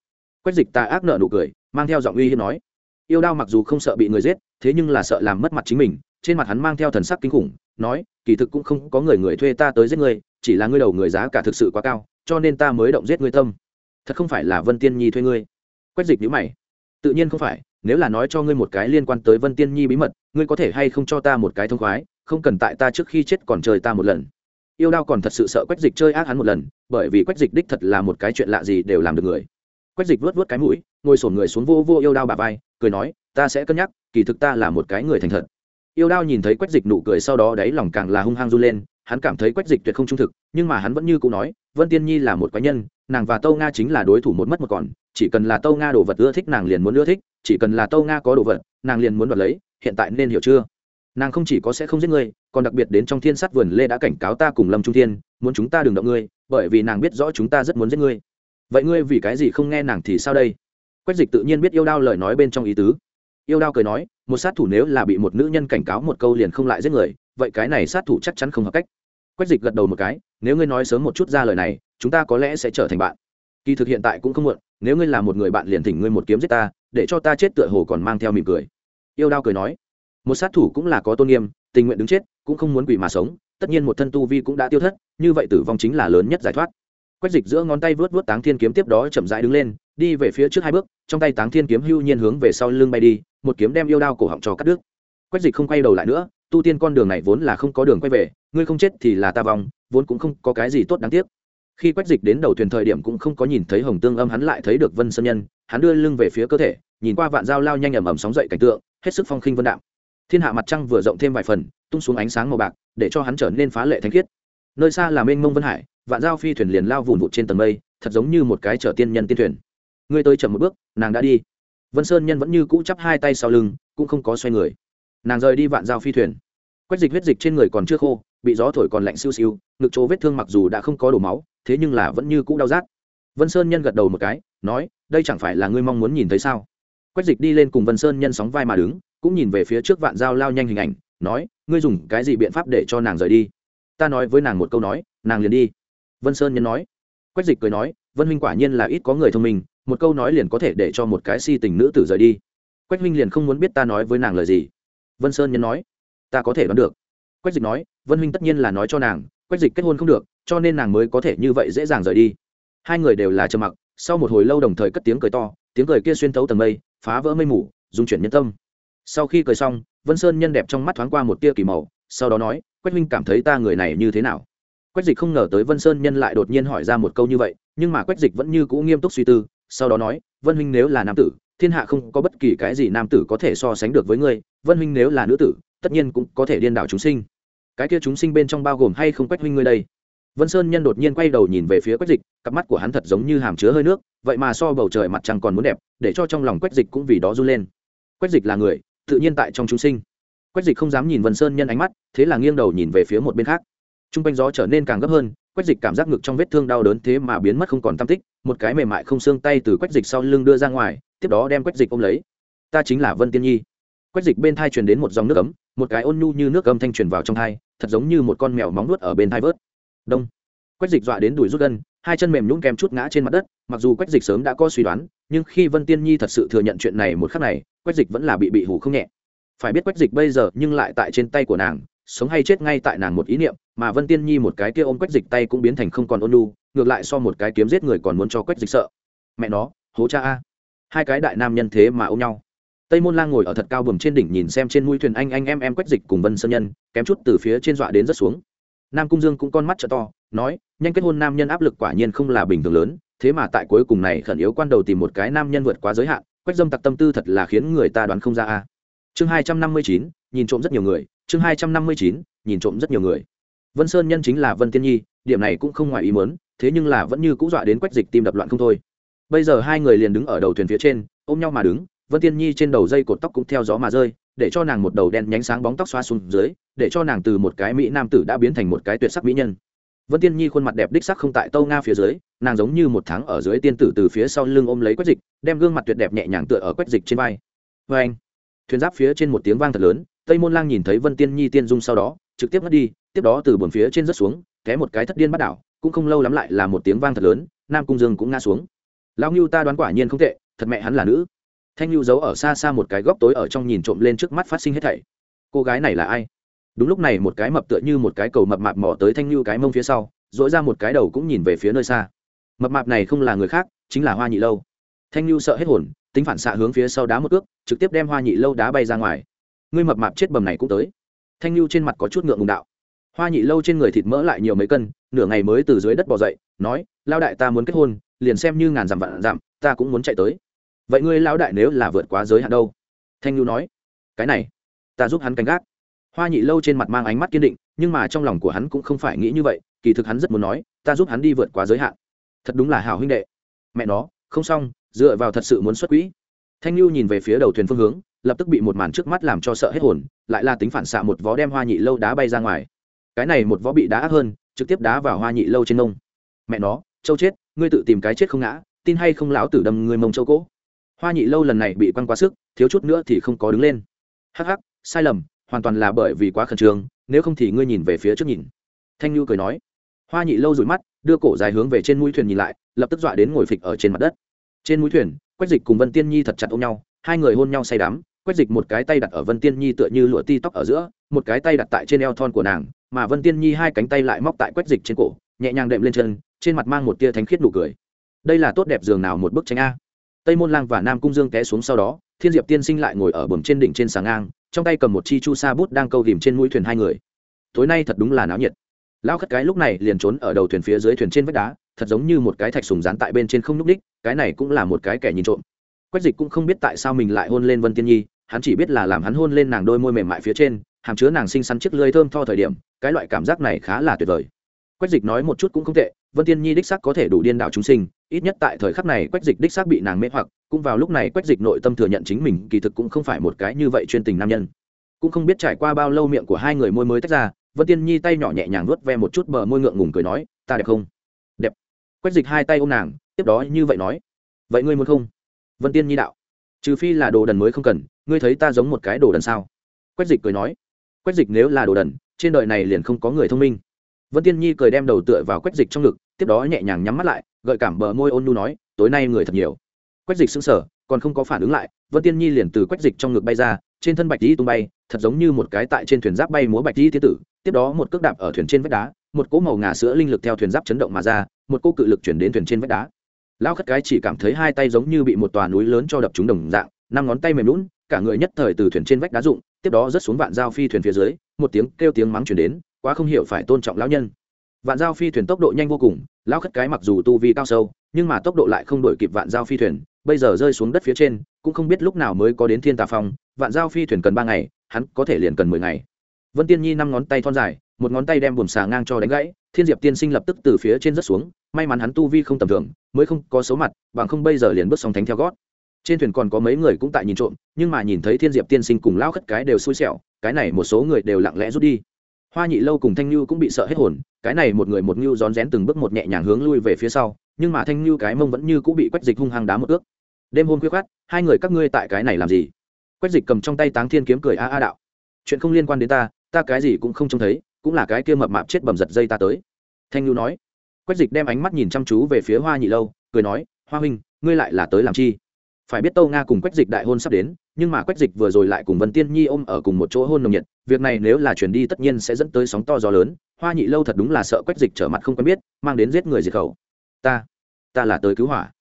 [SPEAKER 1] Quách dịch ta ác nợ nụ cười, mang theo giọng uy hiếp nói. Yêu đao mặc dù không sợ bị người giết, thế nhưng là sợ làm mất mặt chính mình, trên mặt hắn mang theo thần sắc kinh khủng, nói, kỳ thực cũng không có người người thuê ta tới giết ngươi, chỉ là ngươi đầu người giá cả thực sự quá cao, cho nên ta mới động giết ngươi tâm. Thật không phải là vân tiên nhi thuê ngươi. Quách dịch nhữ mày. Tự nhiên không phải, nếu là nói cho ngươi một cái liên quan tới vân tiên nhi bí mật, ngươi có thể hay không cho ta một cái thông khoái? Không cần tại ta trước khi chết còn chơi ta một lần. Yêu đao còn thật sự sợ quách dịch chơi ác hắn một lần, bởi vì quách dịch đích thật là một cái chuyện lạ gì đều làm được người. Quách dịch vớt vớt cái mũi, ngồi sổn người xuống vô vô yêu đao bà vai, cười nói, ta sẽ cân nhắc, kỳ thực ta là một cái người thành thật. Yêu đao nhìn thấy quách dịch nụ cười sau đó đáy lòng càng là hung hăng run lên, hắn cảm thấy quách dịch tuyệt không trung thực, nhưng mà hắn vẫn như cũ nói, vân tiên nhi là một quái nhân, nàng và tâu nga chính là đối thủ một mất một còn, chỉ cần là tâu nga đồ vật ưa thích nàng liền muốn ưa thích, chỉ cần là tâu nga có đồ vật, nàng liền muốn đoạt lấy, hiện tại nên hiểu chưa? Nàng không chỉ có sẽ không giết ngươi, còn đặc biệt đến trong thiên sát vườn lê đã cảnh cáo ta cùng lâm trung thiên, muốn chúng ta đừng động ngươi, bởi vì nàng biết rõ chúng ta rất muốn giết ngươi. Vậy ngươi vì cái gì không nghe nàng thì sao đây? Quách dịch tự nhiên biết yêu đao lời nói bên trong ý tứ. Yêu đao cười nói, một sát thủ nếu là bị một nữ nhân cảnh cáo một câu liền không lại giết người, vậy cái này sát thủ chắc chắn không hợp cách. Quách dịch gật đầu một cái, nếu ngươi nói sớm một chút ra lời này, chúng ta có lẽ sẽ trở thành bạn. Kỳ thực hiện tại cũng không muộn, nếu ngươi là một người bạn liền thỉnh ngươi một kiếm giết ta, để cho ta chết tựa hồ còn mang theo mỉm cười. Yêu đao cười nói một sát thủ cũng là có tôn nghiêm, tình nguyện đứng chết, cũng không muốn quỷ mà sống, tất nhiên một thân tu vi cũng đã tiêu thất, như vậy tử vong chính là lớn nhất giải thoát. Quách dịch giữa ngón tay vớt vớt táng thiên kiếm tiếp đó chậm rãi đứng lên, đi về phía trước hai bước, trong tay táng thiên kiếm hưu nhiên hướng về sau lưng bay đi, một kiếm đem yêu đao cổ họng cho cắt đứt. Quách dịch không quay đầu lại nữa, tu tiên con đường này vốn là không có đường quay về, ngươi không chết thì là ta vong, vốn cũng không có cái gì tốt đáng tiếc. Khi quách dịch đến đầu thuyền thời điểm cũng không có nhìn thấy hồng tương âm, hắn lại thấy được vân sơn nhân, hắn đưa lưng về phía cơ thể, nhìn qua vạn dao lao nhanh ầm ầm sóng dậy cảnh tượng, hết sức phong khinh vân đạm thiên hạ mặt trăng vừa rộng thêm vài phần, tung xuống ánh sáng màu bạc, để cho hắn trở nên phá lệ thanh khiết. Nơi xa là mênh mông vân hải, vạn giao phi thuyền liền lao vùn vụt trên tầng mây, thật giống như một cái chở tiên nhân tiên thuyền. Ngươi tới chậm một bước, nàng đã đi. Vân sơn nhân vẫn như cũ chắp hai tay sau lưng, cũng không có xoay người. Nàng rời đi vạn giao phi thuyền. Quách dịch huyết dịch trên người còn chưa khô, bị gió thổi còn lạnh siêu siêu, ngực chỗ vết thương mặc dù đã không có đổ máu, thế nhưng là vẫn như cũ đau rát. Vân sơn nhân gật đầu một cái, nói, đây chẳng phải là ngươi mong muốn nhìn thấy sao? Quách dịch đi lên cùng vân sơn nhân sóng vai mà đứng cũng nhìn về phía trước vạn dao lao nhanh hình ảnh, nói, ngươi dùng cái gì biện pháp để cho nàng rời đi? Ta nói với nàng một câu nói, nàng liền đi. Vân sơn nhân nói. Quách dịch cười nói, vân huynh quả nhiên là ít có người thông minh, một câu nói liền có thể để cho một cái si tình nữ tử rời đi. Quách huynh liền không muốn biết ta nói với nàng lời gì. Vân sơn nhân nói, ta có thể đoán được. Quách dịch nói, vân huynh tất nhiên là nói cho nàng, quách dịch kết hôn không được, cho nên nàng mới có thể như vậy dễ dàng rời đi. Hai người đều là trầm mặc, sau một hồi lâu đồng thời cất tiếng cười to, tiếng cười kia xuyên thấu tầng mây, phá vỡ mây mù, dung chuyển nhân tâm sau khi cười xong, vân sơn nhân đẹp trong mắt thoáng qua một tia kỳ màu, sau đó nói, quách huynh cảm thấy ta người này như thế nào? Quách dịch không ngờ tới vân sơn nhân lại đột nhiên hỏi ra một câu như vậy, nhưng mà quách dịch vẫn như cũ nghiêm túc suy tư, sau đó nói, vân huynh nếu là nam tử, thiên hạ không có bất kỳ cái gì nam tử có thể so sánh được với ngươi, vân huynh nếu là nữ tử, tất nhiên cũng có thể điên đảo chúng sinh. Cái kia chúng sinh bên trong bao gồm hay không quách huynh ngươi đây? Vân sơn nhân đột nhiên quay đầu nhìn về phía quách dịch, cặp mắt của hắn thật giống như hàm chứa hơi nước, vậy mà so bầu trời mặt trăng còn muốn đẹp, để cho trong lòng quách dịch cũng vì đó run lên. Quách dịch là người tự nhiên tại trong chúng sinh. Quách dịch không dám nhìn vân sơn nhân ánh mắt, thế là nghiêng đầu nhìn về phía một bên khác. T r u n g quanh gió trở nên càng gấp hơn, quách dịch cảm giác ngực trong vết thương đau đớn thế mà biến mất không còn tam tích, một cái mềm mại không xương tay từ quách dịch sau lưng đưa ra ngoài, tiếp đó đem quách dịch ôm lấy. Ta chính là vân tiên nhi. Quách dịch bên thai truyền đến một dòng nước ấm, một cái ôn nhu như nước âm thanh truyền vào trong thai, thật giống như một con mèo móng nuốt ở bên thai vớt. Đông. Quách dịch dọa đến đùi rút gân, hai chân mềm nhún kèm chút ngã trên mặt đất, mặc dù quách dịch sớm đã có suy đoán nhưng khi vân tiên nhi thật sự thừa nhận chuyện này một khắc này, quách dịch vẫn là bị bị hủ không nhẹ. Phải biết quách dịch bây giờ nhưng lại tại trên tay của nàng, sống hay chết ngay tại nàng một ý niệm, mà vân tiên nhi một cái kia ôm quách dịch tay cũng biến thành không còn ôn lu ngược lại so một cái kiếm giết người còn muốn cho quách dịch sợ. Mẹ nó, hố cha a. Hai cái đại nam nhân thế mà ôm nhau. Tây môn lang ngồi ở thật cao bầm trên đỉnh nhìn xem trên mũi thuyền anh anh em em quách dịch cùng vân sơn nhân, kém chút từ phía trên dọa đến rất xuống. Nam cung dương cũng con mắt t to, nói, nhanh kết hôn nam nhân áp lực quả nhiên không là bình thường lớn thế mà tại cuối cùng này khẩn yếu quan đầu tìm một cái nam nhân vượt quá giới hạn, quách dâm tặc tâm tư thật là khiến người ta đoán không ra a. Chương hai trăm năm mươi chín, nhìn trộm rất nhiều người. Chương hai trăm năm mươi chín, nhìn trộm rất nhiều người. Vân sơn nhân chính là vân tiên nhi, điểm này cũng không ngoài ý muốn, thế nhưng là vẫn như cũng dọa đến quách dịch tim đập loạn không thôi. Bây giờ hai người liền đứng ở đầu thuyền phía trên, ôm nhau mà đứng, vân tiên nhi trên đầu dây cột tóc cũng theo gió mà rơi, để cho nàng một đầu đen nhánh sáng bóng tóc xoa xuống dưới, để cho nàng từ một cái mỹ nam tử đã biến thành một cái tuyệt sắc mỹ nhân vân tiên nhi khuôn mặt đẹp đích sắc không tại tâu nga phía dưới, nàng giống như một tháng ở dưới tiên tử từ phía sau lưng ôm lấy quách dịch, đem gương mặt tuyệt đẹp nhẹ nhàng tựa ở quách dịch trên vai. Vê anh, thuyền giáp phía trên một tiếng vang thật lớn, tây môn lang nhìn thấy vân tiên nhi tiên dung sau đó, trực tiếp ngất đi, tiếp đó từ buồn phía trên rớt xuống, té một cái thất điên bắt đảo, cũng không lâu lắm lại là một tiếng vang thật lớn, nam cung dương cũng ngã xuống. Lão ngưu ta đoán quả nhiên không tệ, thật mẹ hắn là nữ. Thanh ngưu giấu ở xa xa một cái góc tối ở trong nhìn trộm lên trước mắt phát sinh hết thảy. Cô gái này là ai? Đúng lúc này một cái mập tựa như một cái cầu mập mạp mò tới thanh như cái mông phía sau dỗi ra một cái đầu cũng nhìn về phía nơi xa. Mập mạp này không là người khác, chính là hoa nhị lâu. Thanh như sợ hết hồn, tính phản xạ hướng phía sau đá một ước trực tiếp đem hoa nhị lâu đá bay ra ngoài. Ngươi mập mạp chết bầm này cũng tới. Thanh lưu trên mặt có chút ngượng ngùng đạo. Hoa nhị lâu trên người thịt mỡ lại nhiều mấy cân, nửa ngày mới từ dưới đất bỏ dậy, nói lao đại ta muốn kết hôn, liền xem như ngàn dặm vạn dặm, ta cũng muốn chạy tới. Vậy ngươi lao đại nếu là vượt quá giới hạn đâu? Thanh lưu nói. Cái này, ta giúp hắn canh gác hoa nhị lâu trên mặt mang ánh mắt kiên định, nhưng mà trong lòng của hắn cũng không phải nghĩ như vậy, kỳ thực hắn rất muốn nói, ta giúp hắn đi vượt quá giới hạn. Thật đúng là hảo huynh đệ. Mẹ nó, không xong, dựa vào thật sự muốn xuất quỹ. Thanh lưu nhìn về phía đầu thuyền phương hướng, lập tức bị một màn trước mắt làm cho sợ hết hồn, lại là tính phản xạ một vó đem hoa nhị lâu đá bay ra ngoài. Cái này một vó bị đá ác hơn, trực tiếp đá vào hoa nhị lâu trên nông mẹ nó, châu chết, ngươi tự tìm cái chết không ngã, tin hay không lão tử đâm người mông châu cỗ hoa nhị lâu lần này bị quăng quá sức, thiếu chút nữa thì không có đứng lên. Hắc hắc, sai lầm hoàn toàn là bởi vì quá khẩn trương, nếu không thì ngươi nhìn về phía trước nhìn. Thanh nhu cười nói. Hoa nhị lâu rụi mắt, đưa cổ dài hướng về trên mũi thuyền nhìn lại, lập tức dọa đến ngồi phịch ở trên mặt đất. Trên mũi thuyền, quách dịch cùng vân tiên nhi thật chặt ôm nhau, hai người hôn nhau say đắm, quách dịch một cái tay đặt ở vân tiên nhi tựa như lụa ti tóc ở giữa, một cái tay đặt tại trên eo thon của nàng, mà vân tiên nhi hai cánh tay lại móc tại quách dịch trên cổ, nhẹ nhàng đệm lên chân, trên mặt mang một tia thánh khiết nụ cười. Đây là tốt đẹp giường nào một bức tranh a? Tây môn lang và nam cung dương té xuống sau đó, thiên diệp tiên sinh lại ngồi ở bầm trên đỉnh trên sàng ngang trong tay cầm một chi chu sa bút đang câu ghìm trên mũi thuyền hai người. Tối nay thật đúng là náo nhiệt. Lão khất cái lúc này liền trốn ở đầu thuyền phía dưới thuyền trên vách đá, thật giống như một cái thạch sùng dán tại bên trên không n ú c đích cái này cũng là một cái kẻ nhìn trộm. Quách dịch cũng không biết tại sao mình lại hôn lên vân tiên nhi, hắn chỉ biết là làm hắn hôn lên nàng đôi môi mềm mại phía trên, hàm chứa nàng xinh xắn chiếc lưới thơm tho thời điểm, cái loại cảm giác này khá là tuyệt vời. Quách dịch nói một chút cũng không tệ, vân tiên nhi đích sắc có thể đủ điên đảo chúng sinh ít nhất tại thời khắc này quách dịch đích xác bị nàng mê hoặc, cũng vào lúc này quách dịch nội tâm thừa nhận chính mình kỳ thực cũng không phải một cái như vậy chuyên tình nam nhân. Cũng không biết trải qua bao lâu miệng của hai người môi mới tách ra, vân tiên nhi tay nhỏ nhẹ nhàng nuốt ve một chút bờ môi ngượng ngùng cười nói, ta đẹp không? Đẹp. Quách dịch hai tay ôm nàng, tiếp đó như vậy nói, vậy ngươi muốn không? Vân tiên nhi đạo, trừ phi là đồ đần mới không cần, ngươi thấy ta giống một cái đồ đần sao? Quách dịch cười nói, quách dịch nếu là đồ đần, trên đời này liền không có người thông minh. Vân tiên nhi cười đem đầu tựa vào quách dịch trong ngực, tiếp đó nhẹ nhàng nhắm mắt lại gợi cảm bờ môi ôn nu nói, tối nay người thật nhiều. Quách dịch xứng sở còn không có phản ứng lại, vân tiên nhi liền từ quách dịch trong ngực bay ra, trên thân bạch dĩ tung bay, thật giống như một cái tại trên thuyền giáp bay múa bạch dĩ tiến tử, tiếp đó một cước đạp ở thuyền trên vách đá, một cỗ màu ngà sữa linh lực theo thuyền giáp chấn động mà ra, một cỗ cự lực chuyển đến thuyền trên vách đá. Lao khất cái chỉ cảm thấy hai tay giống như bị một tòa núi lớn cho đập trúng đồng dạng, năm ngón tay mềm lún cả người nhất thời từ thuyền trên vách đá rụng, tiếp đó rớt xuống vạn giao phi thuyền phía dưới, một tiếng kêu tiếng mắng chuyển đến, quá không hiểu phải tôn trọng lão nhân vạn giao phi thuyền tốc độ nhanh vô cùng, lão khất cái mặc dù tu vi cao sâu, nhưng mà tốc độ lại không đổi kịp vạn giao phi thuyền, bây giờ rơi xuống đất phía trên, cũng không biết lúc nào mới có đến thiên tà phong, vạn giao phi thuyền cần ba ngày, hắn có thể liền cần mười ngày. Vân tiên nhi năm ngón tay thon dài, một ngón tay đem buồm xà ngang cho đánh gãy, thiên diệp tiên sinh lập tức từ phía trên rất xuống, may mắn hắn tu vi không tầm thường, mới không có số mặt, bằng không bây giờ liền bước song thánh theo gót. Trên thuyền còn có mấy người cũng tại nhìn trộm, nhưng mà nhìn thấy thiên diệp tiên sinh cùng lao khất cái đều xui xẻo, cái này một số người đều lặng lẽ rút đi hoa nhị lâu cùng thanh như cũng bị sợ hết hồn, cái này một người một như rón rén từng bước một nhẹ nhàng hướng lui về phía sau, nhưng mà thanh như cái mông vẫn như cũng bị quách dịch hung hăng đá một ước. Đêm hôm khuya khoát hai người các ngươi tại cái này làm gì? Quách dịch cầm trong tay táng thiên kiếm cười a a đạo. Chuyện không liên quan đến ta ta cái gì cũng không trông thấy, cũng là cái kia mập mạp chết bầm giật dây ta tới. Thanh nhu nói. Quách dịch đem ánh mắt nhìn chăm chú về phía hoa nhị lâu, cười nói, hoa huynh, ngươi lại là tới làm chi? Phải biết tâu nga cùng quách dịch đại hôn sắp đến nhưng mà quách dịch vừa rồi lại cùng vân tiên nhi ôm ở cùng một chỗ hôn nồng nhiệt, việc này nếu là chuyển đi tất nhiên sẽ dẫn tới sóng to gió lớn, hoa nhị lâu thật đúng là sợ quách dịch trở mặt không quen biết, mang đến giết người diệt khẩu. Ta ta là tới cứu hỏa.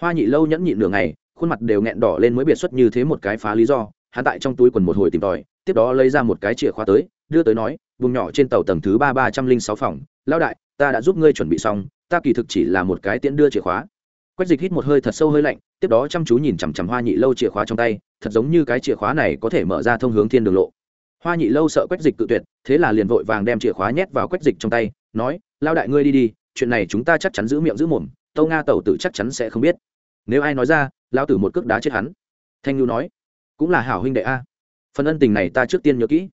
[SPEAKER 1] Hoa nhị lâu nhẫn nhịn nửa ngày, khuôn mặt đều nghẹn đỏ lên mới biệt xuất như thế một cái phá lý do, hắn tại trong túi quần một hồi tìm tòi, tiếp đó lấy ra một cái chìa khóa tới, đưa tới nói, vùng nhỏ trên tàu tầng thứ ba ba trăm linh sáu phòng lao đại, ta đã giúp ngươi chuẩn bị xong, ta kỳ thực chỉ là một cái tiễn đưa chìa khóa. Quách dịch hít một hơi thật sâu hơi lạnh, tiếp đó chăm chú nhìn chằm chằm hoa nhị lâu chìa khóa trong tay thật giống như cái chìa khóa này có thể mở ra thông hướng thiên đường lộ. Hoa nhị lâu sợ quách dịch tự tuyệt, thế là liền vội vàng đem chìa khóa nhét vào quách dịch trong tay, nói lao đại ngươi đi đi, chuyện này chúng ta chắc chắn giữ miệng giữ mồm, tâu nga tẩu tử chắc chắn sẽ không biết. Nếu ai nói ra lao tử một cước đá chết hắn. Thanh nhu nói, cũng là hảo huynh đệ a. Phần ân tình này ta trước tiên nhớ kỹ.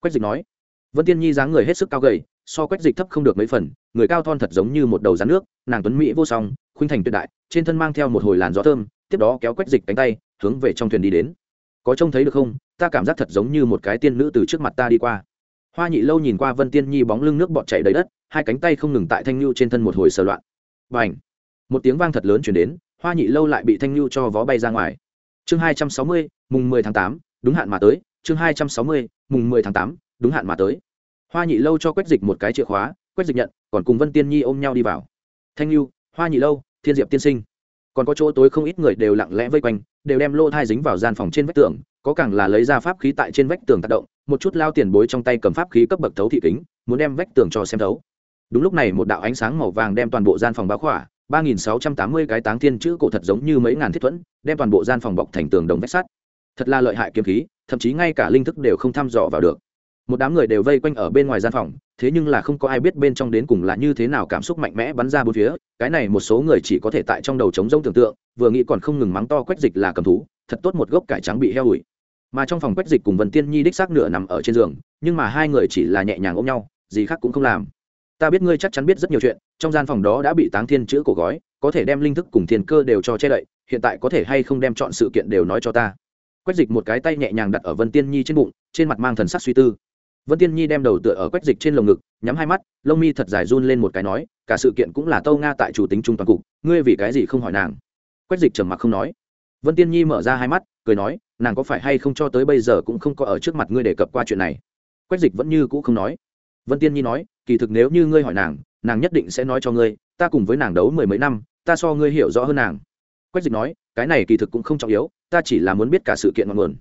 [SPEAKER 1] Quách dịch nói, vân tiên nhi dáng người hết sức cao gầy, so quách dịch thấp không được mấy phần, người cao thon thật giống như một đầu rắn nước, nàng tuấn mỹ vô song, khuynh thành tuyệt đại, trên thân mang theo một hồi làn gió thơm tiếp đó kéo quách dịch cánh tay, hướng về trong thuyền đi đến. Có trông thấy được không? Ta cảm giác thật giống như một cái tiên nữ từ trước mặt ta đi qua. Hoa nhị lâu nhìn qua vân tiên nhi bóng lưng nước bọt chảy đầy đất, hai cánh tay không ngừng tại thanh nhu trên thân một hồi sờ loạn. B à n h một tiếng vang thật lớn chuyển đến, hoa nhị lâu lại bị thanh nhu cho vó bay ra ngoài. Chương hai trăm sáu mươi, mùng mười tháng tám, đúng hạn mà tới. Chương hai trăm sáu mươi, mùng mười tháng tám, đúng hạn mà tới. Hoa nhị lâu cho quét dịch một cái chìa khóa quét dịch nhận, còn cùng vân tiên nhi ôm nhau đi vào. Thanh lưu hoa nhị lâu, thiên diệp tiên sinh còn có chỗ tối không ít người đều lặng lẽ vây quanh, đều đem lô thai dính vào gian phòng trên vách tường, có càng là lấy ra pháp khí tại trên vách tường tác động, một chút lao tiền bối trong tay cầm pháp khí cấp bậc thấu thị kính, muốn đem vách tường cho xem thấu. Đúng lúc này một đạo ánh sáng màu vàng đem toàn bộ gian phòng báo khỏa, ba nghìn sáu trăm tám mươi cái táng thiên chữ cổ thật giống như mấy ngàn thiết thuẫn, đem toàn bộ gian phòng bọc thành tường đồng vách sắt. Thật là lợi hại kiếm khí, thậm chí ngay cả linh thức đều không thăm dò vào được một đám người đều vây quanh ở bên ngoài gian phòng, thế nhưng là không có ai biết bên trong đến cùng là như thế nào cảm xúc mạnh mẽ bắn ra bốn phía, cái này một số người chỉ có thể tại trong đầu trống rông tưởng tượng, vừa nghĩ còn không ngừng mắng to quách dịch là cầm thú, thật tốt một gốc cải trắng bị heo ủi. Mà trong phòng quách dịch cùng vân tiên nhi đích xác nửa nằm ở trên giường, nhưng mà hai người chỉ là nhẹ nhàng ôm nhau, gì khác cũng không làm. Ta biết ngươi chắc chắn biết rất nhiều chuyện, trong gian phòng đó đã bị táng thiên chữ cổ gói, có thể đem linh thức cùng thiên cơ đều cho che đậy, hiện tại có thể hay không đem chọn sự kiện đều nói cho ta. Quách dịch một cái tay nhẹ nhàng đặt ở vân tiên nhi trên bụng, trên mặt mang thần sắc suy tư vân tiên nhi đem đầu tựa ở quách dịch trên lồng ngực, nhắm hai mắt, lông mi thật dài run lên một cái nói, cả sự kiện cũng là tâu nga tại chủ tính trung toàn cục, ngươi vì cái gì không hỏi nàng? Quách dịch trầm mặc không nói. Vân tiên nhi mở ra hai mắt, cười nói, nàng có phải hay không cho tới bây giờ cũng không có ở trước mặt ngươi đề cập qua chuyện này? Quách dịch vẫn như cũ không nói. Vân tiên nhi nói, kỳ thực nếu như ngươi hỏi nàng nàng nhất định sẽ nói cho ngươi, ta cùng với nàng đấu mười mấy năm, ta so ngươi hiểu rõ hơn nàng. Quách dịch nói, cái này kỳ thực cũng không trọng yếu, ta chỉ là muốn biết cả sự kiện ngọn nguồn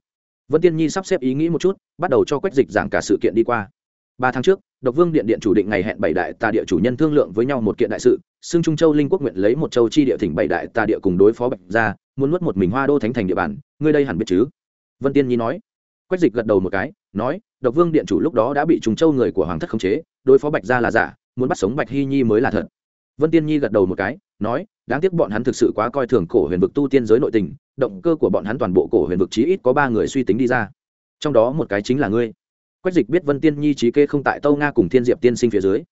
[SPEAKER 1] vân tiên nhi sắp xếp ý nghĩ một chút, bắt đầu cho quách dịch giảng cả sự kiện đi qua. Ba tháng trước, độc vương điện điện chủ định ngày hẹn bảy đại tà địa chủ nhân thương lượng với nhau một kiện đại sự xưng trung châu linh quốc nguyện lấy một châu chi địa thỉnh bảy đại tà địa cùng đối phó bạch ra muốn nuốt một mình hoa đô thánh thành địa bàn, ngươi đây hẳn biết chứ? Vân tiên nhi nói. Quách dịch gật đầu một cái, nói, độc vương điện chủ lúc đó đã bị trùng châu người của hoàng thất khống chế, đối phó bạch ra là giả, muốn bắt sống bạch hy nhi mới là thật. Vân tiên nhi gật đầu một cái, nói đáng tiếc bọn hắn thực sự quá coi thường cổ huyền vực tu tiên giới nội tình, động cơ của bọn hắn toàn bộ cổ huyền vực chí ít có ba người suy tính đi ra. Trong đó một cái chính là ngươi. Quách dịch biết vân tiên nhi trí kê không tại tâu nga cùng thiên diệp tiên sinh phía dưới.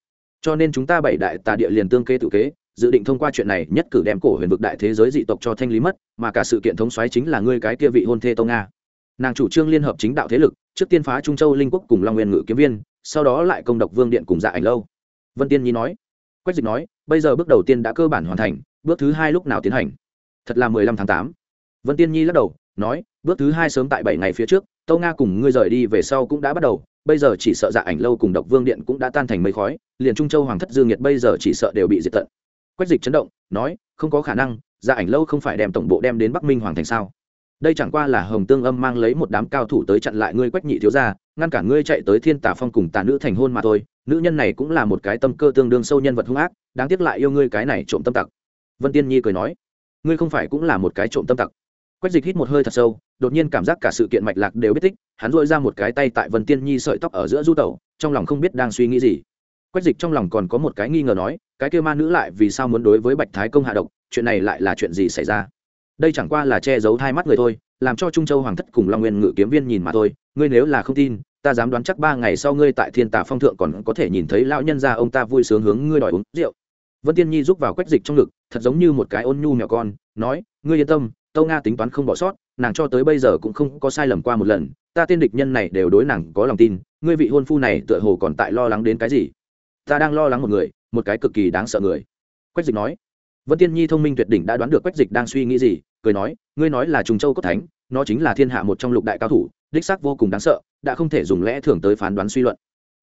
[SPEAKER 1] Cho nên chúng ta bảy đại tà địa liền tương kê tự kế, dự định thông qua chuyện này nhất cử đem cổ huyền vực đại thế giới dị tộc cho thanh lý mất, mà cả sự kiện thống xoáy chính là ngươi cái kia vị hôn thê tâu nga. Nàng chủ trương liên hợp chính đạo thế lực, trước tiên phá trung châu linh quốc cùng long nguyên ngự kiếm viên, sau đó lại công độc vương điện cùng dạ ảnh lâu. Vân tiên nhi nói. Quách dịch nói, bây giờ bước đầu tiên đã cơ bản hoàn thành bước thứ hai lúc nào tiến hành? Thật là mười lăm tháng tám. Vân tiên nhi lắc đầu, nói, bước thứ hai sớm tại bảy ngày phía trước, tâu nga cùng ngươi rời đi về sau cũng đã bắt đầu, bây giờ chỉ sợ dạ ảnh lâu cùng độc vương điện cũng đã tan thành mây khói, liền trung châu hoàng thất dương nhiệt bây giờ chỉ sợ đều bị diệt tận. Quách dịch chấn động, nói, không có khả năng dạ ảnh lâu không phải đem tổng bộ đem đến bắc minh hoàng thành sao? Đây chẳng qua là hồng tương âm mang lấy một đám cao thủ tới chặn lại ngươi quách nhị thiếu gia, ngăn cản ngươi chạy tới thiên tà phong cùng tà nữ thành hôn mà thôi, nữ nhân này cũng là một cái tâm cơ tương đương sâu nhân vật hung ác, đáng tiếc lại yêu ngươi cái này trộm tâm tặc vân tiên nhi cười nói, ngươi không phải cũng là một cái trộm tâm tặc. Quách dịch hít một hơi thật sâu, đột nhiên cảm giác cả sự kiện mạch lạc đều biết tích, hắn dội ra một cái tay tại vân tiên nhi sợi tóc ở giữa du tẩu, trong lòng không biết đang suy nghĩ gì. Quách dịch trong lòng còn có một cái nghi ngờ nói, cái kêu ma nữ lại vì sao muốn đối với bạch thái công hạ độc, chuyện này lại là chuyện gì xảy ra? Đây chẳng qua là che giấu hai mắt người thôi, làm cho trung châu hoàng thất cùng long nguyên ngự kiếm viên nhìn mà thôi, ngươi nếu là không tin, ta dám đoán chắc ba ngày sau ngươi tại thiên tà phong thượng còn có thể nhìn thấy lão nhân gia ông ta vui sướng hướng ngươi đòi uống rượu. Vân tiên nhi rúc vào quách dịch trong ngực thật giống như một cái ôn nhu mèo con, nói, ngươi yên tâm tâu nga tính toán không bỏ sót, nàng cho tới bây giờ cũng không có sai lầm qua một lần, ta tên địch nhân này đều đối nàng có lòng tin, ngươi vị hôn phu này tựa hồ còn tại lo lắng đến cái gì? Ta đang lo lắng một người, một cái cực kỳ đáng sợ người. Quách dịch nói. Vân tiên nhi thông minh tuyệt đỉnh đã đoán được quách dịch đang suy nghĩ gì, cười nói, ngươi nói là trùng châu cốt thánh, nó chính là thiên hạ một trong lục đại cao thủ, đích xác vô cùng đáng sợ, đã không thể dùng lẽ thường tới phán đoán suy luận.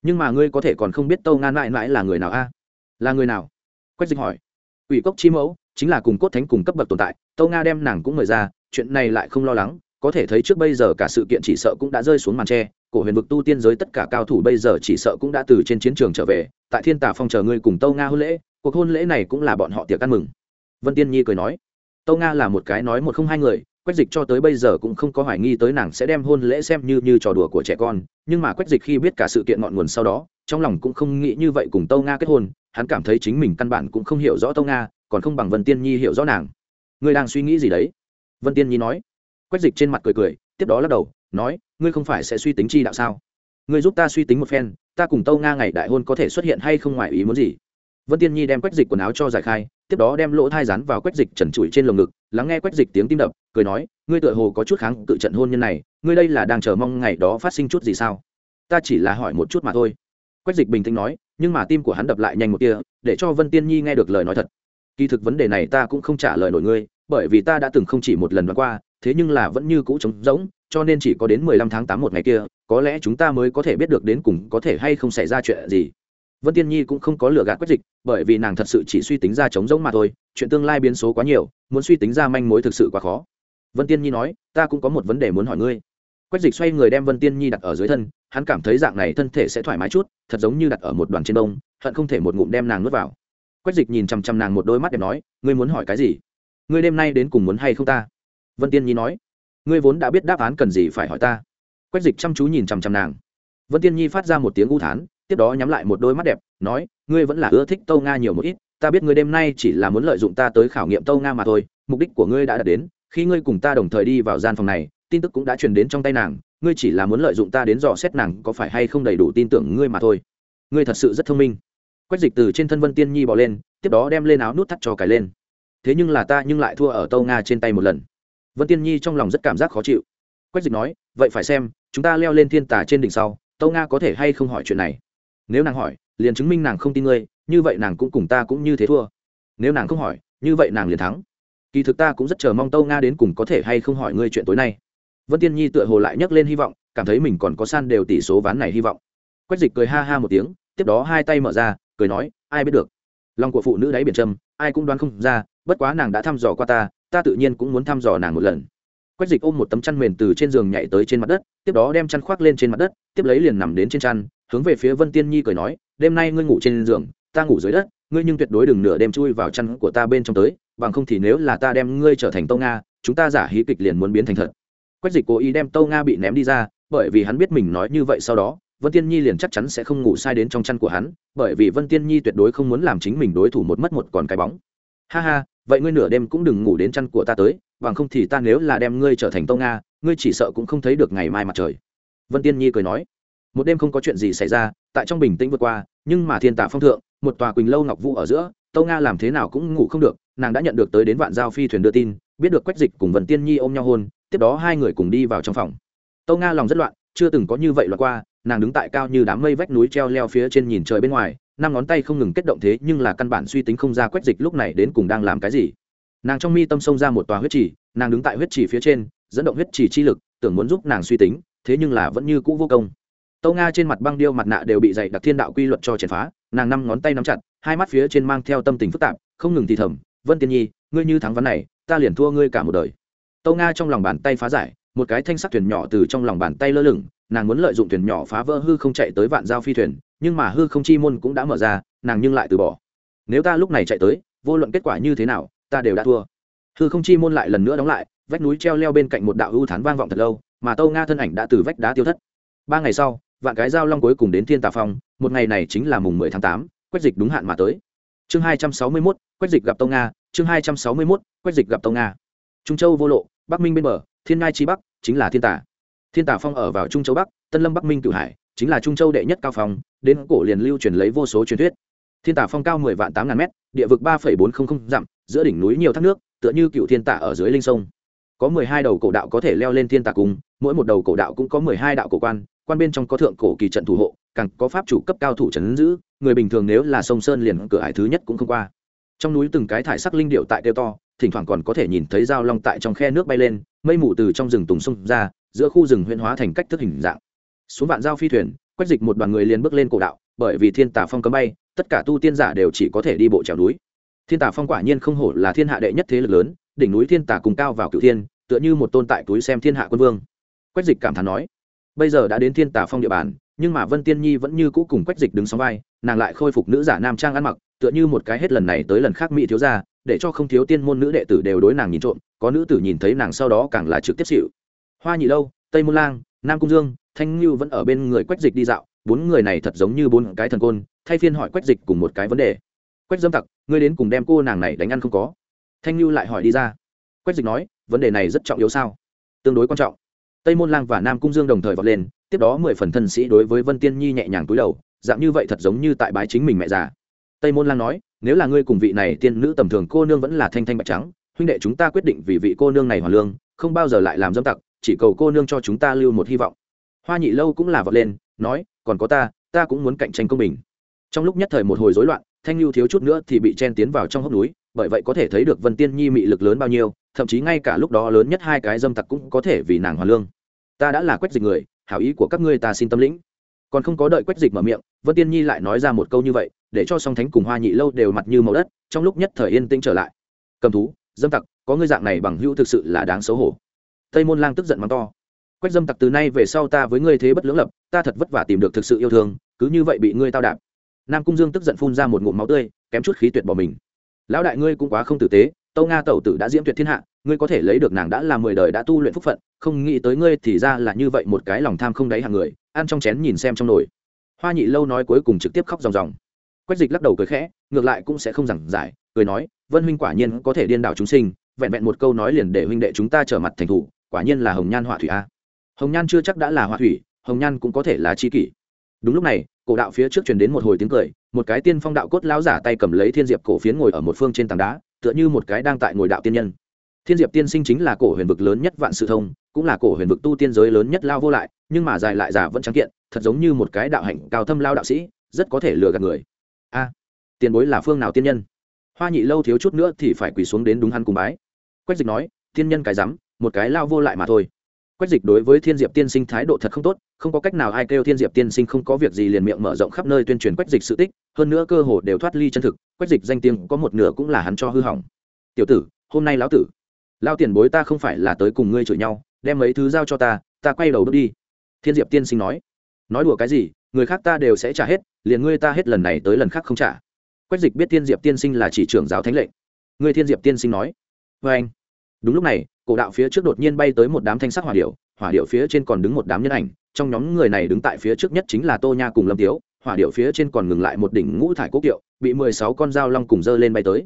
[SPEAKER 1] Nhưng mà ngươi có thể còn không biết tâu nga mãi mãi là người nào a? Là người nào? Quách dịch hỏi ủy cốc chi mẫu chính là cùng cốt thánh cùng cấp bậc tồn tại tâu nga đem nàng cũng mời ra, chuyện này lại không lo lắng, có thể thấy trước bây giờ cả sự kiện chỉ sợ cũng đã rơi xuống màn tre, cổ huyền vực tu tiên giới tất cả cao thủ bây giờ chỉ sợ cũng đã từ trên chiến trường trở về, tại thiên tà phong chờ ngươi cùng tâu nga hôn lễ, cuộc hôn lễ này cũng là bọn họ tiệc ăn mừng. Vân tiên nhi cười nói tâu nga là một cái nói một không hai người quách dịch cho tới bây giờ cũng không có hoài nghi tới nàng sẽ đem hôn lễ xem như như trò đùa của trẻ con, nhưng mà quách dịch khi biết cả sự kiện ngọn nguồn sau đó, trong lòng cũng không nghĩ như vậy cùng tâu nga kết hôn, hắn cảm thấy chính mình căn bản cũng không hiểu rõ tâu nga, còn không bằng vân tiên nhi hiểu rõ nàng. Ngươi đang suy nghĩ gì đấy? Vân tiên nhi nói. Quách dịch trên mặt cười cười, tiếp đó lắc đầu, nói, ngươi không phải sẽ suy tính chi đạo sao? Ngươi giúp ta suy tính một phen, ta cùng tâu nga ngày đại hôn có thể xuất hiện hay không ngoài ý muốn gì? Vân tiên nhi đem quách dịch quần áo cho giải khai, tiếp đó đem lỗ thai dán vào quách dịch trần trụi trên lồng ngực lắng nghe quách dịch tiếng tim đập, cười nói, ngươi tựa hồ có chút kháng cự trận hôn nhân này, ngươi đây là đang chờ mong ngày đó phát sinh chút gì sao? Ta chỉ là hỏi một chút mà thôi. Quách dịch bình tĩnh nói, nhưng mà tim của hắn đập lại nhanh một tia, để cho vân tiên nhi nghe được lời nói thật. Kỳ thực vấn đề này ta cũng không trả lời nổi ngươi, bởi vì ta đã từng không chỉ một lần đoán qua, thế nhưng là vẫn như cũ trống rỗng, cho nên chỉ có đến mười lăm tháng tám một ngày kia, có lẽ chúng ta mới có thể biết được đến cùng có thể hay không xảy ra chuyện gì vân tiên nhi cũng không có lựa gạt quách dịch, bởi vì nàng thật sự chỉ suy tính ra trống rỗng mà thôi, chuyện tương lai biến số quá nhiều, muốn suy tính ra manh mối thực sự quá khó. Vân tiên nhi nói, ta cũng có một vấn đề muốn hỏi ngươi. Quách dịch xoay người đem vân tiên nhi đặt ở dưới thân, hắn cảm thấy dạng này thân thể sẽ thoải mái chút, thật giống như đặt ở một đoàn trên đông hận không thể một ngụm đem nàng nuốt vào. Quách dịch nhìn chằm chằm nàng một đôi mắt đẹp nói, ngươi muốn hỏi cái gì? Ngươi đêm nay đến cùng muốn hay không ta? Vân tiên nhi nói, ngươi vốn đã biết đáp án cần gì phải hỏi ta. Quách dịch chăm chú nhìn chằm chằm nàng. Vân tiên nhi phát ra một tiếng u thán tiếp đó nhắm lại một đôi mắt đẹp, nói, ngươi vẫn là ưa thích tâu nga nhiều một ít, ta biết ngươi đêm nay chỉ là muốn lợi dụng ta tới khảo nghiệm tâu nga mà thôi, mục đích của ngươi đã đạt đến, khi ngươi cùng ta đồng thời đi vào gian phòng này, tin tức cũng đã truyền đến trong tay nàng, ngươi chỉ là muốn lợi dụng ta đến dò xét nàng có phải hay không đầy đủ tin tưởng ngươi mà thôi. Ngươi thật sự rất thông minh. Quách dịch từ trên thân vân tiên nhi bỏ lên, tiếp đó đem lên áo nút thắt cho cài lên. Thế nhưng là ta nhưng lại thua ở tâu nga trên tay một lần. Vân tiên nhi trong lòng rất cảm giác khó chịu. Quách dịch nói, vậy phải xem, chúng ta leo lên thiên tà trên đỉnh sau, tâu nga có thể hay không hỏi chuyện này? Nếu nàng hỏi, liền chứng minh nàng không tin ngươi, như vậy nàng cũng cùng ta cũng như thế thua. Nếu nàng không hỏi, như vậy nàng liền thắng. Kỳ thực ta cũng rất chờ mong tâu nga đến cùng có thể hay không hỏi ngươi chuyện tối nay. Vân tiên nhi tựa hồ lại nhấc lên hy vọng, cảm thấy mình còn có san đều tỷ số ván này hy vọng. Quách dịch cười ha ha một tiếng, tiếp đó hai tay mở ra, cười nói, ai biết được. Lòng của phụ nữ đáy biển trâm ai cũng đoán không ra, bất quá nàng đã thăm dò qua ta ta tự nhiên cũng muốn thăm dò nàng một lần. Quách dịch ôm một tấm chăn mền từ trên giường nhảy tới trên mặt đất, tiếp đó đem chăn khoác lên trên mặt đất, tiếp lấy liền nằm đến trên chăn hướng về phía vân tiên nhi cười nói, đêm nay ngươi ngủ trên giường, ta ngủ dưới đất, ngươi nhưng tuyệt đối đừng nửa đêm chui vào chăn của ta bên trong tới, bằng không thì nếu là ta đem ngươi trở thành tâu nga, chúng ta giả hí kịch liền muốn biến thành thật. Quách dịch cố ý đem tâu nga bị ném đi ra, bởi vì hắn biết mình nói như vậy sau đó, vân tiên nhi liền chắc chắn sẽ không ngủ sai đến trong chăn của hắn, bởi vì vân tiên nhi tuyệt đối không muốn làm chính mình đối thủ một mất một còn cái bóng. Ha ha, vậy ngươi nửa đêm cũng đừng ngủ đến chăn của ta tới, bằng không thì ta nếu là đem ngươi trở thành tâu nga, ngươi chỉ sợ cũng không thấy được ngày mai mặt trời. Vân tiên nhi cười nói một đêm không có chuyện gì xảy ra, tại trong bình tĩnh vượt qua, nhưng mà thiên tả phong thượng, một tòa quỳnh lâu ngọc vũ ở giữa tâu nga làm thế nào cũng ngủ không được, nàng đã nhận được tới đến vạn giao phi thuyền đưa tin, biết được quách dịch cùng vần tiên nhi ôm nhau hôn, tiếp đó hai người cùng đi vào trong phòng. Tâu nga lòng rất loạn, chưa từng có như vậy loạn qua, nàng đứng tại cao như đám mây vách núi treo leo phía trên nhìn trời bên ngoài, năm ngón tay không ngừng kết động thế nhưng là căn bản suy tính không ra quách dịch lúc này đến cùng đang làm cái gì. Nàng trong mi tâm xông ra một tòa huyết trì, nàng đứng tại huyết trì phía trên, dẫn động huyết trì chi lực, tưởng muốn giúp nàng suy tính, thế nhưng là vẫn như cũ vô công tâu nga trên mặt băng điêu mặt nạ đều bị dày đặc thiên đạo quy luật cho chèn phá, nàng năm ngón tay nắm chặt, hai mắt phía trên mang theo tâm tình phức tạp, không ngừng thì thầm, vân tiên nhi, ngươi như thắng ván này, ta liền thua ngươi cả một đời. Tâu nga trong lòng bàn tay phá giải, một cái thanh sắc thuyền nhỏ từ trong lòng bàn tay lơ lửng, nàng muốn lợi dụng thuyền nhỏ phá vỡ hư không chạy tới vạn giao phi thuyền, nhưng mà hư không chi môn cũng đã mở ra, nàng nhưng lại từ bỏ. Nếu ta lúc này chạy tới, vô luận kết quả như thế nào, ta đều đã thua. Hư không chi môn lại lần nữa đóng lại, vách núi treo leo bên cạnh một đạo ưu thán vang vọng thật lâu, mà tâu nga thân ảnh đã từ vách đá tiêu thất. Ba ngày sau vạn cái giao long cuối cùng đến thiên tà phong, một ngày này chính là mùng mười tháng tám quách dịch đúng hạn mà tới. Chương hai trăm sáu mươi mốt quách dịch gặp tông nga, chương hai trăm sáu mươi mốt quách dịch gặp tông nga. Trung châu vô lộ, bắc minh bên bờ, thiên ngai chi bắc, chính là thiên tà. Thiên tà phong ở vào trung châu bắc, tân lâm bắc minh cửu hải, chính là trung châu đệ nhất cao phong, đến cổ liền lưu truyền lấy vô số truyền thuyết. Thiên tà phong cao mười vạn tám ngàn mét, địa vực ba phẩy bốn không không dặm, giữa đỉnh núi nhiều thác nước, tựa như cựu thiên tà ở dưới linh sông. Có mười hai đầu cổ đạo có thể leo lên thiên tà cung, mỗi một đầu cổ đạo cũng có mười hai đạo cổ quan quan bên trong có thượng cổ kỳ trận thủ hộ, càng có pháp chủ cấp cao thủ trấn giữ, người bình thường nếu là sông sơn liền cửa hải thứ nhất cũng không qua. Trong núi từng cái thải sắc linh điệu tại kêu to, thỉnh thoảng còn có thể nhìn thấy dao long tại trong khe nước bay lên, mây mù từ trong rừng tùng sông ra, giữa khu rừng huyễn hóa thành cách thức hình dạng. Xuống vạn giao phi thuyền, quách dịch một đoàn người liền bước lên cổ đạo, bởi vì thiên tả phong cấm bay, tất cả tu tiên giả đều chỉ có thể đi bộ trèo núi. Thiên tả phong quả nhiên không hổ là thiên hạ đệ nhất thế lực lớn, đỉnh núi thiên tả cùng cao vào cựu thiên, tựa như một tôn tại túi xem thiên hạ quân vương. Quách dịch cảm thán nói bây giờ đã đến thiên tả phong địa bàn, nhưng mà vân tiên nhi vẫn như cũ cùng quách dịch đứng sóng vai, nàng lại khôi phục nữ giả nam trang ăn mặc, tựa như một cái hết lần này tới lần khác mỹ thiếu ra để cho không thiếu tiên môn nữ đệ tử đều đối nàng nhìn trộm, có nữ tử nhìn thấy nàng sau đó càng là trực tiếp xịu hoa nhị lâu, tây môn lang, nam cung dương, thanh ngưu vẫn ở bên người quách dịch đi dạo, bốn người này thật giống như bốn cái thần côn, thay phiên hỏi quách dịch cùng một cái vấn đề. Quách dâm tặc, ngươi đến cùng đem cô nàng này đánh ăn không có? Thanh ngưu lại hỏi đi ra. Quách dịch nói, vấn đề này rất trọng yếu sao? Tương đối quan trọng tây môn lang và nam cung dương đồng thời vọt lên, tiếp đó mười phần thân sĩ đối với vân tiên nhi nhẹ nhàng túi đầu, dạng như vậy thật giống như tại bái chính mình mẹ già. Tây môn lang nói, nếu là ngươi cùng vị này tiên nữ tầm thường cô nương vẫn là thanh thanh bạch trắng, huynh đệ chúng ta quyết định vì vị cô nương này hoàn lương, không bao giờ lại làm dâm tặc, chỉ cầu cô nương cho chúng ta lưu một hy vọng. Hoa nhị lâu cũng là vọt lên, nói, còn có ta ta cũng muốn cạnh tranh công bình. Trong lúc nhất thời một hồi rối loạn, thanh lưu thiếu chút nữa thì bị chen tiến vào trong hốc núi, bởi vậy có thể thấy được vân tiên nhi mị lực lớn bao nhiêu, thậm chí ngay cả lúc đó lớn nhất hai cái dâm tặc cũng có thể vì nàng hoàn lương ta đã là quách dịch người, hảo ý của các ngươi ta xin tâm lĩnh. Còn không có đợi quách dịch mở miệng, vân tiên nhi lại nói ra một câu như vậy, để cho song thánh cùng hoa nhị lâu đều mặt như màu đất, trong lúc nhất thời yên tĩnh trở lại. Cầm thú, dâm tặc, có ngươi dạng này bằng hữu thực sự là đáng xấu hổ. Tây môn lang tức giận mắng to. Quách dâm tặc từ nay về sau ta với ngươi thế bất lưỡng lập, ta thật vất vả tìm được thực sự yêu thương, cứ như vậy bị ngươi tao đạp. Nam cung dương tức giận phun ra một ngụm máu tươi, kém chút khí tuyệt bỏ mình. Lão đại ngươi cũng quá không tử tế, tâu nga tẩu tử đã diễm tuyệt thiên hạ ngươi có thể lấy được nàng đã là mười đời đã tu luyện phúc phận, không nghĩ tới ngươi thì ra là như vậy một cái lòng tham không đáy hàng người, ăn trong chén nhìn xem trong nồi. Hoa nhị lâu nói cuối cùng trực tiếp khóc ròng ròng. Quách dịch lắc đầu cười khẽ, ngược lại cũng sẽ không giảng giải, cười nói, vân huynh quả nhiên có thể điên đảo chúng sinh, vẹn vẹn một câu nói liền để huynh đệ chúng ta trở mặt thành thủ, quả nhiên là hồng nhan họa thủy a. Hồng nhan chưa chắc đã là họa thủy, hồng nhan cũng có thể là chi kỷ. Đúng lúc này, cổ đạo phía trước truyền đến một hồi tiếng cười, một cái tiên phong đạo cốt lão giả tay cầm lấy thiên diệp cổ phiến ngồi ở một phương trên tảng đá, tựa như một cái đang tại ngồi đạo tiên nhân thiên diệp tiên sinh chính là cổ huyền vực lớn nhất vạn sự thông, cũng là cổ huyền vực tu tiên giới lớn nhất lao vô lại, nhưng mà dài lại giả vẫn trắng kiện, thật giống như một cái đạo hạnh cao thâm lao đạo sĩ, rất có thể lừa gạt người. A, tiền bối là phương nào tiên nhân? Hoa nhị lâu thiếu chút nữa thì phải quỳ xuống đến đúng hắn cùng bái. Quách dịch nói, tiên nhân cái rắm, một cái lao vô lại mà thôi. Quách dịch đối với thiên diệp tiên sinh thái độ thật không tốt, không có cách nào ai kêu thiên diệp tiên sinh không có việc gì liền miệng mở rộng khắp nơi tuyên truyền quách dịch sự tích, hơn nữa cơ hồ đều thoát ly chân thực. Quách dịch danh tiếng có một nửa cũng là hắn cho hư hỏng. Tiểu tử, hôm nay lão tử lao tiền bối ta không phải là tới cùng ngươi chửi nhau, đem mấy thứ giao cho ta ta quay đầu bước đi. Thiên diệp tiên sinh nói. Nói đùa cái gì, người khác ta đều sẽ trả hết, liền ngươi ta hết lần này tới lần khác không trả. Quách dịch biết thiên diệp tiên sinh là chỉ trưởng giáo thánh lệnh. Ngươi thiên diệp tiên sinh nói. Vê anh. Đúng lúc này, cổ đạo phía trước đột nhiên bay tới một đám thanh sắc hỏa điệu hỏa điệu phía trên còn đứng một đám nhân ảnh, trong nhóm người này đứng tại phía trước nhất chính là tô nha cùng lâm tiếu, hỏa điệu phía trên còn ngừng lại một đỉnh ngũ thải quốc kiệu, bị mười sáu con dao long cùng dơ lên bay tới.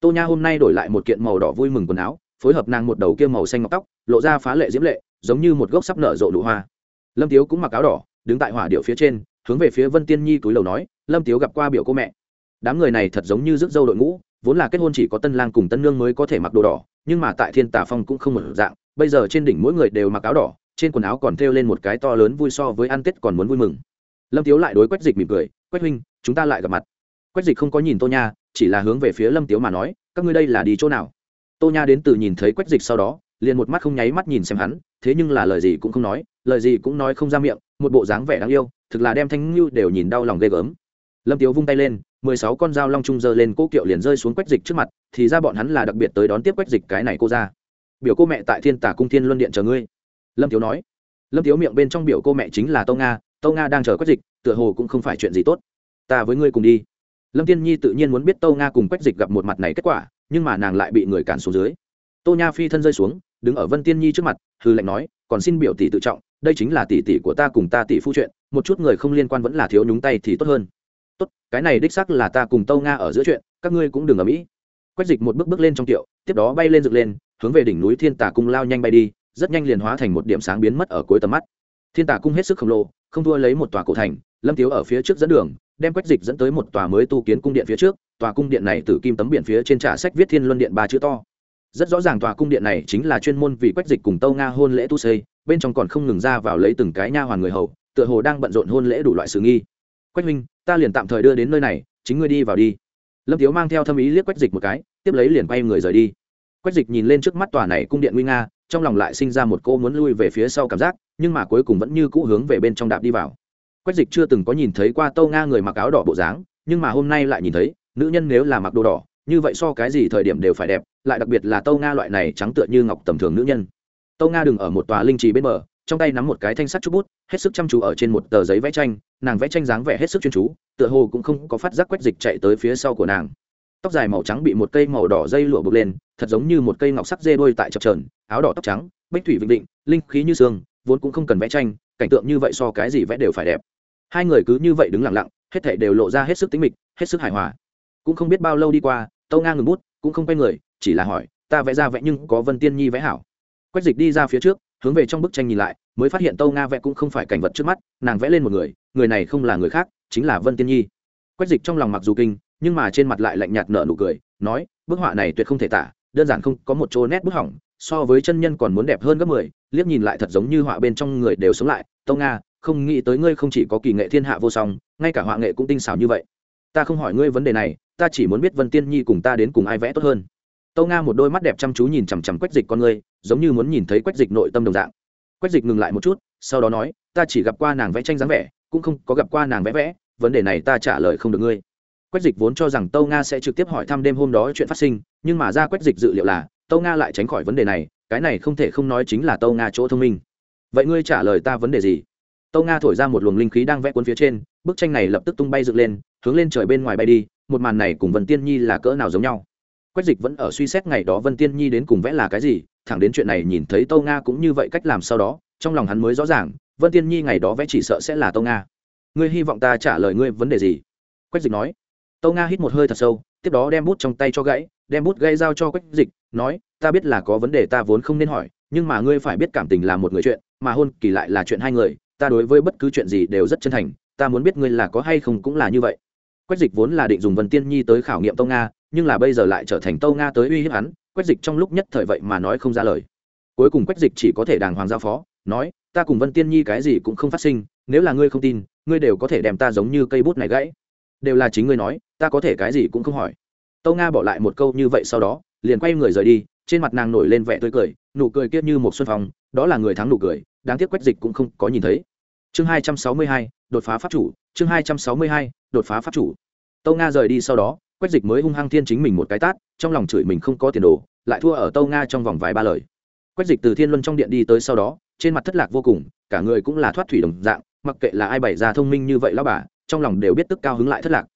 [SPEAKER 1] Tô nha hôm nay đổi lại một kiện màu đỏ vui mừng quần áo phối hợp nàng một đầu kia màu xanh ngọc tóc, lộ ra phá lệ diễm lệ, giống như một gốc sắp nở rộ nụ hoa. Lâm tiếu cũng mặc áo đỏ, đứng tại hỏa điệu phía trên, hướng về phía vân tiên nhi túi lầu nói, lâm tiếu gặp qua biểu cô mẹ. Đám người này thật giống như rước dâu đội ngũ, vốn là kết hôn chỉ có tân lang cùng tân nương mới có thể mặc đồ đỏ, nhưng mà tại thiên tà phong cũng không một dạng, bây giờ trên đỉnh mỗi người đều mặc áo đỏ, trên quần áo còn thêu lên một cái to lớn vui so với ăn tết còn muốn vui mừng. Lâm tiếu lại đối quách dịch mỉm cười, quách huynh, chúng ta lại gặp mặt. Quách dịch không có nhìn tô nha, chỉ là hướng về phía lâm tiếu mà nói, các ngươi đây là đi chỗ nào? Tô nha đến từ nhìn thấy quách dịch sau đó, liền một mắt không nháy mắt nhìn xem hắn, thế nhưng là lời gì cũng không nói, lời gì cũng nói không ra miệng, một bộ dáng vẻ đáng yêu, thực là đem thanh ngưu đều nhìn đau lòng ghê gớm. Lâm tiếu vung tay lên, mười sáu con dao long trung dơ lên cỗ kiệu liền rơi xuống quách dịch trước mặt, thì ra bọn hắn là đặc biệt tới đón tiếp quách dịch cái này cô ra. Biểu cô mẹ tại thiên tả cung thiên luân điện chờ ngươi. Lâm tiếu nói. Lâm tiếu miệng bên trong biểu cô mẹ chính là tâu nga tâu nga đang chờ quách dịch, tựa hồ cũng không phải chuyện gì tốt. Ta với ngươi cùng đi. Lâm tiên nhi tự nhiên muốn biết tâu nga cùng quách dịch gặp một mặt này kết quả nhưng mà nàng lại bị người cản xuống dưới. Tô nha phi thân rơi xuống, đứng ở vân tiên nhi trước mặt hư lệnh nói, còn xin biểu tỷ tự trọng, đây chính là tỷ tỷ của ta cùng ta tỷ phu chuyện, một chút người không liên quan vẫn là thiếu nhúng tay thì tốt hơn. Tốt, cái này đích sắc là ta cùng tâu nga ở giữa chuyện, các ngươi cũng đừng ở mỹ quách dịch một bước bước lên trong tiệu, tiếp đó bay lên dựng lên, hướng về đỉnh núi thiên tà cung lao nhanh bay đi, rất nhanh liền hóa thành một điểm sáng biến mất ở cuối tầm mắt. Thiên tà cung hết sức khổng lồ, không thua lấy một tòa cổ thành, lâm tiếu ở phía trước dẫn đường, đem quách dịch dẫn tới một tòa mới tu kiến cung điện phía trước tòa cung điện này từ kim tấm biển phía trên trả sách viết thiên luân điện ba chữ to. Rất rõ ràng tòa cung điện này chính là chuyên môn vì quách dịch cùng tâu nga hôn lễ tu xây, bên trong còn không ngừng ra vào lấy từng cái nha hoàn người hầu, tựa hồ đang bận rộn hôn lễ đủ loại sự nghi. Quách minh ta liền tạm thời đưa đến nơi này, chính ngươi đi vào đi. Lâm tiếu mang theo thâm ý liếc quách dịch một cái, tiếp lấy liền quay người rời đi. Quách dịch nhìn lên trước mắt tòa này cung điện nguy nga, trong lòng lại sinh ra một cô muốn lui về phía sau cảm giác, nhưng mà cuối cùng vẫn như cũ hướng về bên trong đạp đi vào. Quách dịch chưa từng có nhìn thấy qua tâu nga người mặc áo đỏ bộ dáng, nhưng mà hôm nay lại nhìn thấy nữ nhân nếu là mặc đồ đỏ, như vậy so cái gì thời điểm đều phải đẹp, lại đặc biệt là tâu nga loại này trắng tựa như ngọc tầm thường nữ nhân. Tâu nga đừng ở một tòa linh trì bên bờ, trong tay nắm một cái thanh sắt chút bút, hết sức chăm chú ở trên một tờ giấy vẽ tranh, nàng vẽ tranh dáng vẻ hết sức chuyên chú, tựa hồ cũng không có phát giác quét dịch chạy tới phía sau của nàng. Tóc dài màu trắng bị một cây màu đỏ dây lụa buộc lên, thật giống như một cây ngọc sắc dê đôi tại chập trờn áo đỏ tóc trắng bách thủy vịnh định, linh khí như xương, vốn cũng không cần vẽ tranh, cảnh tượng như vậy so cái gì vẽ đều phải đẹp. Hai người cứ như vậy đứng lặng lặng, hết thảy đều lộ ra hết sức tính mịch, hết sức hài hòa cũng không biết bao lâu đi qua, tâu nga ngừng bút, cũng không quay người, chỉ là hỏi, ta vẽ ra vẽ nhưng có vân tiên nhi vẽ hảo. Quách dịch đi ra phía trước, hướng về trong bức tranh nhìn lại, mới phát hiện tâu nga vẽ cũng không phải cảnh vật trước mắt, nàng vẽ lên một người người này không là người khác, chính là vân tiên nhi. Quách dịch trong lòng mặc dù kinh, nhưng mà trên mặt lại lạnh nhạt nở nụ cười, nói, bức họa này tuyệt không thể tả, đơn giản không có một chỗ nét bức hỏng, so với chân nhân còn muốn đẹp hơn gấp mười, liếc nhìn lại thật giống như họa bên trong người đều sống lại, tâu nga, không nghĩ tới ngươi không chỉ có kỳ nghệ thiên hạ vô song, ngay cả họa nghệ cũng tinh xảo như vậy. Ta không hỏi ngươi vấn đề này ta chỉ muốn biết vân tiên nhi cùng ta đến cùng ai vẽ tốt hơn. Tâu nga một đôi mắt đẹp chăm chú nhìn chằm chằm quách dịch con người, giống như muốn nhìn thấy quách dịch nội tâm đồng dạng. Quách dịch ngừng lại một chút sau đó nói ta chỉ gặp qua nàng vẽ tranh dáng vẻ cũng không có gặp qua nàng vẽ vẽ vấn đề này ta trả lời không được ngươi. Quách dịch vốn cho rằng tâu nga sẽ trực tiếp hỏi thăm đêm hôm đó chuyện phát sinh nhưng mà ra quách dịch dự liệu là tâu nga lại tránh khỏi vấn đề này cái này không thể không nói chính là tâu nga chỗ thông minh. Vậy ngươi trả lời ta vấn đề gì? Tâu nga thổi ra một luồng linh khí đang vẽ cuốn phía trên bức tranh này lập tức tung bay dựng lên hướng lên trời bên ngoài bay đi một màn này cùng vân tiên nhi là cỡ nào giống nhau? Quách dịch vẫn ở suy xét ngày đó vân tiên nhi đến cùng vẽ là cái gì, thẳng đến chuyện này nhìn thấy tâu nga cũng như vậy cách làm sau đó, trong lòng hắn mới rõ ràng, vân tiên nhi ngày đó vẽ chỉ sợ sẽ là tâu nga. Ngươi hy vọng ta trả lời ngươi vấn đề gì? Quách dịch nói. Tâu nga hít một hơi thật sâu, tiếp đó đem bút trong tay cho gãy, đem bút gây giao cho quách dịch, nói, ta biết là có vấn đề ta vốn không nên hỏi, nhưng mà ngươi phải biết cảm tình là một người chuyện, mà hôn kỳ lại là chuyện hai người, ta đối với bất cứ chuyện gì đều rất chân thành, ta muốn biết ngươi là có hay không cũng là như vậy quách dịch vốn là định dùng vân tiên nhi tới khảo nghiệm tâu nga, nhưng là bây giờ lại trở thành tâu nga tới uy hiếp hắn, quách dịch trong lúc nhất thời vậy mà nói không ra lời. Cuối cùng quách dịch chỉ có thể đàng hoàng giao phó, nói, ta cùng vân tiên nhi cái gì cũng không phát sinh, nếu là ngươi không tin, ngươi đều có thể đem ta giống như cây bút này gãy. Đều là chính ngươi nói, ta có thể cái gì cũng không hỏi. Tâu nga bỏ lại một câu như vậy sau đó, liền quay người rời đi, trên mặt nàng nổi lên vẻ tươi cười, nụ cười kia như một xuân phong, đó là người thắng nụ cười, đáng tiếc quách dịch cũng không có nhìn thấy. Chương hai trăm sáu mươi hai, đột phá pháp chủ, chương hai trăm sáu mươi hai đột phá pháp chủ. Tâu nga rời đi sau đó, quách dịch mới hung hăng thiên chính mình một cái tát, trong lòng chửi mình không có tiền đồ, lại thua ở tâu nga trong vòng vài ba lời. Quách dịch từ thiên luân trong điện đi tới sau đó, trên mặt thất lạc vô cùng, cả người cũng là thoát thủy đồng dạng, mặc kệ là ai bày ra thông minh như vậy lao bà, trong lòng đều biết tức cao hứng lại thất lạc.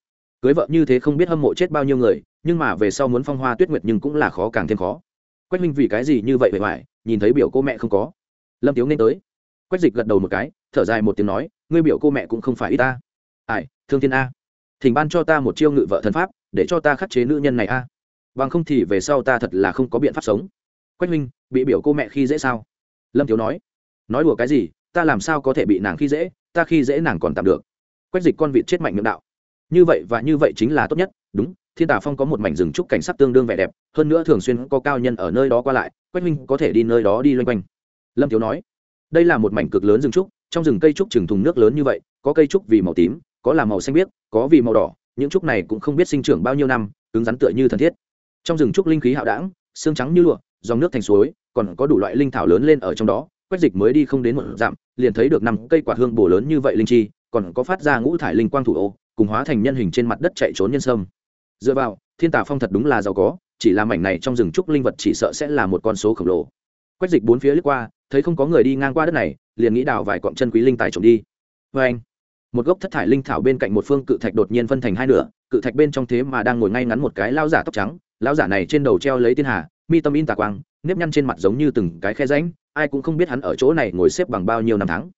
[SPEAKER 1] Cưới vợ như thế không biết hâm mộ chết bao nhiêu người, nhưng mà về sau muốn phong hoa tuyết nguyệt nhưng cũng là khó càng thêm khó. Quách minh vì cái gì như vậy bề ngoài, nhìn thấy biểu cô mẹ không có. Lâm tiếu nên tới. Quách dịch gật đầu một cái, thở dài một tiếng nói, ngươi biểu cô mẹ cũng không phải ít ta. Ai? Thương thiên a. Thỉnh ban cho ta một chiêu ngự vợ thần pháp, để cho ta khắc chế nữ nhân này a. Bằng không thì về sau ta thật là không có biện pháp sống. Quách minh bị biểu cô mẹ khi dễ sao? Lâm thiếu nói. Nói đùa cái gì, ta làm sao có thể bị nàng khi dễ, ta khi dễ nàng còn tạm được. Quách dịch con vịt chết mạnh miệng đạo. Như vậy và như vậy chính là tốt nhất, đúng, thiên tà phong có một mảnh rừng trúc cảnh sắc tương đương vẻ đẹp, hơn nữa thường xuyên có cao nhân ở nơi đó qua lại, quách minh có thể đi nơi đó đi loanh quanh. Lâm thiếu nói. Đây là một mảnh cực lớn rừng trúc, trong rừng cây trúc trừng thùng nước lớn như vậy, có cây trúc vì màu tím có là màu xanh biếc, có vì màu đỏ, những trúc này cũng không biết sinh trưởng bao nhiêu năm, cứng rắn tựa như thân thiết. Trong rừng trúc linh khí hạo đảng xương trắng như lụa, dòng nước thành suối, còn có đủ loại linh thảo lớn lên ở trong đó quách dịch mới đi không đến một dặm, liền thấy được năm cây quạt hương bổ lớn như vậy linh chi, còn có phát ra ngũ thải linh quang thủ ô, cùng hóa thành nhân hình trên mặt đất chạy trốn nhân sâm. Dựa vào, thiên tà phong thật đúng là giàu có, chỉ là mảnh này trong rừng trúc linh vật chỉ sợ sẽ là một con số khổng lồ. Quách dịch bốn phía lướt qua, thấy không có người đi ngang qua đất này, liền nghĩ đào vài cọng chân quý linh tài trộm đi. Vê anh một gốc thất thải linh thảo bên cạnh một phương cự thạch đột nhiên phân thành hai nửa, cự thạch bên trong thế mà đang ngồi ngay ngắn một cái lao giả tóc trắng lao giả này trên đầu treo lấy tiên hà, mi tâm in tà quang, nếp nhăn trên mặt giống như từng cái khe ránh ai cũng không biết hắn ở chỗ này ngồi xếp bằng bao nhiêu năm tháng.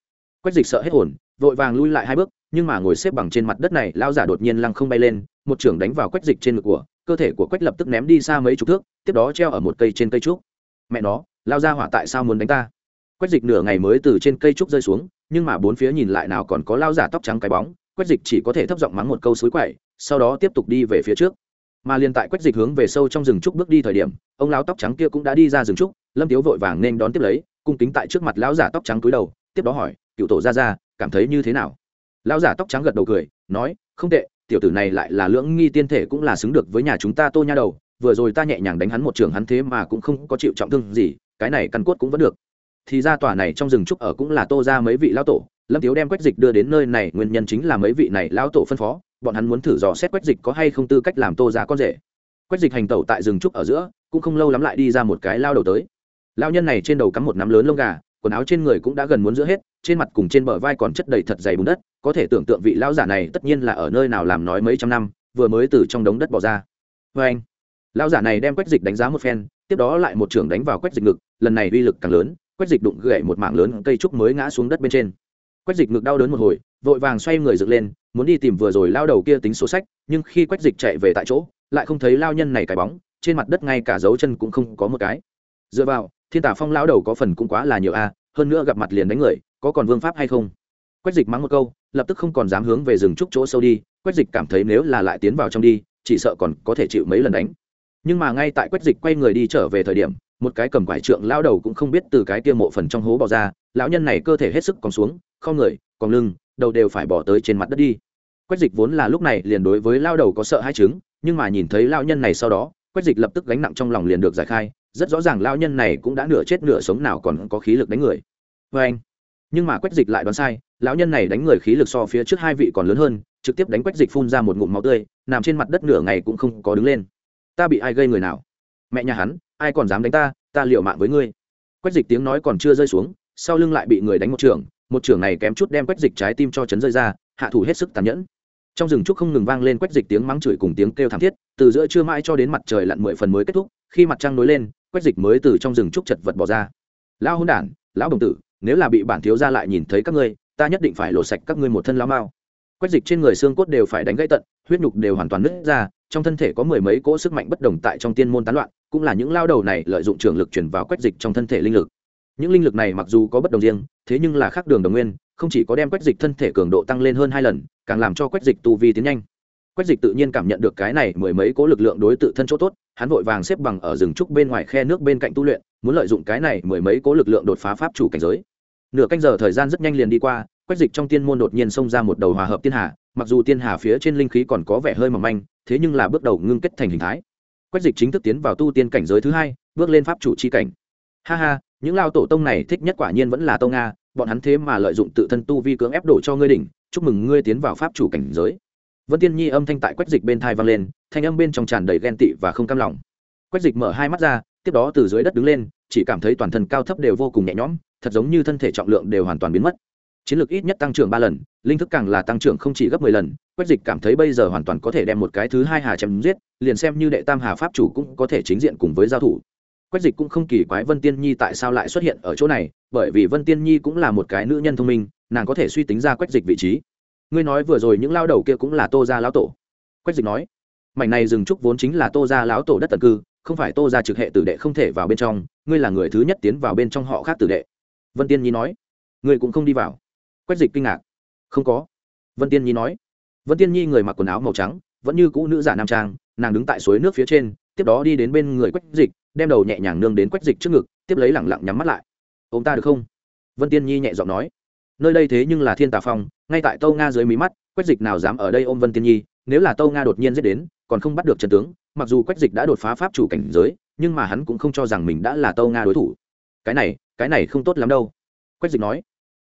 [SPEAKER 1] Quách dịch sợ hết hồn, vội vàng lui lại hai bước, nhưng mà ngồi xếp bằng trên mặt đất này lao giả đột nhiên lăng không bay lên, một trưởng đánh vào quách dịch trên ngực của, cơ thể của quách lập tức ném đi xa mấy chục thước, tiếp đó treo ở một cây trên cây trúc. Mẹ nó lao ra hỏa tại sao muốn đánh ta? Quách dịch nửa ngày mới từ trên cây trúc rơi xuống nhưng mà bốn phía nhìn lại nào còn có lao giả tóc trắng cái bóng, quách dịch chỉ có thể thấp giọng mắng một câu xối quậy, sau đó tiếp tục đi về phía trước. Mà liền tại quách dịch hướng về sâu trong rừng trúc bước đi thời điểm, ông lão tóc trắng kia cũng đã đi ra rừng trúc, lâm tiếu vội vàng nên đón tiếp lấy, cung kính tại trước mặt lão giả tóc trắng cúi đầu, tiếp đó hỏi, cựu tổ ra ra cảm thấy như thế nào? Lão giả tóc trắng gật đầu cười, nói, không tệ, tiểu tử này lại là lưỡng nghi tiên thể cũng là xứng được với nhà chúng ta tô nha đầu, vừa rồi ta nhẹ nhàng đánh hắn một trường hắn thế mà cũng không có chịu trọng thương gì, cái này căn cốt cũng vẫn được thì ra tòa này trong rừng trúc ở cũng là tô ra mấy vị lão tổ. Lâm tiếu đem quách dịch đưa đến nơi này, nguyên nhân chính là mấy vị này lão tổ phân phó. Bọn hắn muốn thử dò xét quách dịch có hay không tư cách làm tô ra con rể. Quách dịch hành tẩu tại rừng trúc ở giữa, cũng không lâu lắm lại đi ra một cái lao đầu tới. Lao nhân này trên đầu cắm một nắm lớn lông gà, quần áo trên người cũng đã gần muốn giữa hết, trên mặt cùng trên bờ vai còn chất đầy thật dày bùn đất. Có thể tưởng tượng vị lão giả này tất nhiên là ở nơi nào làm nói mấy trăm năm, vừa mới từ trong đống đất bỏ ra. Vê anh, lão giả này đem quách dịch đánh giá một phen, tiếp đó lại một trưởng đánh vào quách dịch ngực, lần này uy lực càng lớn quách dịch đụng gậy một mảng lớn cây trúc mới ngã xuống đất bên trên. Quách dịch ngực đau đớn một hồi, vội vàng xoay người dựng lên, muốn đi tìm vừa rồi lao đầu kia tính số sách, nhưng khi quách dịch chạy về tại chỗ, lại không thấy lao nhân này cái bóng, trên mặt đất ngay cả dấu chân cũng không có một cái. Dựa vào, thiên tả phong lao đầu có phần cũng quá là nhiều a, hơn nữa gặp mặt liền đánh người, có còn vương pháp hay không? Quách dịch mắng một câu, lập tức không còn dám hướng về rừng trúc chỗ sâu đi, quách dịch cảm thấy nếu là lại tiến vào trong đi, chỉ sợ còn có thể chịu mấy lần đánh. Nhưng mà ngay tại quách dịch quay người đi trở về thời điểm một cái cầm quải trượng lao đầu cũng không biết từ cái kia mộ phần trong hố bỏ ra, lão nhân này cơ thể hết sức còn xuống, không người còn lưng, đầu đều phải bỏ tới trên mặt đất đi. Quách dịch vốn là lúc này liền đối với lao đầu có sợ hai chứng, nhưng mà nhìn thấy lao nhân này sau đó, quách dịch lập tức gánh nặng trong lòng liền được giải khai, rất rõ ràng lao nhân này cũng đã nửa chết nửa sống nào còn có khí lực đánh người. Vê anh, nhưng mà quách dịch lại đoán sai, lão nhân này đánh người khí lực so phía trước hai vị còn lớn hơn, trực tiếp đánh quách dịch phun ra một ngụm máu tươi, nằm trên mặt đất nửa ngày cũng không có đứng lên. Ta bị ai gây người nào? Mẹ nhà hắn ai còn dám đánh ta ta liệu mạng với ngươi. Quách dịch tiếng nói còn chưa rơi xuống, sau lưng lại bị người đánh một trường một trường này kém chút đem quách dịch trái tim cho chấn rơi ra, hạ thủ hết sức tàn nhẫn. Trong rừng trúc không ngừng vang lên quách dịch tiếng mắng chửi cùng tiếng kêu thảm thiết, từ giữa trưa mãi cho đến mặt trời lặn mười phần mới kết thúc, khi mặt trăng nối lên, quách dịch mới từ trong rừng trúc chật vật bỏ ra. Lão hôn đản, lão đồng tử, nếu là bị bản thiếu gia lại nhìn thấy các ngươi, ta nhất định phải lột sạch các ngươi một thân lão mao quách dịch trên người xương cốt đều phải đánh gãy tận, huyết nhục đều hoàn toàn nứt ra, trong thân thể có mười mấy cỗ sức mạnh bất đồng tại trong tiên môn tán loạn cũng là những lao đầu này lợi dụng trường lực chuyển vào quách dịch trong thân thể linh lực. Những linh lực này mặc dù có bất đồng riêng, thế nhưng là khác đường đồng nguyên, không chỉ có đem quách dịch thân thể cường độ tăng lên hơn hai lần, càng làm cho quách dịch tu vi tiến nhanh. Quách dịch tự nhiên cảm nhận được cái này mười mấy cố lực lượng đối tự thân chỗ tốt, hắn vội vàng xếp bằng ở rừng trúc bên ngoài khe nước bên cạnh tu luyện, muốn lợi dụng cái này mười mấy cố lực lượng đột phá pháp chủ cảnh giới. Nửa canh giờ thời gian rất nhanh liền đi qua, quách dịch trong tiên môn đột nhiên xông ra một đầu hòa hợp tiên hà, mặc dù tiên hà phía trên linh khí còn có vẻ hơi mỏng manh, thế nhưng là bước đầu ngưng kết thành hình thái quách dịch chính thức tiến vào tu tiên cảnh giới thứ hai, bước lên pháp chủ c h i cảnh. Ha ha, những lao tổ tông này thích nhất quả nhiên vẫn là tông nga bọn hắn thế mà lợi dụng tự thân tu vi cưỡng ép đổ cho ngươi đỉnh, chúc mừng ngươi tiến vào pháp chủ cảnh giới. Vân tiên nhi âm thanh tại quách dịch bên thai vang lên, thanh âm bên trong tràn đầy ghen tị và không cam lòng. Quách dịch mở hai mắt ra, tiếp đó từ dưới đất đứng lên, chỉ cảm thấy toàn thân cao thấp đều vô cùng nhẹ nhõm, thật giống như thân thể trọng lượng đều hoàn toàn biến mất chiến lược ít nhất tăng trưởng ba lần, linh thức càng là tăng trưởng không chỉ gấp mười lần, quách dịch cảm thấy bây giờ hoàn toàn có thể đem một cái thứ hai hà chém giết, liền xem như đệ tam hà pháp chủ cũng có thể chính diện cùng với giao thủ. Quách dịch cũng không kỳ quái vân tiên nhi tại sao lại xuất hiện ở chỗ này, bởi vì vân tiên nhi cũng là một cái nữ nhân thông minh, nàng có thể suy tính ra quách dịch vị trí. Ngươi nói vừa rồi những lao đầu kia cũng là tô gia lão tổ. Quách dịch nói, mảnh này rừng trúc vốn chính là tô gia lão tổ đất tần cư, không phải tô gia trực hệ tử đệ không thể vào bên trong, ngươi là người thứ nhất tiến vào bên trong họ khác tử đệ. Vân tiên nhi nói, ngươi cũng không đi vào quách dịch kinh ngạc. Không có. Vân tiên nhi nói. Vân tiên nhi người mặc quần áo màu trắng, vẫn như cũ nữ giả nam trang, nàng đứng tại suối nước phía trên, tiếp đó đi đến bên người quách dịch, đem đầu nhẹ nhàng nương đến quách dịch trước ngực, tiếp lấy lẳng lặng nhắm mắt lại. Ô m ta được không? Vân tiên nhi nhẹ giọng nói. Nơi đây thế nhưng là thiên tà phong, ngay tại tâu nga dưới mí mắt, quách dịch nào dám ở đây ôm vân tiên nhi, nếu là tâu nga đột nhiên giết đến, còn không bắt được trần tướng, mặc dù quách dịch đã đột phá pháp chủ cảnh giới, nhưng mà hắn cũng không cho rằng mình đã là tâu nga đối thủ. Cái này cái này không tốt lắm đâu. Quách dịch nói.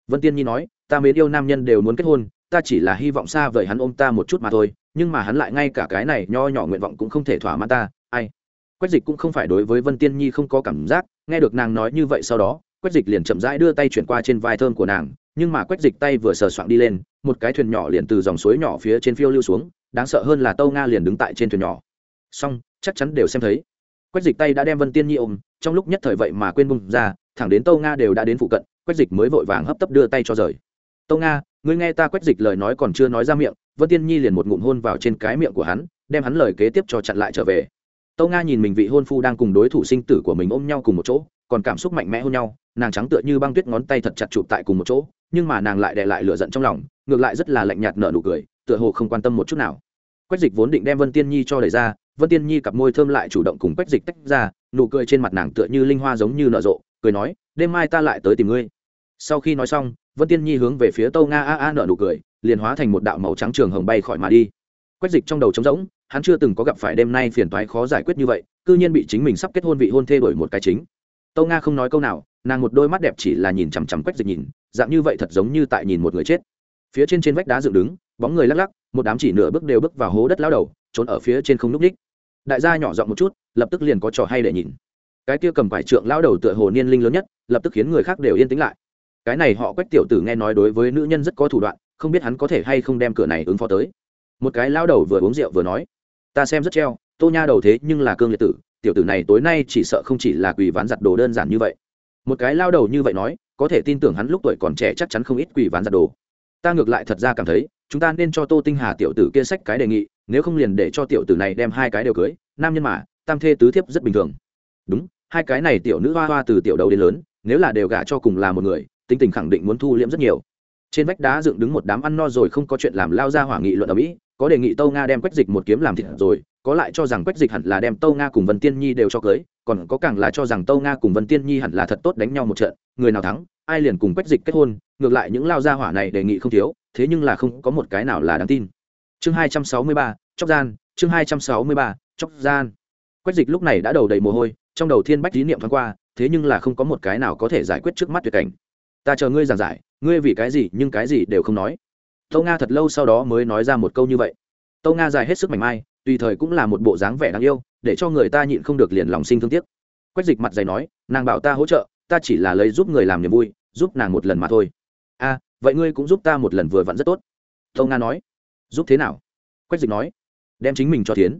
[SPEAKER 1] Vân tiên nhi nói ta mến yêu nam nhân đều muốn kết hôn, ta chỉ là hy vọng xa vời hắn ôm ta một chút mà thôi, nhưng mà hắn lại ngay cả cái này nho nhỏ nguyện vọng cũng không thể thỏa mãn ta, ai? Quách dịch cũng không phải đối với vân tiên nhi không có cảm giác, nghe được nàng nói như vậy sau đó, quách dịch liền chậm rãi đưa tay chuyển qua trên vai thơm của nàng, nhưng mà quách dịch tay vừa sờ soạng đi lên, một cái thuyền nhỏ liền từ dòng suối nhỏ phía trên phiêu lưu xuống, đáng sợ hơn là tâu nga liền đứng tại trên thuyền nhỏ. Xong, chắc chắn đều xem thấy. Quách dịch tay đã đem vân tiên nhi ôm, trong lúc nhất thời vậy mà quên bung ra, thẳng đến tâu nga đều đã đến phụ cận, quách dịch mới vội vàng hấp tấp đưa tay cho rời tâu nga, ngươi nghe ta quách dịch lời nói còn chưa nói ra miệng, vân tiên nhi liền một ngụm hôn vào trên cái miệng của hắn, đem hắn lời kế tiếp cho chặn lại trở về. Tâu nga nhìn mình vị hôn phu đang cùng đối thủ sinh tử của mình ôm nhau cùng một chỗ, còn cảm xúc mạnh mẽ hôn nhau, nàng trắng tựa như băng tuyết ngón tay thật chặt chụp tại cùng một chỗ, nhưng mà nàng lại đè lại lửa giận trong lòng, ngược lại rất là lạnh nhạt nở nụ cười, tựa hồ không quan tâm một chút nào. Quách dịch vốn định đem vân tiên nhi cho đẩy ra, vân tiên nhi cặp môi thơm lại chủ động cùng quách dịch tách ra, nụ cười trên mặt nàng tựa như linh hoa giống như nở rộ, cười nói, đêm mai ta lại tới tìm ngươi. Sau khi nói xong vân tiên nhi hướng về phía tâu nga a a nở nụ cười, liền hóa thành một đạo màu trắng trường hồng bay khỏi mà đi. Quách dịch trong đầu trống rỗng, hắn chưa từng có gặp phải đêm nay phiền toái khó giải quyết như vậy, cư nhiên bị chính mình sắp kết hôn vị hôn thê đổi một cái chính. Tâu nga không nói câu nào, nàng một đôi mắt đẹp chỉ là nhìn chằm chằm quách dịch nhìn, dạng như vậy thật giống như tại nhìn một người chết. Phía trên trên vách đá dựng đứng, bóng người lắc lắc, một đám chỉ nửa bước đều bước vào hố đất lao đầu, trốn ở phía trên không n ú c ních. Đại gia nhỏ giọng một chút, lập tức liền có trò hay để nhìn. Cái kia cầm vải trượng lao đầu tựa hồ niên linh lớn nhất, lập tức khiến người khác đều yên tĩnh lại cái này họ quách tiểu tử nghe nói đối với nữ nhân rất có thủ đoạn, không biết hắn có thể hay không đem cửa này ứng phó tới. Một cái lao đầu vừa uống rượu vừa nói, ta xem rất treo, tô nha đầu thế nhưng là cương liệt tử, tiểu tử này tối nay chỉ sợ không chỉ là quỳ ván giặt đồ đơn giản như vậy. Một cái lao đầu như vậy nói, có thể tin tưởng hắn lúc tuổi còn trẻ chắc chắn không ít quỳ ván giặt đồ. Ta ngược lại thật ra cảm thấy, chúng ta nên cho tô tinh hà tiểu tử kia sách cái đề nghị, nếu không liền để cho tiểu tử này đem hai cái đều cưới, nam nhân mà, tam thê tứ thiếp rất bình thường. Đúng, hai cái này tiểu nữ hoa hoa từ tiểu đầu đến lớn, nếu là đều gả cho cùng là một người tính tình khẳng định muốn thu liễm rất nhiều. Trên vách đá dựng đứng một đám ăn no rồi không có chuyện làm lao ra hỏa nghị luận ở mỹ, có đề nghị tâu nga đem quách dịch một kiếm làm thịt rồi, có lại cho rằng quách dịch hẳn là đem tâu nga cùng vân tiên nhi đều cho cưới, còn có càng là cho rằng tâu nga cùng vân tiên nhi hẳn là thật tốt đánh nhau một trận, người nào thắng, ai liền cùng quách dịch kết hôn, ngược lại những lao gia hỏa này đề nghị không thiếu, thế nhưng là không có một cái nào là đáng tin. Chương hai trăm sáu mươi ba chóc gian, chương hai trăm sáu mươi ba chóc gian. Quách dịch lúc này đã đầu đầy mồ hôi, trong đầu thiên bách tín niệm thoáng qua, thế nhưng là không có một cái nào có thể giải quyết trước mắt tuyệt cảnh ta chờ ngươi giảng giải, ngươi vì cái gì nhưng cái gì đều không nói. Tâu nga thật lâu sau đó mới nói ra một câu như vậy. Tâu nga dài hết sức mảnh mai, tùy thời cũng là một bộ dáng vẻ đáng yêu, để cho người ta nhịn không được liền lòng sinh thương tiếc. Quách dịch mặt dày nói, nàng bảo ta hỗ trợ, ta chỉ là lấy giúp người làm niềm vui, giúp nàng một lần mà thôi. A vậy ngươi cũng giúp ta một lần vừa vặn rất tốt. Tâu nga nói, giúp thế nào? Quách dịch nói, đem chính mình cho tiến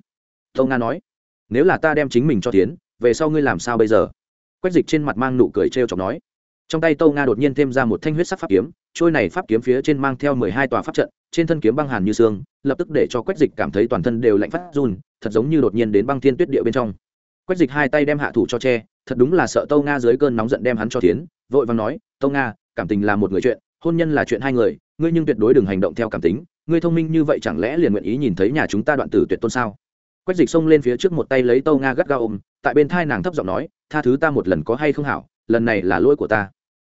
[SPEAKER 1] tâu nga nói, nếu là ta đem chính mình cho tiến về sau ngươi làm sao bây giờ? Quách dịch trên mặt mang nụ cười t r e o chọc nói trong tay tâu nga đột nhiên thêm ra một thanh huyết sắc pháp kiếm, trôi này pháp kiếm phía trên mang theo mười hai tòa pháp trận, trên thân kiếm băng hàn như xương, lập tức để cho quách dịch cảm thấy toàn thân đều lạnh phát run, thật giống như đột nhiên đến băng thiên tuyết địa bên trong. Quách dịch hai tay đem hạ thủ cho tre thật đúng là sợ tâu nga dưới cơn nóng giận đem hắn cho tiến vội vàng nói tâu nga, cảm tình là một người chuyện, hôn nhân là chuyện hai người, ngươi nhưng tuyệt đối đừng hành động theo cảm tính, ngươi thông minh như vậy chẳng lẽ liền nguyện ý nhìn thấy nhà chúng ta đoạn tử tuyệt tôn sao? Quách dịch xông lên phía trước một tay lấy tâu nga gắt gao ôm, tại bên thai nàng thấp giọng nói, tha thứ ta một lần có hay không hảo? Lần này là lỗi của ta.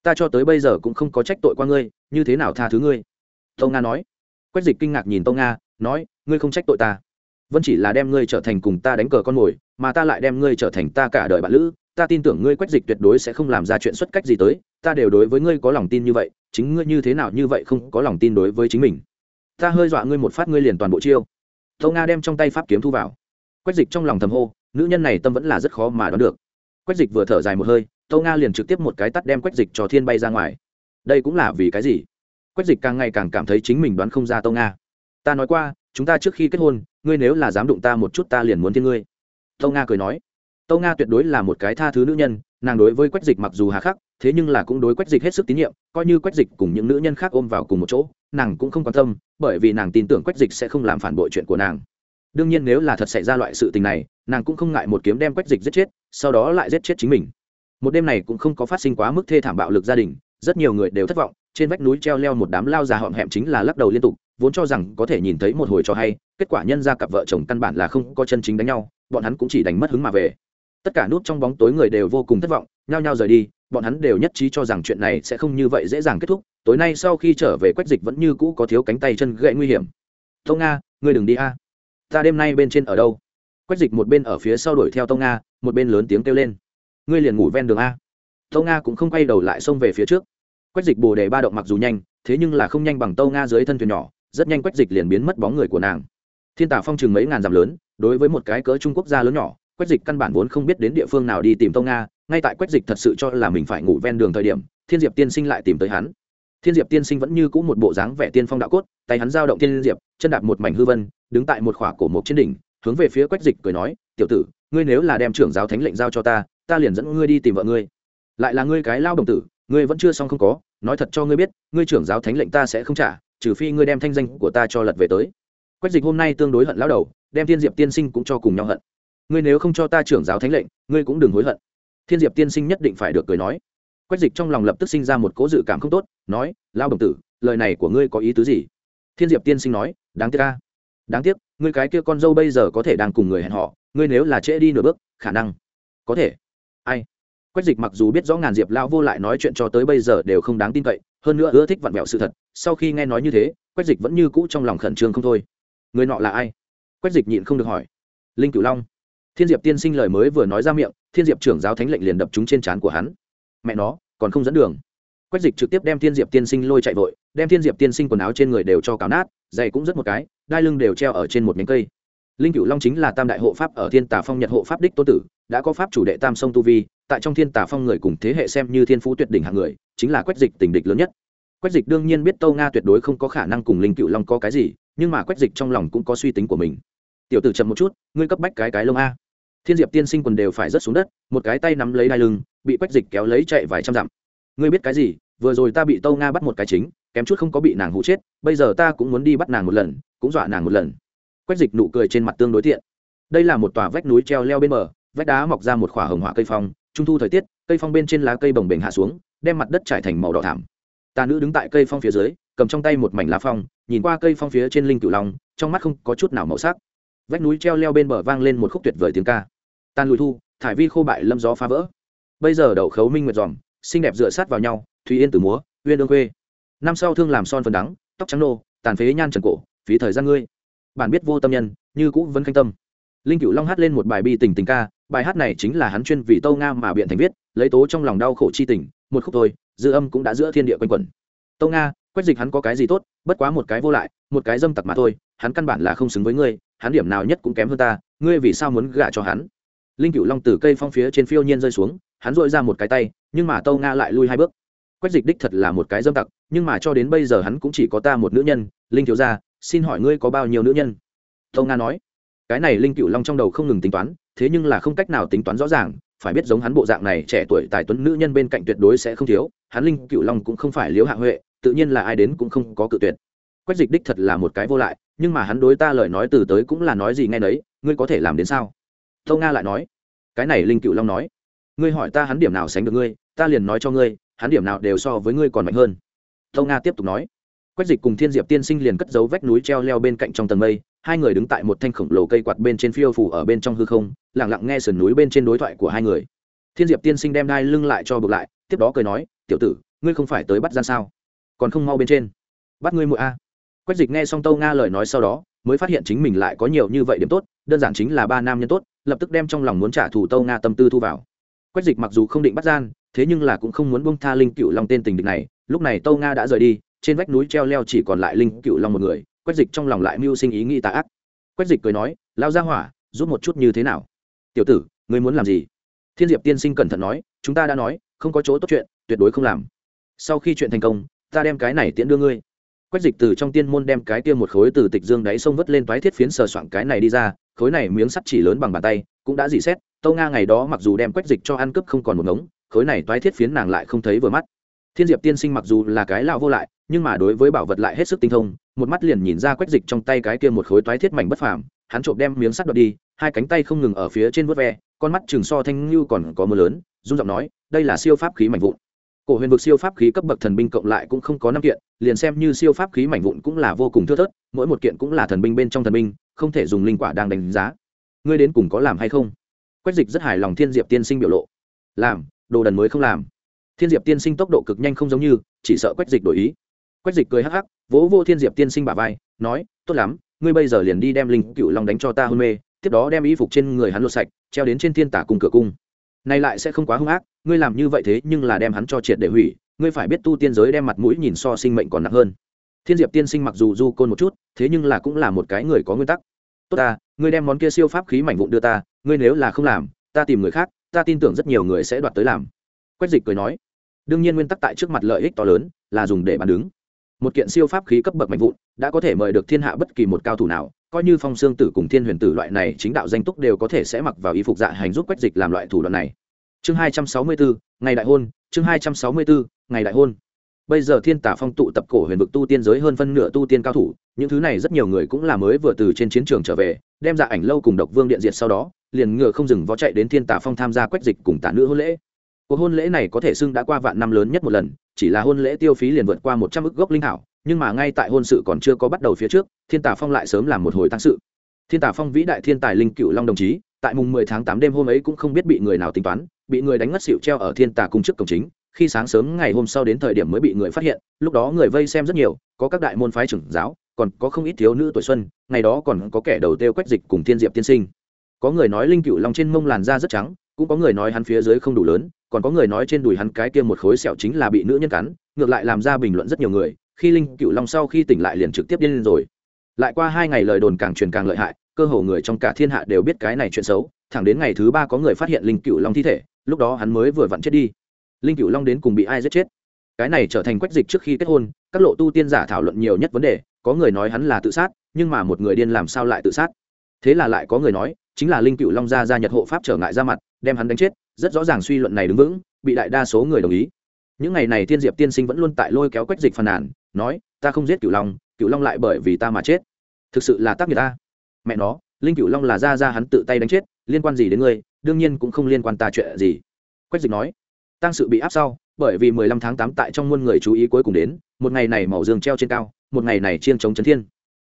[SPEAKER 1] Ta cho tới bây giờ cũng không có trách tội qua ngươi, như thế nào tha thứ ngươi? Tâu nga nói. Quách dịch kinh ngạc nhìn tâu nga, nói, ngươi không trách tội ta. Vẫn chỉ là đem ngươi trở thành cùng ta đánh cờ con mồi, mà ta lại đem ngươi trở thành ta cả đời bạn lữ. Ta tin tưởng ngươi quách dịch tuyệt đối sẽ không làm ra chuyện xuất cách gì tới. Ta đều đối với ngươi có lòng tin như vậy, chính ngươi như thế nào như vậy không có lòng tin đối với chính mình. Ta hơi dọa ngươi một phát ngươi liền toàn bộ chiêu. Tâu nga đem trong tay pháp kiếm thu vào. Quách dịch trong lòng thầm hô, nữ nhân này tâm vẫn là rất khó mà đoán được. Quách dịch vừa thở dài một hơi tâu nga liền trực tiếp một cái tắt đem quách dịch cho thiên bay ra ngoài. Đây cũng là vì cái gì? Quách dịch càng ngày càng cảm thấy chính mình đoán không ra tâu nga. Ta nói qua, chúng ta trước khi kết hôn, ngươi nếu là dám đụng ta một chút ta liền muốn thiên ngươi. Tâu nga cười nói. Tâu nga tuyệt đối là một cái tha thứ nữ nhân, nàng đối với quách dịch mặc dù hà khắc, thế nhưng là cũng đối quách dịch hết sức tín nhiệm, coi như quách dịch cùng những nữ nhân khác ôm vào cùng một chỗ, nàng cũng không quan tâm, bởi vì nàng tin tưởng quách dịch sẽ không làm phản bội chuyện của nàng. Đương nhiên nếu là thật xảy ra loại sự tình này, nàng cũng không ngại một kiếm đem quách dịch giết chết, sau đó lại giết chết chính mình một đêm này cũng không có phát sinh quá mức thê thảm bạo lực gia đình, rất nhiều người đều thất vọng, trên vách núi treo leo một đám lao già họm hẹm chính là lắc đầu liên tục, vốn cho rằng có thể nhìn thấy một hồi cho hay, kết quả nhân ra cặp vợ chồng căn bản là không có chân chính đánh nhau, bọn hắn cũng chỉ đánh mất hứng mà về. Tất cả nút trong bóng tối người đều vô cùng thất vọng, nhao nhao rời đi, bọn hắn đều nhất trí cho rằng chuyện này sẽ không như vậy dễ dàng kết thúc, tối nay sau khi trở về quách dịch vẫn như cũ có thiếu cánh tay chân gậy nguy hiểm. Tông nga, ngươi đừng đi a. Ta đêm nay bên trên ở đâu? Quách dịch một bên ở phía sau đuổi theo tông nga, một bên lớn tiếng kêu lên ngươi liền ngủ ven đường a. Tông nga cũng không quay đầu lại xông về phía trước. Quách dịch bồ đề ba động mặc dù nhanh, thế nhưng là không nhanh bằng tông nga dưới thân thuyền nhỏ, rất nhanh quách dịch liền biến mất bóng người của nàng. Thiên tả phong chừng mấy ngàn dặm lớn, đối với một cái cỡ trung quốc gia lớn nhỏ, quách dịch căn bản vốn không biết đến địa phương nào đi tìm tông nga, ngay tại quách dịch thật sự cho là mình phải ngủ ven đường thời điểm, thiên diệp tiên sinh lại tìm tới hắn. Thiên diệp tiên sinh vẫn như cũ một bộ dáng vẻ tiên phong đạo cốt, tay hắn giao động thiên diệp, chân đạp một mảnh hư vân, đứng tại một khỏa cổ mộc trên đỉnh, hướng về phía quách dịch cười nói, tiểu tử, ngươi nếu là đem trưởng giáo thánh lệnh giao cho ta ta liền dẫn ngươi đi tìm vợ ngươi. Lại là ngươi cái lao đồng tử, ngươi vẫn chưa xong không có, nói thật cho ngươi biết, ngươi trưởng giáo thánh lệnh ta sẽ không trả, trừ phi ngươi đem thanh danh của ta cho lật về tới. Quách dịch hôm nay tương đối hận lao đầu, đem thiên diệp tiên sinh cũng cho cùng nhau hận. Ngươi nếu không cho ta trưởng giáo thánh lệnh, ngươi cũng đừng hối hận. Thiên diệp tiên sinh nhất định phải được cười nói. Quách dịch trong lòng lập tức sinh ra một cố dự cảm không tốt, nói lao đồng tử, lời này của ngươi có ý tứ gì? Thiên diệp tiên sinh nói, đáng tiếc ca đáng tiếc, ngươi cái kia con dâu bây giờ có thể đang cùng người hẹn họ ngươi nếu là trễ đi nửa bước, khả năng có thể ai? Quách dịch mặc dù biết rõ ngàn diệp lao vô lại nói chuyện cho tới bây giờ đều không đáng tin cậy, hơn nữa ưa thích vặn vẹo sự thật, sau khi nghe nói như thế, quách dịch vẫn như cũ trong lòng khẩn trương không thôi. Người nọ là ai? Quách dịch nhịn không được hỏi. Linh cửu long. Thiên diệp tiên sinh lời mới vừa nói ra miệng, thiên diệp trưởng giáo thánh lệnh liền đập chúng trên trán của hắn. Mẹ nó, còn không dẫn đường. Quách dịch trực tiếp đem thiên diệp tiên sinh lôi chạy vội, đem thiên diệp tiên sinh quần áo trên người đều cho cào nát, giày cũng rất một cái, đai lưng đều treo ở trên một miếng cây linh cựu long chính là tam đại hộ pháp ở thiên tà phong nhật hộ pháp đích tô tử, đã có pháp chủ đệ tam sông tu vi, tại trong thiên tà phong người cùng thế hệ xem như thiên phú tuyệt đỉnh hạng người, chính là quách dịch tình địch lớn nhất. Quách dịch đương nhiên biết tâu nga tuyệt đối không có khả năng cùng linh cựu long có cái gì, nhưng mà quách dịch trong lòng cũng có suy tính của mình. Tiểu tử chậm một chút, ngươi cấp bách cái cái lông a. Thiên diệp tiên sinh quần đều phải rớt xuống đất, một cái tay nắm lấy đai lưng, bị quách dịch kéo lấy chạy vài trăm dặm. Ngươi biết cái gì, vừa rồi ta bị tâu nga bắt một cái chính, kém chút không có bị nàng hụ chết, bây giờ ta cũng muốn đi bắt nàng một lần, cũng dọa nàng một lần quách dịch nụ cười trên mặt tương đối tiện đây là một tòa vách núi treo leo bên bờ vách đá mọc ra một khỏa hồng hỏa cây phong trung thu thời tiết cây phong bên trên lá cây bồng bềnh hạ xuống đem mặt đất trải thành màu đỏ thảm. Tà nữ đứng tại cây phong phía dưới cầm trong tay một mảnh lá phong nhìn qua cây phong phía trên linh cửu long trong mắt không có chút nào màu sắc. Vách núi treo leo bên bờ vang lên một khúc tuyệt vời tiếng ca. Tan lùi thu thải vi khô bại lâm gió phá vỡ. Bây giờ đậu khấu minh nguyệt giòn, xinh đẹp dựa sát vào nhau thùy yên từ múa uyên ương quê năm sau thương làm son phần đắng tóc trắng nô tàn phế nhan trần cổ phí thời gian ngươi bản biết vô tâm nhân, như cũ vẫn khanh tâm. Linh cựu long hát lên một bài bi tình tình ca, bài hát này chính là hắn chuyên vì tâu nga mà biện thành viết, lấy tố trong lòng đau khổ chi tình, một khúc thôi, dư âm cũng đã giữa thiên địa quanh quẩn. Tâu nga, quách dịch hắn có cái gì tốt, bất quá một cái vô lại, một cái dâm tặc mà thôi, hắn căn bản là không xứng với ngươi, hắn điểm nào nhất cũng kém hơn ta, ngươi vì sao muốn gả cho hắn? Linh cựu long từ cây phong phía trên phiêu nhiên rơi xuống, hắn dội ra một cái tay, nhưng mà tâu nga lại lui hai bước. Quách dịch đích thật là một cái dâm tặc, nhưng mà cho đến bây giờ hắn cũng chỉ có ta một nữ nhân, linh thiếu gia xin hỏi ngươi có bao nhiêu nữ nhân? Tâu nga nói. Cái này linh cựu long trong đầu không ngừng tính toán, thế nhưng là không cách nào tính toán rõ ràng, phải biết giống hắn bộ dạng này trẻ tuổi tài tuấn nữ nhân bên cạnh tuyệt đối sẽ không thiếu, hắn linh cựu long cũng không phải liếu hạ huệ, tự nhiên là ai đến cũng không có cự tuyệt. Quách dịch đích thật là một cái vô lại, nhưng mà hắn đối ta lời nói từ tới cũng là nói gì nghe đấy ngươi có thể làm đến sao? Tâu nga lại nói. Cái này linh cựu long nói. Ngươi hỏi ta hắn điểm nào sánh được ngươi, ta liền nói cho ngươi, hắn điểm nào đều so với ngươi còn mạnh hơn. Tâu nga tiếp tục nói quách dịch cùng thiên diệp tiên sinh liền cất giấu vách núi treo leo bên cạnh trong tầng mây, hai người đứng tại một thanh khổng lồ cây quạt bên trên phiêu phủ ở bên trong hư không lẳng lặng nghe sườn núi bên trên đối thoại của hai người. Thiên diệp tiên sinh đem đai lưng lại cho bực lại, tiếp đó cười nói, tiểu tử, ngươi không phải tới bắt gian sao? Còn không mau bên trên. Bắt ngươi mũi a. Quách dịch nghe xong tâu nga lời nói sau đó, mới phát hiện chính mình lại có nhiều như vậy điểm tốt, đơn giản chính là ba nam nhân tốt, lập tức đem trong lòng muốn trả thù tâu nga tâm tư thu vào. Quách dịch mặc dù không định bắt gian, thế nhưng là cũng không muốn bông tha linh cựu long tên tình địch này, lúc này tâu nga đã rời đi trên vách núi treo leo chỉ còn lại linh cựu long một người, quách dịch trong lòng lại mưu sinh ý nghĩ tà ác. Quách dịch cười nói lao ra hỏa, giúp một chút như thế nào? Tiểu tử, ngươi muốn làm gì? Thiên diệp tiên sinh cẩn thận nói, chúng ta đã nói, không có chỗ tốt chuyện, tuyệt đối không làm. Sau khi chuyện thành công, ta đem cái này tiễn đưa ngươi. Quách dịch từ trong tiên môn đem cái kia một khối từ tịch dương đáy sông vớt lên toái thiết phiến sờ soạn cái này đi ra, khối này miếng sắt chỉ lớn bằng bàn tay, cũng đã dị xét tâu nga ngày đó mặc dù đem quách dịch cho ăn cướp không còn một ngống, khối này toái thiết phiến nàng lại không thấy vừa mắt thiên diệp tiên sinh mặc dù là cái lão vô lại, nhưng mà đối với bảo vật lại hết sức tinh thông, một mắt liền nhìn ra quách dịch trong tay cái kia một khối toái thiết mảnh bất phàm, hắn trộm đem miếng sắt đoạt đi, hai cánh tay không ngừng ở phía trên vớt ve, con mắt chừng so thanh như còn có mưa lớn, run giọng nói, đây là siêu pháp khí mảnh vụn. Cổ huyền vực siêu pháp khí cấp bậc thần binh cộng lại cũng không có năm kiện, liền xem như siêu pháp khí mảnh vụn cũng là vô cùng thưa thớt, mỗi một kiện cũng là thần binh bên trong thần binh, không thể dùng linh quả đang đánh giá. Ngươi đến cùng có làm hay không? Quách dịch rất hài lòng thiên diệp tiên sinh biểu lộ. Làm, đồ đần mới không làm thiên diệp tiên sinh tốc độ cực nhanh không giống như, chỉ sợ quách dịch đổi ý. Quách dịch cười hắc hắc, vỗ vô thiên diệp tiên sinh bả vai, nói, tốt lắm, ngươi bây giờ liền đi đem linh cựu long đánh cho ta hôn mê, tiếp đó đem y phục trên người hắn lột sạch, treo đến trên thiên tả cùng cửa cung. Nay lại sẽ không quá hung ác, ngươi làm như vậy thế nhưng là đem hắn cho triệt để hủy, ngươi phải biết tu tiên giới đem mặt mũi nhìn so sinh mệnh còn nặng hơn. Thiên diệp tiên sinh mặc dù du côn một chút, thế nhưng là cũng là một cái người có nguyên tắc. Tốt ta, ngươi đem món kia siêu pháp khí mảnh vụn đưa ta, ngươi nếu là không làm, ta tìm người khác, ta tin tưởng rất nhiều người sẽ đoạt tới làm. Quách dịch cười nói đương nhiên nguyên tắc tại trước mặt lợi ích to lớn là dùng để bàn đứng. Một kiện siêu pháp khí cấp bậc mạnh vụn đã có thể mời được thiên hạ bất kỳ một cao thủ nào, coi như phong xương tử cùng thiên huyền tử loại này chính đạo danh túc đều có thể sẽ mặc vào y phục dạ hành giúp quách dịch làm loại thủ đoạn này. Chương hai trăm sáu mươi bốn ngày đại hôn, chương hai trăm sáu mươi bốn ngày đại hôn. Bây giờ thiên tả phong tụ tập cổ huyền vực tu tiên giới hơn phân nửa tu tiên cao thủ, những thứ này rất nhiều người cũng là mới vừa từ trên chiến trường trở về, đem dạ ảnh lâu cùng độc vương điện diệt sau đó, liền ngựa không dừng vó chạy đến thiên tả phong tham gia quách dịch cùng tả nữ hôn lễ cuộc hôn lễ này có thể xưng đã qua vạn năm lớn nhất một lần, chỉ là hôn lễ tiêu phí liền vượt qua một trăm ức gốc linh thảo, nhưng mà ngay tại hôn sự còn chưa có bắt đầu phía trước, thiên tả phong lại sớm làm một hồi tăng sự. Thiên tả phong vĩ đại thiên tài linh cựu long đồng chí, tại mùng mười tháng tám đêm hôm ấy cũng không biết bị người nào tính toán, bị người đánh ngất xịu treo ở thiên tả cung trước cổng chính, khi sáng sớm ngày hôm sau đến thời điểm mới bị người phát hiện, lúc đó người vây xem rất nhiều, có các đại môn phái trưởng giáo, còn có không ít thiếu nữ tuổi xuân, ngày đó còn có kẻ đầu tiêu quách dịch cùng thiên diệp tiên sinh. Có người nói linh cựu long trên mông làn da rất trắng cũng có người nói hắn phía dưới không đủ lớn, còn có người nói trên đùi hắn cái kia một khối sẹo chính là bị nữ nhân cắn, ngược lại làm ra bình luận rất nhiều người, khi linh cựu long sau khi tỉnh lại liền trực tiếp điên lên rồi. Lại qua hai ngày lời đồn càng truyền càng lợi hại, cơ hồ người trong cả thiên hạ đều biết cái này chuyện xấu, thẳng đến ngày thứ ba có người phát hiện linh cựu long thi thể, lúc đó hắn mới vừa vặn chết đi. Linh cựu long đến cùng bị ai giết chết? Cái này trở thành quách dịch trước khi kết hôn, các lộ tu tiên giả thảo luận nhiều nhất vấn đề, có người nói hắn là tự sát, nhưng mà một người điên làm sao lại tự sát? Thế là lại có người nói, chính là linh cựu long gia ra nhật hộ pháp trở ngại ra mặt đem hắn đánh chết, rất rõ ràng suy luận này đứng vững, bị đại đa số người đồng ý. Những ngày này thiên diệp tiên sinh vẫn luôn tại lôi kéo quách dịch phàn nàn, nói, ta không giết cửu long cửu long lại bởi vì ta mà chết. Thực sự là tác nghiệp ta. Mẹ nó, linh cửu long là ra ra hắn tự tay đánh chết, liên quan gì đến ngươi, đương nhiên cũng không liên quan ta chuyện gì. Quách dịch nói tăng sự bị áp sau, bởi vì mười lăm tháng tám tại trong muôn người chú ý cuối cùng đến, một ngày này màu dương treo trên cao, một ngày này chiên chống chấn thiên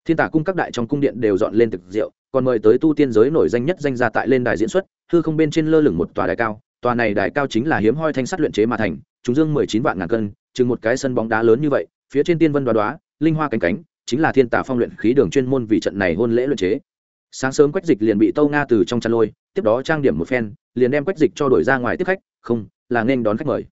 [SPEAKER 1] thiên tả cung các đại trong cung điện đều dọn lên thực rượu, còn mời tới tu tiên giới nổi danh nhất danh gia tại lên đài diễn xuất, hư không bên trên lơ lửng một tòa đài cao, tòa này đài cao chính là hiếm hoi thanh sắt luyện chế mà thành, chúng dương mười chín vạn ngàn cân, chừng một cái sân bóng đá lớn như vậy, phía trên tiên vân đoá đoá, linh hoa cánh cánh, chính là thiên tả phong luyện khí đường chuyên môn vì trận này hôn lễ luyện chế. Sáng sớm quách dịch liền bị tâu nga từ trong chăn lôi, tiếp đó trang điểm một phen, liền đem quách dịch cho đổi ra ngoài tiếp khách, không, là nên đón khách mời.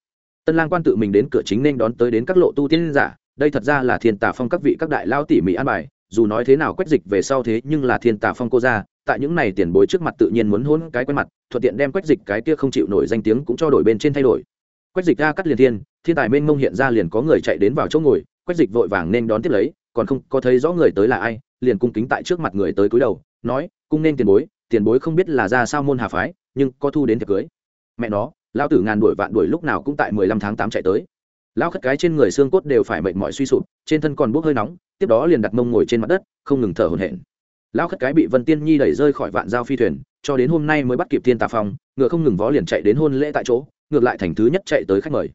[SPEAKER 1] Tân lang quan tự mình đến cửa chính nên đón tới đến các lộ tu tiên giả, đây thật ra là thiên tả phong các vị các đại lao tỉ mỉ an bài dù nói thế nào quách dịch về sau thế nhưng là thiên tà phong cô gia, tại những này tiền bối trước mặt tự nhiên muốn hôn cái quen mặt, thuận tiện đem quách dịch cái kia không chịu nổi danh tiếng cũng cho đổi bên trên thay đổi. Quách dịch ra cắt liền thiên thiên tài mênh mông hiện ra liền có người chạy đến vào chỗ ngồi quách dịch vội vàng nên đón tiếp lấy, còn không có thấy rõ người tới là ai, liền cung kính tại trước mặt người tới cúi đầu, nói, cung nên tiền bối tiền bối không biết là ra sao môn hà phái, nhưng có thu đến thiệp cưới. Mẹ nó lao tử ngàn đuổi vạn đuổi lúc nào cũng tại mười lăm tháng tám chạy tới lao khất cái trên người xương cốt đều phải mệnh mỏi suy sụp, trên thân còn bốc hơi nóng, tiếp đó liền đặt mông ngồi trên mặt đất, không ngừng thở hổn hển. Lao khất cái bị vân tiên nhi đẩy rơi khỏi vạn giao phi thuyền, cho đến hôm nay mới bắt kịp thiên tà phong, ngựa không ngừng vó liền chạy đến hôn lễ tại chỗ, ngược lại thành thứ nhất chạy tới khách mời.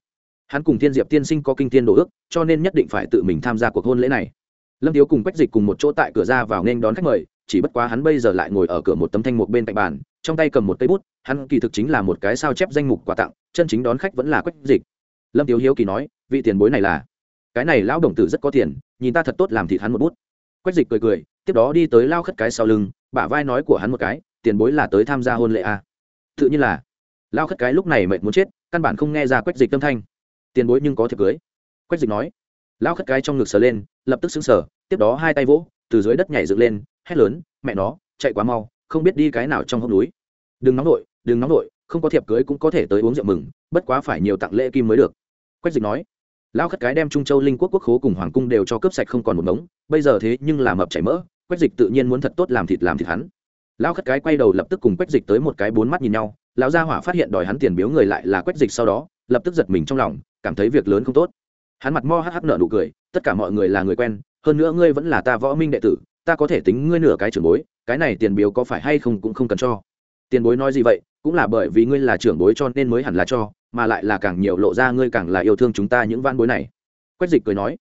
[SPEAKER 1] Hắn cùng thiên diệp tiên sinh có kinh tiên đồ ước, cho nên nhất định phải tự mình tham gia cuộc hôn lễ này. Lâm tiếu cùng quách dịch cùng một chỗ tại cửa ra vào nên đón khách mời, chỉ bất quá hắn bây giờ lại ngồi ở cửa một tấm thanh mục bên cạnh bàn, trong tay cầm một cây bút, hắn kỳ thực chính là một cái sao chép danh mục quà tặng, chân chính đón khách vẫn là quách dịch lâm tiếu hiếu kỳ nói, vị tiền bối này là. Cái này lão đồng tử rất có tiền, nhìn ta thật tốt làm thịt hắn một bút. Quách dịch cười cười, tiếp đó đi tới lao khất cái sau lưng, bả vai nói của hắn một cái, tiền bối là tới tham gia hôn lễ à. tự nhiên là. Lao khất cái lúc này mệt muốn chết, căn bản không nghe ra quách dịch tâm thanh. Tiền bối nhưng có thiệp cưới. Quách dịch nói. Lao khất cái trong ngực sờ lên, lập tức xứng sở tiếp đó hai tay vỗ, từ dưới đất nhảy dựng lên, hét lớn, mẹ nó, chạy quá mau, không biết đi cái nào trong hốc núi. Đừng nóng nổi đừng nóng nổi không có thiệp cưới cũng có thể tới uống rượu mừng, bất quá phải nhiều tặng lễ kim mới được quách dịch nói, lao khất cái đem trung châu linh quốc quốc khố cùng hoàng cung đều cho cướp sạch không còn một mống bây giờ thế nhưng là mập chảy mỡ, quách dịch tự nhiên muốn thật tốt làm thịt làm thịt hắn. Lao khất cái quay đầu lập tức cùng quách dịch tới một cái bốn mắt nhìn nhau, lão gia hỏa phát hiện đòi hắn tiền biếu người lại là quách dịch sau đó, lập tức giật mình trong lòng, cảm thấy việc lớn không tốt. Hắn mặt mo hắc hắc nở nụ cười, tất cả mọi người là người quen, hơn nữa ngươi vẫn là ta võ minh đệ tử, ta có thể tính ngươi nửa cái trưởng bối, cái này tiền biếu có phải hay không cũng không cần cho. Tiền bối nói gì vậy, cũng là bởi vì ngươi là trưởng bối cho nên mới hẳn là cho mà lại là càng nhiều lộ ra ngươi càng là yêu thương chúng ta những van bối này. Quách dịch cười nói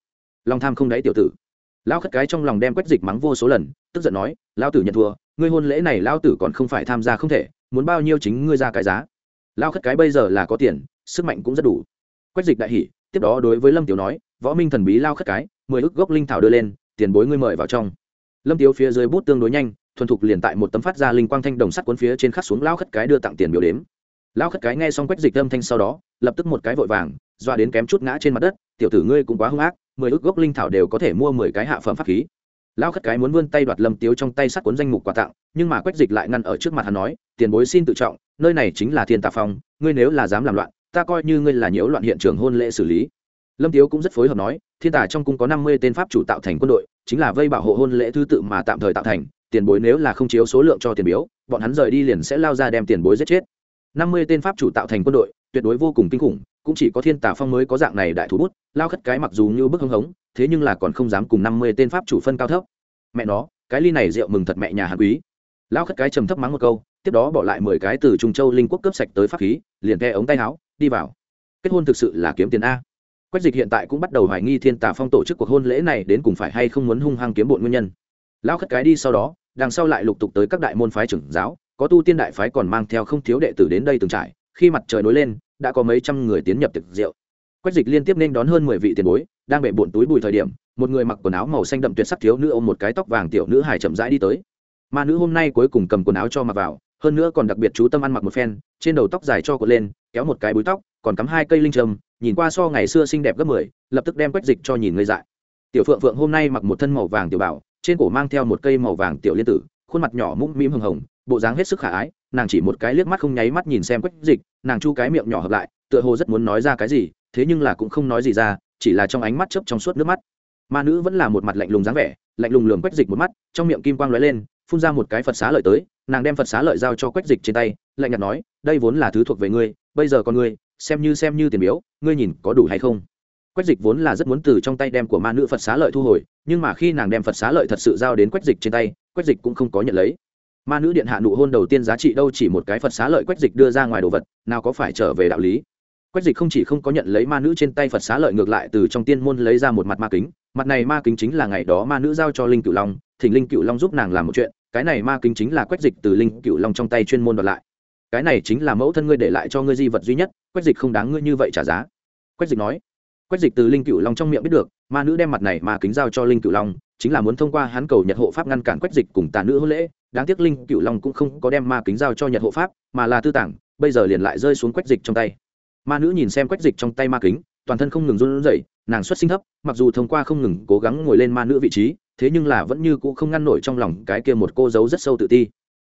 [SPEAKER 1] lòng tham không đáy tiểu tử. Lão khất cái trong lòng đem quách dịch mắng vô số lần, tức giận nói, lão tử nhận thua, ngươi hôn lễ này lão tử còn không phải tham gia không thể, muốn bao nhiêu chính ngươi ra cái giá. Lão khất cái bây giờ là có tiền, sức mạnh cũng rất đủ. Quách dịch đại hỉ, tiếp đó đối với lâm tiểu nói, võ minh thần bí lao khất cái, mười ức gốc linh thảo đưa lên, tiền bối ngươi mời vào trong. Lâm tiếu phía dưới bút tương đối nhanh, thuần thục liền tại một tấm phát ra linh quang thanh đồng sắt cuốn phía trên khắc xuống lao khất cái đưa tặng tiền biểu đếm lao khất cái nghe xong quách dịch âm thanh sau đó, lập tức một cái vội vàng, dọa đến kém chút ngã trên mặt đất, tiểu tử ngươi cũng quá hung ác, mười ước gốc linh thảo đều có thể mua mười cái hạ phẩm pháp khí. Lao khất cái muốn vươn tay đoạt lâm tiếu trong tay sắt cuốn danh mục quà tặng, nhưng mà quách dịch lại ngăn ở trước mặt hắn nói, tiền bối xin tự trọng, nơi này chính là thiên tà phong, ngươi nếu là dám làm loạn, ta coi như ngươi là nhiễu loạn hiện trường hôn lễ xử lý. Lâm tiếu cũng rất phối hợp nói, thiên tà trong cung có năm mươi tên pháp chủ tạo thành quân đội, chính là vây bảo hộ hôn lễ thứ tự mà tạm thời tạo thành, tiền bối nếu là không chiếu số lượng cho tiền biếu, bọn hắn rời đi liền sẽ lao ra đem tiền bối giết chết năm mươi tên pháp chủ tạo thành quân đội, tuyệt đối vô cùng kinh khủng, cũng chỉ có thiên tà phong mới có dạng này đại thủ bút, lao khất cái mặc dù như bức hưng hống, thế nhưng là còn không dám cùng năm mươi tên pháp chủ phân cao thấp. Mẹ nó, cái ly này rượu mừng thật mẹ nhà hàn quý. Lao khất cái trầm thấp mắng một câu, tiếp đó bỏ lại mười cái từ trung châu linh quốc cấp sạch tới pháp khí, liền khe ống tay áo, đi vào. Kết hôn thực sự là kiếm tiền a. Quách dịch hiện tại cũng bắt đầu hoài nghi thiên tà phong tổ chức cuộc hôn lễ này đến cùng phải hay không muốn hung hăng kiếm bộn nguyên nhân. Lão khất cái đi sau đó, đằng sau lại lục tục tới các đại môn phái trưởng giáo có tu tiên đại phái còn mang theo không thiếu đệ tử đến đây từng trải, khi mặt trời nối lên, đã có mấy trăm người tiến nhập thực rượu. Quách dịch liên tiếp nên đón hơn mười vị tiền bối, đang bệ bụn túi bùi thời điểm, một người mặc quần áo màu xanh đậm tuyệt sắc thiếu nữ ôm một cái tóc vàng tiểu nữ hải chậm rãi đi tới. Mà nữ hôm nay cuối cùng cầm quần áo cho mặc vào, hơn nữa còn đặc biệt chú tâm ăn mặc một phen, trên đầu tóc dài cho cột lên, kéo một cái búi tóc, còn cắm hai cây linh trầm nhìn qua so ngày xưa xinh đẹp gấp mười, lập tức đem quách dịch cho nhìn ngây dại. Tiểu phượng phượng hôm nay mặc một thân màu vàng tiểu bảo trên cổ mang theo một cây màu vàng tiểu liên tử, khuôn mặt nhỏ mũm mĩm hồng hồng bộ dáng hết sức khả ái, nàng chỉ một cái liếc mắt không nháy mắt nhìn xem quách dịch, nàng chu cái miệng nhỏ hợp lại, tựa hồ rất muốn nói ra cái gì, thế nhưng là cũng không nói gì ra, chỉ là trong ánh mắt chớp trong suốt nước mắt. Ma nữ vẫn là một mặt lạnh lùng dáng vẻ, lạnh lùng lườm quách dịch một mắt, trong miệng kim quang lóe lên, phun ra một cái phật xá lợi tới, nàng đem phật xá lợi giao cho quách dịch trên tay, lạnh nhạt nói, đây vốn là thứ thuộc về ngươi, bây giờ còn ngươi, xem như xem như tiền biếu, ngươi nhìn có đủ hay không? Quách dịch vốn là rất muốn từ trong tay đem của ma nữ phật xá lợi thu hồi, nhưng mà khi nàng đem phật xá lợi thật sự giao đến quách dịch trên tay, quách dịch cũng không có nhận lấy ma nữ điện hạ nụ hôn đầu tiên giá trị đâu chỉ một cái phật xá lợi quách dịch đưa ra ngoài đồ vật, nào có phải trở về đạo lý? Quách dịch không chỉ không có nhận lấy ma nữ trên tay phật xá lợi ngược lại từ trong tiên môn lấy ra một mặt ma kính, mặt này ma kính chính là ngày đó ma nữ giao cho linh cửu long, thỉnh linh cửu long giúp nàng làm một chuyện, cái này ma kính chính là quách dịch từ linh cửu long trong tay chuyên môn đoạt lại. Cái này chính là mẫu thân ngươi để lại cho ngươi di vật duy nhất, quách dịch không đáng ngươi như vậy trả giá. Quách dịch nói, quách dịch từ linh cựu long trong miệng biết được, ma nữ đem mặt này ma kính giao cho linh cựu long, chính là muốn thông qua hắn cầu nhật hộ pháp ngăn cản quách dịch cùng tà nữ hôn lễ đáng tiếc linh cựu long cũng không có đem ma kính giao cho nhật hộ pháp, mà là tư tảng bây giờ liền lại rơi xuống quách dịch trong tay. Ma nữ nhìn xem quách dịch trong tay ma kính, toàn thân không ngừng run rẩy, nàng xuất sinh thấp, mặc dù thông qua không ngừng cố gắng ngồi lên ma nữ vị trí, thế nhưng là vẫn như cũ không ngăn nổi trong lòng cái kia một cô giấu rất sâu tự ti.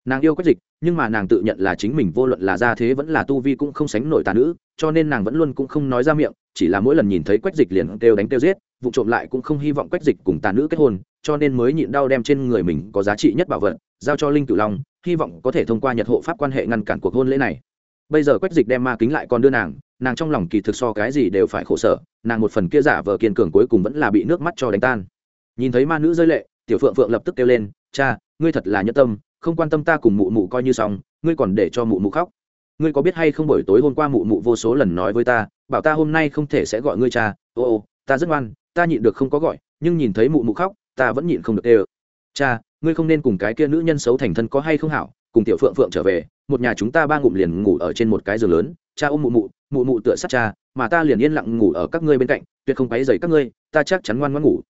[SPEAKER 1] Nàng yêu quách dịch, nhưng mà nàng tự nhận là chính mình vô luận là gia thế vẫn là tu vi cũng không sánh nổi tà nữ, cho nên nàng vẫn luôn cũng không nói ra miệng, chỉ là mỗi lần nhìn thấy quách dịch liền kêu đánh kêu giết, vụ trộm lại cũng không hy vọng quách dịch cùng tà nữ kết hôn cho nên mới nhịn đau đem trên người mình có giá trị nhất bảo vật, giao cho linh cửu long, hy vọng có thể thông qua nhật hộ pháp quan hệ ngăn cản cuộc hôn lễ này. Bây giờ quách dịch đem ma kính lại còn đưa nàng nàng trong lòng kỳ thực so cái gì đều phải khổ sở, nàng một phần kia giả vờ kiên cường cuối cùng vẫn là bị nước mắt cho đánh tan. Nhìn thấy ma nữ rơi lệ, tiểu phượng phượng lập tức kêu lên, cha, ngươi thật là nhất tâm, không quan tâm ta cùng mụ mụ coi như xong, ngươi còn để cho mụ mụ khóc. Ngươi có biết hay không buổi tối hôm qua mụ mụ vô số lần nói với ta, bảo ta hôm nay không thể sẽ gọi ngươi cha. Ô ô, ta rất ngoan, ta nhịn được không có gọi, nhưng nhìn thấy mụ mụ khóc ta vẫn nhịn không được ê cha, ngươi không nên cùng cái kia nữ nhân xấu thành thân có hay không hảo, cùng tiểu phượng phượng trở về, một nhà chúng ta ba ngụm liền ngủ ở trên một cái giường lớn. Cha ôm mụ mụ mụ mụ tựa sát cha, mà ta liền yên lặng ngủ ở các ngươi bên cạnh, tuyệt không quấy dày các ngươi, ta chắc chắn ngoan ngoan ngủ.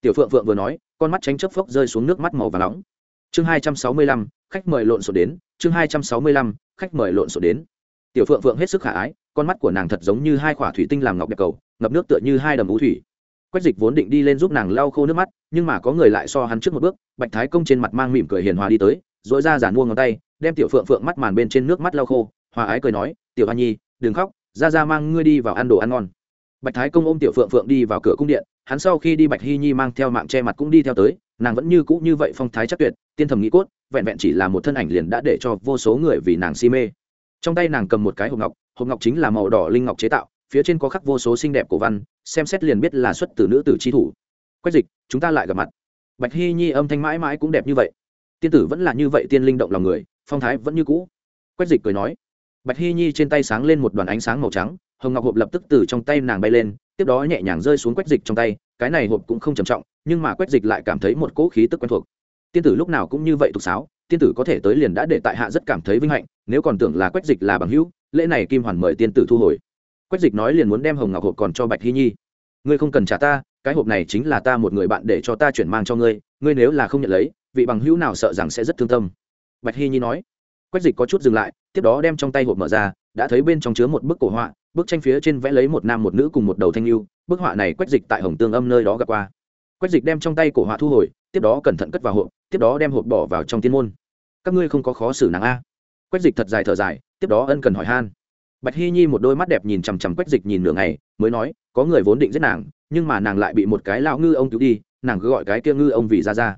[SPEAKER 1] Tiểu phượng phượng vừa nói, con mắt tránh chớp phốc rơi xuống nước mắt màu và nóng. Chương hai trăm sáu mươi lăm, khách mời lộn xộn đến. Chương hai trăm sáu mươi lăm, khách mời lộn xộn đến. Tiểu phượng phượng hết sức khả ái, con mắt của nàng thật giống như hai quả thủy tinh làm ngọc đẹp cầu, ngập nước tựa như hai đầm ú thủy quách dịch vốn định đi lên giúp nàng lau khô nước mắt, nhưng mà có người lại so hắn trước một bước, bạch thái công trên mặt mang mỉm cười hiền hòa đi tới dội ra giản mua ngón tay, đem tiểu phượng phượng mắt màn bên trên nước mắt lau khô, hòa ái cười nói, tiểu hoa nhi, đừng khóc, ra ra mang ngươi đi vào ăn đồ ăn ngon. Bạch thái công ôm tiểu phượng phượng đi vào cửa cung điện, hắn sau khi đi bạch hy nhi mang theo mạng che mặt cũng đi theo tới, nàng vẫn như cũ như vậy phong thái chắc tuyệt, tiên thầm nghĩ cốt, vẹn vẹn chỉ là một thân ảnh liền đã để cho vô số người vì nàng si mê. Trong tay nàng cầm một cái hộp ngọc hộp ngọc chính là màu đỏ linh ngọc chế tạo phía trên có khắc vô số xinh đẹp cổ văn, xem xét liền biết là xuất từ nữ tử chi thủ. Quách dịch, chúng ta lại gặp mặt. Bạch hy nhi âm thanh mãi mãi cũng đẹp như vậy. Tiên tử vẫn là như vậy tiên linh động lòng người, phong thái vẫn như cũ. Quách dịch cười nói. Bạch hy nhi trên tay sáng lên một đoàn ánh sáng màu trắng, hồng ngọc hộp lập tức từ trong tay nàng bay lên, tiếp đó nhẹ nhàng rơi xuống quách dịch trong tay, cái này hộp cũng không trầm trọng, nhưng mà quách dịch lại cảm thấy một cỗ khí tức quen thuộc. Tiên tử lúc nào cũng như vậy tục sáo, tiên tử có thể tới liền đã để tại hạ rất cảm thấy vinh hạnh, nếu còn tưởng là quách dịch là bằng hữu, lễ này kim hoàn mời tiên tử thu hồi quách dịch nói liền muốn đem hồng ngọc hộp còn cho bạch hy nhi. Ngươi không cần trả ta, cái hộp này chính là ta một người bạn để cho ta chuyển mang cho ngươi ngươi nếu là không nhận lấy, vị bằng hữu nào sợ rằng sẽ rất thương tâm. Bạch hy nhi nói. Quách dịch có chút dừng lại, tiếp đó đem trong tay hộp mở ra, đã thấy bên trong chứa một bức cổ họa, bức tranh phía trên vẽ lấy một nam một nữ cùng một đầu thanh lưu bức họa này quách dịch tại hồng tương âm nơi đó gặp qua. Quách dịch đem trong tay cổ họa thu hồi, tiếp đó cẩn thận cất vào hộp, tiếp đó đem hộp bỏ vào trong tiên môn. Các ngươi không có khó xử nàng a. Quách dịch thật dài thở dài, tiếp đó ân cần hỏi han bạch hy nhi một đôi mắt đẹp nhìn chằm chằm quách dịch nhìn nửa ngày, mới nói, có người vốn định giết nàng, nhưng mà nàng lại bị một cái lão ngư ông cứu đi, nàng cứ gọi cái kia ngư ông vì ra ra.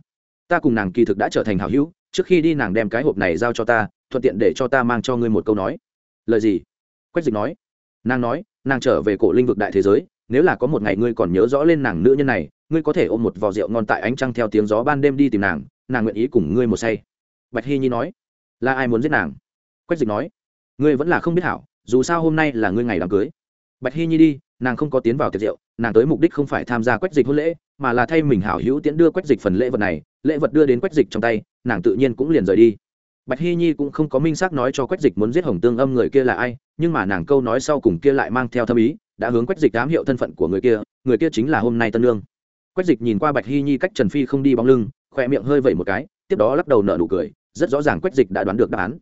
[SPEAKER 1] Ta cùng nàng kỳ thực đã trở thành hảo hữu, trước khi đi nàng đem cái hộp này giao cho ta, thuận tiện để cho ta mang cho ngươi một câu nói. Lời gì? Quách dịch nói. Nàng nói, nàng trở về cổ linh vực đại thế giới, nếu là có một ngày ngươi còn nhớ rõ lên nàng nữ nhân này, ngươi có thể ôm một vò rượu ngon tại ánh trăng theo tiếng gió ban đêm đi tìm nàng nàng nguyện ý cùng ngươi một say. Bạch hy nhi nói. Là ai muốn giết nàng? Quách dịch nói. Ngươi vẫn là không biết hảo dù sao hôm nay là ngươi ngày đám cưới. Bạch hy nhi đi, nàng không có tiến vào tiệc rượu, nàng tới mục đích không phải tham gia quách dịch hôn lễ, mà là thay mình hảo hữu tiễn đưa quách dịch phần lễ vật này, lễ vật đưa đến quách dịch trong tay, nàng tự nhiên cũng liền rời đi. Bạch hy nhi cũng không có minh xác nói cho quách dịch muốn giết hồng tương âm người kia là ai, nhưng mà nàng câu nói sau cùng kia lại mang theo thâm ý, đã hướng quách dịch ám hiệu thân phận của người kia người kia chính là hôm nay tân lương quách dịch nhìn qua bạch hy nhi cách trần phi không đi bóng lưng khoe miệng hơi vẩy một cái, tiếp đó lắc đầu nở nụ cười, rất rõ ràng quách dịch đã đoán được đáp án.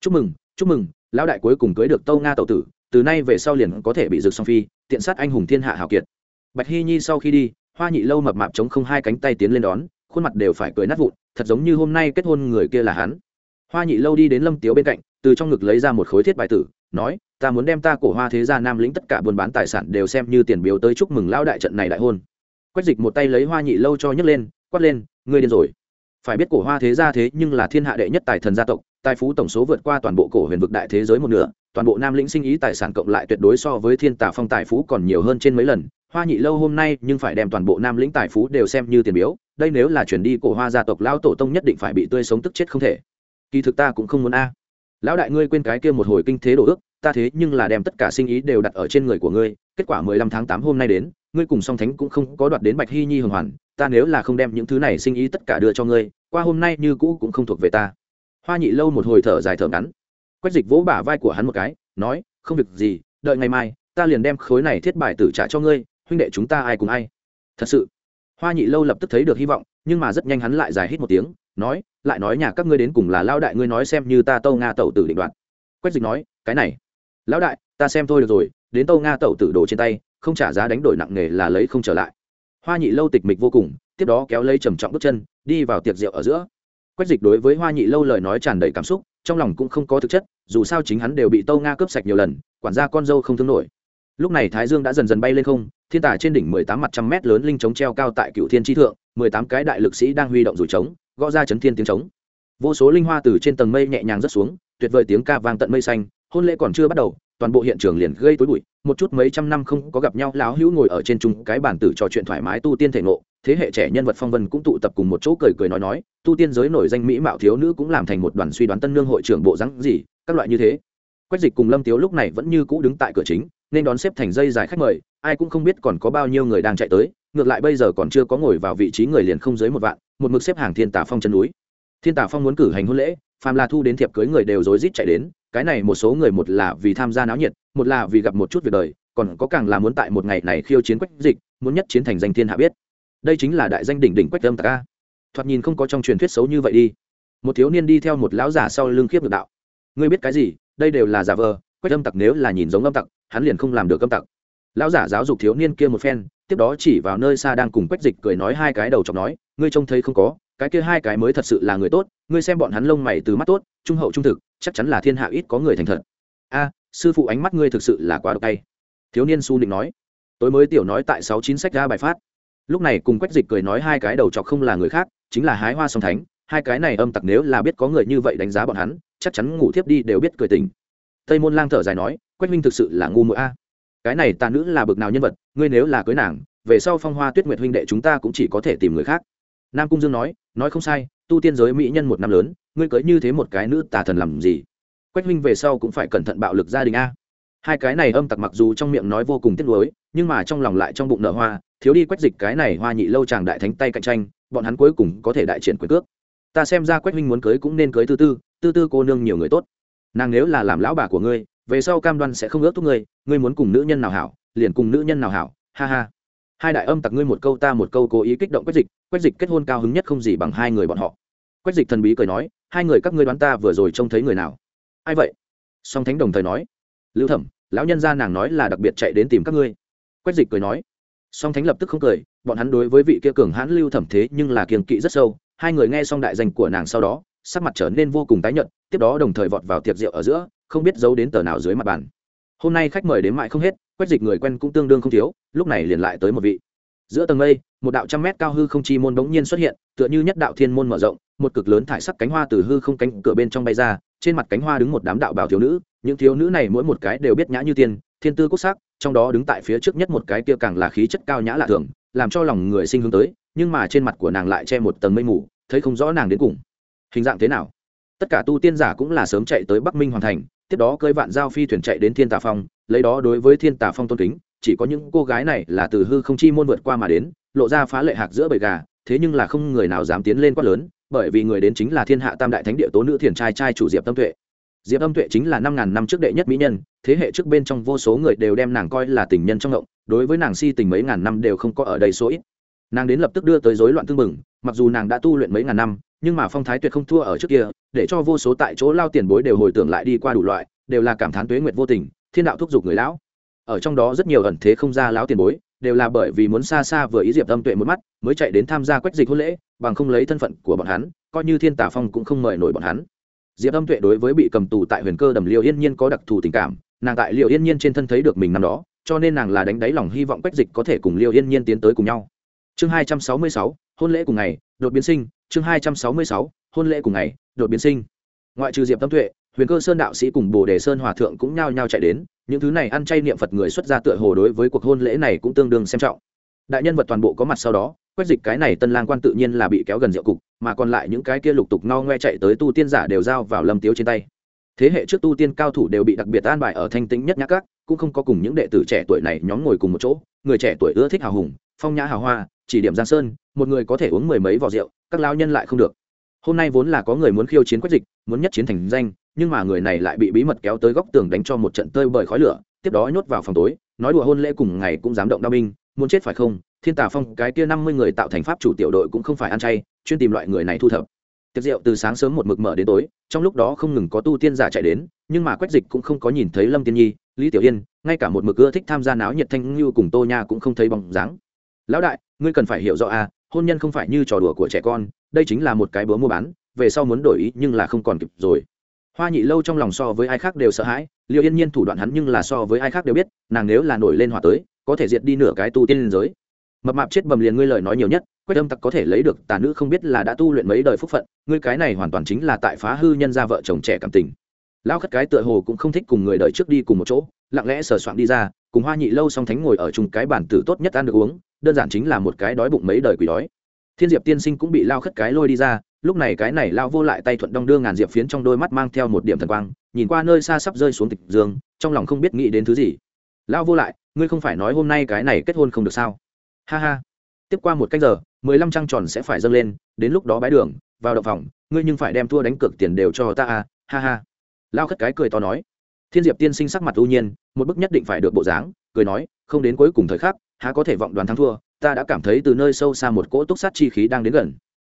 [SPEAKER 1] Chúc mừng chúc mừng lão đại cuối cùng cưới được tâu nga tậu tử, từ nay về sau liền có thể bị rực song phi, tiện sát anh hùng thiên hạ hào kiệt. Bạch hy nhi sau khi đi, hoa nhị lâu mập mạp chống không hai cánh tay tiến lên đón, khuôn mặt đều phải cười nát vụn, thật giống như hôm nay kết hôn người kia là hắn. Hoa nhị lâu đi đến lâm tiếu bên cạnh, từ trong ngực lấy ra một khối thiết bài tử, nói, ta muốn đem ta cổ hoa thế gia nam lĩnh tất cả buôn bán tài sản đều xem như tiền biếu tới chúc mừng lão đại trận này đại hôn. Quách dịch một tay lấy hoa nhị lâu cho nhấc lên, quát lên, ngươi điên rồi. Phải biết cổ hoa thế gia thế nhưng là thiên hạ đệ nhất tài thần gia tộc tài phú tổng số vượt qua toàn bộ cổ huyền vực đại thế giới một nửa, toàn bộ nam lĩnh sinh ý tài sản cộng lại tuyệt đối so với thiên tả phong tài phú còn nhiều hơn trên mấy lần. Hoa nhị lâu hôm nay nhưng phải đem toàn bộ nam lĩnh tài phú đều xem như tiền biếu, đây nếu là chuyển đi cổ hoa gia tộc, lão tổ tông nhất định phải bị tươi sống tức chết không thể. Kỳ thực ta cũng không muốn a. Lão đại ngươi quên cái kia một hồi kinh thế đổ ước, ta thế nhưng là đem tất cả sinh ý đều đặt ở trên người của ngươi, kết quả mười lăm tháng tám hôm nay đến, ngươi cùng song thánh cũng không có đoạt đến bạch hy nhi hồng hoàn, ta nếu là không đem những thứ này sinh ý tất cả đưa cho ngươi, qua hôm nay như cũ cũng không thuộc về ta hoa nhị lâu một hồi thở dài thở ngắn. Quách dịch vỗ bả vai của hắn một cái, nói, không việc gì, đợi ngày mai, ta liền đem khối này thiết bài tử trả cho ngươi, huynh đệ chúng ta ai cùng ai. Thật sự, hoa nhị lâu lập tức thấy được hy vọng, nhưng mà rất nhanh hắn lại dài hít một tiếng, nói, lại nói nhà các ngươi đến cùng là lao đại ngươi nói xem như ta tâu nga tẩu tử định đoạt. Quách dịch nói, cái này, lão đại, ta xem thôi được rồi, đến tâu nga tẩu tử đồ trên tay, không trả giá đánh đổi nặng nề là lấy không trở lại. Hoa nhị lâu tịch mịch vô cùng, tiếp đó kéo lấy trầm trọng bước chân, đi vào tiệc rượu ở giữa quách dịch đối với hoa nhị lâu lời nói tràn đầy cảm xúc, trong lòng cũng không có thực chất, dù sao chính hắn đều bị tâu nga cướp sạch nhiều lần, quản gia con dâu không thương nổi. Lúc này thái dương đã dần dần bay lên không, thiên tả trên đỉnh mười tám mặt trăm mét lớn linh trống treo cao tại cựu thiên tri thượng, mười tám cái đại lực sĩ đang huy động rủi trống, gõ ra chấn thiên tiếng trống. Vô số linh hoa từ trên tầng mây nhẹ nhàng rớt xuống, tuyệt vời tiếng ca vang tận mây xanh, hôn lễ còn chưa bắt đầu, toàn bộ hiện trường liền gây tối bụi một chút mấy trăm năm không có gặp nhau, lão hữu ngồi ở trên chung cái bàn tử trò chuyện thoải mái tu tiên thể ngộ, thế hệ trẻ nhân vật phong vân cũng tụ tập cùng một chỗ cười cười nói nói, tu tiên giới nổi danh mỹ mạo thiếu nữ cũng làm thành một đoàn suy đoán tân nương hội trưởng bộ rắn gì, các loại như thế. Quách dịch cùng lâm tiếu lúc này vẫn như cũ đứng tại cửa chính, nên đón xếp thành dây dài khách mời, ai cũng không biết còn có bao nhiêu người đang chạy tới, ngược lại bây giờ còn chưa có ngồi vào vị trí người liền không dưới một vạn, một mực xếp hàng thiên tả phong chân núi. Thiên tả phong muốn cử hành hôn lễ phàm là thu đến thiệp cưới người đều rối rít chạy đến cái này một số người một là vì tham gia náo nhiệt, một là vì gặp một chút việc đời, còn có càng là muốn tại một ngày này khiêu chiến quách dịch, muốn nhất chiến thành danh thiên hạ biết. Đây chính là đại danh đỉnh đỉnh quách âm tạc a. Thoạt nhìn không có trong truyền thuyết xấu như vậy đi. Một thiếu niên đi theo một lão giả sau lưng khiếp được đạo. Ngươi biết cái gì? Đây đều là giả vờ, quách âm tặc nếu là nhìn giống âm tặc hắn liền không làm được âm tặc lão giả giáo dục thiếu niên kia một phen, tiếp đó chỉ vào nơi xa đang cùng quách dịch cười nói hai cái đầu chọc nói, ngươi trông thấy không có cái kia hai cái mới thật sự là người tốt, ngươi xem bọn hắn lông mày từ mắt tốt, trung hậu trung thực, chắc chắn là thiên hạ ít có người thành thật. A, sư phụ ánh mắt ngươi thực sự là quá độc tay. Thiếu niên su định nói. Tối mới tiểu nói tại sáu chín sách ra bài phát. Lúc này cùng quách dịch cười nói hai cái đầu chọc không là người khác, chính là hái hoa song thánh, hai cái này âm tặc nếu là biết có người như vậy đánh giá bọn hắn, chắc chắn ngủ thiếp đi đều biết cười tình. Tây môn lang thở dài nói, quách minh thực sự là ngu mũi a. Cái này tà nữ là bực nào nhân vật, ngươi nếu là cưới nàng, về sau phong hoa tuyết nguyệt huynh đệ chúng ta cũng chỉ có thể tìm người khác nam cung dương nói nói không sai, tu tiên giới mỹ nhân một năm lớn, ngươi cưới như thế một cái nữ tà thần làm gì? Quách huynh về sau cũng phải cẩn thận bạo lực gia đình a. Hai cái này âm tặc mặc dù trong miệng nói vô cùng tiếc nuối, nhưng mà trong lòng lại trong bụng nở hoa, thiếu đi quách dịch cái này hoa nhị lâu chàng đại thánh tay cạnh tranh, bọn hắn cuối cùng có thể đại triển quyền cước. Ta xem ra quách huynh muốn cưới cũng nên cưới tư tư tư tư cô nương nhiều người tốt. Nàng nếu là làm lão bà của ngươi, về sau cam đoan sẽ không ước thúc ngươi ngươi muốn cùng nữ nhân nào hảo, liền cùng nữ nhân nào hảo, ha ha hai đại âm tặc ngươi một câu ta một câu cố ý kích động quách dịch quách dịch kết hôn cao hứng nhất không gì bằng hai người bọn họ. Quách dịch thần bí cười nói, hai người các ngươi đoán ta vừa rồi trông thấy người nào? Ai vậy? Song thánh đồng thời nói, lưu thẩm, lão nhân gia nàng nói là đặc biệt chạy đến tìm các ngươi. Quách dịch cười nói, song thánh lập tức không cười, bọn hắn đối với vị kia cường hãn lưu thẩm thế nhưng là kiềng kỵ rất sâu. Hai người nghe xong đại danh của nàng sau đó, sắc mặt trở nên vô cùng tái nhợt, tiếp đó đồng thời vọt vào tiệc rượu ở giữa, không biết giấu đến tờ nào dưới mặt bàn. Hôm nay khách mời đến mãi không hết quét dịch người quen cũng tương đương không thiếu, lúc này liền lại tới một vị. Giữa tầng mây, một đạo trăm mét cao hư không chi môn bỗng nhiên xuất hiện, tựa như nhất đạo thiên môn mở rộng, một cực lớn thải sắc cánh hoa từ hư không cánh cửa bên trong bay ra, trên mặt cánh hoa đứng một đám đạo bảo thiếu nữ, những thiếu nữ này mỗi một cái đều biết nhã như tiên, thiên tư quốc sắc, trong đó đứng tại phía trước nhất một cái kia càng là khí chất cao nhã lạ thường, làm cho lòng người sinh hướng tới, nhưng mà trên mặt của nàng lại che một tầng mây mù, thấy không rõ nàng đến cùng. Hình dạng thế nào? Tất cả tu tiên giả cũng là sớm chạy tới bắc minh hoàn thành, tiếp đó cơi vạn giao phi thuyền chạy đến thiên tà phong lấy đó đối với thiên tà phong tôn kính, chỉ có những cô gái này là từ hư không chi môn vượt qua mà đến, lộ ra phá lệ hạc giữa bầy gà, thế nhưng là không người nào dám tiến lên quát lớn, bởi vì người đến chính là thiên hạ tam đại thánh địa tố nữ thiền trai trai chủ diệp tâm tuệ. Diệp âm tuệ chính là năm ngàn năm trước đệ nhất mỹ nhân, thế hệ trước bên trong vô số người đều đem nàng coi là tình nhân trong ngộng, đối với nàng si tình mấy ngàn năm đều không có ở đây số ít. Nàng đến lập tức đưa tới rối loạn tương mừng, mặc dù nàng đã tu luyện mấy ngàn năm, nhưng mà phong thái tuyệt không thua ở trước kia, để cho vô số tại chỗ lao tiền bối đều hồi tưởng lại đi qua đủ loại, đều là cảm thán tuế nguyệt vô tình thiên đạo thúc giục người lão. Ở trong đó rất nhiều ẩn thế không ra lão tiền bối, đều là bởi vì muốn xa xa vừa ý diệp âm tuệ một mắt, mới chạy đến tham gia quách dịch hôn lễ, bằng không lấy thân phận của bọn hắn, coi như thiên tả phong cũng không mời nổi bọn hắn. Diệp âm tuệ đối với bị cầm tù tại huyền cơ đầm liều yên nhiên có đặc thù tình cảm, nàng tại liệu yên nhiên trên thân thấy được mình năm đó, cho nên nàng là đánh đáy lòng hy vọng quách dịch có thể cùng liều yên nhiên tiến tới cùng nhau. Chương hai trăm sáu mươi sáu, hôn lễ cùng ngày, đột biến sinh, chương hai trăm sáu mươi sáu, hôn lễ cùng ngày, đột biến sinh. Ngoại trừ diệp tâm tuệ huyền cơ sơn đạo sĩ cùng bồ đề sơn hòa thượng cũng nhao nhao chạy đến, những thứ này ăn chay niệm phật người xuất gia tựa hồ đối với cuộc hôn lễ này cũng tương đương xem trọng. Đại nhân vật toàn bộ có mặt sau đó, quét dịch cái này tân lang quan tự nhiên là bị kéo gần rượu cục, mà còn lại những cái kia lục tục no ngoe chạy tới tu tiên giả đều giao vào lâm tiếu trên tay. Thế hệ trước tu tiên cao thủ đều bị đặc biệt an bài ở thanh tĩnh nhất nhã các, cũng không có cùng những đệ tử trẻ tuổi này nhóm ngồi cùng một chỗ, người trẻ tuổi ưa thích hào hùng, phong nhã hào hoa, chỉ điểm giang sơn, một người có thể uống mười mấy vỏ rượu, các lao nhân lại không được hôm nay vốn là có người muốn khiêu chiến quách dịch muốn nhất chiến thành danh nhưng mà người này lại bị bí mật kéo tới góc tường đánh cho một trận tơi bởi khói lửa tiếp đó nhốt vào phòng tối nói đùa hôn lễ cùng ngày cũng dám động đao binh muốn chết phải không? Thiên tà phong cái kia năm mươi người tạo thành pháp chủ tiểu đội cũng không phải ăn chay chuyên tìm loại người này thu thập. Tiệc rượu từ sáng sớm một mực mở đến tối trong lúc đó không ngừng có tu tiên giả chạy đến nhưng mà quách dịch cũng không có nhìn thấy lâm tiên nhi lý tiểu yên ngay cả một mực ưa thích tham gia náo nhiệt thanh như cùng tô nha cũng không thấy bóng dáng. Lão đại ngươi cần phải hiểu rõ à, hôn nhân không phải như trò đùa của trẻ con đây chính là một cái búa mua bán, về sau muốn đổi ý nhưng là không còn kịp rồi. Hoa nhị lâu trong lòng so với ai khác đều sợ hãi liệu yên nhiên thủ đoạn hắn nhưng là so với ai khác đều biết, nàng nếu là nổi lên hỏa tới, có thể diệt đi nửa cái tu tiên liên giới. Mập mạp chết bầm liền ngươi lời nói nhiều nhất, quách âm tặc có thể lấy được, tà nữ không biết là đã tu luyện mấy đời phúc phận, ngươi cái này hoàn toàn chính là tại phá hư nhân gia vợ chồng trẻ cảm tình. Lao khất cái tựa hồ cũng không thích cùng người đời trước đi cùng một chỗ, lặng lẽ sờ soạn đi ra, cùng hoa nhị lâu song thánh ngồi ở chung cái bản tử tốt nhất ăn được uống, đơn giản chính là một cái đói bụng mấy đời quỷ đói thiên diệp tiên sinh cũng bị lao khất cái lôi đi ra, lúc này cái này lao vô lại tay thuận đong đưa ngàn diệp phiến trong đôi mắt mang theo một điểm thần quang, nhìn qua nơi xa sắp rơi xuống tịch dương, trong lòng không biết nghĩ đến thứ gì. Lao vô lại, ngươi không phải nói hôm nay cái này kết hôn không được sao? Ha ha. Tiếp qua một canh giờ, mười lăm trăng tròn sẽ phải dâng lên, đến lúc đó bái đường, vào động phòng, ngươi nhưng phải đem thua đánh cược tiền đều cho ta à ha ha. Lao khất cái cười to nói. Thiên diệp tiên sinh sắc mặt ưu nhiên, một bức nhất định phải được bộ dáng, cười nói, không đến cuối cùng thời khắc, há có thể vọng đoàn thắng thua ta đã cảm thấy từ nơi sâu xa một cỗ túc sát chi khí đang đến gần.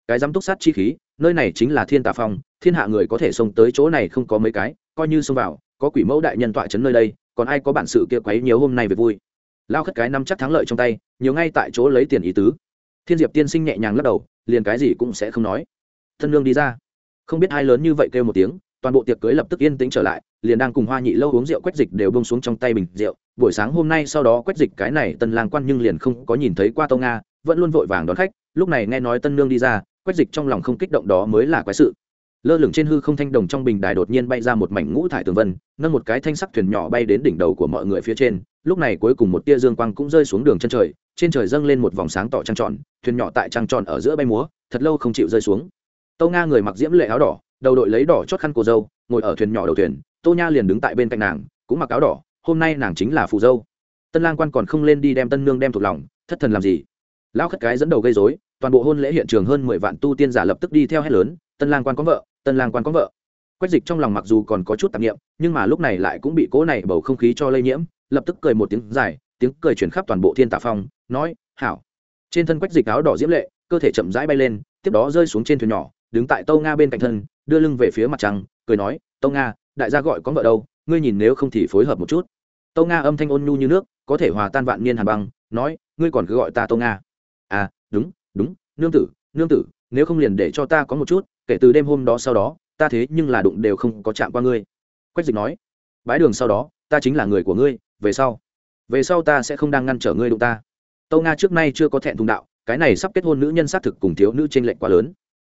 [SPEAKER 1] Cái dám túc sát chi khí, nơi này chính là thiên tà phong, thiên hạ người có thể xông tới chỗ này không có mấy cái, coi như xông vào, có quỷ mẫu đại nhân tọa chấn nơi đây, còn ai có bản sự kia quấy nhiều hôm nay về vui? Lao khất cái năm chắc thắng lợi trong tay, nhiều ngay tại chỗ lấy tiền ý tứ. Thiên diệp tiên sinh nhẹ nhàng lắc đầu, liền cái gì cũng sẽ không nói. Thân lương đi ra. Không biết ai lớn như vậy kêu một tiếng, toàn bộ tiệc cưới lập tức yên tĩnh trở lại liền đang cùng hoa nhị lâu uống rượu quách dịch đều bông xuống trong tay bình rượu. Buổi sáng hôm nay sau đó quách dịch cái này tân lang quan nhưng liền không có nhìn thấy qua tâu nga, vẫn luôn vội vàng đón khách. Lúc này nghe nói tân nương đi ra quách dịch trong lòng không kích động đó mới là quái sự. Lơ lửng trên hư không thanh đồng trong bình đài đột nhiên bay ra một mảnh ngũ thải tường vân, nâng một cái thanh sắc thuyền nhỏ bay đến đỉnh đầu của mọi người phía trên. Lúc này cuối cùng một tia dương quang cũng rơi xuống đường chân trời, trên trời dâng lên một vòng sáng tỏ trăng tròn, thuyền nhỏ tại trăng tròn ở giữa bay múa, thật lâu không chịu rơi xuống. Tâu nga người mặc diễm lệ áo đỏ, đầu đội lấy đỏ chót khăn cô dâu, ngồi ở thuyền nhỏ đầu thuyền tô nha liền đứng tại bên cạnh nàng, cũng mặc áo đỏ, hôm nay nàng chính là phù dâu. Tân lang quan còn không lên đi đem tân nương đem thuộc lòng, thất thần làm gì? Lão khất cái dẫn đầu gây dối toàn bộ hôn lễ hiện trường hơn mười vạn tu tiên giả lập tức đi theo hết lớn, tân lang quan có vợ, tân lang quan có vợ. Quách dịch trong lòng mặc dù còn có chút tạp nghiệm nhưng mà lúc này lại cũng bị cố này bầu không khí cho lây nhiễm, lập tức cười một tiếng dài, tiếng cười chuyển khắp toàn bộ thiên tạ phong, nói, hảo. Trên thân quách dịch áo đỏ diễm lệ, cơ thể chậm rãi bay lên, tiếp đó rơi xuống trên thuyền nhỏ, đứng tại tâu nga bên cạnh thân, đưa lưng về phía mặt trăng, cười nói tâu nga đại gia gọi có vợ đâu, ngươi nhìn nếu không thì phối hợp một chút. Tâu nga âm thanh ôn nhu như nước, có thể hòa tan vạn niên hàn băng, nói, ngươi còn cứ gọi ta tâu nga. À đúng đúng, nương tử nương tử, nếu không liền để cho ta có một chút, kể từ đêm hôm đó sau đó, ta thế nhưng là đụng đều không có chạm qua ngươi. Quách dịch nói bãi đường sau đó, ta chính là người của ngươi, về sau về sau ta sẽ không đang ngăn trở ngươi đụng ta. Tâu nga trước nay chưa có thẹn thùng đạo, cái này sắp kết hôn nữ nhân xác thực cùng thiếu nữ t r ê n lệch quá lớn.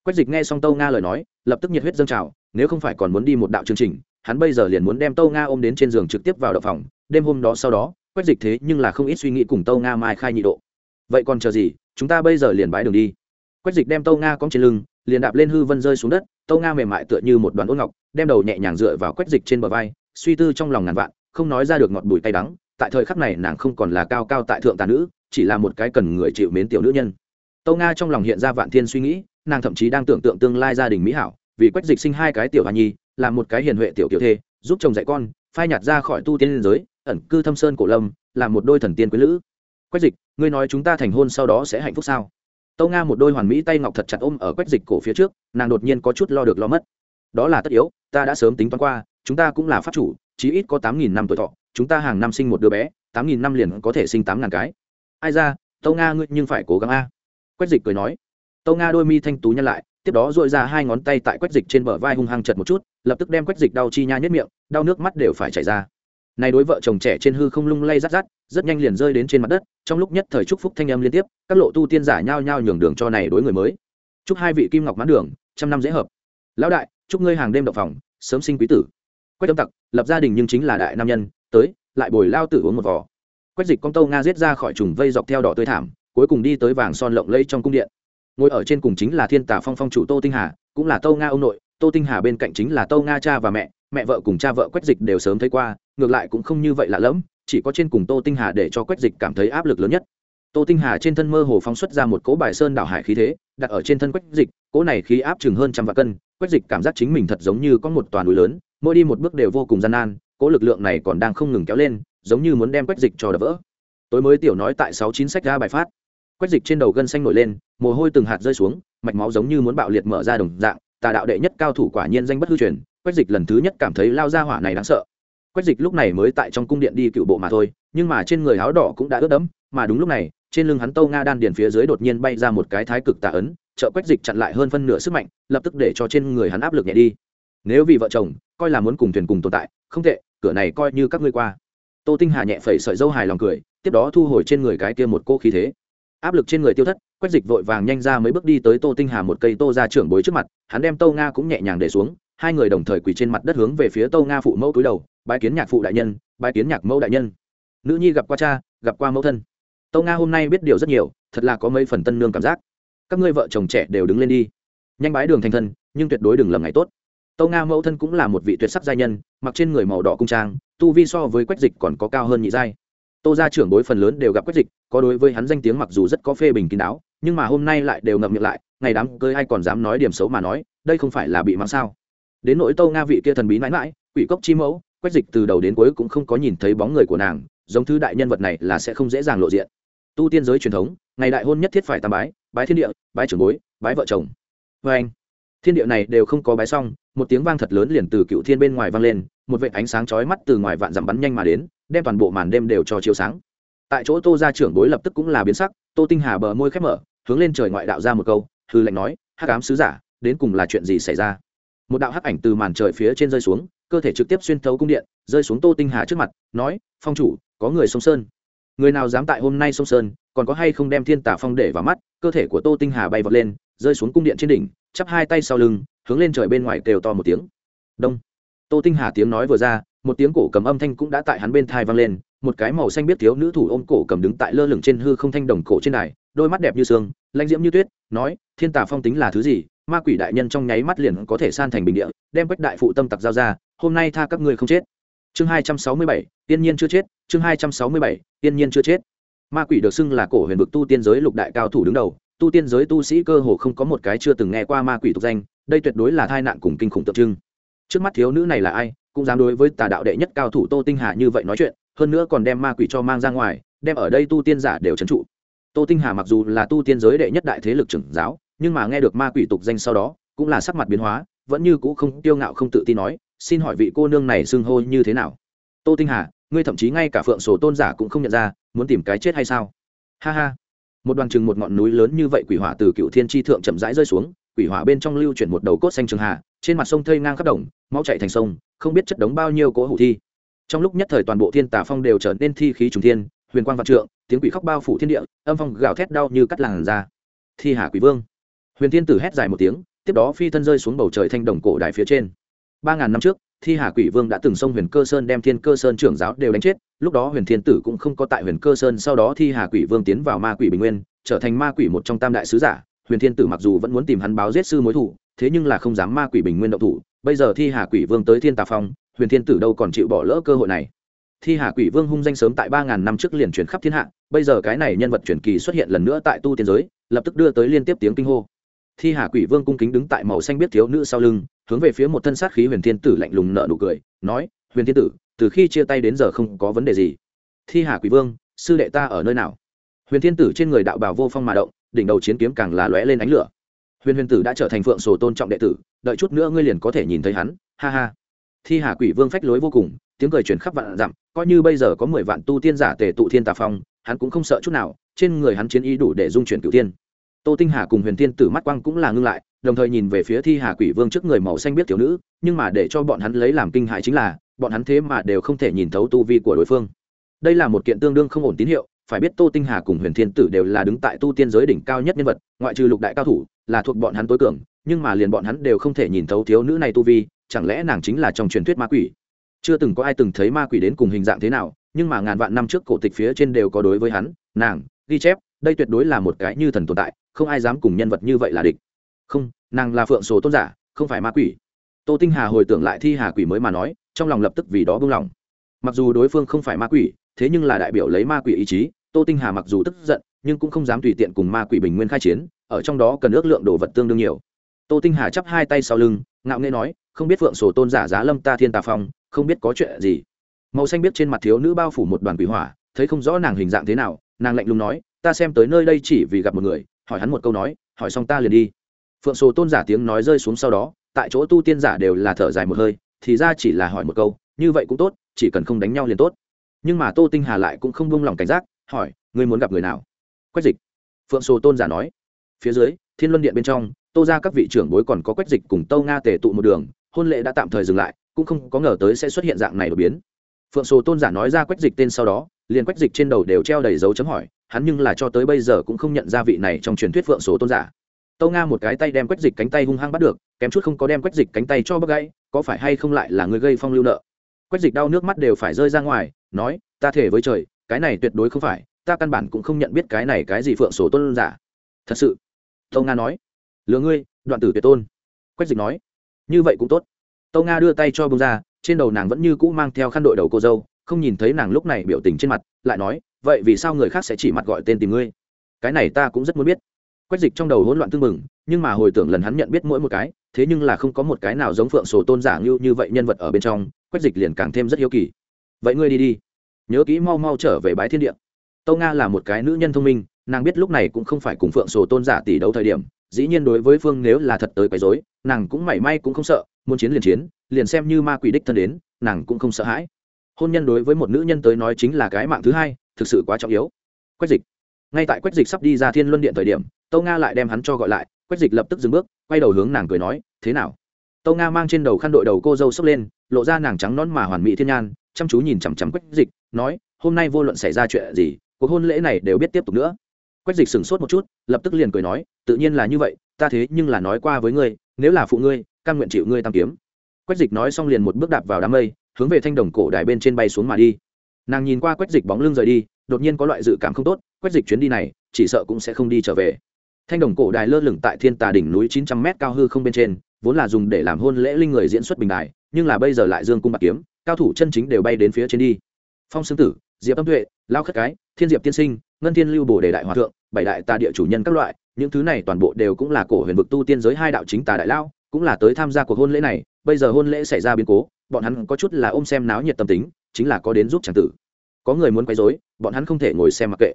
[SPEAKER 1] Quách dịch nghe xong tâu nga lời nói, lập tức nhiệt huyết dâng trào nếu không phải còn muốn đi một đạo chương trình, hắn bây giờ liền muốn đem tâu nga ôm đến trên giường trực tiếp vào đậu phòng, đêm hôm đó sau đó, quách dịch thế nhưng là không ít suy nghĩ cùng tâu nga mai khai nhị độ. Vậy còn chờ gì, chúng ta bây giờ liền bái đường đi. Quách dịch đem tâu nga cong trên lưng, liền đạp lên hư vân rơi xuống đất, tâu nga mềm mại tựa như một đoàn ôn ngọc, đem đầu nhẹ nhàng dựa vào quách dịch trên bờ vai, suy tư trong lòng ngàn vạn, không nói ra được ngọt bùi tay đắng, tại thời khắc này nàng không còn là cao cao tại thượng tà nữ, chỉ là một cái cần người chịu mến tiểu nữ nhân. Tâu nga trong lòng hiện ra vạn thiên suy nghĩ, nàng thậm chí đang tưởng tượng tương lai gia đình mỹ hảo vì quách dịch sinh hai cái tiểu hòa nhi, làm một cái hiền huệ tiểu tiểu thê, giúp chồng dạy con, phai nhạt ra khỏi tu tiên liên giới, ẩn cư thâm sơn cổ lâm, làm một đôi thần tiên quý lữ. Quách dịch, ngươi nói chúng ta thành hôn sau đó sẽ hạnh phúc sao? Tâu nga một đôi hoàn mỹ tay ngọc thật chặt ôm ở quách dịch cổ phía trước, nàng đột nhiên có chút lo được lo mất. Đó là tất yếu, ta đã sớm tính toán qua, chúng ta cũng là pháp chủ, chí ít có tám nghìn năm tuổi thọ, chúng ta hàng năm sinh một đứa bé, tám nghìn năm liền có thể sinh tám ngàn cái. Ai ra, tâu nga ngươi nhưng phải cố gắng a. Quách dịch cười nói. Tâu nga đôi mi thanh tú nhăn lại tiếp đó dội ra hai ngón tay tại quách dịch trên bờ vai hung hăng chật một chút, lập tức đem quách dịch đau chi nha nhất miệng, đau nước mắt đều phải chảy ra. Này đối vợ chồng trẻ trên hư không lung lay rát rát, rất nhanh liền rơi đến trên mặt đất, trong lúc nhất thời chúc phúc thanh âm liên tiếp, các lộ tu tiên giả nhao nhao nhường đường cho này đối người mới. Chúc hai vị kim ngọc mãn đường, trăm năm dễ hợp. Lão đại, chúc ngươi hàng đêm đậu phòng, sớm sinh quý tử. Quách âm tặc, lập gia đình nhưng chính là đại nam nhân, tới, lại bồi lao tử uống một vò. Quách dịch con tâu nga giết ra khỏi trùng vây dọc theo đỏ tươi thảm, cuối cùng đi tới vàng son lộng lẫy trong cung điện ngồi ở trên cùng chính là thiên tả phong phong chủ tô tinh hà, cũng là tâu nga ông nội, tô tinh hà bên cạnh chính là tâu nga cha và mẹ mẹ vợ cùng cha vợ quách dịch đều sớm thấy qua, ngược lại cũng không như vậy lạ lẫm, chỉ có trên cùng tô tinh hà để cho quách dịch cảm thấy áp lực lớn nhất. Tô tinh hà trên thân mơ hồ phóng xuất ra một cỗ bài sơn đảo hải khí thế, đặt ở trên thân quách dịch, cỗ này khí áp chừng hơn trăm vạn cân, quách dịch cảm giác chính mình thật giống như có một toàn núi lớn, mỗi đi một bước đều vô cùng gian nan, cỗ lực lượng này còn đang không ngừng kéo lên, giống như muốn đem quách dịch cho đập vỡ. Tối mới tiểu nói tại sáu chín sách ra bài phát quách dịch trên đầu gân xanh nổi lên, mồ hôi từng hạt rơi xuống, mạch máu giống như muốn bạo liệt mở ra đồng dạng, tà đạo đệ nhất cao thủ quả nhiên danh bất hư truyền, quách dịch lần thứ nhất cảm thấy lao ra hỏa này đáng sợ. Quách dịch lúc này mới tại trong cung điện đi cựu bộ mà thôi, nhưng mà trên người áo đỏ cũng đã ướt đẫm, mà đúng lúc này, trên lưng hắn tâu nga đan điền phía dưới đột nhiên bay ra một cái thái cực tà ấn, trợ quách dịch chặn lại hơn phân nửa sức mạnh, lập tức để cho trên người hắn áp lực nhẹ đi. Nếu vì vợ chồng, coi là muốn cùng thuyền cùng tồn tại, không tệ, cửa này coi như các ngươi qua. Tô tinh hà nhẹ phẩy sợi dâu hài lòng cười, tiếp đó thu hồi trên người cái kia một cô khí thế áp lực trên người tiêu thất, quách dịch vội vàng nhanh ra mấy bước đi tới tô tinh hà một cây tô ra trưởng bối trước mặt, hắn đem tô nga cũng nhẹ nhàng để xuống, hai người đồng thời quỳ trên mặt đất hướng về phía tô nga phụ mẫu túi đầu bãi kiến nhạc phụ đại nhân bãi kiến nhạc mẫu đại nhân. Nữ nhi gặp qua cha, gặp qua mẫu thân. Tô nga hôm nay biết điều rất nhiều, thật là có mấy phần tân nương cảm giác. Các ngươi vợ chồng trẻ đều đứng lên đi. Nhanh bái đường thành thân, nhưng tuyệt đối đừng lầm ngày tốt. Tô nga mẫu thân cũng là một vị tuyệt sắc giai nhân, mặc trên người màu đỏ cung trang, tu vi so với quách dịch còn có cao hơn nhị giai tô gia trưởng bối phần lớn đều gặp quách dịch, có đối với hắn danh tiếng mặc dù rất có phê bình kín đáo, nhưng mà hôm nay lại đều ngậm miệng lại, ngày đám cưới ai còn dám nói điểm xấu mà nói, đây không phải là bị mắng sao? Đến nỗi tô nga vị kia thần bí mãi mãi, quỷ cốc chi mẫu, quách dịch từ đầu đến cuối cũng không có nhìn thấy bóng người của nàng, giống thứ đại nhân vật này là sẽ không dễ dàng lộ diện. Tu tiên giới truyền thống, ngày đại hôn nhất thiết phải tam bái bái thiên địa, bái trưởng bối, bái vợ chồng. Vê anh, thiên địa này đều không có bái xong, một tiếng vang thật lớn liền từ cựu thiên bên ngoài vang lên, một vệt ánh sáng chói mắt từ ngoài vạn dặm bắn nhanh mà đến đem toàn bộ màn đêm đều cho chiếu sáng. Tại chỗ tô ra trưởng bối lập tức cũng là biến sắc, tô tinh hà bờ môi khép mở, hướng lên trời ngoại đạo ra một câu, hư lệnh nói, hắc ám sứ giả, đến cùng là chuyện gì xảy ra? Một đạo hắc ảnh từ màn trời phía trên rơi xuống, cơ thể trực tiếp xuyên thấu cung điện, rơi xuống tô tinh hà trước mặt, nói, phong chủ, có người sông sơn. Người nào dám tại hôm nay sông sơn, còn có hay không đem thiên tả phong để vào mắt? Cơ thể của tô tinh hà bay vọt lên, rơi xuống cung điện trên đỉnh, chắp hai tay sau lưng, hướng lên trời bên ngoài kêu to một tiếng. Đông. Tô tinh hà tiếng nói vừa ra một tiếng cổ cầm âm thanh cũng đã tại hắn bên thai vang lên, một cái màu xanh biết thiếu nữ thủ ôm cổ cầm đứng tại lơ lửng trên hư không thanh đồng cổ trên đài, đôi mắt đẹp như sương, lãnh diễm như tuyết, nói, thiên tà phong tính là thứ gì? Ma quỷ đại nhân trong nháy mắt liền có thể san thành bình địa, đem quách đại phụ tâm tặc giao ra, hôm nay tha các ngươi không chết. Chương hai trăm sáu mươi bảy, tiên nhiên chưa chết, chương hai trăm sáu mươi bảy, tiên nhiên chưa chết. Ma quỷ được xưng là cổ huyền vực tu tiên giới lục đại cao thủ đứng đầu, tu tiên giới tu sĩ cơ hồ không có một cái chưa từng nghe qua ma quỷ tục danh, đây tuyệt đối là tai nạn cùng kinh khủng tượng trưng. Trước mắt thiếu nữ này là ai? Cũng dám đối với tà đạo đệ nhất cao thủ tô tinh hà như vậy nói chuyện, hơn nữa còn đem ma quỷ cho mang ra ngoài, đem ở đây tu tiên giả đều trấn trụ. Tô tinh hà mặc dù là tu tiên giới đệ nhất đại thế lực trưởng giáo, nhưng mà nghe được ma quỷ tục danh sau đó, cũng là sắc mặt biến hóa, vẫn như cũ không tiêu ngạo không tự tin nói, xin hỏi vị cô nương này xưng hô như thế nào? Tô tinh hà, ngươi thậm chí ngay cả phượng sổ tôn giả cũng không nhận ra, muốn tìm cái chết hay sao? Ha ha. Một đoàn chừng một ngọn núi lớn như vậy quỷ hỏa từ cựu thiên tri thượng chậm rãi rơi xuống quỷ hỏa bên trong lưu chuyển một đầu cốt xanh trường hà, trên mặt sông thây ngang khắp đồng, máu chạy thành sông, không biết chất đống bao nhiêu cỗ hủ thi. Trong lúc nhất thời toàn bộ thiên tà phong đều trở nên thi khí trùng thiên, huyền quang vạn trượng, tiếng quỷ khóc bao phủ thiên địa, âm phong gào thét đau như cắt làn ra thi hà quỷ vương. Huyền thiên tử hét dài một tiếng, tiếp đó phi thân rơi xuống bầu trời thanh đồng cổ đài phía trên. Ba ngàn năm trước, thi hà quỷ vương đã từng xông huyền cơ sơn đem thiên cơ sơn trưởng giáo đều đánh chết, lúc đó huyền thiên tử cũng không có tại huyền cơ sơn, sau đó thi hà quỷ vương tiến vào ma quỷ bình nguyên, trở thành ma quỷ một trong tam đại sứ giả huyền thiên tử mặc dù vẫn muốn tìm hắn báo giết sư mối thủ, thế nhưng là không dám ma quỷ bình nguyên động thủ. Bây giờ thi hà quỷ vương tới thiên tà phong, huyền thiên tử đâu còn chịu bỏ lỡ cơ hội này? Thi hà quỷ vương hung danh sớm tại ba ngàn năm trước liền chuyển khắp thiên hạ, bây giờ cái này nhân vật truyền kỳ xuất hiện lần nữa tại tu tiên giới, lập tức đưa tới liên tiếp tiếng kinh hô. Thi hà quỷ vương cung kính đứng tại màu xanh biết thiếu nữ sau lưng, hướng về phía một thân sát khí huyền thiên tử lạnh lùng nợ nụ cười, nói, huyền thiên tử, từ khi chia tay đến giờ không có vấn đề gì. Thi hà quỷ vương, sư đệ ta ở nơi nào? Huyền thiên tử trên người đạo bào vô phong mà động đỉnh đầu chiến kiếm càng là lóe lên ánh lửa. Huyền huyền tử đã trở thành phượng sổ tôn trọng đệ tử, đợi chút nữa ngươi liền có thể nhìn thấy hắn. Ha ha. Thi hà quỷ vương phách lối vô cùng, tiếng cười truyền khắp vạn dặm, coi như bây giờ có mười vạn tu tiên giả tề tụ thiên tà phong, hắn cũng không sợ chút nào, trên người hắn chiến ý đủ để dung chuyển cửu tiên tô tinh hà cùng huyền tiên tử mắt quang cũng là ngưng lại, đồng thời nhìn về phía thi hà quỷ vương trước người màu xanh biết thiếu nữ, nhưng mà để cho bọn hắn lấy làm kinh hại chính là, bọn hắn thế mà đều không thể nhìn thấu tu vi của đối phương. Đây là một kiện tương đương không ổn tín hiệu phải biết tô tinh hà cùng huyền thiên tử đều là đứng tại tu tiên giới đỉnh cao nhất nhân vật, ngoại trừ lục đại cao thủ, là thuộc bọn hắn tối cường, nhưng mà liền bọn hắn đều không thể nhìn thấu thiếu nữ này tu vi, chẳng lẽ nàng chính là trong truyền thuyết ma quỷ? Chưa từng có ai từng thấy ma quỷ đến cùng hình dạng thế nào, nhưng mà ngàn vạn năm trước cổ tịch phía trên đều có đối với hắn, nàng, ghi chép, đây tuyệt đối là một cái như thần tồn tại, không ai dám cùng nhân vật như vậy là địch. Không, nàng là phượng sổ tôn giả, không phải ma quỷ. Tô tinh hà hồi tưởng lại thi hà quỷ mới mà nói, trong lòng lập tức vì đó buông lòng mặc dù đối phương không phải ma quỷ, thế nhưng là đại biểu lấy ma quỷ ý chí tô tinh hà mặc dù tức giận, nhưng cũng không dám tùy tiện cùng ma quỷ bình nguyên khai chiến, ở trong đó cần ước lượng đồ vật tương đương nhiều. Tô tinh hà chắp hai tay sau lưng, ngạo nghễ nói, không biết phượng sổ tôn giả giá lâm ta thiên tà phong, không biết có chuyện gì? Màu xanh biết trên mặt thiếu nữ bao phủ một đoàn quỷ hỏa, thấy không rõ nàng hình dạng thế nào, nàng lạnh lùng nói, ta xem tới nơi đây chỉ vì gặp một người. Hỏi hắn một câu nói, hỏi xong ta liền đi. Phượng sổ tôn giả tiếng nói rơi xuống sau đó, tại chỗ tu tiên giả đều là thở dài một hơi, thì ra chỉ là hỏi một câu, như vậy cũng tốt, chỉ cần không đánh nhau liền tốt. Nhưng mà tô tinh hà lại cũng không buông lòng cảnh giác hỏi, ngươi muốn gặp người nào? Quách dịch. Phượng sô tôn giả nói, phía dưới, thiên luân điện bên trong, tô ra các vị trưởng bối còn có quách dịch cùng tâu nga tề tụ một đường, hôn lễ đã tạm thời dừng lại, cũng không có ngờ tới sẽ xuất hiện dạng này đột biến. Phượng sô tôn giả nói ra quách dịch tên sau đó, liền quách dịch trên đầu đều treo đầy dấu chấm hỏi, hắn nhưng là cho tới bây giờ cũng không nhận ra vị này trong truyền thuyết phượng sô tôn giả. Tâu nga một cái tay đem quách dịch cánh tay hung hăng bắt được, kém chút không có đem quách dịch cánh tay cho bấc gãy, có phải hay không lại là người gây phong lưu nợ? Quách dịch đau nước mắt đều phải rơi ra ngoài, nói, ta thể với trời cái này tuyệt đối không phải, ta căn bản cũng không nhận biết cái này cái gì phượng sổ tôn giả. Thật sự tâu nga nói, lừa ngươi, đoạn tử tuyệt tôn. Quách dịch nói, như vậy cũng tốt. Tâu nga đưa tay cho bông ra, trên đầu nàng vẫn như cũ mang theo khăn đội đầu cô dâu, không nhìn thấy nàng lúc này biểu tình trên mặt, lại nói, vậy vì sao người khác sẽ chỉ mặt gọi tên tìm ngươi? Cái này ta cũng rất muốn biết. Quách dịch trong đầu hỗn loạn tương mừng nhưng mà hồi tưởng lần hắn nhận biết mỗi một cái, thế nhưng là không có một cái nào giống phượng sổ tôn giả như như vậy nhân vật ở bên trong, quách dịch liền càng thêm rất hiếu kỳ. Vậy ngươi đi đi nhớ kỹ mau mau trở về bái thiên địa. Tâu nga là một cái nữ nhân thông minh, nàng biết lúc này cũng không phải cùng phượng sổ tôn giả tỷ đấu thời điểm, dĩ nhiên đối với phương nếu là thật tới quấy dối nàng cũng mảy may cũng không sợ, muốn chiến liền chiến, liền xem như ma quỷ đích thân đến, nàng cũng không sợ hãi. Hôn nhân đối với một nữ nhân tới nói chính là cái mạng thứ hai, thực sự quá trọng yếu. Quách dịch. Ngay tại quách dịch sắp đi ra thiên luân điện thời điểm, tâu nga lại đem hắn cho gọi lại, quách dịch lập tức dừng bước, quay đầu hướng nàng cười nói, thế nào? Tâu nga mang trên đầu khăn đội đầu cô dâu sốc lên, lộ ra nàng trắng nón mà hoàn mỹ thiên nhan, chăm chú nhìn chằm chằm quách dịch nói, hôm nay vô luận xảy ra chuyện gì, cuộc hôn lễ này đều biết tiếp tục nữa. Quách dịch sửng sốt một chút, lập tức liền cười nói, tự nhiên là như vậy, ta thế nhưng là nói qua với ngươi, nếu là phụ ngươi căn nguyện chịu ngươi tam kiếm. Quách dịch nói xong liền một bước đạp vào đám mây, hướng về thanh đồng cổ đài bên trên bay xuống mà đi. Nàng nhìn qua quách dịch bóng lưng rời đi, đột nhiên có loại dự cảm không tốt, quách dịch chuyến đi này, chỉ sợ cũng sẽ không đi trở về. Thanh đồng cổ đài lơ lửng tại thiên tà đỉnh núi chín trăm m cao hư không bên trên, vốn là dùng để làm hôn lễ linh người diễn xuất bình đài, nhưng là bây giờ lại dương cung bạc kiếm, cao thủ chân chính đều bay đến phía trên đi phong Sương tử, diệp âm tuệ, lao khất cái, thiên diệp tiên sinh, ngân thiên lưu bồ đề đại hòa thượng, bảy đại tà địa chủ nhân các loại, những thứ này toàn bộ đều cũng là cổ huyền vực tu tiên giới hai đạo chính tà đại lao cũng là tới tham gia cuộc hôn lễ này. Bây giờ hôn lễ xảy ra biến cố, bọn hắn có chút là ôm xem náo nhiệt tâm tính, chính là có đến giúp c tử. Có người muốn quấy rối, bọn hắn không thể ngồi xem mặc kệ.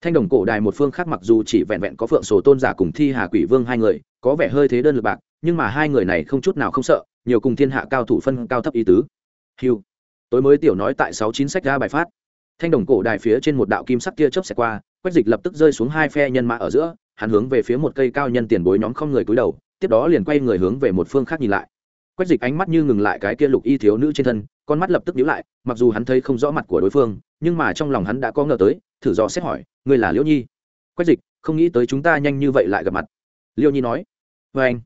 [SPEAKER 1] Thanh đồng cổ đài một phương khác mặc dù chỉ vẹn vẹn có phượng sổ tôn giả cùng thi hà quỷ vương hai người, có vẻ hơi thế đơn lực bạc, nhưng mà hai người này không chút nào không sợ, nhiều cùng thiên hạ cao thủ phân cao thấp ý tứ. Hiu tối mới tiểu nói tại sáu chín sách ra bài phát. Thanh đồng cổ đài phía trên một đạo kim sắc kia chớp xẹt qua quách dịch lập tức rơi xuống hai phe nhân mã ở giữa, hắn hướng về phía một cây cao nhân tiền bối nhóm không người cúi đầu, tiếp đó liền quay người hướng về một phương khác nhìn lại. Quách dịch ánh mắt như ngừng lại cái kia lục y thiếu nữ trên thân, con mắt lập tức nhíu lại, mặc dù hắn thấy không rõ mặt của đối phương, nhưng mà trong lòng hắn đã có ngờ tới, thử dò xét hỏi, ngươi là liễu nhi? Quách dịch, không nghĩ tới chúng ta nhanh như vậy lại gặp mặt. Liễu nhi nói vâng. vê anh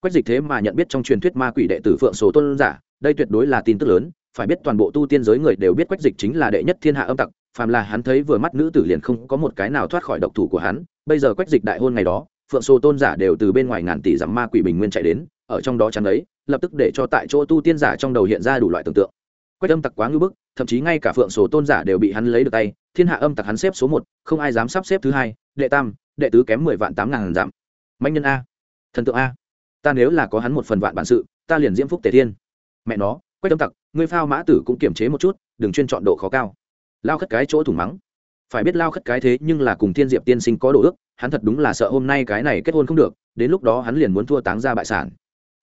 [SPEAKER 1] quách dịch thế mà nhận biết trong truyền thuyết ma quỷ đệ tử phượng số tôn giả, đây tuyệt đối là tin tức lớn phải biết toàn bộ tu tiên giới người đều biết quách dịch chính là đệ nhất thiên hạ âm tặc, phàm là hắn thấy vừa mắt nữ tử liền không có một cái nào thoát khỏi độc thủ của hắn. Bây giờ quách dịch đại hôn ngày đó, phượng số tôn giả đều từ bên ngoài ngàn tỷ dặm ma quỷ bình nguyên chạy đến, ở trong đó chắn ấy, lập tức để cho tại chỗ tu tiên giả trong đầu hiện ra đủ loại tưởng tượng. Quách âm tặc quá ngưỡng bức, thậm chí ngay cả phượng sổ tôn giả đều bị hắn lấy được tay, thiên hạ âm tặc hắn xếp số một, không ai dám sắp xếp thứ hai, đệ tam, đệ tứ kém mười vạn tám ngàn giảm mạnh nhân a. Thần tượng a. Ta nếu là có hắn một phần vạn bản sự, ta liền diễm phúc tề thiên. Mẹ nó quách tâm tặc, ngươi phao mã tử cũng kiềm chế một chút, đừng chuyên chọn độ khó cao. Lao khất cái chỗ thủng mắng. Phải biết lao khất cái thế nhưng là cùng thiên diệp tiên sinh có đồ ước, hắn thật đúng là sợ hôm nay cái này kết hôn không được, đến lúc đó hắn liền muốn thua táng ra bại sản.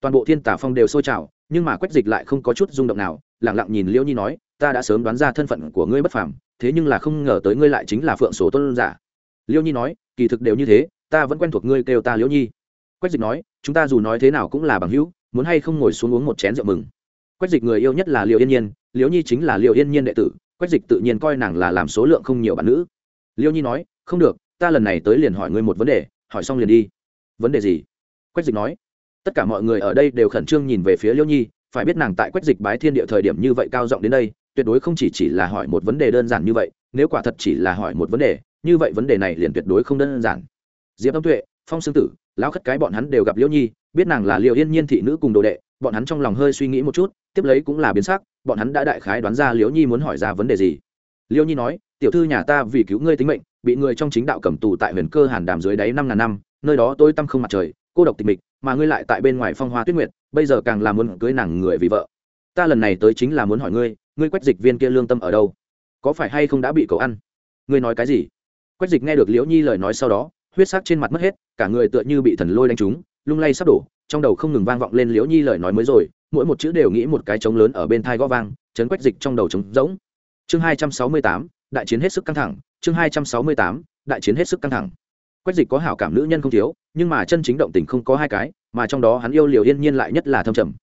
[SPEAKER 1] Toàn bộ thiên tả phong đều sôi trào, nhưng mà quách dịch lại không có chút rung động nào lẳng lặng nhìn liễu nhi nói, ta đã sớm đoán ra thân phận của ngươi bất phàm, thế nhưng là không ngờ tới ngươi lại chính là phượng sổ tôn giả. Liễu nhi nói, kỳ thực đều như thế, ta vẫn quen thuộc ngươi kêu ta liễu nhi. Quách dịch nói, chúng ta dù nói thế nào cũng là bằng hữu, muốn hay không ngồi xuống uống một chén rượu mừng quách dịch người yêu nhất là liệu yên nhiên liễu nhi chính là liệu yên nhiên đệ tử, quách dịch tự nhiên coi nàng là làm số lượng không nhiều bạn nữ. Liễu nhi nói, không được, ta lần này tới liền hỏi ngươi một vấn đề, hỏi xong liền đi. Vấn đề gì? Quách dịch nói, tất cả mọi người ở đây đều khẩn trương nhìn về phía liễu nhi, phải biết nàng tại quách dịch bái thiên địa thời điểm như vậy cao giọng đến đây, tuyệt đối không chỉ chỉ là hỏi một vấn đề đơn giản như vậy, nếu quả thật chỉ là hỏi một vấn đề, như vậy vấn đề này liền tuyệt đối không đơn giản. Diệp âm tuệ, phong sương tử, lão khất cái bọn hắn đều gặp liễu nhi biết nàng là liệu yên nhiên thị nữ cùng đồ đệ, bọn hắn trong lòng hơi suy nghĩ một chút, tiếp lấy cũng là biến sắc, bọn hắn đã đại khái đoán ra liễu nhi muốn hỏi ra vấn đề gì. Liễu nhi nói, tiểu thư nhà ta vì cứu ngươi tính mệnh, bị người trong chính đạo cầm tù tại huyền cơ hàn đàm dưới đáy năm ngàn năm, nơi đó tôi tâm không mặt trời, cô độc tịch mịch, mà ngươi lại tại bên ngoài phong hoa tuyết nguyệt, bây giờ càng là muốn cưới nàng người vì vợ. Ta lần này tới chính là muốn hỏi ngươi ngươi quách dịch viên kia lương tâm ở đâu? Có phải hay không đã bị cậu ăn? Ngươi nói cái gì? Quách dịch nghe được liễu nhi lời nói sau đó, huyết sắc trên mặt mất hết, cả người tựa như bị thần lôi đánh trúng lung lay sắp đổ, trong đầu không ngừng vang vọng lên liễu nhi lời nói mới rồi, mỗi một chữ đều nghĩ một cái trống lớn ở bên thai gõ vang, chấn quách dịch trong đầu trống rỗng. Chương hai trăm sáu mươi tám, đại chiến hết sức căng thẳng, chương hai trăm sáu mươi tám, đại chiến hết sức căng thẳng. Quách dịch có hảo cảm nữ nhân không thiếu, nhưng mà chân chính động tình không có hai cái, mà trong đó hắn yêu liều yên nhiên lại nhất là thâm trầm.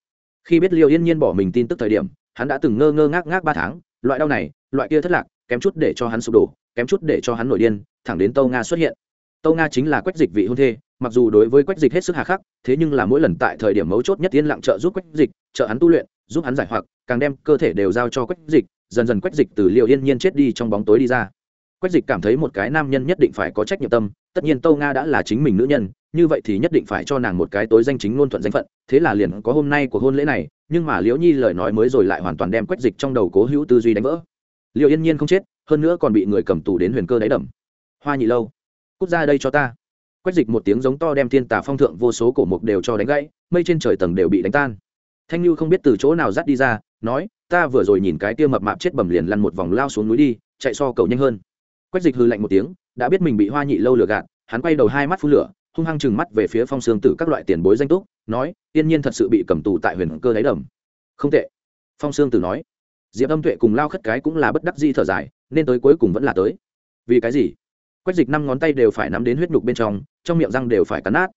[SPEAKER 1] Khi biết liều yên nhiên bỏ mình tin tức thời điểm, hắn đã từng ngơ ngơ ngác ngác ba tháng, loại đau này, loại kia thất lạc, kém chút để cho hắn sụp đổ, kém chút để cho hắn nổi điên, thẳng đến tâu nga xuất hiện. Tâu nga chính là quách dịch vị hôn thê mặc dù đối với quách dịch hết sức hà khắc, thế nhưng là mỗi lần tại thời điểm mấu chốt nhất yên lặng trợ giúp quách dịch, trợ hắn tu luyện, giúp hắn giải hoặc, càng đem cơ thể đều giao cho quách dịch, dần dần quách dịch từ liệu yên nhiên chết đi trong bóng tối đi ra. Quách dịch cảm thấy một cái nam nhân nhất định phải có trách nhiệm tâm, tất nhiên tâu nga đã là chính mình nữ nhân, như vậy thì nhất định phải cho nàng một cái tối danh chính ngôn thuận danh phận, thế là liền có hôm nay của hôn lễ này, nhưng mà liễu nhi lời nói mới rồi lại hoàn toàn đem quách dịch trong đầu cố hữu tư duy đánh vỡ. Liệu yên nhiên không chết, hơn nữa còn bị người cầm tù đến huyền cơ đáy đầm. Hoa nhị lâu, cút ra đây cho ta quách dịch một tiếng giống to đem thiên tà phong thượng vô số cổ mục đều cho đánh gãy, mây trên trời tầng đều bị đánh tan. Thanh lưu không biết từ chỗ nào dắt đi ra, nói, ta vừa rồi nhìn cái tia mập mạp chết bầm liền lăn một vòng lao xuống núi đi, chạy so cầu nhanh hơn. Quách dịch hư lạnh một tiếng, đã biết mình bị hoa nhị lâu lừa gạt, hắn quay đầu hai mắt phun lửa, hung hăng chừng mắt về phía phong sương tử các loại tiền bối danh túc, nói yên nhiên thật sự bị cầm tù tại huyền cơ đáy đầm. Không tệ. Phong sương tử nói. Diệp âm tuệ cùng lao khất cái cũng là bất đắc di thở dài, nên tới cuối cùng vẫn là tới. Vì cái gì? Quách dịch năm ngón tay đều phải nắm đến huyết nhục bên trong trong miệng răng đều phải cắn nát.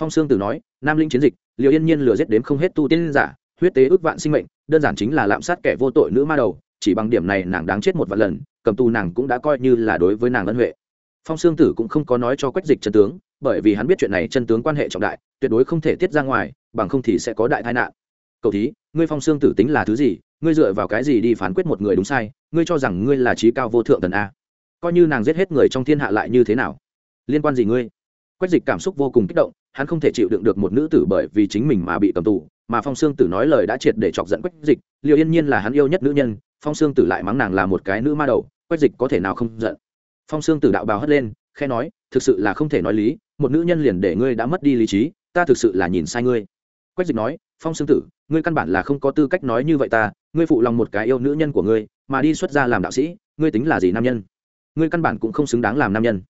[SPEAKER 1] Phong sương tử nói, nam linh chiến dịch liệu yên nhiên lừa giết đếm không hết tu tiên giả, huyết tế ước vạn sinh mệnh, đơn giản chính là lạm sát kẻ vô tội nữ ma đầu, chỉ bằng điểm này nàng đáng chết một vạn lần, cầm tù nàng cũng đã coi như là đối với nàng ân huệ. Phong sương tử cũng không có nói cho quách dịch chân tướng, bởi vì hắn biết chuyện này chân tướng quan hệ trọng đại, tuyệt đối không thể tiết ra ngoài, bằng không thì sẽ có đại tai nạn. Cậu thí, ngươi phong sương tử tính là thứ gì? Ngươi dựa vào cái gì đi phán quyết một người đúng sai? Ngươi cho rằng ngươi là trí cao vô thượng tần a? Coi như nàng giết hết người trong thiên hạ lại như thế nào? Liên quan gì ngươi? Quách dịch cảm xúc vô cùng kích động, hắn không thể chịu đựng được một nữ tử bởi vì chính mình mà bị cầm tù, mà phong sương tử nói lời đã triệt để chọc giận quách dịch liệu yên nhiên là hắn yêu nhất nữ nhân, phong sương tử lại mắng nàng là một cái nữ ma đầu, quách dịch có thể nào không giận? Phong sương tử đạo bào hất lên khe nói, thực sự là không thể nói lý, một nữ nhân liền để ngươi đã mất đi lý trí, ta thực sự là nhìn sai ngươi. Quách dịch nói, phong sương tử, ngươi căn bản là không có tư cách nói như vậy ta, ngươi phụ lòng một cái yêu nữ nhân của ngươi, mà đi xuất ra làm đạo sĩ, ngươi tính là gì nam nhân? Ngươi căn bản cũng không xứng đáng làm nam nhân.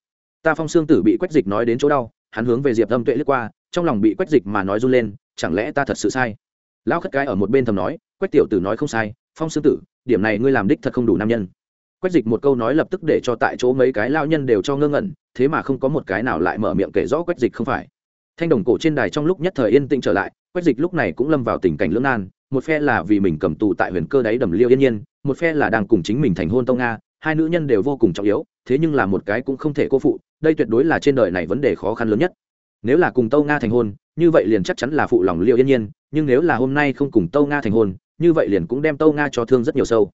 [SPEAKER 1] Ta phong sương tử bị quách dịch nói đến chỗ đau, hắn hướng về diệp âm tuệ lướt qua, trong lòng bị quách dịch mà nói run lên, chẳng lẽ ta thật sự sai? Lão khất cái ở một bên thầm nói, quách tiểu tử nói không sai, phong sương tử, điểm này ngươi làm đích thật không đủ nam nhân. Quách dịch một câu nói lập tức để cho tại chỗ mấy cái lao nhân đều cho ngơ ngẩn, thế mà không có một cái nào lại mở miệng kể rõ quách dịch không phải. Thanh đồng cổ trên đài trong lúc nhất thời yên tĩnh trở lại, quách dịch lúc này cũng lâm vào tình cảnh lưỡng nan, một phe là vì mình cầm tù tại huyền cơ đáy đầm liêu yên nhiên, một phe là đang cùng chính mình thành hôn tông nga hai nữ nhân đều vô cùng trọng yếu, thế nhưng là một cái cũng không thể cô phụ, đây tuyệt đối là trên đời này vấn đề khó khăn lớn nhất. Nếu là cùng tâu nga thành hôn, như vậy liền chắc chắn là phụ lòng liệu yên nhiên, nhưng nếu là hôm nay không cùng tâu nga thành hôn, như vậy liền cũng đem tâu nga cho thương rất nhiều sâu.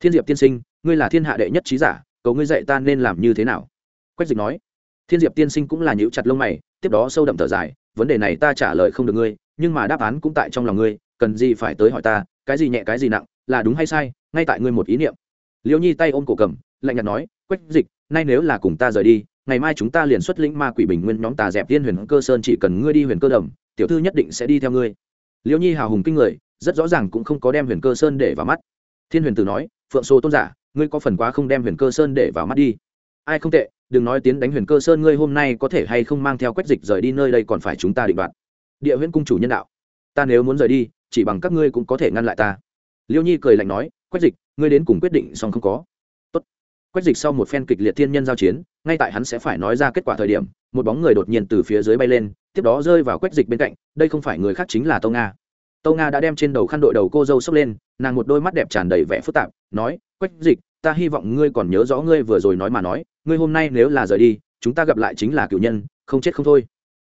[SPEAKER 1] Thiên diệp tiên sinh, ngươi là thiên hạ đệ nhất trí giả, cầu ngươi dạy ta nên làm như thế nào? Quách dịch nói. Thiên diệp tiên sinh cũng là nhữ chặt lông mày, tiếp đó sâu đậm thở dài, vấn đề này ta trả lời không được ngươi, nhưng mà đáp án cũng tại trong lòng ngươi, cần gì phải tới hỏi ta, cái gì nhẹ cái gì nặng, là đúng hay sai, ngay tại ngươi một ý niệm liễu nhi tay ôm cổ cầm, lạnh nhạt nói, quách dịch, nay nếu là cùng ta rời đi, ngày mai chúng ta liền xuất lĩnh ma quỷ bình nguyên nhóm tà dẹp tiên huyền cơ sơn chỉ cần ngươi đi huyền cơ đồng tiểu thư nhất định sẽ đi theo ngươi. Liễu nhi hào hùng kinh người, rất rõ ràng cũng không có đem huyền cơ sơn để vào mắt. Thiên huyền tử nói, phượng Sô tôn giả, ngươi có phần quá không đem huyền cơ sơn để vào mắt đi. Ai không tệ, đừng nói tiến đánh huyền cơ sơn ngươi hôm nay có thể hay không mang theo quách dịch rời đi nơi đây còn phải chúng ta định đoạt. Địa huyễn cung chủ nhân đạo, ta nếu muốn rời đi, chỉ bằng các ngươi cũng có thể ngăn lại ta. Liêu nhi cười lạnh nói, quách dịch ngươi đến cùng quyết định xong không có. Tốt. quách dịch sau một phen kịch liệt thiên nhân giao chiến, ngay tại hắn sẽ phải nói ra kết quả thời điểm, một bóng người đột nhiên từ phía dưới bay lên, tiếp đó rơi vào quách dịch bên cạnh, đây không phải người khác chính là tâu nga. Tâu nga đã đem trên đầu khăn đội đầu cô dâu sốc lên, nàng một đôi mắt đẹp tràn đầy vẻ phức tạp, nói, quách dịch, ta hy vọng ngươi còn nhớ rõ ngươi vừa rồi nói mà nói, ngươi hôm nay nếu là rời đi, chúng ta gặp lại chính là cựu nhân, không chết không thôi.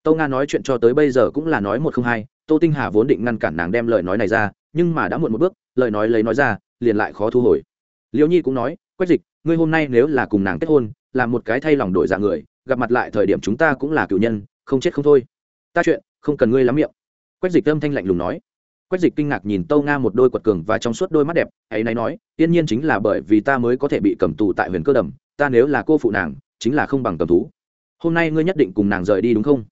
[SPEAKER 1] Tâu nga nói chuyện cho tới bây giờ cũng là nói một không hai, tô tinh hà vốn định ngăn cản nàng đem lời nói này ra, nhưng mà đã muộn một bước, lời nói lấy nói ra liền lại khó thu hồi. Liễu nhi cũng nói, quách dịch, ngươi hôm nay nếu là cùng nàng kết hôn, là một cái thay lòng đổi dạng người, gặp mặt lại thời điểm chúng ta cũng là cựu nhân, không chết không thôi. Ta chuyện không cần ngươi lắm miệng. Quách dịch âm thanh lạnh lùng nói. Quách dịch kinh ngạc nhìn tâu nga một đôi quật cường và trong suốt đôi mắt đẹp ấy nay nói, tiên nhiên chính là bởi vì ta mới có thể bị cầm tù tại huyền cơ đầm, ta nếu là cô phụ nàng, chính là không bằng cầm thú. Hôm nay ngươi nhất định cùng nàng rời đi đúng không?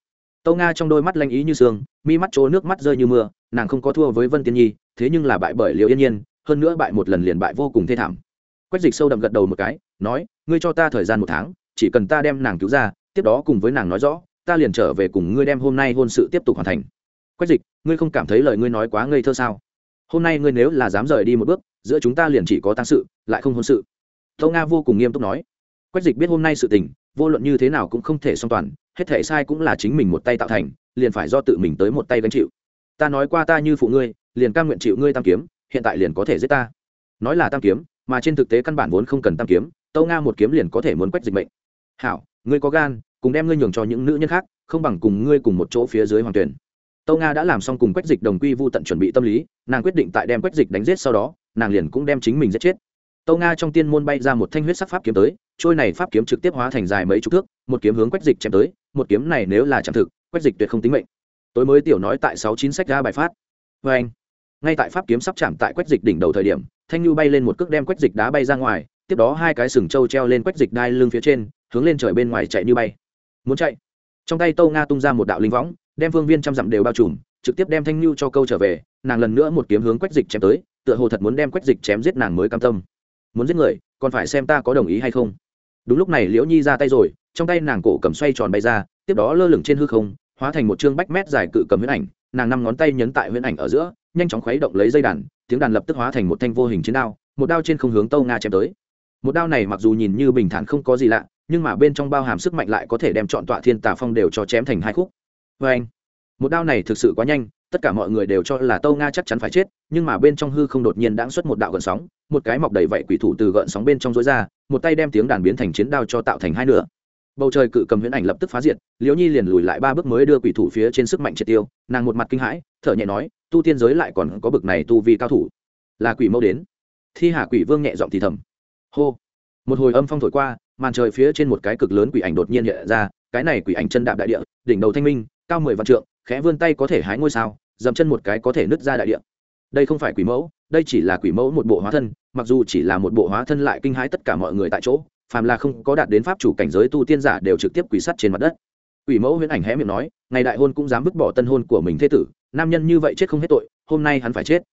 [SPEAKER 1] Tâu nga trong đôi mắt lanh ý như sương, mi mắt trố nước mắt rơi như mưa, nàng không có thua với vân tiên nhi, thế nhưng là bại bởi liệu yên nhiên hơn nữa bại một lần liền bại vô cùng thê thảm. Quách dịch sâu đậm gật đầu một cái, nói, ngươi cho ta thời gian một tháng, chỉ cần ta đem nàng cứu ra, tiếp đó cùng với nàng nói rõ, ta liền trở về cùng ngươi đem hôm nay hôn sự tiếp tục hoàn thành. Quách dịch, ngươi không cảm thấy lời ngươi nói quá ngây thơ sao? Hôm nay ngươi nếu là dám rời đi một bước, giữa chúng ta liền chỉ có tăng sự, lại không hôn sự. Tâu nga vô cùng nghiêm túc nói. Quách dịch biết hôm nay sự tình, vô luận như thế nào cũng không thể song toàn, hết thể sai cũng là chính mình một tay tạo thành, liền phải do tự mình tới một tay gánh chịu. Ta nói qua ta như phụ ngươi, liền cam nguyện chịu ngươi tam kiếm hiện tại liền có thể giết ta. Nói là tam kiếm, mà trên thực tế căn bản vốn không cần tam kiếm, tâu nga một kiếm liền có thể muốn quách dịch mệnh. Hảo, ngươi có gan, cùng đem ngươi nhường cho những nữ nhân khác, không bằng cùng ngươi cùng một chỗ phía dưới hoàng tuyển. Tâu nga đã làm xong cùng quách dịch đồng quy vô tận chuẩn bị tâm lý, nàng quyết định tại đem quách dịch đánh giết sau đó, nàng liền cũng đem chính mình giết chết. Tâu nga trong tiên môn bay ra một thanh huyết sắc pháp kiếm tới, trôi này pháp kiếm trực tiếp hóa thành dài mấy chục thước, một kiếm hướng quách dịch chém tới, một kiếm này nếu là chạm thực quách dịch tuyệt không tính mệnh. Tối mới tiểu nói tại sáu chín sách ra bài phát. Vê anh ngay tại pháp kiếm sắp chạm tại quách dịch đỉnh đầu thời điểm, thanh nhu bay lên một cước đem quách dịch đá bay ra ngoài, tiếp đó hai cái sừng trâu treo lên quách dịch đai lưng phía trên, hướng lên trời bên ngoài chạy như bay. Muốn chạy? Trong tay tâu nga tung ra một đạo linh võng, đem phương viên trăm dặm đều bao trùm, trực tiếp đem thanh nhu cho câu trở về, nàng lần nữa một kiếm hướng quách dịch chém tới, tựa hồ thật muốn đem quách dịch chém giết nàng mới cam tâm. Muốn giết người, còn phải xem ta có đồng ý hay không. Đúng lúc này liễu nhi ra tay rồi, trong tay nàng cổ cầm xoay tròn bay ra, tiếp đó lơ lửng trên hư không, hóa thành một chương bách mét dài cự cầm huyễn ảnh, nàng năm ngón tay nhấn tại huyễn ảnh ở giữa nhanh chóng khuấy động lấy dây đàn, tiếng đàn lập tức hóa thành một thanh vô hình chiến đao, một đao trên không hướng tâu nga chém tới. Một đao này mặc dù nhìn như bình thản không có gì lạ, nhưng mà bên trong bao hàm sức mạnh lại có thể đem chọn tọa thiên tà phong đều cho chém thành hai khúc. Vê anh, một đao này thực sự quá nhanh, tất cả mọi người đều cho là tâu nga chắc chắn phải chết, nhưng mà bên trong hư không đột nhiên đã xuất một đạo gợn sóng, một cái mọc đầy vảy quỷ thủ từ gợn sóng bên trong rối ra, một tay đem tiếng đàn biến thành chiến đao cho tạo thành hai nửa. Bầu trời cự cầm huyễn ảnh lập tức phá diệt, liễu nhi liền lùi lại ba bước mới đưa quỷ thủ phía trên sức mạnh triệt tiêu, nàng một mặt kinh hãi, thở nhẹ nói tu tiên giới lại còn có bực này tu vi cao thủ. Là quỷ mẫu đến. Thi hà quỷ vương nhẹ giọng thì thầm. Hô. Một hồi âm phong thổi qua, màn trời phía trên một cái cực lớn quỷ ảnh đột nhiên hiện ra, cái này quỷ ảnh chân đạp đại địa, đỉnh đầu thanh minh, cao mười vạn trượng, khẽ vươn tay có thể hái ngôi sao dầm chân một cái có thể nứt ra đại địa. Đây không phải quỷ mẫu, đây chỉ là quỷ mẫu một bộ hóa thân, mặc dù chỉ là một bộ hóa thân lại kinh hãi tất cả mọi người tại chỗ, phàm là không có đạt đến pháp chủ cảnh giới tu tiên giả đều trực tiếp quỷ sắt trên mặt đất quỷ mẫu huyễn ảnh hé miệng nói, ngày đại hôn cũng dám vứt bỏ tân hôn của mình thế tử, nam nhân như vậy chết không hết tội, hôm nay hắn phải chết.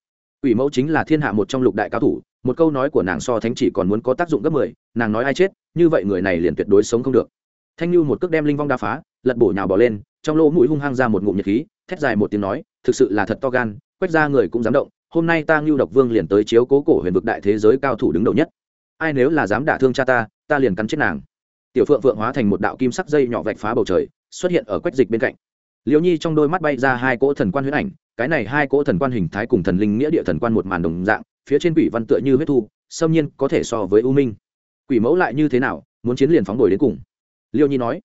[SPEAKER 1] Quỷ mẫu chính là thiên hạ một trong lục đại cao thủ, một câu nói của nàng so thánh chỉ còn muốn có tác dụng gấp mười, nàng nói ai chết, như vậy người này liền tuyệt đối sống không được. Thanh lưu một cước đem linh vong đa phá, lật bổ nhào bỏ lên, trong lỗ mũi hung hăng ra một ngụm nhiệt khí, thét dài một tiếng nói, thực sự là thật to gan, quét ra người cũng dám động, hôm nay ta ngưu độc vương liền tới chiếu cố cổ huyền vực đại thế giới cao thủ đứng đầu nhất. Ai nếu là dám đả thương cha ta ta liền cắn chết nàng. Tiểu phượng phượng hóa thành một đạo kim sắc dây nhỏ vạch phá bầu trời xuất hiện ở quách dịch bên cạnh. Liễu nhi trong đôi mắt bay ra hai cỗ thần quan huyết ảnh, cái này hai cỗ thần quan hình thái cùng thần linh nghĩa địa thần quan một màn đồng dạng, phía trên quỷ văn tựa như huyết thu, xâm nhiên có thể so với u minh. Quỷ mẫu lại như thế nào, muốn chiến liền phóng đổi đến cùng. Liêu nhi nói,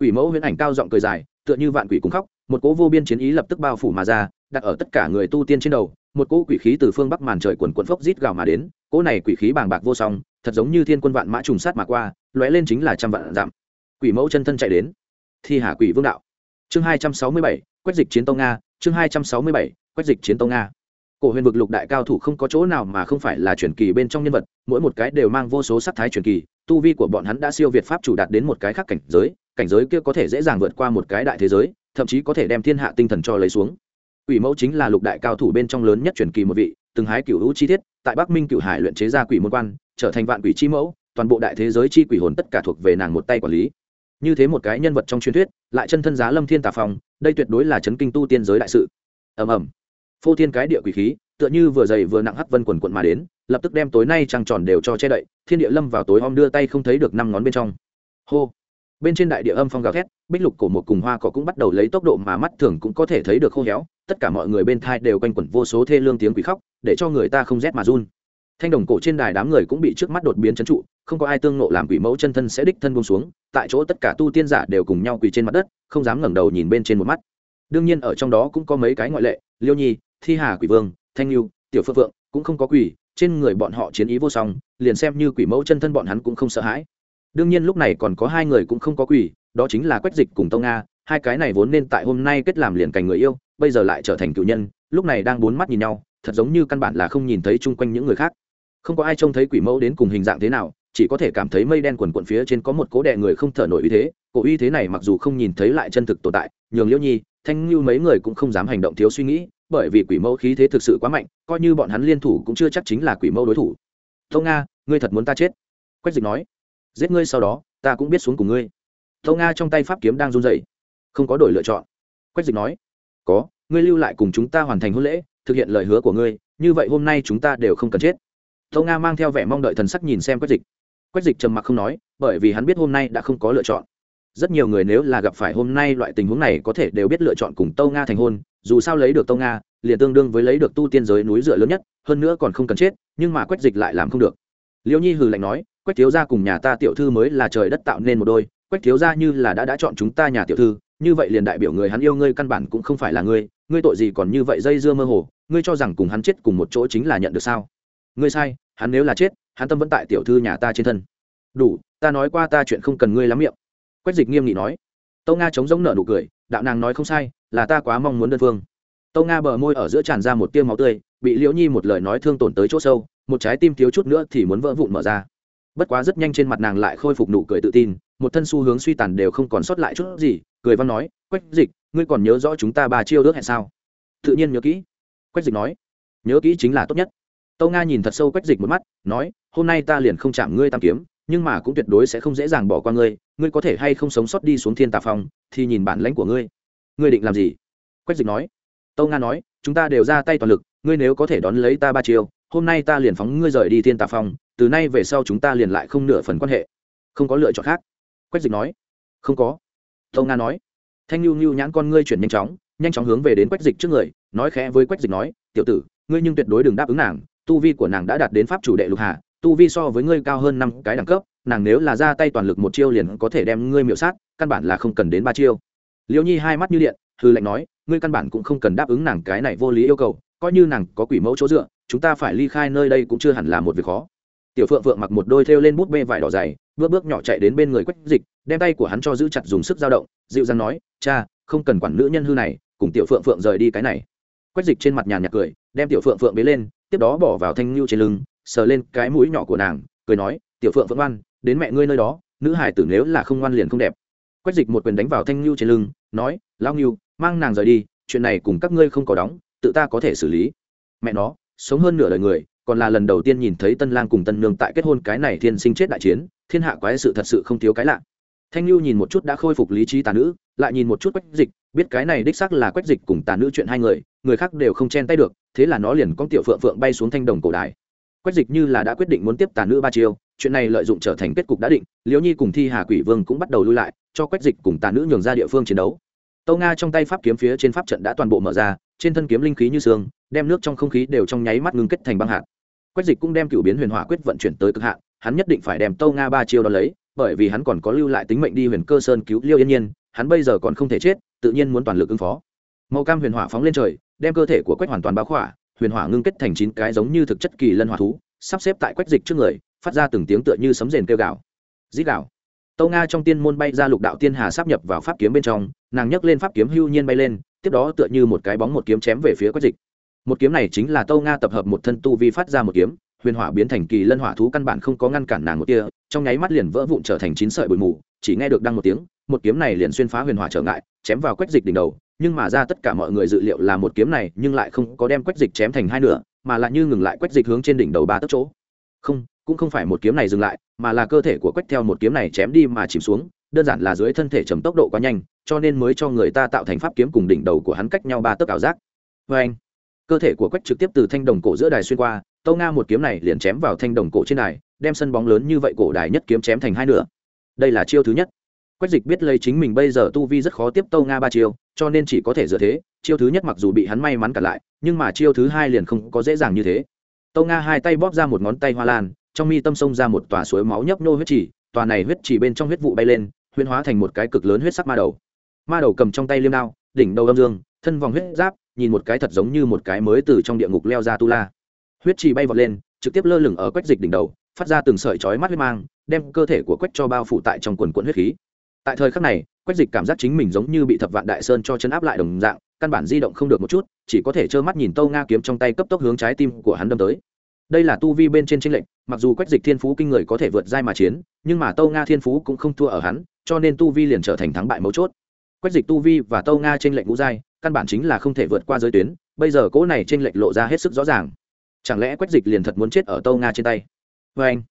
[SPEAKER 1] quỷ mẫu huyễn ảnh cao giọng cười dài, tựa như vạn quỷ cùng khóc, một cỗ vô biên chiến ý lập tức bao phủ mà ra, đặt ở tất cả người tu tiên trên đầu, một cỗ quỷ khí từ phương bắc màn trời quần quần phốc rít gào mà đến, cỗ này quỷ khí bàng bạc vô song, thật giống như thiên quân vạn mã trùng sát mà qua, lóe lên chính là trăm vạn giảm quỷ mẫu chân thân chạy đến thi hà quỷ vương đạo. Chương hai trăm sáu mươi bảy, quách dịch chiến tông nga, chương hai trăm sáu mươi bảy, quách dịch chiến tông nga. Cổ huyền vực lục đại cao thủ không có chỗ nào mà không phải là truyền kỳ bên trong nhân vật, mỗi một cái đều mang vô số sắc thái truyền kỳ, tu vi của bọn hắn đã siêu việt pháp chủ đạt đến một cái khác cảnh giới cảnh giới kia có thể dễ dàng vượt qua một cái đại thế giới, thậm chí có thể đem thiên hạ tinh thần cho lấy xuống. Quỷ mẫu chính là lục đại cao thủ bên trong lớn nhất truyền kỳ một vị, từng hái cửu hữu chi tiết tại bắc minh cửu hải luyện chế ra quỷ môn quan, trở thành vạn quỷ chi mẫu, toàn bộ đại thế giới chi quỷ hồn tất cả thuộc về nàng một tay quản lý như thế một cái nhân vật trong truyền thuyết lại chân thân giá lâm thiên tà phòng, đây tuyệt đối là chấn kinh tu tiên giới đại sự. Ầm ầm. Phô thiên cái địa quỷ khí tựa như vừa dày vừa nặng hắc vân quần quận mà đến lập tức đem tối nay trăng tròn đều cho che đậy thiên địa lâm vào tối om đưa tay không thấy được năm ngón bên trong. Hô. Bên trên đại địa âm phong gào thét bích lục cổ một cùng hoa cỏ cũng bắt đầu lấy tốc độ mà mắt thường cũng có thể thấy được khô héo tất cả mọi người bên thai đều quanh quẩn vô số thê lương tiếng quỷ khóc để cho người ta không rét mà run. Thanh đồng cổ trên đài đám người cũng bị trước mắt đột biến chấn trụ không có ai tương nộ làm quỷ mẫu chân thân sẽ đích thân buông xuống tại chỗ tất cả tu tiên giả đều cùng nhau quỳ trên mặt đất, không dám ngẩng đầu nhìn bên trên một mắt. Đương nhiên ở trong đó cũng có mấy cái ngoại lệ, liêu nhi, thi hà, quỷ vương, thanh lưu tiểu phượng phượng, cũng không có quỷ trên người bọn họ chiến ý vô song, liền xem như quỷ mẫu chân thân bọn hắn cũng không sợ hãi. Đương nhiên lúc này còn có hai người cũng không có quỷ đó chính là quách dịch cùng tông nga, hai cái này vốn nên tại hôm nay kết làm liền cành người yêu, bây giờ lại trở thành cựu nhân, lúc này đang bốn mắt nhìn nhau, thật giống như căn bản là không nhìn thấy chung quanh những người khác. Không có ai trông thấy quỷ mẫu đến cùng hình dạng thế nào chỉ có thể cảm thấy mây đen quần quận phía trên có một cố đè người không thở nổi uy thế, cổ uy thế này mặc dù không nhìn thấy lại chân thực tồn tại, nhường liễu nhi, thanh như mấy người cũng không dám hành động thiếu suy nghĩ, bởi vì quỷ mẫu khí thế thực sự quá mạnh, coi như bọn hắn liên thủ cũng chưa chắc chính là quỷ mẫu đối thủ. Tâu nga, ngươi thật muốn ta chết? Quách dịch nói. Giết ngươi sau đó, ta cũng biết xuống cùng ngươi. Tâu nga trong tay pháp kiếm đang run dậy không có đổi lựa chọn. Quách dịch nói. Có, ngươi lưu lại cùng chúng ta hoàn thành hôn lễ, thực hiện lời hứa của ngươi, như vậy hôm nay chúng ta đều không cần chết. Tâu nga mang theo vẻ mong đợi thần sắc nhìn xem quách dịch quách dịch trầm mặc không nói, bởi vì hắn biết hôm nay đã không có lựa chọn. Rất nhiều người nếu là gặp phải hôm nay loại tình huống này có thể đều biết lựa chọn cùng tâu nga thành hôn, dù sao lấy được tâu nga, liền tương đương với lấy được tu tiên giới núi dựa lớn nhất, hơn nữa còn không cần chết, nhưng mà quách dịch lại làm không được. Liễu nhi hừ lạnh nói, quách thiếu gia cùng nhà ta tiểu thư mới là trời đất tạo nên một đôi, quách thiếu gia như là đã đã chọn chúng ta nhà tiểu thư, như vậy liền đại biểu người hắn yêu ngươi căn bản cũng không phải là ngươi ngươi tội gì còn như vậy dây dưa mơ hồ, ngươi cho rằng cùng hắn chết cùng một chỗ chính là nhận được sao? Ngươi sai, hắn nếu là chết hắn tâm vẫn tại tiểu thư nhà ta trên thân. Đủ, ta nói qua ta chuyện không cần ngươi lắm miệng. Quách dịch nghiêm nghị nói. Tâu nga chống giống nợ nụ cười, đạo nàng nói không sai, là ta quá mong muốn đơn phương. Tâu nga bờ môi ở giữa tràn ra một tiêu máu tươi, bị liễu nhi một lời nói thương tổn tới chỗ sâu, một trái tim thiếu chút nữa thì muốn vỡ vụn mở ra. Bất quá rất nhanh trên mặt nàng lại khôi phục nụ cười tự tin, một thân xu hướng suy tàn đều không còn sót lại chút gì, cười văn nói, quách dịch, ngươi còn nhớ rõ chúng ta ba chiêu ước hẹn sao? Tự nhiên nhớ kỹ. Quách dịch nói, nhớ kỹ chính là tốt nhất tâu nga nhìn thật sâu quách dịch một mắt, nói, hôm nay ta liền không chạm ngươi tam kiếm, nhưng mà cũng tuyệt đối sẽ không dễ dàng bỏ qua ngươi ngươi có thể hay không sống sót đi xuống thiên tà phong, thì nhìn bản lãnh của ngươi. Ngươi định làm gì? Quách dịch nói. Tâu nga nói, chúng ta đều ra tay toàn lực, ngươi nếu có thể đón lấy ta ba chiều hôm nay ta liền phóng ngươi rời đi thiên tà phong, từ nay về sau chúng ta liền lại không nửa phần quan hệ. Không có lựa chọn khác. Quách dịch nói. Không có. Tâu nga nói. Thanh lưu lưu nhãn con ngươi chuyển nhanh chóng nhanh chóng hướng về đến quách dịch trước người, nói khẽ với quách dịch nói, tiểu tử, ngươi nhưng tuyệt đối đừng đáp ứng nàng tu vi của nàng đã đạt đến pháp chủ đệ lục hạ, tu vi so với ngươi cao hơn năm cái đẳng cấp, nàng nếu là ra tay toàn lực một chiêu liền có thể đem ngươi miệu sát, căn bản là không cần đến ba chiêu. Liễu nhi hai mắt như điện hư lệnh nói, ngươi căn bản cũng không cần đáp ứng nàng cái này vô lý yêu cầu, coi như nàng có quỷ mẫu chỗ dựa, chúng ta phải ly khai nơi đây cũng chưa hẳn là một việc khó. Tiểu phượng phượng mặc một đôi thêu lên bút bê vải đỏ dày, bước bước nhỏ chạy đến bên người quách dịch, đem tay của hắn cho giữ chặt dùng sức dao động, dịu dàng nói, cha, không cần quản nữ nhân hư này, cùng tiểu phượng phượng rời đi cái này. Quách dịch trên mặt nhàn nhạt cười, đem tiểu phượng phượng bế lên tiếp đó bỏ vào thanh lưu trên lưng, sờ lên cái mũi nhỏ của nàng, cười nói, tiểu phượng vẫn ngoan, đến mẹ ngươi nơi đó, nữ hải tử nếu là không ngoan liền không đẹp. Quách dịch một quyền đánh vào thanh lưu trên lưng, nói lao ngưu, mang nàng rời đi, chuyện này cùng các ngươi không có đóng, tự ta có thể xử lý. Mẹ nó, sống hơn nửa đời người, còn là lần đầu tiên nhìn thấy tân lang cùng tân nương tại kết hôn cái này thiên sinh chết đại chiến, thiên hạ quái sự thật sự không thiếu cái lạ. Thanh lưu nhìn một chút đã khôi phục lý trí tà nữ, lại nhìn một chút quách dịch, biết cái này đích xác là quách dịch cùng tà nữ chuyện hai người người khác đều không chen tay được thế là nó liền con tiểu phượng phượng bay xuống thanh đồng cổ đài. Quách dịch như là đã quyết định muốn tiếp tà nữ ba chiêu, chuyện này lợi dụng trở thành kết cục đã định, liễu nhi cùng thi hà quỷ vương cũng bắt đầu lui lại, cho quách dịch cùng tà nữ nhường ra địa phương chiến đấu. Tâu nga trong tay pháp kiếm phía trên pháp trận đã toàn bộ mở ra, trên thân kiếm linh khí như sương đem nước trong không khí đều trong nháy mắt ngưng kết thành băng hạt. Quách dịch cũng đem cựu biến huyền hỏa quyết vận chuyển tới cực hạn, hắn nhất định phải đem tâu nga ba chiêu đó lấy, bởi vì hắn còn có lưu lại tính mệnh đi huyền cơ sơn cứu liêu yên nhiên, hắn bây giờ còn không thể chết, tự nhiên muốn toàn lực ứng phó màu cam huyền hỏa phóng lên trời, đem cơ thể của quách hoàn toàn bao khỏa, huyền hỏa ngưng kết thành chín cái giống như thực chất kỳ lân hỏa thú, sắp xếp tại quách dịch trước người, phát ra từng tiếng tựa như sấm rền kêu gạo dít gạo tâu nga trong tiên môn bay ra lục đạo tiên hà sắp nhập vào pháp kiếm bên trong, nàng nhấc lên pháp kiếm hưu nhiên bay lên, tiếp đó tựa như một cái bóng một kiếm chém về phía quách dịch. Một kiếm này chính là tâu nga tập hợp một thân tu vi phát ra một kiếm, huyền hỏa biến thành kỳ lân hỏa thú căn bản không có ngăn cản nàng một tia, trong nháy mắt liền vỡ vụn trở thành chín sợi bụi mù, chỉ nghe được đăng một tiếng, một kiếm này liền xuyên phá huyền hỏa trở ngại, chém vào quách dịch đỉnh đầu nhưng mà ra tất cả mọi người dự liệu là một kiếm này, nhưng lại không có đem quách dịch chém thành hai nửa, mà lại như ngừng lại quách dịch hướng trên đỉnh đầu ba tấc chỗ. Không, cũng không phải một kiếm này dừng lại, mà là cơ thể của quách theo một kiếm này chém đi mà chìm xuống, đơn giản là dưới thân thể chấm tốc độ quá nhanh, cho nên mới cho người ta tạo thành pháp kiếm cùng đỉnh đầu của hắn cách nhau ba tấc ảo giác. Vê anh, cơ thể của quách trực tiếp từ thanh đồng cổ giữa đài xuyên qua, tâu nga một kiếm này liền chém vào thanh đồng cổ trên đài, đem sân bóng lớn như vậy cổ đài nhất kiếm chém thành hai nửa. Đây là chiêu thứ nhất quách dịch biết lấy chính mình bây giờ tu vi rất khó tiếp tâu nga ba chiêu, cho nên chỉ có thể dựa thế, chiêu thứ nhất mặc dù bị hắn may mắn cả lại, nhưng mà chiêu thứ hai liền không có dễ dàng như thế. Tâu nga hai tay bóp ra một ngón tay hoa lan, trong mi tâm sông ra một tòa suối máu nhấp nô huyết chỉ tòa này huyết chỉ bên trong huyết vụ bay lên huyên hóa thành một cái cực lớn huyết sắc ma đầu. Ma đầu cầm trong tay liêm đao, đỉnh đầu âm dương, thân vòng huyết giáp, nhìn một cái thật giống như một cái mới từ trong địa ngục leo ra tu la. Huyết trì bay vọt lên, trực tiếp lơ lửng ở quách dịch đỉnh đầu, phát ra từng sợi chói mắt huyết mang, đem cơ thể của quách cho bao phủ tại trong quần quận huyết khí tại thời khắc này, quách dịch cảm giác chính mình giống như bị thập vạn đại sơn cho chân áp lại đồng dạng, căn bản di động không được một chút, chỉ có thể trơ mắt nhìn tâu nga kiếm trong tay cấp tốc hướng trái tim của hắn đâm tới. Đây là tu vi bên trên tranh lệnh mặc dù quách dịch thiên phú kinh người có thể vượt giai mà chiến, nhưng mà tâu nga thiên phú cũng không thua ở hắn, cho nên tu vi liền trở thành thắng bại mấu chốt. Quách dịch tu vi và tâu nga trên lệnh ngũ giai, căn bản chính là không thể vượt qua giới tuyến, bây giờ cỗ này trên lệnh lộ ra hết sức rõ ràng. Chẳng lẽ quách dịch liền thật muốn chết ở tâu nga trên tay? Vê anh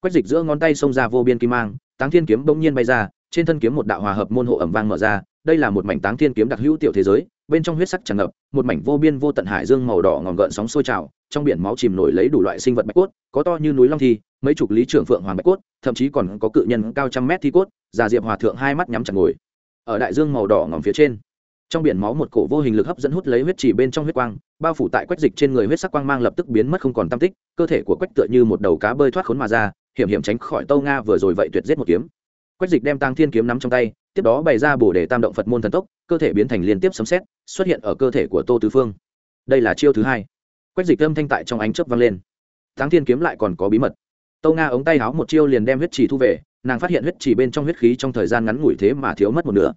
[SPEAKER 1] quách dịch giữa ngón tay xông ra vô biên kim mang, táng thiên kiếm bỗng nhiên bay ra trên thân kiếm một đạo hòa hợp môn hộ ẩm vang mở ra, đây là một mảnh táng thiên kiếm đặc hữu tiểu thế giới, bên trong huyết sắc tràn ngập, một mảnh vô biên vô tận hải dương màu đỏ ngòm gợn sóng sôi trào, trong biển máu chìm nổi lấy đủ loại sinh vật bạch cốt, có to như núi long thi, mấy chục lý trưởng phượng hoàng bạch cốt, thậm chí còn có cự nhân cao trăm mét thi cốt, già diệp hòa thượng hai mắt nhắm chặt ngồi. Ở đại dương màu đỏ ngỏm phía trên, trong biển máu một cổ vô hình lực hấp dẫn hút lấy huyết chỉ bên trong huyết quang, bao phủ tại quách dịch trên người huyết sắc quang mang lập tức biến mất không còn tam tích, cơ thể của quách tựa như một đầu cá bơi thoát khốn mà ra, hiểm hiểm tránh khỏi tâu nga vừa rồi vậy tuyệt giết một kiếm quách dịch đem tăng thiên kiếm nắm trong tay tiếp đó bày ra bổ đề tam động phật môn thần tốc cơ thể biến thành liên tiếp sấm xét xuất hiện ở cơ thể của tô tứ phương. Đây là chiêu thứ hai. Quách dịch âm thanh tại trong ánh chớp vang lên. Tăng thiên kiếm lại còn có bí mật. Tâu nga ống tay háo một chiêu liền đem huyết trì thu về nàng phát hiện huyết trì bên trong huyết khí trong thời gian ngắn ngủi thế mà thiếu mất một nửa.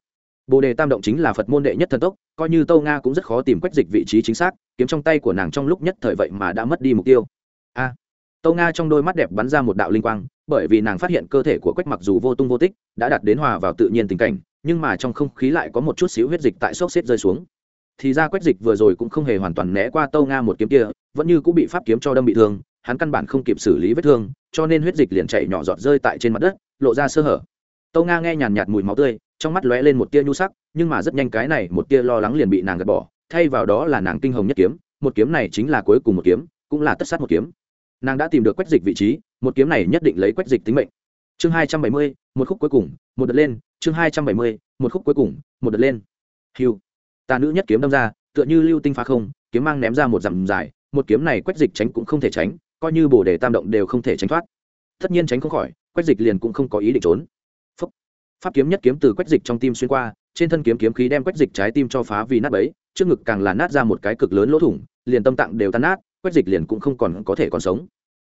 [SPEAKER 1] Bồ đề tam động chính là phật môn đệ nhất thần tốc coi như tâu nga cũng rất khó tìm quách dịch vị trí chính xác kiếm trong tay của nàng trong lúc nhất thời vậy mà đã mất đi mục tiêu. A! à, tâu nga trong đôi mắt đẹp bắn ra một đạo linh quang, bởi vì nàng phát hiện cơ thể của quách mặc dù vô tung vô tích, đã đạt đến hòa vào tự nhiên tình cảnh, nhưng mà trong không khí lại có một chút xíu huyết dịch tại sốc xếp rơi xuống. Thì ra quách dịch vừa rồi cũng không hề hoàn toàn né qua tâu nga một kiếm kia, vẫn như cũng bị pháp kiếm cho đâm bị thương, hắn căn bản không kịp xử lý vết thương, cho nên huyết dịch liền chảy nhỏ giọt rơi tại trên mặt đất, lộ ra sơ hở. Tâu nga nghe nhàn nhạt mùi máu tươi, trong mắt lóe lên một tia nhu sắc, nhưng mà rất nhanh cái này một tia lo lắng liền bị nàng gạt bỏ, thay vào đó là nàng kinh hồng nhất kiếm, một kiếm này chính là cuối cùng một kiếm, cũng là tất sát một kiếm nàng đã tìm được quách dịch vị trí, một kiếm này nhất định lấy quách dịch tính mệnh. Chương hai trăm bảy mươi, một khúc cuối cùng, một đợt lên. Chương hai trăm bảy mươi, một khúc cuối cùng, một đợt lên. Hiu tà nữ nhất kiếm đâm ra, tựa như lưu tinh phá không, kiếm mang ném ra một dặm dài, một kiếm này quách dịch tránh cũng không thể tránh, coi như bồ đề tam động đều không thể tránh thoát. Tất nhiên tránh không khỏi, quách dịch liền cũng không có ý định trốn. Phúc. pháp kiếm nhất kiếm từ quách dịch trong tim xuyên qua, trên thân kiếm kiếm khí đem quách dịch trái tim cho phá vì nát bấy, trước ngực càng là nát ra một cái cực lớn lỗ thủng, liền tâm tạng đều tan nát quách dịch liền cũng không còn có thể còn sống.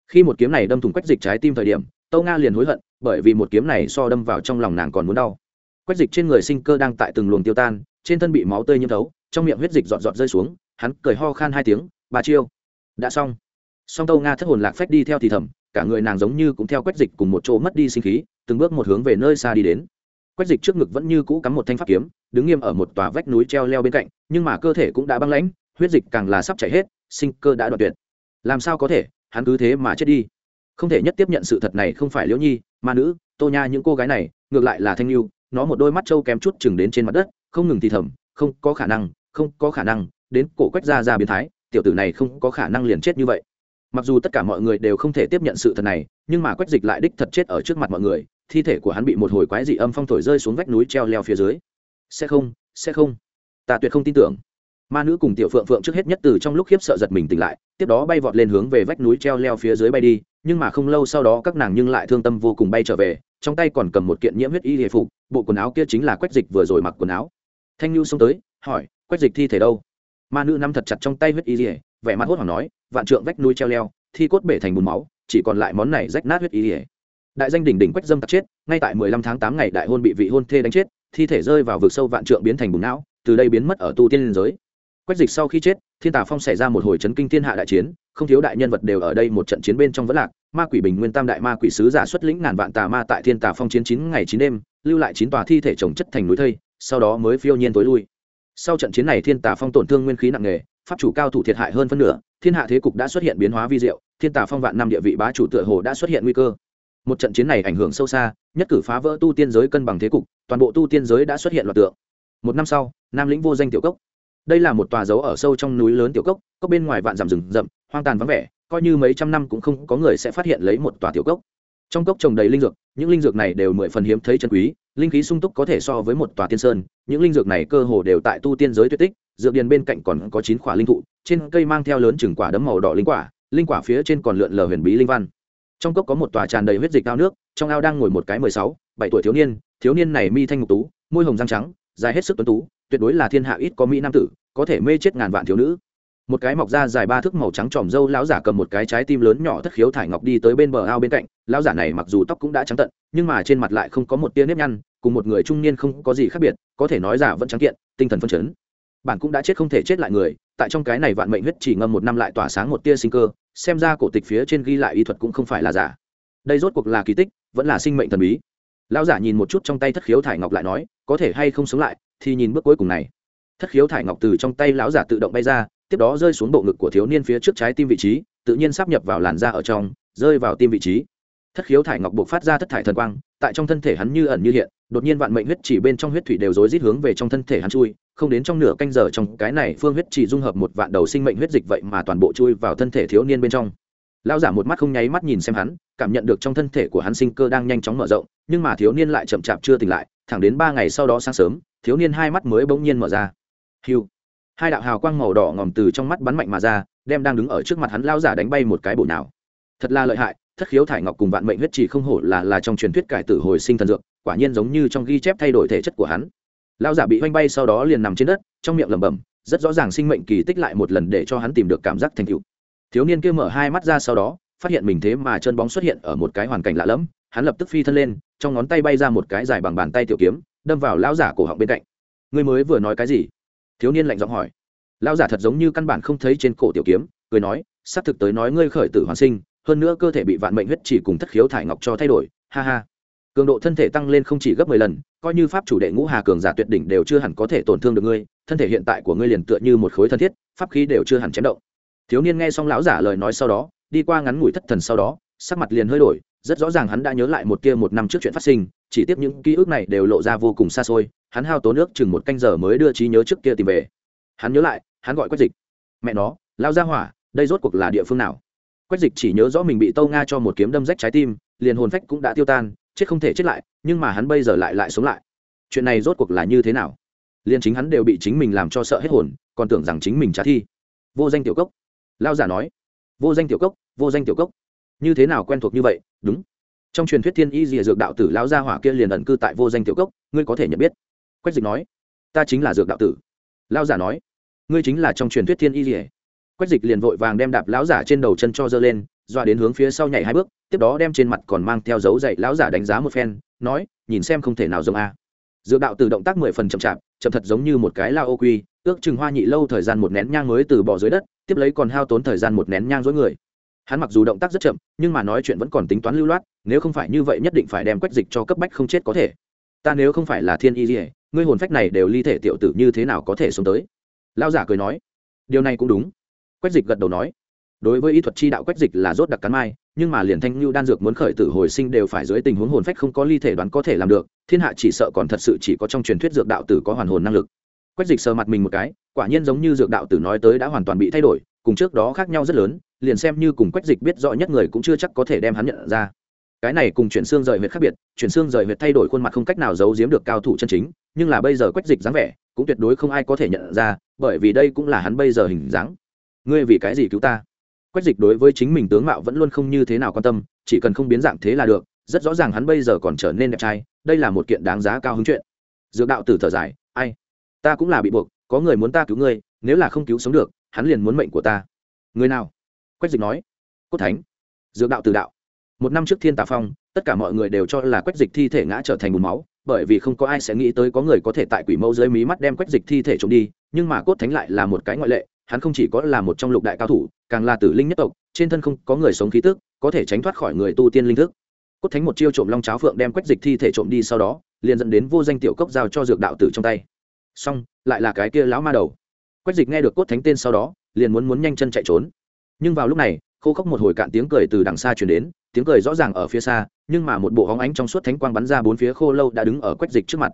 [SPEAKER 1] Khi một kiếm này đâm thủng quách dịch trái tim thời điểm, tâu nga liền hối hận, bởi vì một kiếm này so đâm vào trong lòng nàng còn muốn đau. Quách dịch trên người sinh cơ đang tại từng luồng tiêu tan, trên thân bị máu tươi nhiễm thấu, trong miệng huyết dịch giọt giọt rơi xuống, hắn cười ho khan hai tiếng, bà chiêu, đã xong. Song tâu nga thất hồn lạc phách đi theo thì thầm, cả người nàng giống như cũng theo quách dịch cùng một chỗ mất đi sinh khí, từng bước một hướng về nơi xa đi đến. Quách dịch trước ngực vẫn như cũ cắm một thanh pháp kiếm, đứng nghiêm ở một tòa vách núi treo leo bên cạnh, nhưng mà cơ thể cũng đã băng lãnh, huyết dịch càng là sắp chảy hết sinh cơ đã đoạn tuyệt. Làm sao có thể? Hắn cứ thế mà chết đi. Không thể nhất tiếp nhận sự thật này không phải liễu nhi, mà nữ, tô nha những cô gái này, ngược lại là thanh lưu nó một đôi mắt trâu kém chút chừng đến trên mặt đất, không ngừng thì thầm, không có khả năng, không có khả năng, đến cổ quách ra ra biến thái, tiểu tử này không có khả năng liền chết như vậy. Mặc dù tất cả mọi người đều không thể tiếp nhận sự thật này, nhưng mà quách dịch lại đích thật chết ở trước mặt mọi người, thi thể của hắn bị một hồi quái dị âm phong thổi rơi xuống vách núi treo leo phía dưới. Sẽ không sẽ không. Ta tuyệt không tin tưởng ma nữ cùng tiểu phượng phượng trước hết nhất từ trong lúc khiếp sợ giật mình tỉnh lại, tiếp đó bay vọt lên hướng về vách núi treo leo phía dưới bay đi, nhưng mà không lâu sau đó các nàng nhưng lại thương tâm vô cùng bay trở về, trong tay còn cầm một kiện nhiễm huyết y hề phục, bộ quần áo kia chính là quách dịch vừa rồi mặc quần áo. Thanh nhu xông tới, hỏi, quách dịch thi thể đâu? Ma nữ nắm thật chặt trong tay huyết y hề vẻ mặt hốt hoảng nói, vạn trượng vách núi treo leo, thi cốt bể thành bùn máu, chỉ còn lại món này rách nát huyết y hề đại danh đỉnh đỉnh quách dâm tặc chết, ngay tại mười lăm tháng tám ngày đại hôn bị vị hôn thê đánh chết, thi thể rơi vào vực sâu vạn trượng biến thành bùn não, từ đây biến mất ở tu tiên liên giới quách dịch sau khi chết, thiên tà phong xảy ra một hồi chấn kinh thiên hạ đại chiến, không thiếu đại nhân vật đều ở đây một trận chiến bên trong vẫn lạc. Ma quỷ bình nguyên tam đại ma quỷ sứ giả xuất lĩnh ngàn vạn tà ma tại thiên tà phong chiến chín ngày chín đêm, lưu lại chín tòa thi thể trồng chất thành núi thây, sau đó mới phiêu nhiên tối lui. Sau trận chiến này thiên tà phong tổn thương nguyên khí nặng nề, pháp chủ cao thủ thiệt hại hơn phân nửa, thiên hạ thế cục đã xuất hiện biến hóa vi diệu, thiên tà phong vạn năm địa vị bá chủ tựa hồ đã xuất hiện nguy cơ. Một trận chiến này ảnh hưởng sâu xa, nhất cử phá vỡ tu tiên giới cân bằng thế cục, toàn bộ tu tiên giới đã xuất hiện loạt tượng. Một năm sau, nam lĩnh vô danh tiểu cốc đây là một tòa dấu ở sâu trong núi lớn tiểu cốc cốc bên ngoài vạn dặm rừng rậm, hoang tàn vắng vẻ, coi như mấy trăm năm cũng không có người sẽ phát hiện lấy một tòa tiểu cốc. Trong cốc trồng đầy linh dược, những linh dược này đều mười phần hiếm thấy chân quý, linh khí sung túc có thể so với một tòa tiên sơn, những linh dược này cơ hồ đều tại tu tiên giới tuyệt tích, dược điền bên cạnh còn có chín quả linh thụ, trên cây mang theo lớn chừng quả đấm màu đỏ linh quả linh quả phía trên còn lượn lờ huyền bí linh văn. Trong cốc có một tòa tràn đầy huyết dịch ao nước, trong ao đang ngồi một cái mười sáu, bảy tuổi thiếu niên thiếu niên này mi thanh ngục tú, môi hồng răng trắng, dài hết sức tuấn tú tuyệt đối là thiên hạ ít có mỹ nam tử, có thể mê chết ngàn vạn thiếu nữ. Một cái mọc da dài ba thước màu trắng tròm râu lão giả cầm một cái trái tim lớn nhỏ thất khiếu thải ngọc đi tới bên bờ ao bên cạnh, lão giả này mặc dù tóc cũng đã trắng tận, nhưng mà trên mặt lại không có một tia nếp nhăn, cùng một người trung niên không có gì khác biệt, có thể nói giả vẫn trắng kiện, tinh thần phân chấn. Bản cũng đã chết không thể chết lại người, tại trong cái này vạn mệnh huyết chỉ ngâm một năm lại tỏa sáng một tia sinh cơ, xem ra cổ tịch phía trên ghi lại y thuật cũng không phải là giả. Đây rốt cuộc là kỳ tích, vẫn là sinh mệnh thần bí. Lão giả nhìn một chút trong tay thất khiếu thải ngọc lại nói, có thể hay không sống lại thì nhìn bước cuối cùng này. Thất khiếu thải ngọc từ trong tay lão giả tự động bay ra, tiếp đó rơi xuống bộ ngực của thiếu niên phía trước trái tim vị trí, tự nhiên sắp nhập vào làn da ở trong, rơi vào tim vị trí. Thất khiếu thải ngọc buộc phát ra thất thải thần quang, tại trong thân thể hắn như ẩn như hiện, đột nhiên vạn mệnh huyết chỉ bên trong huyết thủy đều rối rít hướng về trong thân thể hắn chui, không đến trong nửa canh giờ trong cái này phương huyết chỉ dung hợp một vạn đầu sinh mệnh huyết dịch vậy mà toàn bộ chui vào thân thể thiếu niên bên trong. Lão giả một mắt không nháy mắt nhìn xem hắn, cảm nhận được trong thân thể của hắn sinh cơ đang nhanh chóng mở rộng, nhưng mà thiếu niên lại chậm chạp chưa tỉnh lại thẳng đến ba ngày sau đó sáng sớm, thiếu niên hai mắt mới bỗng nhiên mở ra. Hiu. Hai đạo hào quang màu đỏ ngòm từ trong mắt bắn mạnh mà ra, đem đang đứng ở trước mặt hắn lao giả đánh bay một cái bổ nào thật là lợi hại, thất khiếu thải ngọc cùng vạn mệnh huyết trì không hổ là là trong truyền thuyết cải tử hồi sinh thần dược, quả nhiên giống như trong ghi chép thay đổi thể chất của hắn. Lao giả bị oanh bay sau đó liền nằm trên đất, trong miệng lẩm bẩm, rất rõ ràng sinh mệnh kỳ tích lại một lần để cho hắn tìm được cảm giác thành tựu. Thiếu niên kia mở hai mắt ra sau đó, phát hiện mình thế mà chân bóng xuất hiện ở một cái hoàn cảnh lạ lẫm hắn lập tức phi thân lên, trong ngón tay bay ra một cái dài bằng bàn tay tiểu kiếm, đâm vào lão giả cổ họng bên cạnh. Ngươi mới vừa nói cái gì? Thiếu niên lạnh giọng hỏi. Lão giả thật giống như căn bản không thấy trên cổ tiểu kiếm, cười nói xác thực tới nói ngươi khởi tử hoàn sinh, hơn nữa cơ thể bị vạn mệnh huyết chỉ cùng thất khiếu thải ngọc cho thay đổi, ha ha. Cường độ thân thể tăng lên không chỉ gấp mười lần, coi như pháp chủ đệ ngũ hà cường giả tuyệt đỉnh đều chưa hẳn có thể tổn thương được ngươi, thân thể hiện tại của ngươi liền tựa như một khối thân thiết, pháp khí đều chưa hẳn chém động. Thiếu niên nghe xong lão giả lời nói sau đó, đi qua ngắn ngủi thất thần sau đó, sắc mặt liền hơi đổi rất rõ ràng hắn đã nhớ lại một kia một năm trước chuyện phát sinh, chỉ tiếp những ký ức này đều lộ ra vô cùng xa xôi, hắn hao tốn nước chừng một canh giờ mới đưa trí nhớ trước kia tìm về. Hắn nhớ lại, hắn gọi quách dịch. Mẹ nó, lao ra hỏa, đây rốt cuộc là địa phương nào? Quách dịch chỉ nhớ rõ mình bị tâu nga cho một kiếm đâm rách trái tim, liền hồn phách cũng đã tiêu tan, chết không thể chết lại, nhưng mà hắn bây giờ lại lại sống lại. Chuyện này rốt cuộc là như thế nào? Liền chính hắn đều bị chính mình làm cho sợ hết hồn, còn tưởng rằng chính mình trả thi. Vô danh tiểu cốc. Lao giả nói. Vô danh tiểu cốc, vô danh tiểu cốc. Như thế nào quen thuộc như vậy đúng. Trong truyền thuyết thiên y dìa dược đạo tử lão gia hỏa kia liền ẩn cư tại vô danh tiểu cốc, ngươi có thể nhận biết. Quách dịch nói, ta chính là dược đạo tử. Lao giả nói, ngươi chính là trong truyền thuyết thiên y dìa quách dịch liền vội vàng đem đạp lão giả trên đầu chân cho dơ lên, dọa đến hướng phía sau nhảy hai bước, tiếp đó đem trên mặt còn mang theo dấu dậy lão giả đánh giá một phen, nói, nhìn xem không thể nào giống a. Dược đạo tử động tác mười phần chậm chạp, chậm thật giống như một cái lao ô quy, ước chừng hoa nhị lâu thời gian một nén nhang mới từ bỏ dưới đất, tiếp lấy còn hao tốn thời gian một nén nhang dối người hắn mặc dù động tác rất chậm, nhưng mà nói chuyện vẫn còn tính toán lưu loát, nếu không phải như vậy nhất định phải đem quách dịch cho cấp bách không chết có thể. Ta nếu không phải là thiên y dỉa ngươi hồn phách này đều ly thể tiểu tử như thế nào có thể sống tới? Lao giả cười nói. Điều này cũng đúng. Quách dịch gật đầu nói. Đối với y thuật chi đạo quách dịch là rốt đặc cắn mai, nhưng mà liền thanh lưu đan dược muốn khởi tử hồi sinh đều phải dưới tình huống hồn phách không có ly thể đoán có thể làm được, thiên hạ chỉ sợ còn thật sự chỉ có trong truyền thuyết dược đạo tử có hoàn hồn năng lực. Quách dịch sờ mặt mình một cái, quả nhiên giống như dược đạo tử nói tới đã hoàn toàn bị thay đổi cùng trước đó khác nhau rất lớn, liền xem như cùng quách dịch biết rõ nhất người cũng chưa chắc có thể đem hắn nhận ra. Cái này cùng chuyển xương rời huyệt khác biệt, chuyển xương rời huyệt thay đổi khuôn mặt không cách nào giấu giếm được cao thủ chân chính, nhưng là bây giờ quách dịch dáng vẻ, cũng tuyệt đối không ai có thể nhận ra, bởi vì đây cũng là hắn bây giờ hình dáng. Ngươi vì cái gì cứu ta? Quách dịch đối với chính mình tướng mạo vẫn luôn không như thế nào quan tâm, chỉ cần không biến dạng thế là được, rất rõ ràng hắn bây giờ còn trở nên đẹp trai, đây là một kiện đáng giá cao hứng chuyện. Dược đạo tử thở dài, ai, ta cũng là bị buộc, có người muốn ta cứu ngươi, nếu là không cứu sống được hắn liền muốn mệnh của ta. Người nào? Quách dịch nói. Cốt thánh. Dược đạo từ đạo. Một năm trước thiên tà phong, tất cả mọi người đều cho là quách dịch thi thể ngã trở thành bùn máu, bởi vì không có ai sẽ nghĩ tới có người có thể tại quỷ mẫu dưới mí mắt đem quách dịch thi thể trộm đi, nhưng mà cốt thánh lại là một cái ngoại lệ, hắn không chỉ có là một trong lục đại cao thủ, càng là tử linh nhất tộc, trên thân không có người sống khí tức, có thể tránh thoát khỏi người tu tiên linh thức. Cốt thánh một chiêu trộm long cháo phượng đem quách dịch thi thể trộm đi sau đó, liền dẫn đến vô danh tiểu cốc giao cho dược đạo tử trong tay. Xong, lại là cái kia lão ma đầu quách dịch nghe được cốt thánh tên sau đó, liền muốn muốn nhanh chân chạy trốn. Nhưng vào lúc này, khô khốc một hồi cạn tiếng cười từ đằng xa chuyển đến, tiếng cười rõ ràng ở phía xa, nhưng mà một bộ hóng ánh trong suốt thánh quang bắn ra bốn phía khô lâu đã đứng ở quách dịch trước mặt.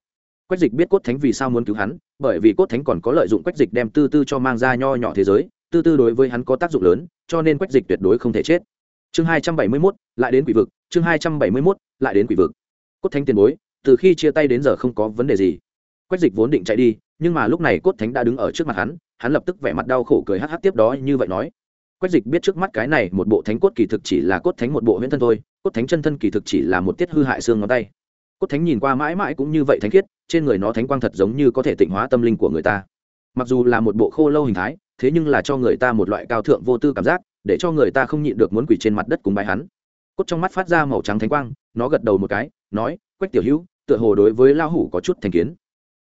[SPEAKER 1] Quách dịch biết cốt thánh vì sao muốn cứu hắn, bởi vì cốt thánh còn có lợi dụng quách dịch đem tư tư cho mang ra nho nhỏ thế giới, tư tư đối với hắn có tác dụng lớn, cho nên quách dịch tuyệt đối không thể chết. Chương hai trăm bảy mươi mốt, lại đến quỷ vực, chương hai trăm bảy mươi mốt, lại đến quỷ vực. Cốt thánh tiền bối, từ khi chia tay đến giờ không có vấn đề gì quách dịch vốn định chạy đi, nhưng mà lúc này cốt thánh đã đứng ở trước mặt hắn hắn lập tức vẻ mặt đau khổ cười hắc hắc tiếp đó như vậy nói. Quách dịch biết trước mắt cái này một bộ thánh cốt kỳ thực chỉ là cốt thánh một bộ huyễn thân thôi, cốt thánh chân thân kỳ thực chỉ là một tiết hư hại xương ngón tay. Cốt thánh nhìn qua mãi mãi cũng như vậy thánh khiết, trên người nó thánh quang thật giống như có thể tịnh hóa tâm linh của người ta. Mặc dù là một bộ khô lâu hình thái, thế nhưng là cho người ta một loại cao thượng vô tư cảm giác, để cho người ta không nhịn được muốn quỷ trên mặt đất cùng bài hắn. Cốt trong mắt phát ra màu trắng thánh quang, nó gật đầu một cái, nói, quách tiểu hữu, tựa hồ đối với lao hủ có chút thành kiến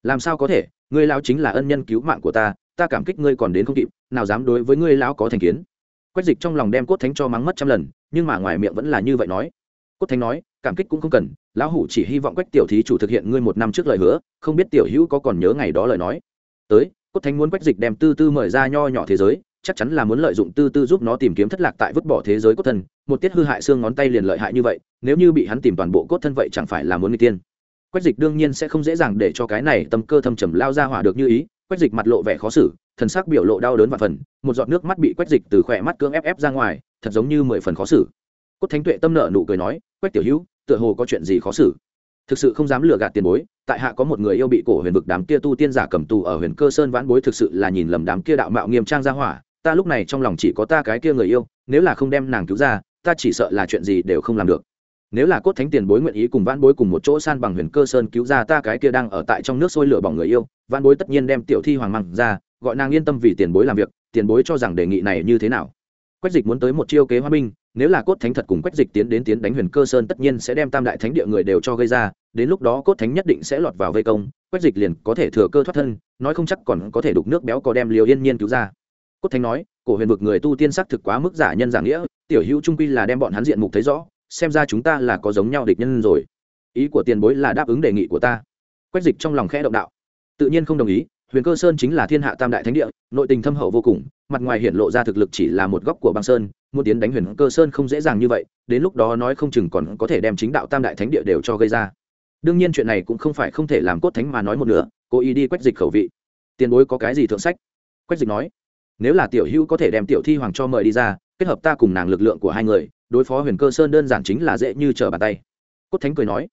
[SPEAKER 1] làm sao có thể? Ngươi lão chính là ân nhân cứu mạng của ta ta cảm kích ngươi còn đến không kịp, nào dám đối với ngươi lão có thành kiến. Quách dịch trong lòng đem cốt thánh cho mắng mất trăm lần, nhưng mà ngoài miệng vẫn là như vậy nói. Cốt thánh nói, cảm kích cũng không cần, lão hủ chỉ hy vọng quách tiểu thí chủ thực hiện ngươi một năm trước lời hứa, không biết tiểu hữu có còn nhớ ngày đó lời nói. Tới, cốt thánh muốn quách dịch đem tư tư mời ra nho nhỏ thế giới, chắc chắn là muốn lợi dụng tư tư giúp nó tìm kiếm thất lạc tại vứt bỏ thế giới cốt thân, một tiết hư hại xương ngón tay liền lợi hại như vậy, nếu như bị hắn tìm toàn bộ cốt thân vậy chẳng phải là muốn người tiên quách dịch đương nhiên sẽ không dễ dàng để cho cái này tâm cơ thâm trầm lao ra hỏa được như ý. Quách dịch mặt lộ vẻ khó xử, thần sắc biểu lộ đau đớn và phần, một giọt nước mắt bị quách dịch từ khỏe mắt cưỡng ép ép ra ngoài, thật giống như mười phần khó xử. Cốt thánh tuệ tâm nợ nụ cười nói, quách tiểu hữu, tựa hồ có chuyện gì khó xử? Thực sự không dám lừa gạt tiền bối, tại hạ có một người yêu bị cổ huyền vực đám kia tu tiên giả cầm tù ở huyền cơ sơn vãn bối thực sự là nhìn lầm đám kia đạo mạo nghiêm trang ra hỏa, ta lúc này trong lòng chỉ có ta cái kia người yêu, nếu là không đem nàng cứu ra, ta chỉ sợ là chuyện gì đều không làm được nếu là cốt thánh tiền bối nguyện ý cùng vãn bối cùng một chỗ san bằng huyền cơ sơn cứu ra ta cái kia đang ở tại trong nước sôi lửa bỏng người yêu, vãn bối tất nhiên đem tiểu thi hoàng măng ra, gọi nàng yên tâm vì tiền bối làm việc, tiền bối cho rằng đề nghị này như thế nào? Quách dịch muốn tới một chiêu kế hoa binh nếu là cốt thánh thật cùng quách dịch tiến đến tiến đánh huyền cơ sơn tất nhiên sẽ đem tam đại thánh địa người đều cho gây ra, đến lúc đó cốt thánh nhất định sẽ lọt vào vây công, quách dịch liền có thể thừa cơ thoát thân, nói không chắc còn có thể đục nước béo có đem liều yên nhiên cứu ra. Cốt thánh nói, cổ huyền vực người tu tiên sắc thực quá mức giả nhân giả nghĩa, tiểu hữu trung quy là đem bọn hắn diện mục thấy rõ xem ra chúng ta là có giống nhau địch nhân rồi. Ý của tiền bối là đáp ứng đề nghị của ta. Quách dịch trong lòng khẽ động đạo. Tự nhiên không đồng ý, huyền cơ sơn chính là thiên hạ tam đại thánh địa, nội tình thâm hậu vô cùng, mặt ngoài hiện lộ ra thực lực chỉ là một góc của băng sơn, muốn tiến đánh huyền cơ sơn không dễ dàng như vậy, đến lúc đó nói không chừng còn có thể đem chính đạo tam đại thánh địa đều cho gây ra. Đương nhiên chuyện này cũng không phải không thể làm cốt thánh mà nói một nửa, cố ý đi quách dịch khẩu vị. Tiền bối có cái gì thượng sách? Quách dịch nói. Nếu là tiểu hữu có thể đem tiểu thi hoàng cho mời đi ra, kết hợp ta cùng nàng lực lượng của hai người đối phó huyền cơ sơn đơn giản chính là dễ như trở bàn tay. Cốt thánh cười nói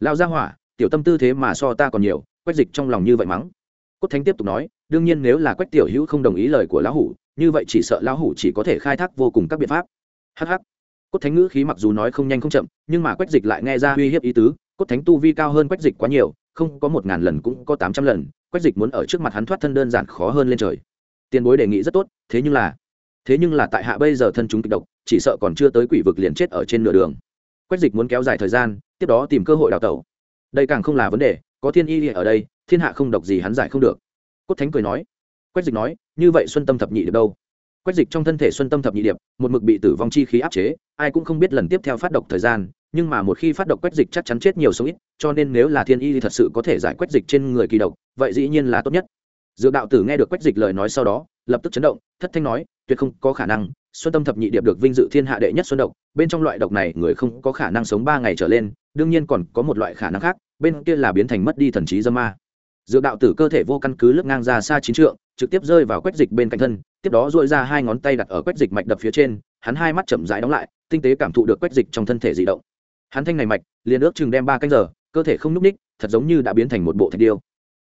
[SPEAKER 1] lao ra hỏa, tiểu tâm tư thế mà so ta còn nhiều, quách dịch trong lòng như vậy mắng. Cốt thánh tiếp tục nói, đương nhiên nếu là quách tiểu hữu không đồng ý lời của lão hủ, như vậy chỉ sợ lão hủ chỉ có thể khai thác vô cùng các biện pháp. Hh cốt thánh ngữ khí mặc dù nói không nhanh không chậm, nhưng mà quách dịch lại nghe ra uy hiếp ý tứ, cốt thánh tu vi cao hơn quách dịch quá nhiều, không có một ngàn lần cũng có tám trăm lần, quách dịch muốn ở trước mặt hắn thoát thân đơn giản khó hơn lên trời. Tiền bối đề nghị rất tốt, thế nhưng là, thế nhưng là tại hạ bây giờ thân chúng kịch độc chỉ sợ còn chưa tới quỷ vực liền chết ở trên nửa đường. Quách dịch muốn kéo dài thời gian, tiếp đó tìm cơ hội đào tẩu. Đây càng không là vấn đề, có thiên y ở đây, thiên hạ không độc gì hắn giải không được. Cốt thánh cười nói. Quách dịch nói, như vậy xuân tâm thập nhị được đâu? Quách dịch trong thân thể xuân tâm thập nhị điệp, một mực bị tử vong chi khí áp chế, ai cũng không biết lần tiếp theo phát độc thời gian, nhưng mà một khi phát độc quách dịch chắc chắn chết nhiều số ít, cho nên nếu là thiên y thì thật sự có thể giải quách dịch trên người kỳ độc, vậy dĩ nhiên là tốt nhất. Dược đạo tử nghe được quách dịch lời nói sau đó, lập tức chấn động, thất thanh nói tuyệt không có khả năng, xuân tâm thập nhị điệp được vinh dự thiên hạ đệ nhất xuân độc, bên trong loại độc này người không có khả năng sống ba ngày trở lên, đương nhiên còn có một loại khả năng khác, bên kia là biến thành mất đi thần trí dâm ma. Dược đạo tử cơ thể vô căn cứ lướt ngang ra xa chín trượng, trực tiếp rơi vào quách dịch bên cạnh thân, tiếp đó dội ra hai ngón tay đặt ở quách dịch mạch đập phía trên, hắn hai mắt chậm rãi đóng lại, tinh tế cảm thụ được quách dịch trong thân thể di động. Hắn thanh này mạch, liền ước chừng đem ba canh giờ, cơ thể không n ú c ních thật giống như đã biến thành một bộ thạch điêu.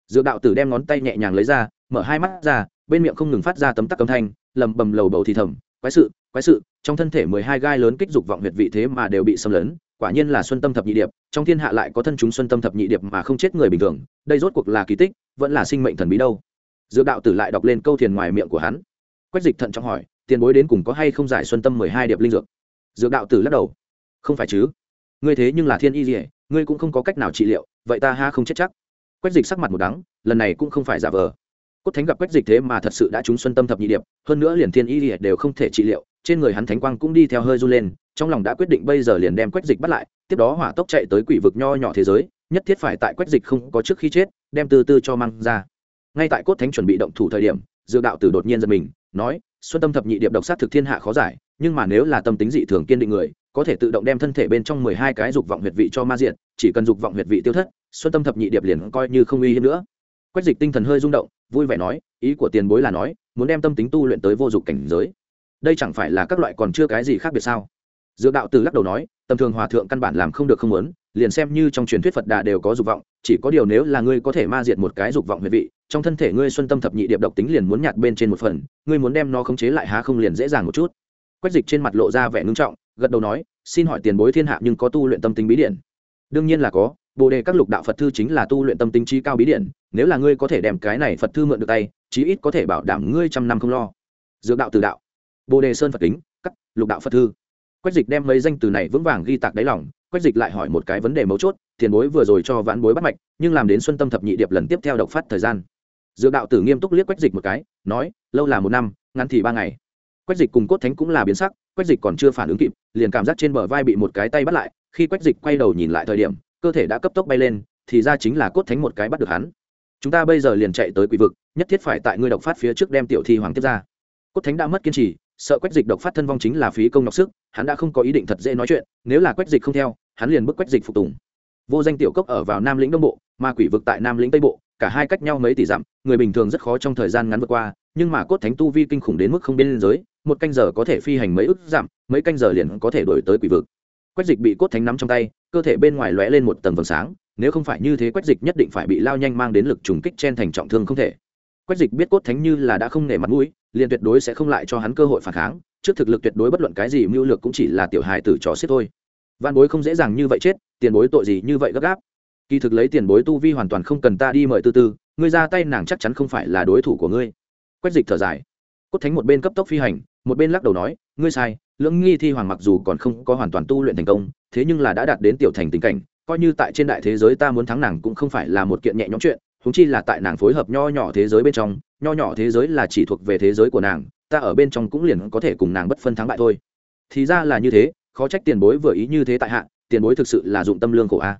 [SPEAKER 1] Dược đạo tử đem ngón tay nhẹ nhàng lấy ra, mở hai mắt ra, bên miệng không ngừng phát ra tấm tắc âm thanh lầm bầm lầu bầu thì thầm, quái sự quái sự, trong thân thể mười hai gai lớn kích dục vọng huyệt vị thế mà đều bị xâm lấn, quả nhiên là xuân tâm thập nhị điệp, trong thiên hạ lại có thân chúng xuân tâm thập nhị điệp mà không chết người bình thường, đây rốt cuộc là kỳ tích, vẫn là sinh mệnh thần bí đâu. Dược đạo tử lại đọc lên câu thiền ngoài miệng của hắn. Quách dịch thận trọng hỏi, tiền bối đến cùng có hay không giải xuân tâm mười hai điệp linh dược? Dược đạo tử lắc đầu, không phải chứ. Ngươi thế nhưng là thiên y dỉa ngươi cũng không có cách nào trị liệu, vậy ta ha không chết chắc. Quách dịch sắc mặt một đắng, lần này cũng không phải giả vờ cốt thánh gặp quách dịch thế mà thật sự đã trúng xuân tâm thập nhị điệp, hơn nữa liền thiên y liệt đều không thể trị liệu, trên người hắn thánh quang cũng đi theo hơi run lên, trong lòng đã quyết định bây giờ liền đem quách dịch bắt lại, tiếp đó hỏa tốc chạy tới quỷ vực nho nhỏ thế giới, nhất thiết phải tại quách dịch không có trước khi chết, đem từ từ cho mang ra. Ngay tại cốt thánh chuẩn bị động thủ thời điểm, dược đạo tử đột nhiên giật mình, nói, xuân tâm thập nhị điệp độc sát thực thiên hạ khó giải, nhưng mà nếu là tâm tính dị thường kiên định người, có thể tự động đem thân thể bên trong mười hai cái dục vọng huyệt vị cho ma diện chỉ cần dục vọng huyệt vị tiêu thất, xuân tâm thập nhị điệp liền coi như không uy hiếp nữa. Quách dịch tinh thần hơi rung động vui vẻ nói, ý của tiền bối là nói, muốn đem tâm tính tu luyện tới vô dụng cảnh giới. Đây chẳng phải là các loại còn chưa cái gì khác biệt sao? Dược đạo từ lắc đầu nói, tầm thường hòa thượng căn bản làm không được không muốn, liền xem như trong truyền thuyết phật đà đều có dục vọng, chỉ có điều nếu là ngươi có thể ma diệt một cái dục vọng huyệt vị, trong thân thể ngươi xuân tâm thập nhị điệp độc tính liền muốn nhạt bên trên một phần, ngươi muốn đem nó khống chế lại há không liền dễ dàng một chút. Quách dịch trên mặt lộ ra vẻ ngưng trọng, gật đầu nói, xin hỏi tiền bối thiên hạ nhưng có tu luyện tâm tính bí điển? Đương nhiên là có, bồ đề các lục đạo phật thư chính là tu luyện tâm tính trí cao bí điển nếu là ngươi có thể đem cái này phật thư mượn được tay, chí ít có thể bảo đảm ngươi trăm năm không lo. Dược đạo từ đạo. Bồ đề sơn phật kính, cắt, lục đạo phật thư. Quách dịch đem mấy danh từ này vững vàng ghi tạc đáy lòng, quách dịch lại hỏi một cái vấn đề mấu chốt, tiền bối vừa rồi cho vãn bối bắt mạch, nhưng làm đến xuân tâm thập nhị điệp lần tiếp theo độc phát thời gian. Dược đạo tử nghiêm túc liếc quách dịch một cái, nói, lâu là một năm, ngắn thì ba ngày. Quách dịch cùng cốt thánh cũng là biến sắc, quách dịch còn chưa phản ứng kịp, liền cảm giác trên bờ vai bị một cái tay bắt lại, khi quách dịch quay đầu nhìn lại thời điểm, cơ thể đã cấp tốc bay lên, thì ra chính là cốt thánh một cái bắt được hắn chúng ta bây giờ liền chạy tới quỷ vực, nhất thiết phải tại ngươi độc phát phía trước đem tiểu thi hoàng tiếp ra. Cốt thánh đã mất kiên trì, sợ quách dịch độc phát thân vong chính là phí công nhọc sức, hắn đã không có ý định thật dễ nói chuyện, nếu là quách dịch không theo, hắn liền bức quách dịch phục tùng. Vô danh tiểu cốc ở vào nam lĩnh đông bộ, mà quỷ vực tại nam lĩnh tây bộ, cả hai cách nhau mấy tỷ dặm, người bình thường rất khó trong thời gian ngắn vượt qua, nhưng mà cốt thánh tu vi kinh khủng đến mức không biên giới, một canh giờ có thể phi hành mấy ức dặm, mấy canh giờ liền có thể đổi tới quỷ vực. Quách dịch bị cốt thánh nắm trong tay, cơ thể bên ngoài lóe lên một tầng vầng sáng nếu không phải như thế quách dịch nhất định phải bị lao nhanh mang đến lực trùng kích chen thành trọng thương không thể. Quách dịch biết cốt thánh như là đã không nể mặt mũi, liền tuyệt đối sẽ không lại cho hắn cơ hội phản kháng, trước thực lực tuyệt đối bất luận cái gì mưu lược cũng chỉ là tiểu hài tử trò xiết thôi. Văn bối không dễ dàng như vậy chết, tiền bối tội gì như vậy gấp gáp. Kỳ thực lấy tiền bối tu vi hoàn toàn không cần ta đi mời tư tư, ngươi ra tay nàng chắc chắn không phải là đối thủ của ngươi. Quách dịch thở dài. Cốt thánh một bên cấp tốc phi hành, một bên lắc đầu nói, ngươi sai, lưỡng nghi thi hoàng mặc dù còn không có hoàn toàn tu luyện thành công, thế nhưng là đã đạt đến tiểu thành tình cảnh coi như tại trên đại thế giới ta muốn thắng nàng cũng không phải là một kiện nhẹ nhõm chuyện húng chi là tại nàng phối hợp nho nhỏ thế giới bên trong, nho nhỏ thế giới là chỉ thuộc về thế giới của nàng, ta ở bên trong cũng liền có thể cùng nàng bất phân thắng bại thôi. Thì ra là như thế, khó trách tiền bối vừa ý như thế tại hạ, tiền bối thực sự là dụng tâm lương khổ a.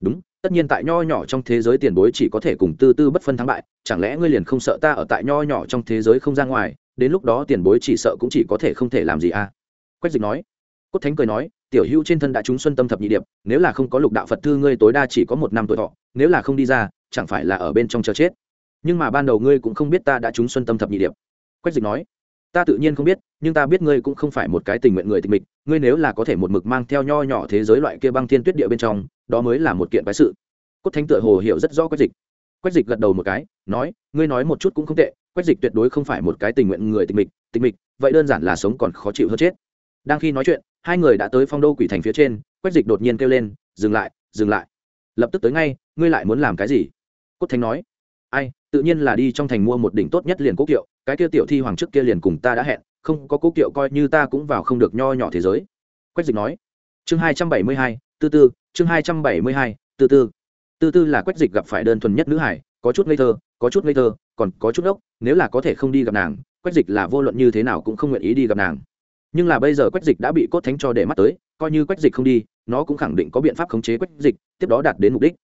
[SPEAKER 1] Đúng, tất nhiên tại nho nhỏ trong thế giới tiền bối chỉ có thể cùng tư tư bất phân thắng bại, chẳng lẽ ngươi liền không sợ ta ở tại nho nhỏ trong thế giới không ra ngoài, đến lúc đó tiền bối chỉ sợ cũng chỉ có thể không thể làm gì a. Quách dịch nói. Cốt thánh cười nói tiểu hữu trên thân đã trúng xuân tâm thập nhị điệp, nếu là không có lục đạo phật thư ngươi tối đa chỉ có một năm tuổi thọ, nếu là không đi ra, chẳng phải là ở bên trong chờ chết. Nhưng mà ban đầu ngươi cũng không biết ta đã trúng xuân tâm thập nhị điệp. Quách dịch nói, ta tự nhiên không biết, nhưng ta biết ngươi cũng không phải một cái tình nguyện người tình mịch, ngươi nếu là có thể một mực mang theo nho nhỏ thế giới loại kia băng thiên tuyết địa bên trong, đó mới là một kiện bái sự. Cốt thánh tựa hồ hiểu rất rõ quách dịch. Quách dịch gật đầu một cái, nói, ngươi nói một chút cũng không tệ, quách dịch tuyệt đối không phải một cái tình nguyện người tình mịch tình mịch, vậy đơn giản là sống còn khó chịu hơn chết đang khi nói chuyện, hai người đã tới phong đô quỷ thành phía trên, quách dịch đột nhiên kêu lên, dừng lại dừng lại. Lập tức tới ngay, ngươi lại muốn làm cái gì? Cốt thánh nói, ai, tự nhiên là đi trong thành mua một đỉnh tốt nhất liền cố kiệu, cái kia tiểu thi hoàng trước kia liền cùng ta đã hẹn, không có cố kiệu coi như ta cũng vào không được nho nhỏ thế giới. Quách dịch nói, chương hai trăm bảy mươi hai, tư tư, chương hai trăm bảy mươi hai, tư tư. Tư tư là quách dịch gặp phải đơn thuần nhất nữ hải, có chút ngây thơ, có chút ngây thơ, còn có chút ốc nếu là có thể không đi gặp nàng, quách dịch là vô luận như thế nào cũng không nguyện ý đi gặp nàng nhưng là bây giờ quách dịch đã bị cốt thánh cho để mắt tới, coi như quách dịch không đi, nó cũng khẳng định có biện pháp khống chế quách dịch, tiếp đó đạt đến mục đích.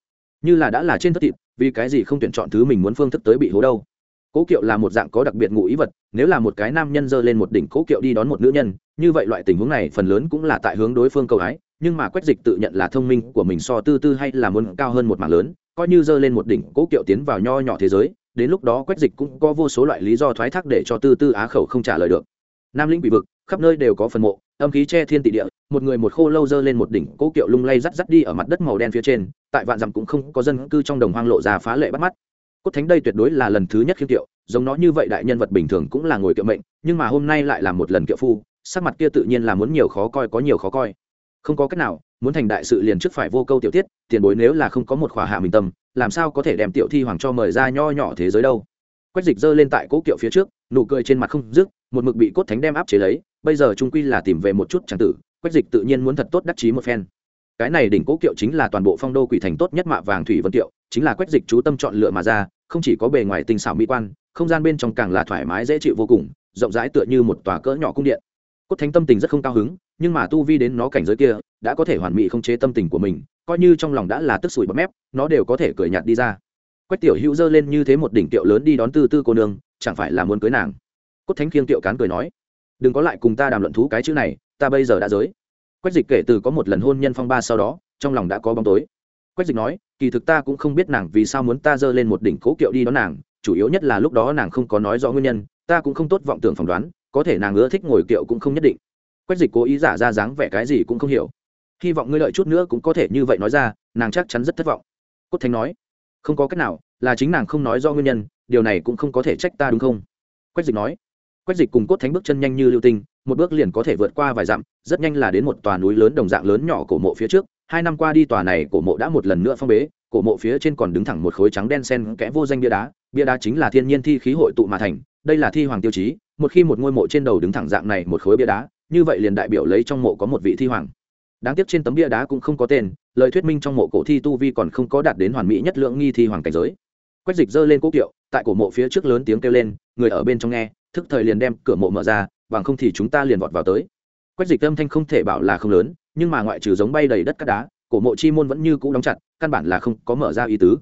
[SPEAKER 1] Như là đã là trên thất thịt, vì cái gì không tuyển chọn thứ mình muốn phương thức tới bị hố đâu? Cố kiệu là một dạng có đặc biệt ngụ ý vật, nếu là một cái nam nhân dơ lên một đỉnh cố kiệu đi đón một nữ nhân, như vậy loại tình huống này phần lớn cũng là tại hướng đối phương cầu ái nhưng mà quách dịch tự nhận là thông minh của mình so tư tư hay là muốn cao hơn một mảng lớn, coi như dơ lên một đỉnh cố kiệu tiến vào nho nhỏ thế giới, đến lúc đó quách dịch cũng có vô số loại lý do thoái thác để cho tư tư á khẩu không trả lời được. Nam lĩnh bị vực khắp nơi đều có phần mộ, âm khí che thiên tị địa, một người một khô lâu dơ lên một đỉnh cố kiệu lung lay rắt rắt đi ở mặt đất màu đen phía trên, tại vạn dặm cũng không có dân cư trong đồng hoang lộ ra phá lệ bắt mắt. Cốt thánh đây tuyệt đối là lần thứ nhất khiêm kiệu, giống nó như vậy đại nhân vật bình thường cũng là ngồi kiệu mệnh, nhưng mà hôm nay lại là một lần kiệu phu, sắc mặt kia tự nhiên là muốn nhiều khó coi có nhiều khó coi. Không có cách nào, muốn thành đại sự liền trước phải vô câu tiểu tiết, tiền bối nếu là không có một khỏa hạ mình tâm, làm sao có thể đem tiểu thi hoàng cho mời ra nho nhỏ thế giới đâu. Quách dịch giơ lên tại cố kiệu phía trước, nụ cười trên mặt không dứt một mực bị cốt thánh đem áp chế lấy, bây giờ trung quy là tìm về một chút tràng tử, quách dịch tự nhiên muốn thật tốt đắc chí một phen. Cái này đỉnh cố kiệu chính là toàn bộ phong đô quỷ thành tốt nhất mạ vàng thủy vân kiệu, chính là quách dịch chú tâm chọn lựa mà ra, không chỉ có bề ngoài tinh xảo mỹ quan, không gian bên trong càng là thoải mái dễ chịu vô cùng, rộng rãi tựa như một tòa cỡ nhỏ cung điện. Cốt thánh tâm tình rất không cao hứng, nhưng mà tu vi đến nó cảnh giới kia, đã có thể hoàn mỹ không chế tâm tình của mình, coi như trong lòng đã là tức sủi bấm mép, nó đều có thể cười nhạt đi ra. Quách tiểu hữu dơ lên như thế một đỉnh kiệu lớn đi đón tư tư cô nương, chẳng phải là muốn cưới nàng? Cốt thánh khiêng tiệu cán cười nói, đừng có lại cùng ta đàm luận thú cái chữ này, ta bây giờ đã giới. Quách dịch kể từ có một lần hôn nhân phong ba sau đó, trong lòng đã có bóng tối. Quách dịch nói, kỳ thực ta cũng không biết nàng vì sao muốn ta dơ lên một đỉnh cố kiệu đi đón nàng, chủ yếu nhất là lúc đó nàng không có nói rõ nguyên nhân, ta cũng không tốt vọng tưởng phỏng đoán, có thể nàng ưa thích ngồi kiệu cũng không nhất định. Quách dịch cố ý giả ra dáng vẻ cái gì cũng không hiểu. Hy vọng ngươi lợi chút nữa cũng có thể như vậy nói ra, nàng chắc chắn rất thất vọng. Cốt thánh nói, không có cách nào, là chính nàng không nói do nguyên nhân, điều này cũng không có thể trách ta đúng không? Quách dịch nói quách dịch cùng cốt thánh bước chân nhanh như lưu tinh, một bước liền có thể vượt qua vài dặm, rất nhanh là đến một tòa núi lớn đồng dạng lớn nhỏ cổ mộ phía trước. Hai năm qua đi tòa này cổ mộ đã một lần nữa phong bế, cổ mộ phía trên còn đứng thẳng một khối trắng đen sen kẽ vô danh bia đá. Bia đá chính là thiên nhiên thi khí hội tụ mà thành, đây là thi hoàng tiêu chí. Một khi một ngôi mộ trên đầu đứng thẳng dạng này một khối bia đá, như vậy liền đại biểu lấy trong mộ có một vị thi hoàng. Đáng tiếc trên tấm bia đá cũng không có tên, lời thuyết minh trong mộ cổ thi tu vi còn không có đạt đến hoàn mỹ nhất lượng nghi thi hoàng cảnh giới. Quách dịch giơ lên cố kiệu, tại cổ mộ phía trước lớn tiếng kêu lên, người ở bên trong nghe thức thời liền đem cửa mộ mở ra, bằng không thì chúng ta liền vọt vào tới. Quách dịch âm thanh không thể bảo là không lớn, nhưng mà ngoại trừ giống bay đầy đất cát đá, cổ mộ chi môn vẫn như cũ đóng chặt, căn bản là không có mở ra ý tứ.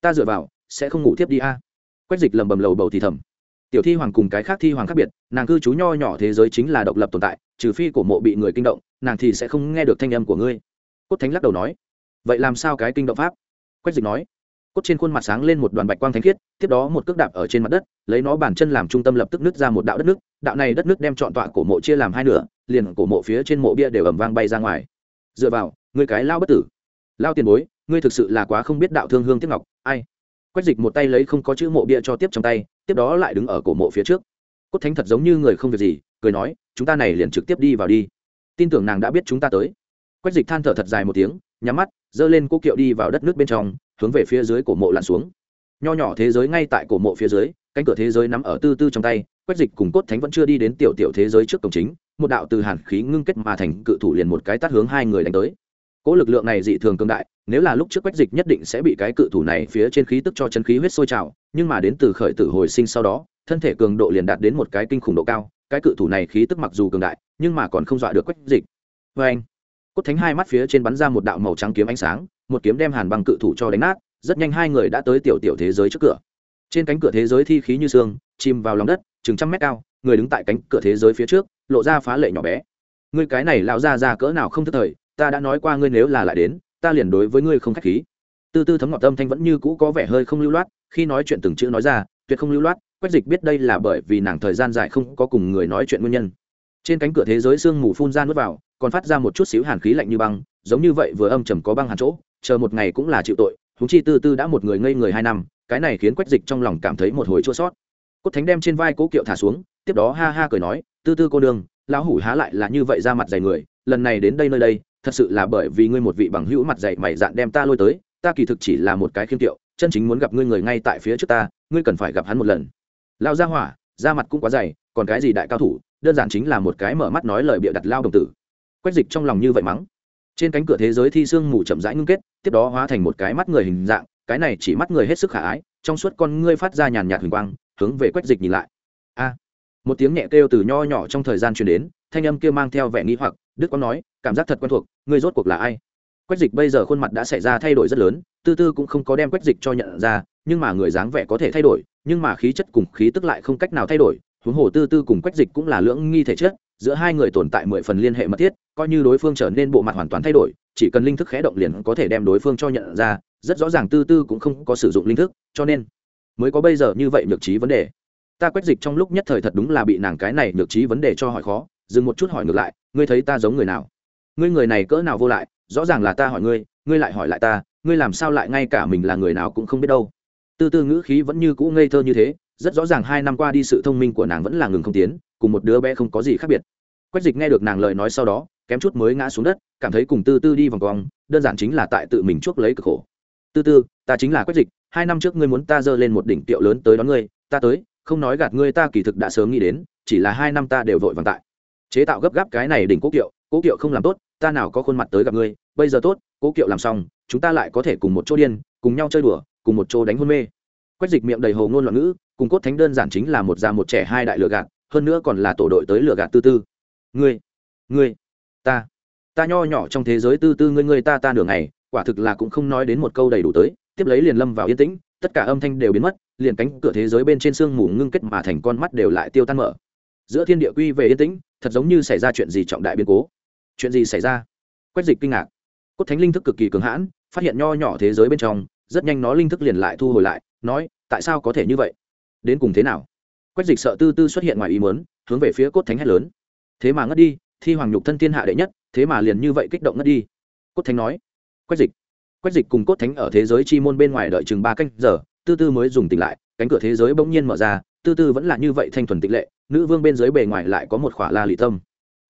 [SPEAKER 1] Ta dựa vào, sẽ không ngủ tiếp đi a. À. Quách dịch lầm bầm lầu bầu thì thầm. Tiểu thi hoàng cùng cái khác thi hoàng khác biệt, nàng cư trú nho nhỏ thế giới chính là độc lập tồn tại, trừ phi cổ mộ bị người kinh động, nàng thì sẽ không nghe được thanh âm của ngươi. Cốt thánh lắc đầu nói. Vậy làm sao cái kinh động pháp? Quách dịch nói cốt trên khuôn mặt sáng lên một đoàn bạch quang thánh khiết, tiếp đó một cước đạp ở trên mặt đất, lấy nó bàn chân làm trung tâm lập tức nứt ra một đạo đất nước, đạo này đất nước đem trọn tọa cổ mộ chia làm hai nửa, liền cổ mộ phía trên mộ bia đều ầm vang bay ra ngoài. Dựa vào người cái lao bất tử. Lao tiền bối, ngươi thực sự là quá không biết đạo thương hương tiếp ngọc, ai? Quách dịch một tay lấy không có chữ mộ bia cho tiếp trong tay, tiếp đó lại đứng ở cổ mộ phía trước. Cốt thánh thật giống như người không việc gì, cười nói, chúng ta này liền trực tiếp đi vào đi. Tin tưởng nàng đã biết chúng ta tới. Quách dịch than thở thật dài một tiếng, nhắm mắt, giơ lên cô kiệu đi vào đất nước bên trong hướng về phía dưới cổ mộ lặn xuống. Nho nhỏ thế giới ngay tại cổ mộ phía dưới, cánh cửa thế giới nắm ở tư tư trong tay, quách dịch cùng cốt thánh vẫn chưa đi đến tiểu tiểu thế giới trước cổng chính, một đạo từ hàn khí ngưng kết mà thành cự thủ liền một cái tắt hướng hai người đánh tới. Cỗ lực lượng này dị thường cương đại, nếu là lúc trước quách dịch nhất định sẽ bị cái cự thủ này phía trên khí tức cho chân khí huyết sôi trào, nhưng mà đến từ khởi tử hồi sinh sau đó, thân thể cường độ liền đạt đến một cái kinh khủng độ cao, cái cự thủ này khí tức mặc dù cường đại, nhưng mà còn không dọa được quách dịch. Vê anh cốt thánh hai mắt phía trên bắn ra một đạo màu trắng kiếm ánh sáng một kiếm đem hàn băng cự thủ cho đánh nát, rất nhanh hai người đã tới tiểu tiểu thế giới trước cửa. Trên cánh cửa thế giới thi khí như xương, chìm vào lòng đất, chừng trăm mét cao, người đứng tại cánh cửa thế giới phía trước, lộ ra phá lệ nhỏ bé. Ngươi cái này lão ra ra cỡ nào không thức thời, ta đã nói qua ngươi nếu là lại đến, ta liền đối với ngươi không khách khí. Tư tư thấm ngọt tâm thanh vẫn như cũ có vẻ hơi không lưu loát, khi nói chuyện từng chữ nói ra, tuyệt không lưu loát, quách dịch biết đây là bởi vì nàng thời gian dài không có cùng người nói chuyện nguyên nhân trên cánh cửa thế giới sương mù phun ra nuốt vào, còn phát ra một chút xíu hàn khí lạnh như băng, giống như vậy vừa âm trầm có băng hàn chỗ, chờ một ngày cũng là chịu tội húng chi tư tư đã một người ngây người hai năm, cái này khiến quách dịch trong lòng cảm thấy một hồi chua sót. Cốt thánh đem trên vai cố kiệu thả xuống, tiếp đó ha ha cười nói, tư tư cô đương lão hủ há lại là như vậy ra mặt dày người, lần này đến đây nơi đây, thật sự là bởi vì ngươi một vị bằng hữu mặt dày mày dạn đem ta lôi tới, ta kỳ thực chỉ là một cái khiêm tiệu, chân chính muốn gặp ngươi người ngay tại phía trước ta, ngươi cần phải gặp hắn một lần. Lao ra hỏa da mặt cũng quá dày, còn cái gì đại cao thủ đơn giản chính là một cái mở mắt nói lời bịa đặt lao đồng tử. Quách dịch trong lòng như vậy mắng. Trên cánh cửa thế giới thi sương mù chậm rãi ngưng kết, tiếp đó hóa thành một cái mắt người hình dạng, cái này chỉ mắt người hết sức khả ái, trong suốt con ngươi phát ra nhàn nhạt huỳnh quang, hướng về quách dịch nhìn lại. A! Một tiếng nhẹ kêu từ nho nhỏ trong thời gian truyền đến, thanh âm kia mang theo vẻ nghi hoặc, đức quang nói, cảm giác thật quen thuộc, ngươi rốt cuộc là ai? Quách dịch bây giờ khuôn mặt đã xảy ra thay đổi rất lớn, tư tư cũng không có đem quách dịch cho nhận ra, nhưng mà người dáng vẻ có thể thay đổi, nhưng mà khí chất cùng khí tức lại không cách nào thay đổi huống hồ tư tư cùng quách dịch cũng là lưỡng nghi thể chất, giữa hai người tồn tại mười phần liên hệ mật thiết, coi như đối phương trở nên bộ mặt hoàn toàn thay đổi, chỉ cần linh thức khẽ động liền có thể đem đối phương cho nhận ra, rất rõ ràng tư tư cũng không có sử dụng linh thức, cho nên mới có bây giờ như vậy nhược trí vấn đề. Ta quét dịch trong lúc nhất thời thật đúng là bị nàng cái này nhược trí vấn đề cho hỏi khó, dừng một chút hỏi ngược lại, ngươi thấy ta giống người nào? Ngươi người này cỡ nào vô lại, rõ ràng là ta hỏi ngươi ngươi lại hỏi lại ta, ngươi làm sao lại ngay cả mình là người nào cũng không biết đâu. Tư tư ngữ khí vẫn như cũ ngây thơ như thế rất rõ ràng hai năm qua đi sự thông minh của nàng vẫn là ngừng không tiến, cùng một đứa bé không có gì khác biệt. Quách dịch nghe được nàng lời nói sau đó, kém chút mới ngã xuống đất, cảm thấy cùng tư tư đi vòng vòng, đơn giản chính là tại tự mình chuốc lấy cực khổ. Tư tư, ta chính là quách dịch, hai năm trước ngươi muốn ta dơ lên một đỉnh tiệu lớn tới đón ngươi, ta tới, không nói gạt ngươi ta kỳ thực đã sớm nghĩ đến, chỉ là hai năm ta đều vội vàng tại. Chế tạo gấp gáp cái này đỉnh cố kiệu cố kiệu không làm tốt, ta nào có khuôn mặt tới gặp ngươi, bây giờ tốt, cố kiệu làm xong, chúng ta lại có thể cùng một chỗ điên, cùng nhau chơi đùa, cùng một chỗ đánh hôn mê. Quách dịch miệng đầy hồ ngôn loạn ngữ cùng cốt thánh đơn giản chính là một già một trẻ hai đại lừa gạt, hơn nữa còn là tổ đội tới lừa gạt tư tư. Ngươi ngươi, ta ta nho nhỏ trong thế giới tư tư ngươi ngươi ta ta nửa ngày, quả thực là cũng không nói đến một câu đầy đủ tới, tiếp lấy liền lâm vào yên tĩnh, tất cả âm thanh đều biến mất, liền cánh cửa thế giới bên trên sương mù ngưng kết mà thành con mắt đều lại tiêu tan mở. Giữa thiên địa quy về yên tĩnh, thật giống như xảy ra chuyện gì trọng đại biến cố. Chuyện gì xảy ra? Quách dịch kinh ngạc. Cốt thánh linh thức cực kỳ cường hãn, phát hiện nho nhỏ thế giới bên trong, rất nhanh nó linh thức liền lại thu hồi lại, nói, tại sao có thể như vậy? Đến cùng thế nào? Quách dịch sợ tư tư xuất hiện ngoài ý muốn, hướng về phía cốt thánh hét lớn. Thế mà ngất đi, thi hoàng nhục thân thiên hạ đệ nhất, thế mà liền như vậy kích động ngất đi. Cốt thánh nói, quách dịch quách dịch cùng cốt thánh ở thế giới chi môn bên ngoài đợi chừng ba canh giờ, tư tư mới dùng tỉnh lại, cánh cửa thế giới bỗng nhiên mở ra, tư tư vẫn là như vậy thanh thuần tịch lệ, nữ vương bên dưới bề ngoài lại có một khỏa la lị tâm.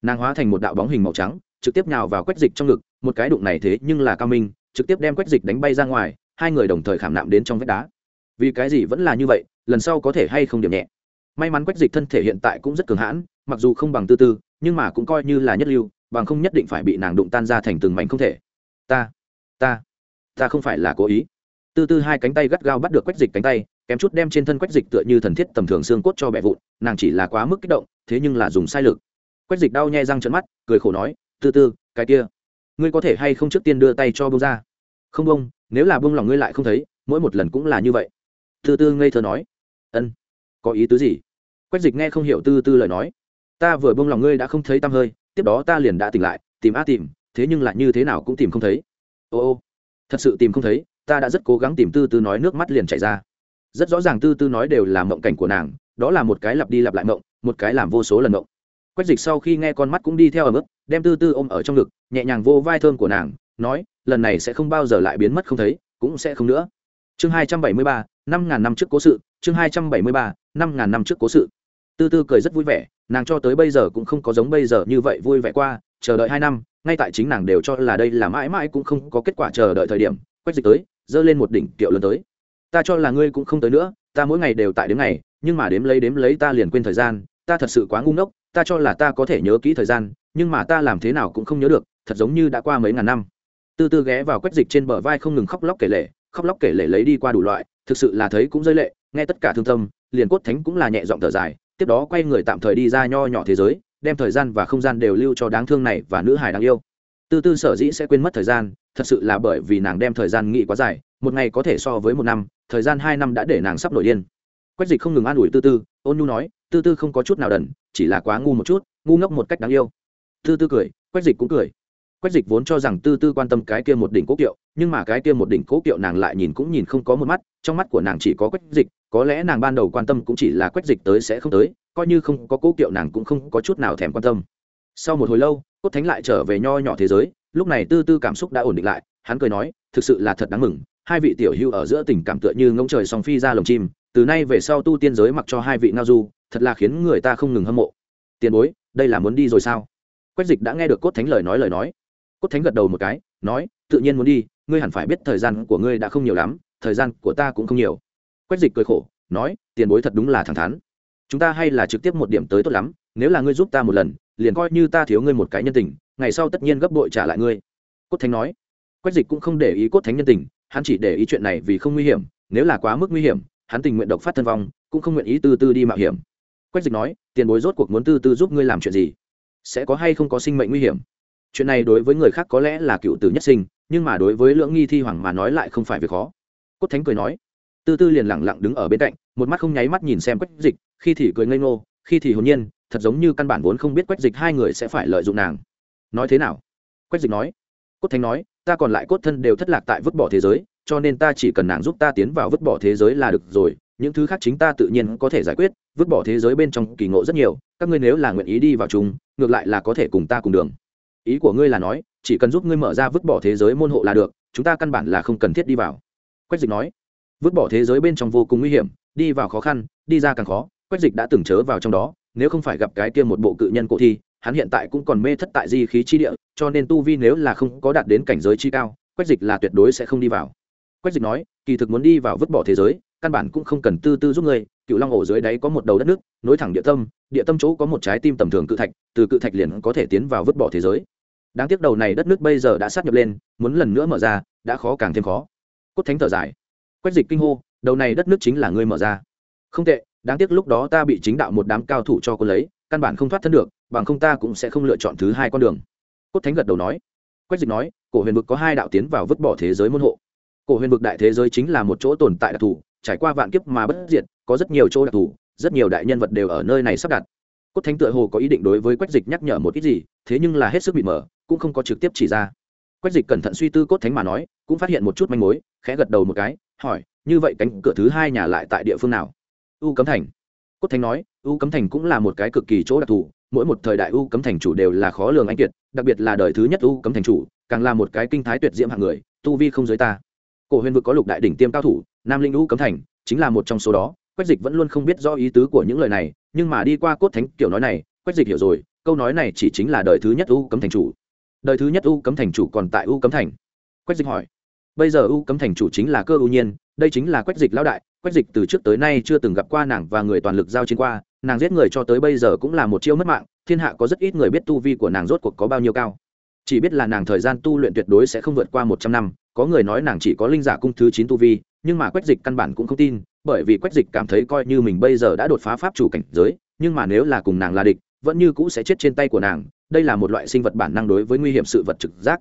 [SPEAKER 1] Nàng hóa thành một đạo bóng hình màu trắng, trực tiếp nhào vào quách dịch trong ngực, một cái đụng này thế nhưng là cao minh, trực tiếp đem quách dịch đánh bay ra ngoài, hai người đồng thời khảm nạm đến trong vách đá. Vì cái gì vẫn là như vậy lần sau có thể hay không điểm nhẹ. May mắn quách dịch thân thể hiện tại cũng rất cường hãn, mặc dù không bằng tư tư, nhưng mà cũng coi như là nhất lưu, bằng không nhất định phải bị nàng đụng tan ra thành từng mảnh không thể. Ta ta ta không phải là cố ý. Tư tư hai cánh tay gắt gao bắt được quách dịch cánh tay, kém chút đem trên thân quách dịch tựa như thần thiết tầm thường xương cốt cho bẹ vụn, nàng chỉ là quá mức kích động, thế nhưng là dùng sai lực. Quách dịch đau nhè răng trận mắt, cười khổ nói, tư tư, cái kia, ngươi có thể hay không trước tiên đưa tay cho bông ra? Không bông, nếu là bông lòng ngươi lại không thấy, mỗi một lần cũng là như vậy. Tư tư ngây thơ nói ân. Có ý tứ gì? Quách dịch nghe không hiểu tư tư lời nói. Ta vừa bông lòng ngươi đã không thấy tăm hơi, tiếp đó ta liền đã tỉnh lại, tìm a tìm, thế nhưng lại như thế nào cũng tìm không thấy. Ô ô, thật sự tìm không thấy, ta đã rất cố gắng tìm tư tư nói nước mắt liền chảy ra. Rất rõ ràng tư tư nói đều là mộng cảnh của nàng, đó là một cái lặp đi lặp lại mộng, một cái làm vô số lần mộng. Quách dịch sau khi nghe con mắt cũng đi theo ở mức, đem tư tư ôm ở trong ngực, nhẹ nhàng vô vai thơm của nàng, nói, lần này sẽ không bao giờ lại biến mất không thấy, cũng sẽ không nữa. Chương hai trăm bảy mươi ba năm ngàn năm trước cố sự, chương hai trăm bảy mươi ba, năm ngàn năm trước cố sự. Tư tư cười rất vui vẻ, nàng cho tới bây giờ cũng không có giống bây giờ như vậy vui vẻ qua, chờ đợi hai năm, ngay tại chính nàng đều cho là đây là mãi mãi cũng không có kết quả chờ đợi thời điểm, quách dịch tới dơ lên một đỉnh kiệu lớn tới. Ta cho là ngươi cũng không tới nữa, ta mỗi ngày đều tại đến ngày, nhưng mà đếm lấy đếm lấy ta liền quên thời gian, ta thật sự quá ngu ngốc, ta cho là ta có thể nhớ kỹ thời gian, nhưng mà ta làm thế nào cũng không nhớ được, thật giống như đã qua mấy ngàn năm. Tư tư ghé vào quách dịch trên bờ vai không ngừng khóc lóc kể lể, khóc lóc kể lể lấy đi qua đủ loại thực sự là thấy cũng rơi lệ, nghe tất cả thương tâm, liền cốt thánh cũng là nhẹ giọng thở dài, tiếp đó quay người tạm thời đi ra nho nhỏ thế giới, đem thời gian và không gian đều lưu cho đáng thương này và nữ hài đáng yêu. Tư tư sở dĩ sẽ quên mất thời gian, thật sự là bởi vì nàng đem thời gian nghĩ quá dài, một ngày có thể so với một năm, thời gian hai năm đã để nàng sắp nổi điên. Quách dịch không ngừng an ủi tư tư, ôn nhu nói, tư tư không có chút nào đần, chỉ là quá ngu một chút, ngu ngốc một cách đáng yêu. Tư tư cười, quách dịch cũng cười quách dịch vốn cho rằng tư tư quan tâm cái kia một đỉnh cố kiệu, nhưng mà cái kia một đỉnh cố kiệu nàng lại nhìn cũng nhìn không có một mắt, trong mắt của nàng chỉ có quách dịch, có lẽ nàng ban đầu quan tâm cũng chỉ là quách dịch tới sẽ không tới, coi như không có cố kiệu nàng cũng không có chút nào thèm quan tâm. Sau một hồi lâu, cốt thánh lại trở về nho nhỏ thế giới, lúc này tư tư cảm xúc đã ổn định lại, hắn cười nói, thực sự là thật đáng mừng, hai vị tiểu hưu ở giữa tình cảm tựa như ngông trời song phi ra lồng chim, từ nay về sau tu tiên giới mặc cho hai vị ngao du, thật là khiến người ta không ngừng hâm mộ. Tiền bối, đây là muốn đi rồi sao? Quách dịch đã nghe được cốt thánh lời nói lời nói cốt thánh gật đầu một cái, nói, tự nhiên muốn đi, ngươi hẳn phải biết thời gian của ngươi đã không nhiều lắm, thời gian của ta cũng không nhiều. Quách dịch cười khổ, nói, tiền bối thật đúng là thẳng thắn. Chúng ta hay là trực tiếp một điểm tới tốt lắm, nếu là ngươi giúp ta một lần, liền coi như ta thiếu ngươi một cái nhân tình, ngày sau tất nhiên gấp bội trả lại ngươi. Cốt thánh nói. Quách dịch cũng không để ý cốt thánh nhân tình, hắn chỉ để ý chuyện này vì không nguy hiểm, nếu là quá mức nguy hiểm, hắn tình nguyện độc phát thân vong, cũng không nguyện ý tư tư đi mạo hiểm. Quách dịch nói, tiền bối rốt cuộc muốn tư tư giúp ngươi làm chuyện gì? Sẽ có hay không có sinh mệnh nguy hiểm? Chuyện này đối với người khác có lẽ là cựu tử nhất sinh, nhưng mà đối với lưỡng nghi thi hoàng mà nói lại không phải việc khó. Cốt thánh cười nói, tư tư liền lẳng lặng đứng ở bên cạnh, một mắt không nháy mắt nhìn xem quách dịch, khi thì cười ngây ngô, khi thì hồn nhiên, thật giống như căn bản vốn không biết quách dịch hai người sẽ phải lợi dụng nàng. Nói thế nào? Quách dịch nói, cốt thánh nói, ta còn lại cốt thân đều thất lạc tại vứt bỏ thế giới, cho nên ta chỉ cần nàng giúp ta tiến vào vứt bỏ thế giới là được rồi, những thứ khác chính ta tự nhiên có thể giải quyết, vứt bỏ thế giới bên trong kỳ ngộ rất nhiều, các ngươi nếu là nguyện ý đi vào chúng ngược lại là có thể cùng ta cùng đường ý của ngươi là nói, chỉ cần giúp ngươi mở ra vứt bỏ thế giới môn hộ là được, chúng ta căn bản là không cần thiết đi vào. Quách dịch nói. Vứt bỏ thế giới bên trong vô cùng nguy hiểm, đi vào khó khăn, đi ra càng khó. Quách dịch đã từng chớ vào trong đó, nếu không phải gặp cái kia một bộ cự nhân cổ thi, hắn hiện tại cũng còn mê thất tại di khí chi địa, cho nên tu vi nếu là không có đạt đến cảnh giới chi cao, quách dịch là tuyệt đối sẽ không đi vào. Quách dịch nói, kỳ thực muốn đi vào vứt bỏ thế giới, căn bản cũng không cần tư tư giúp ngươi cựu long ổ dưới đáy có một đầu đất nước, nối thẳng địa tâm địa tâm chỗ có một trái tim tầm thường cự thạch, từ cự thạch liền có thể tiến vào vứt bỏ thế giới. Đáng tiếc đầu này đất nước bây giờ đã sát nhập lên, muốn lần nữa mở ra, đã khó càng thêm khó. Cốt thánh thở dài. Quách dịch kinh hô, đầu này đất nước chính là ngươi mở ra. Không tệ, đáng tiếc lúc đó ta bị chính đạo một đám cao thủ cho cô lấy, căn bản không thoát thân được, bằng không ta cũng sẽ không lựa chọn thứ hai con đường. Cốt thánh gật đầu nói. Quách dịch nói, cổ huyền vực có hai đạo tiến vào vứt bỏ thế giới môn hộ. Cổ huyền vực đại thế giới chính là một chỗ tồn tại đặc thù, trải qua vạn kiếp mà bất diệt có rất nhiều chỗ đặc thù, rất nhiều đại nhân vật đều ở nơi này sắp đặt. Cốt thánh tựa hồ có ý định đối với quách dịch nhắc nhở một ít gì, thế nhưng là hết sức bị mở cũng không có trực tiếp chỉ ra. Quách dịch cẩn thận suy tư cốt thánh mà nói, cũng phát hiện một chút manh mối, khẽ gật đầu một cái, hỏi, như vậy cánh cửa thứ hai nhà lại tại địa phương nào? U cấm thành. Cốt thánh nói, u cấm thành cũng là một cái cực kỳ chỗ đặc thù, mỗi một thời đại u cấm thành chủ đều là khó lường anh kiệt, đặc biệt là đời thứ nhất u cấm thành chủ, càng là một cái kinh thái tuyệt diễm hạng người, tu vi không giới ta. Cổ huyền vực có lục đại đỉnh tiêm cao thủ, nam linh u cấm thành chính là một trong số đó quách dịch vẫn luôn không biết rõ ý tứ của những lời này, nhưng mà đi qua cốt thánh kiểu nói này, quách dịch hiểu rồi, câu nói này chỉ chính là đời thứ nhất u cấm thành chủ. Đời thứ nhất u cấm thành chủ còn tại u cấm thành. Quách dịch hỏi, bây giờ u cấm thành chủ chính là cơ ưu nhiên, đây chính là quách dịch lão đại, quách dịch từ trước tới nay chưa từng gặp qua nàng và người toàn lực giao chiến qua, nàng giết người cho tới bây giờ cũng là một chiêu mất mạng, thiên hạ có rất ít người biết tu vi của nàng rốt cuộc có bao nhiêu cao. Chỉ biết là nàng thời gian tu luyện tuyệt đối sẽ không vượt qua một trăm năm, có người nói nàng chỉ có linh giả cung thứ chín tu vi nhưng mà quách dịch căn bản cũng không tin, bởi vì quách dịch cảm thấy coi như mình bây giờ đã đột phá pháp chủ cảnh giới, nhưng mà nếu là cùng nàng là địch, vẫn như cũ sẽ chết trên tay của nàng, đây là một loại sinh vật bản năng đối với nguy hiểm sự vật trực giác.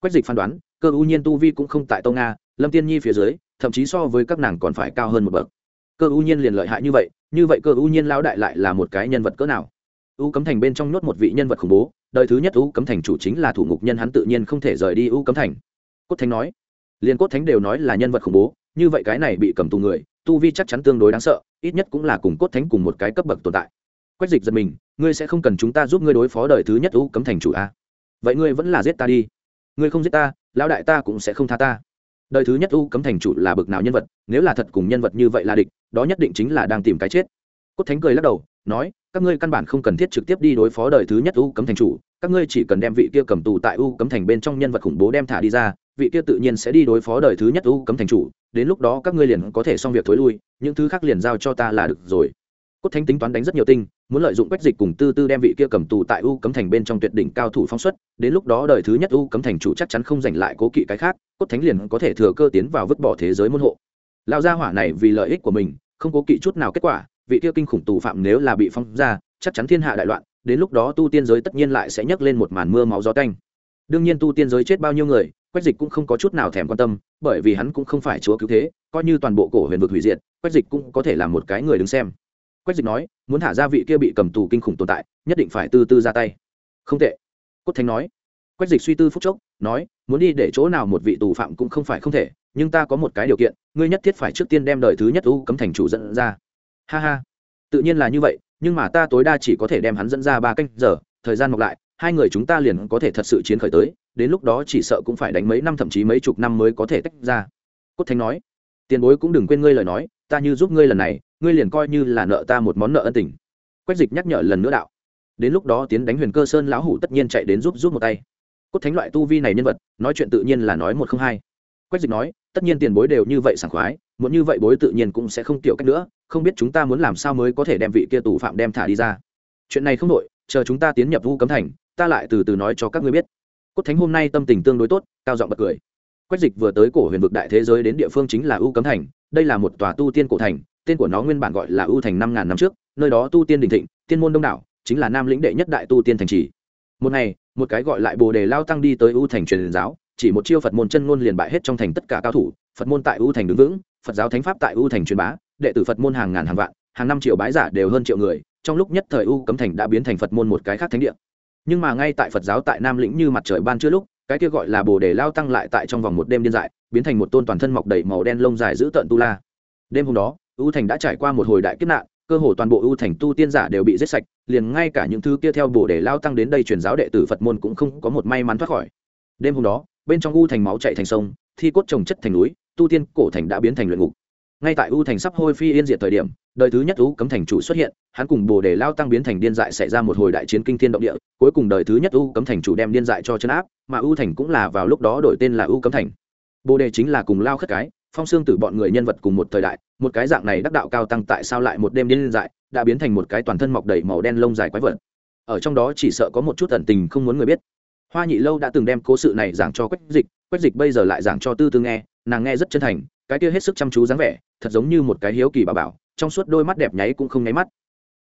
[SPEAKER 1] Quách dịch phán đoán, cơ ưu nhiên tu vi cũng không tại tông nga, lâm tiên nhi phía dưới, thậm chí so với các nàng còn phải cao hơn một bậc. Cơ ưu nhiên liền lợi hại như vậy như vậy cơ ưu nhiên lão đại lại là một cái nhân vật cỡ nào? U cấm thành bên trong nhốt một vị nhân vật khủng bố, đời thứ nhất u cấm thành chủ chính là thủ ngục nhân hắn tự nhiên không thể rời đi u cấm thành. Cốt thánh nói, liền cốt thánh đều nói là nhân vật khủng bố như vậy cái này bị cầm tù người, tu vi chắc chắn tương đối đáng sợ, ít nhất cũng là cùng cốt thánh cùng một cái cấp bậc tồn tại. Quách dịch giật mình, ngươi sẽ không cần chúng ta giúp ngươi đối phó đời thứ nhất u cấm thành chủ a. Vậy ngươi vẫn là giết ta đi. Ngươi không giết ta, lão đại ta cũng sẽ không tha ta. Đời thứ nhất u cấm thành chủ là bực nào nhân vật, nếu là thật cùng nhân vật như vậy là địch, đó nhất định chính là đang tìm cái chết. Cốt thánh cười lắc đầu nói, các ngươi căn bản không cần thiết trực tiếp đi đối phó đời thứ nhất u cấm thành chủ, các ngươi chỉ cần đem vị kia cầm tù tại u cấm thành bên trong nhân vật khủng bố đem thả đi ra, vị kia tự nhiên sẽ đi đối phó đời thứ nhất u cấm thành chủ, đến lúc đó các ngươi liền có thể xong việc thối lui, những thứ khác liền giao cho ta là được rồi. Cốt thánh tính toán đánh rất nhiều tinh, muốn lợi dụng quách dịch cùng tư tư đem vị kia cầm tù tại u cấm thành bên trong tuyệt đỉnh cao thủ phóng xuất, đến lúc đó đời thứ nhất u cấm thành chủ chắc chắn không giành lại cố kỵ cái khác, cốt thánh liền có thể thừa cơ tiến vào vứt bỏ thế giới môn hộ. Lao gia hỏa này vì lợi ích của mình, không cố kỵ chút nào kết quả vị kia kinh khủng tù phạm nếu là bị phong ra, chắc chắn thiên hạ đại loạn, đến lúc đó tu tiên giới tất nhiên lại sẽ nhấc lên một màn mưa máu gió canh đương nhiên tu tiên giới chết bao nhiêu người, quách dịch cũng không có chút nào thèm quan tâm, bởi vì hắn cũng không phải chúa cứu thế, coi như toàn bộ cổ huyền vực hủy diệt, quách dịch cũng có thể là một cái người đứng xem. Quách dịch nói, muốn thả ra vị kia bị cầm tù kinh khủng tồn tại, nhất định phải từ từ ra tay. Không tệ. Cốt thánh nói. Quách dịch suy tư phúc chốc, nói, muốn đi để chỗ nào một vị tù phạm cũng không phải không thể, nhưng ta có một cái điều kiện, ngươi nhất thiết phải trước tiên đem đời thứ nhất u cấm thành chủ dẫn ra ha ha. Tự nhiên là như vậy, nhưng mà ta tối đa chỉ có thể đem hắn dẫn ra ba canh giờ, thời gian mọc lại, hai người chúng ta liền có thể thật sự chiến khởi tới, đến lúc đó chỉ sợ cũng phải đánh mấy năm, thậm chí mấy chục năm mới có thể tách ra. Cốt thánh nói, tiền bối cũng đừng quên ngươi lời nói, ta như giúp ngươi lần này, ngươi liền coi như là nợ ta một món nợ ân tình. Quách dịch nhắc nhở lần nữa đạo, đến lúc đó tiến đánh huyền cơ sơn lão hủ tất nhiên chạy đến giúp giúp một tay. Cốt thánh loại tu vi này nhân vật, nói chuyện tự nhiên là nói một không hai. Quách dịch nói, tất nhiên tiền bối đều như vậy sảng khoái, muốn như vậy bối tự nhiên cũng sẽ không tiểu cách nữa không biết chúng ta muốn làm sao mới có thể đem vị kia tù phạm đem thả đi ra. Chuyện này không đội chờ chúng ta tiến nhập vu cấm thành, ta lại từ từ nói cho các ngươi biết. Cốt thánh hôm nay tâm tình tương đối tốt, cao giọng bật cười. Quách dịch vừa tới cổ huyền vực đại thế giới đến địa phương chính là u cấm thành, đây là một tòa tu tiên cổ thành, tên của nó nguyên bản gọi là u thành năm ngàn năm trước, nơi đó tu tiên đình thịnh, tiên môn đông đảo, chính là nam lĩnh đệ nhất đại tu tiên thành trì. Một ngày, một cái gọi lại bồ đề lao tăng đi tới u thành truyền giáo, chỉ một chiêu phật môn chân ngôn liền bại hết trong thành tất cả cao thủ, phật môn tại u thành đứng vững, phật giáo thánh pháp tại u thành truyền bá đệ tử phật môn hàng ngàn hàng vạn, hàng năm triệu bái giả đều hơn triệu người, trong lúc nhất thời u cấm thành đã biến thành phật môn một cái khác thánh địa. Nhưng mà ngay tại phật giáo tại nam lĩnh như mặt trời ban chưa lúc, cái kia gọi là bồ đề lao tăng lại tại trong vòng một đêm điên dại, biến thành một tôn toàn thân mọc đầy màu đen lông dài giữ tợn tu la. Đêm hôm đó, u thành đã trải qua một hồi đại kiếp nạn, cơ hồ toàn bộ u thành tu tiên giả đều bị giết sạch, liền ngay cả những thứ kia theo bồ đề lao tăng đến đây truyền giáo đệ tử phật môn cũng không có một may mắn thoát khỏi. Đêm hôm đó, bên trong u thành máu chạy thành sông, thi cốt trồng chất thành núi, tu tiên cổ thành đã biến thành luyện ngục ngay tại u thành sắp hôi phi yên diệt thời điểm, đời thứ nhất u cấm thành chủ xuất hiện, hắn cùng bồ đề lao tăng biến thành điên dại xảy ra một hồi đại chiến kinh thiên động địa, cuối cùng đời thứ nhất u cấm thành chủ đem điên dại cho chân áp, mà u thành cũng là vào lúc đó đổi tên là u cấm thành. Bồ đề chính là cùng lao khất cái, phong xương tử bọn người nhân vật cùng một thời đại, một cái dạng này đắc đạo cao tăng tại sao lại một đêm điên dại, đã biến thành một cái toàn thân mọc đầy màu đen lông dài quái vật. Ở trong đó chỉ sợ có một chút ẩn tình không muốn người biết. Hoa nhị lâu đã từng đem cố sự này giảng cho quách dịch quách dịch bây giờ lại giảng cho tư tư nghe, nàng nghe rất chân thành cái kia hết sức chăm chú dáng vẻ, thật giống như một cái hiếu kỳ bà bảo, trong suốt đôi mắt đẹp nháy cũng không nháy mắt.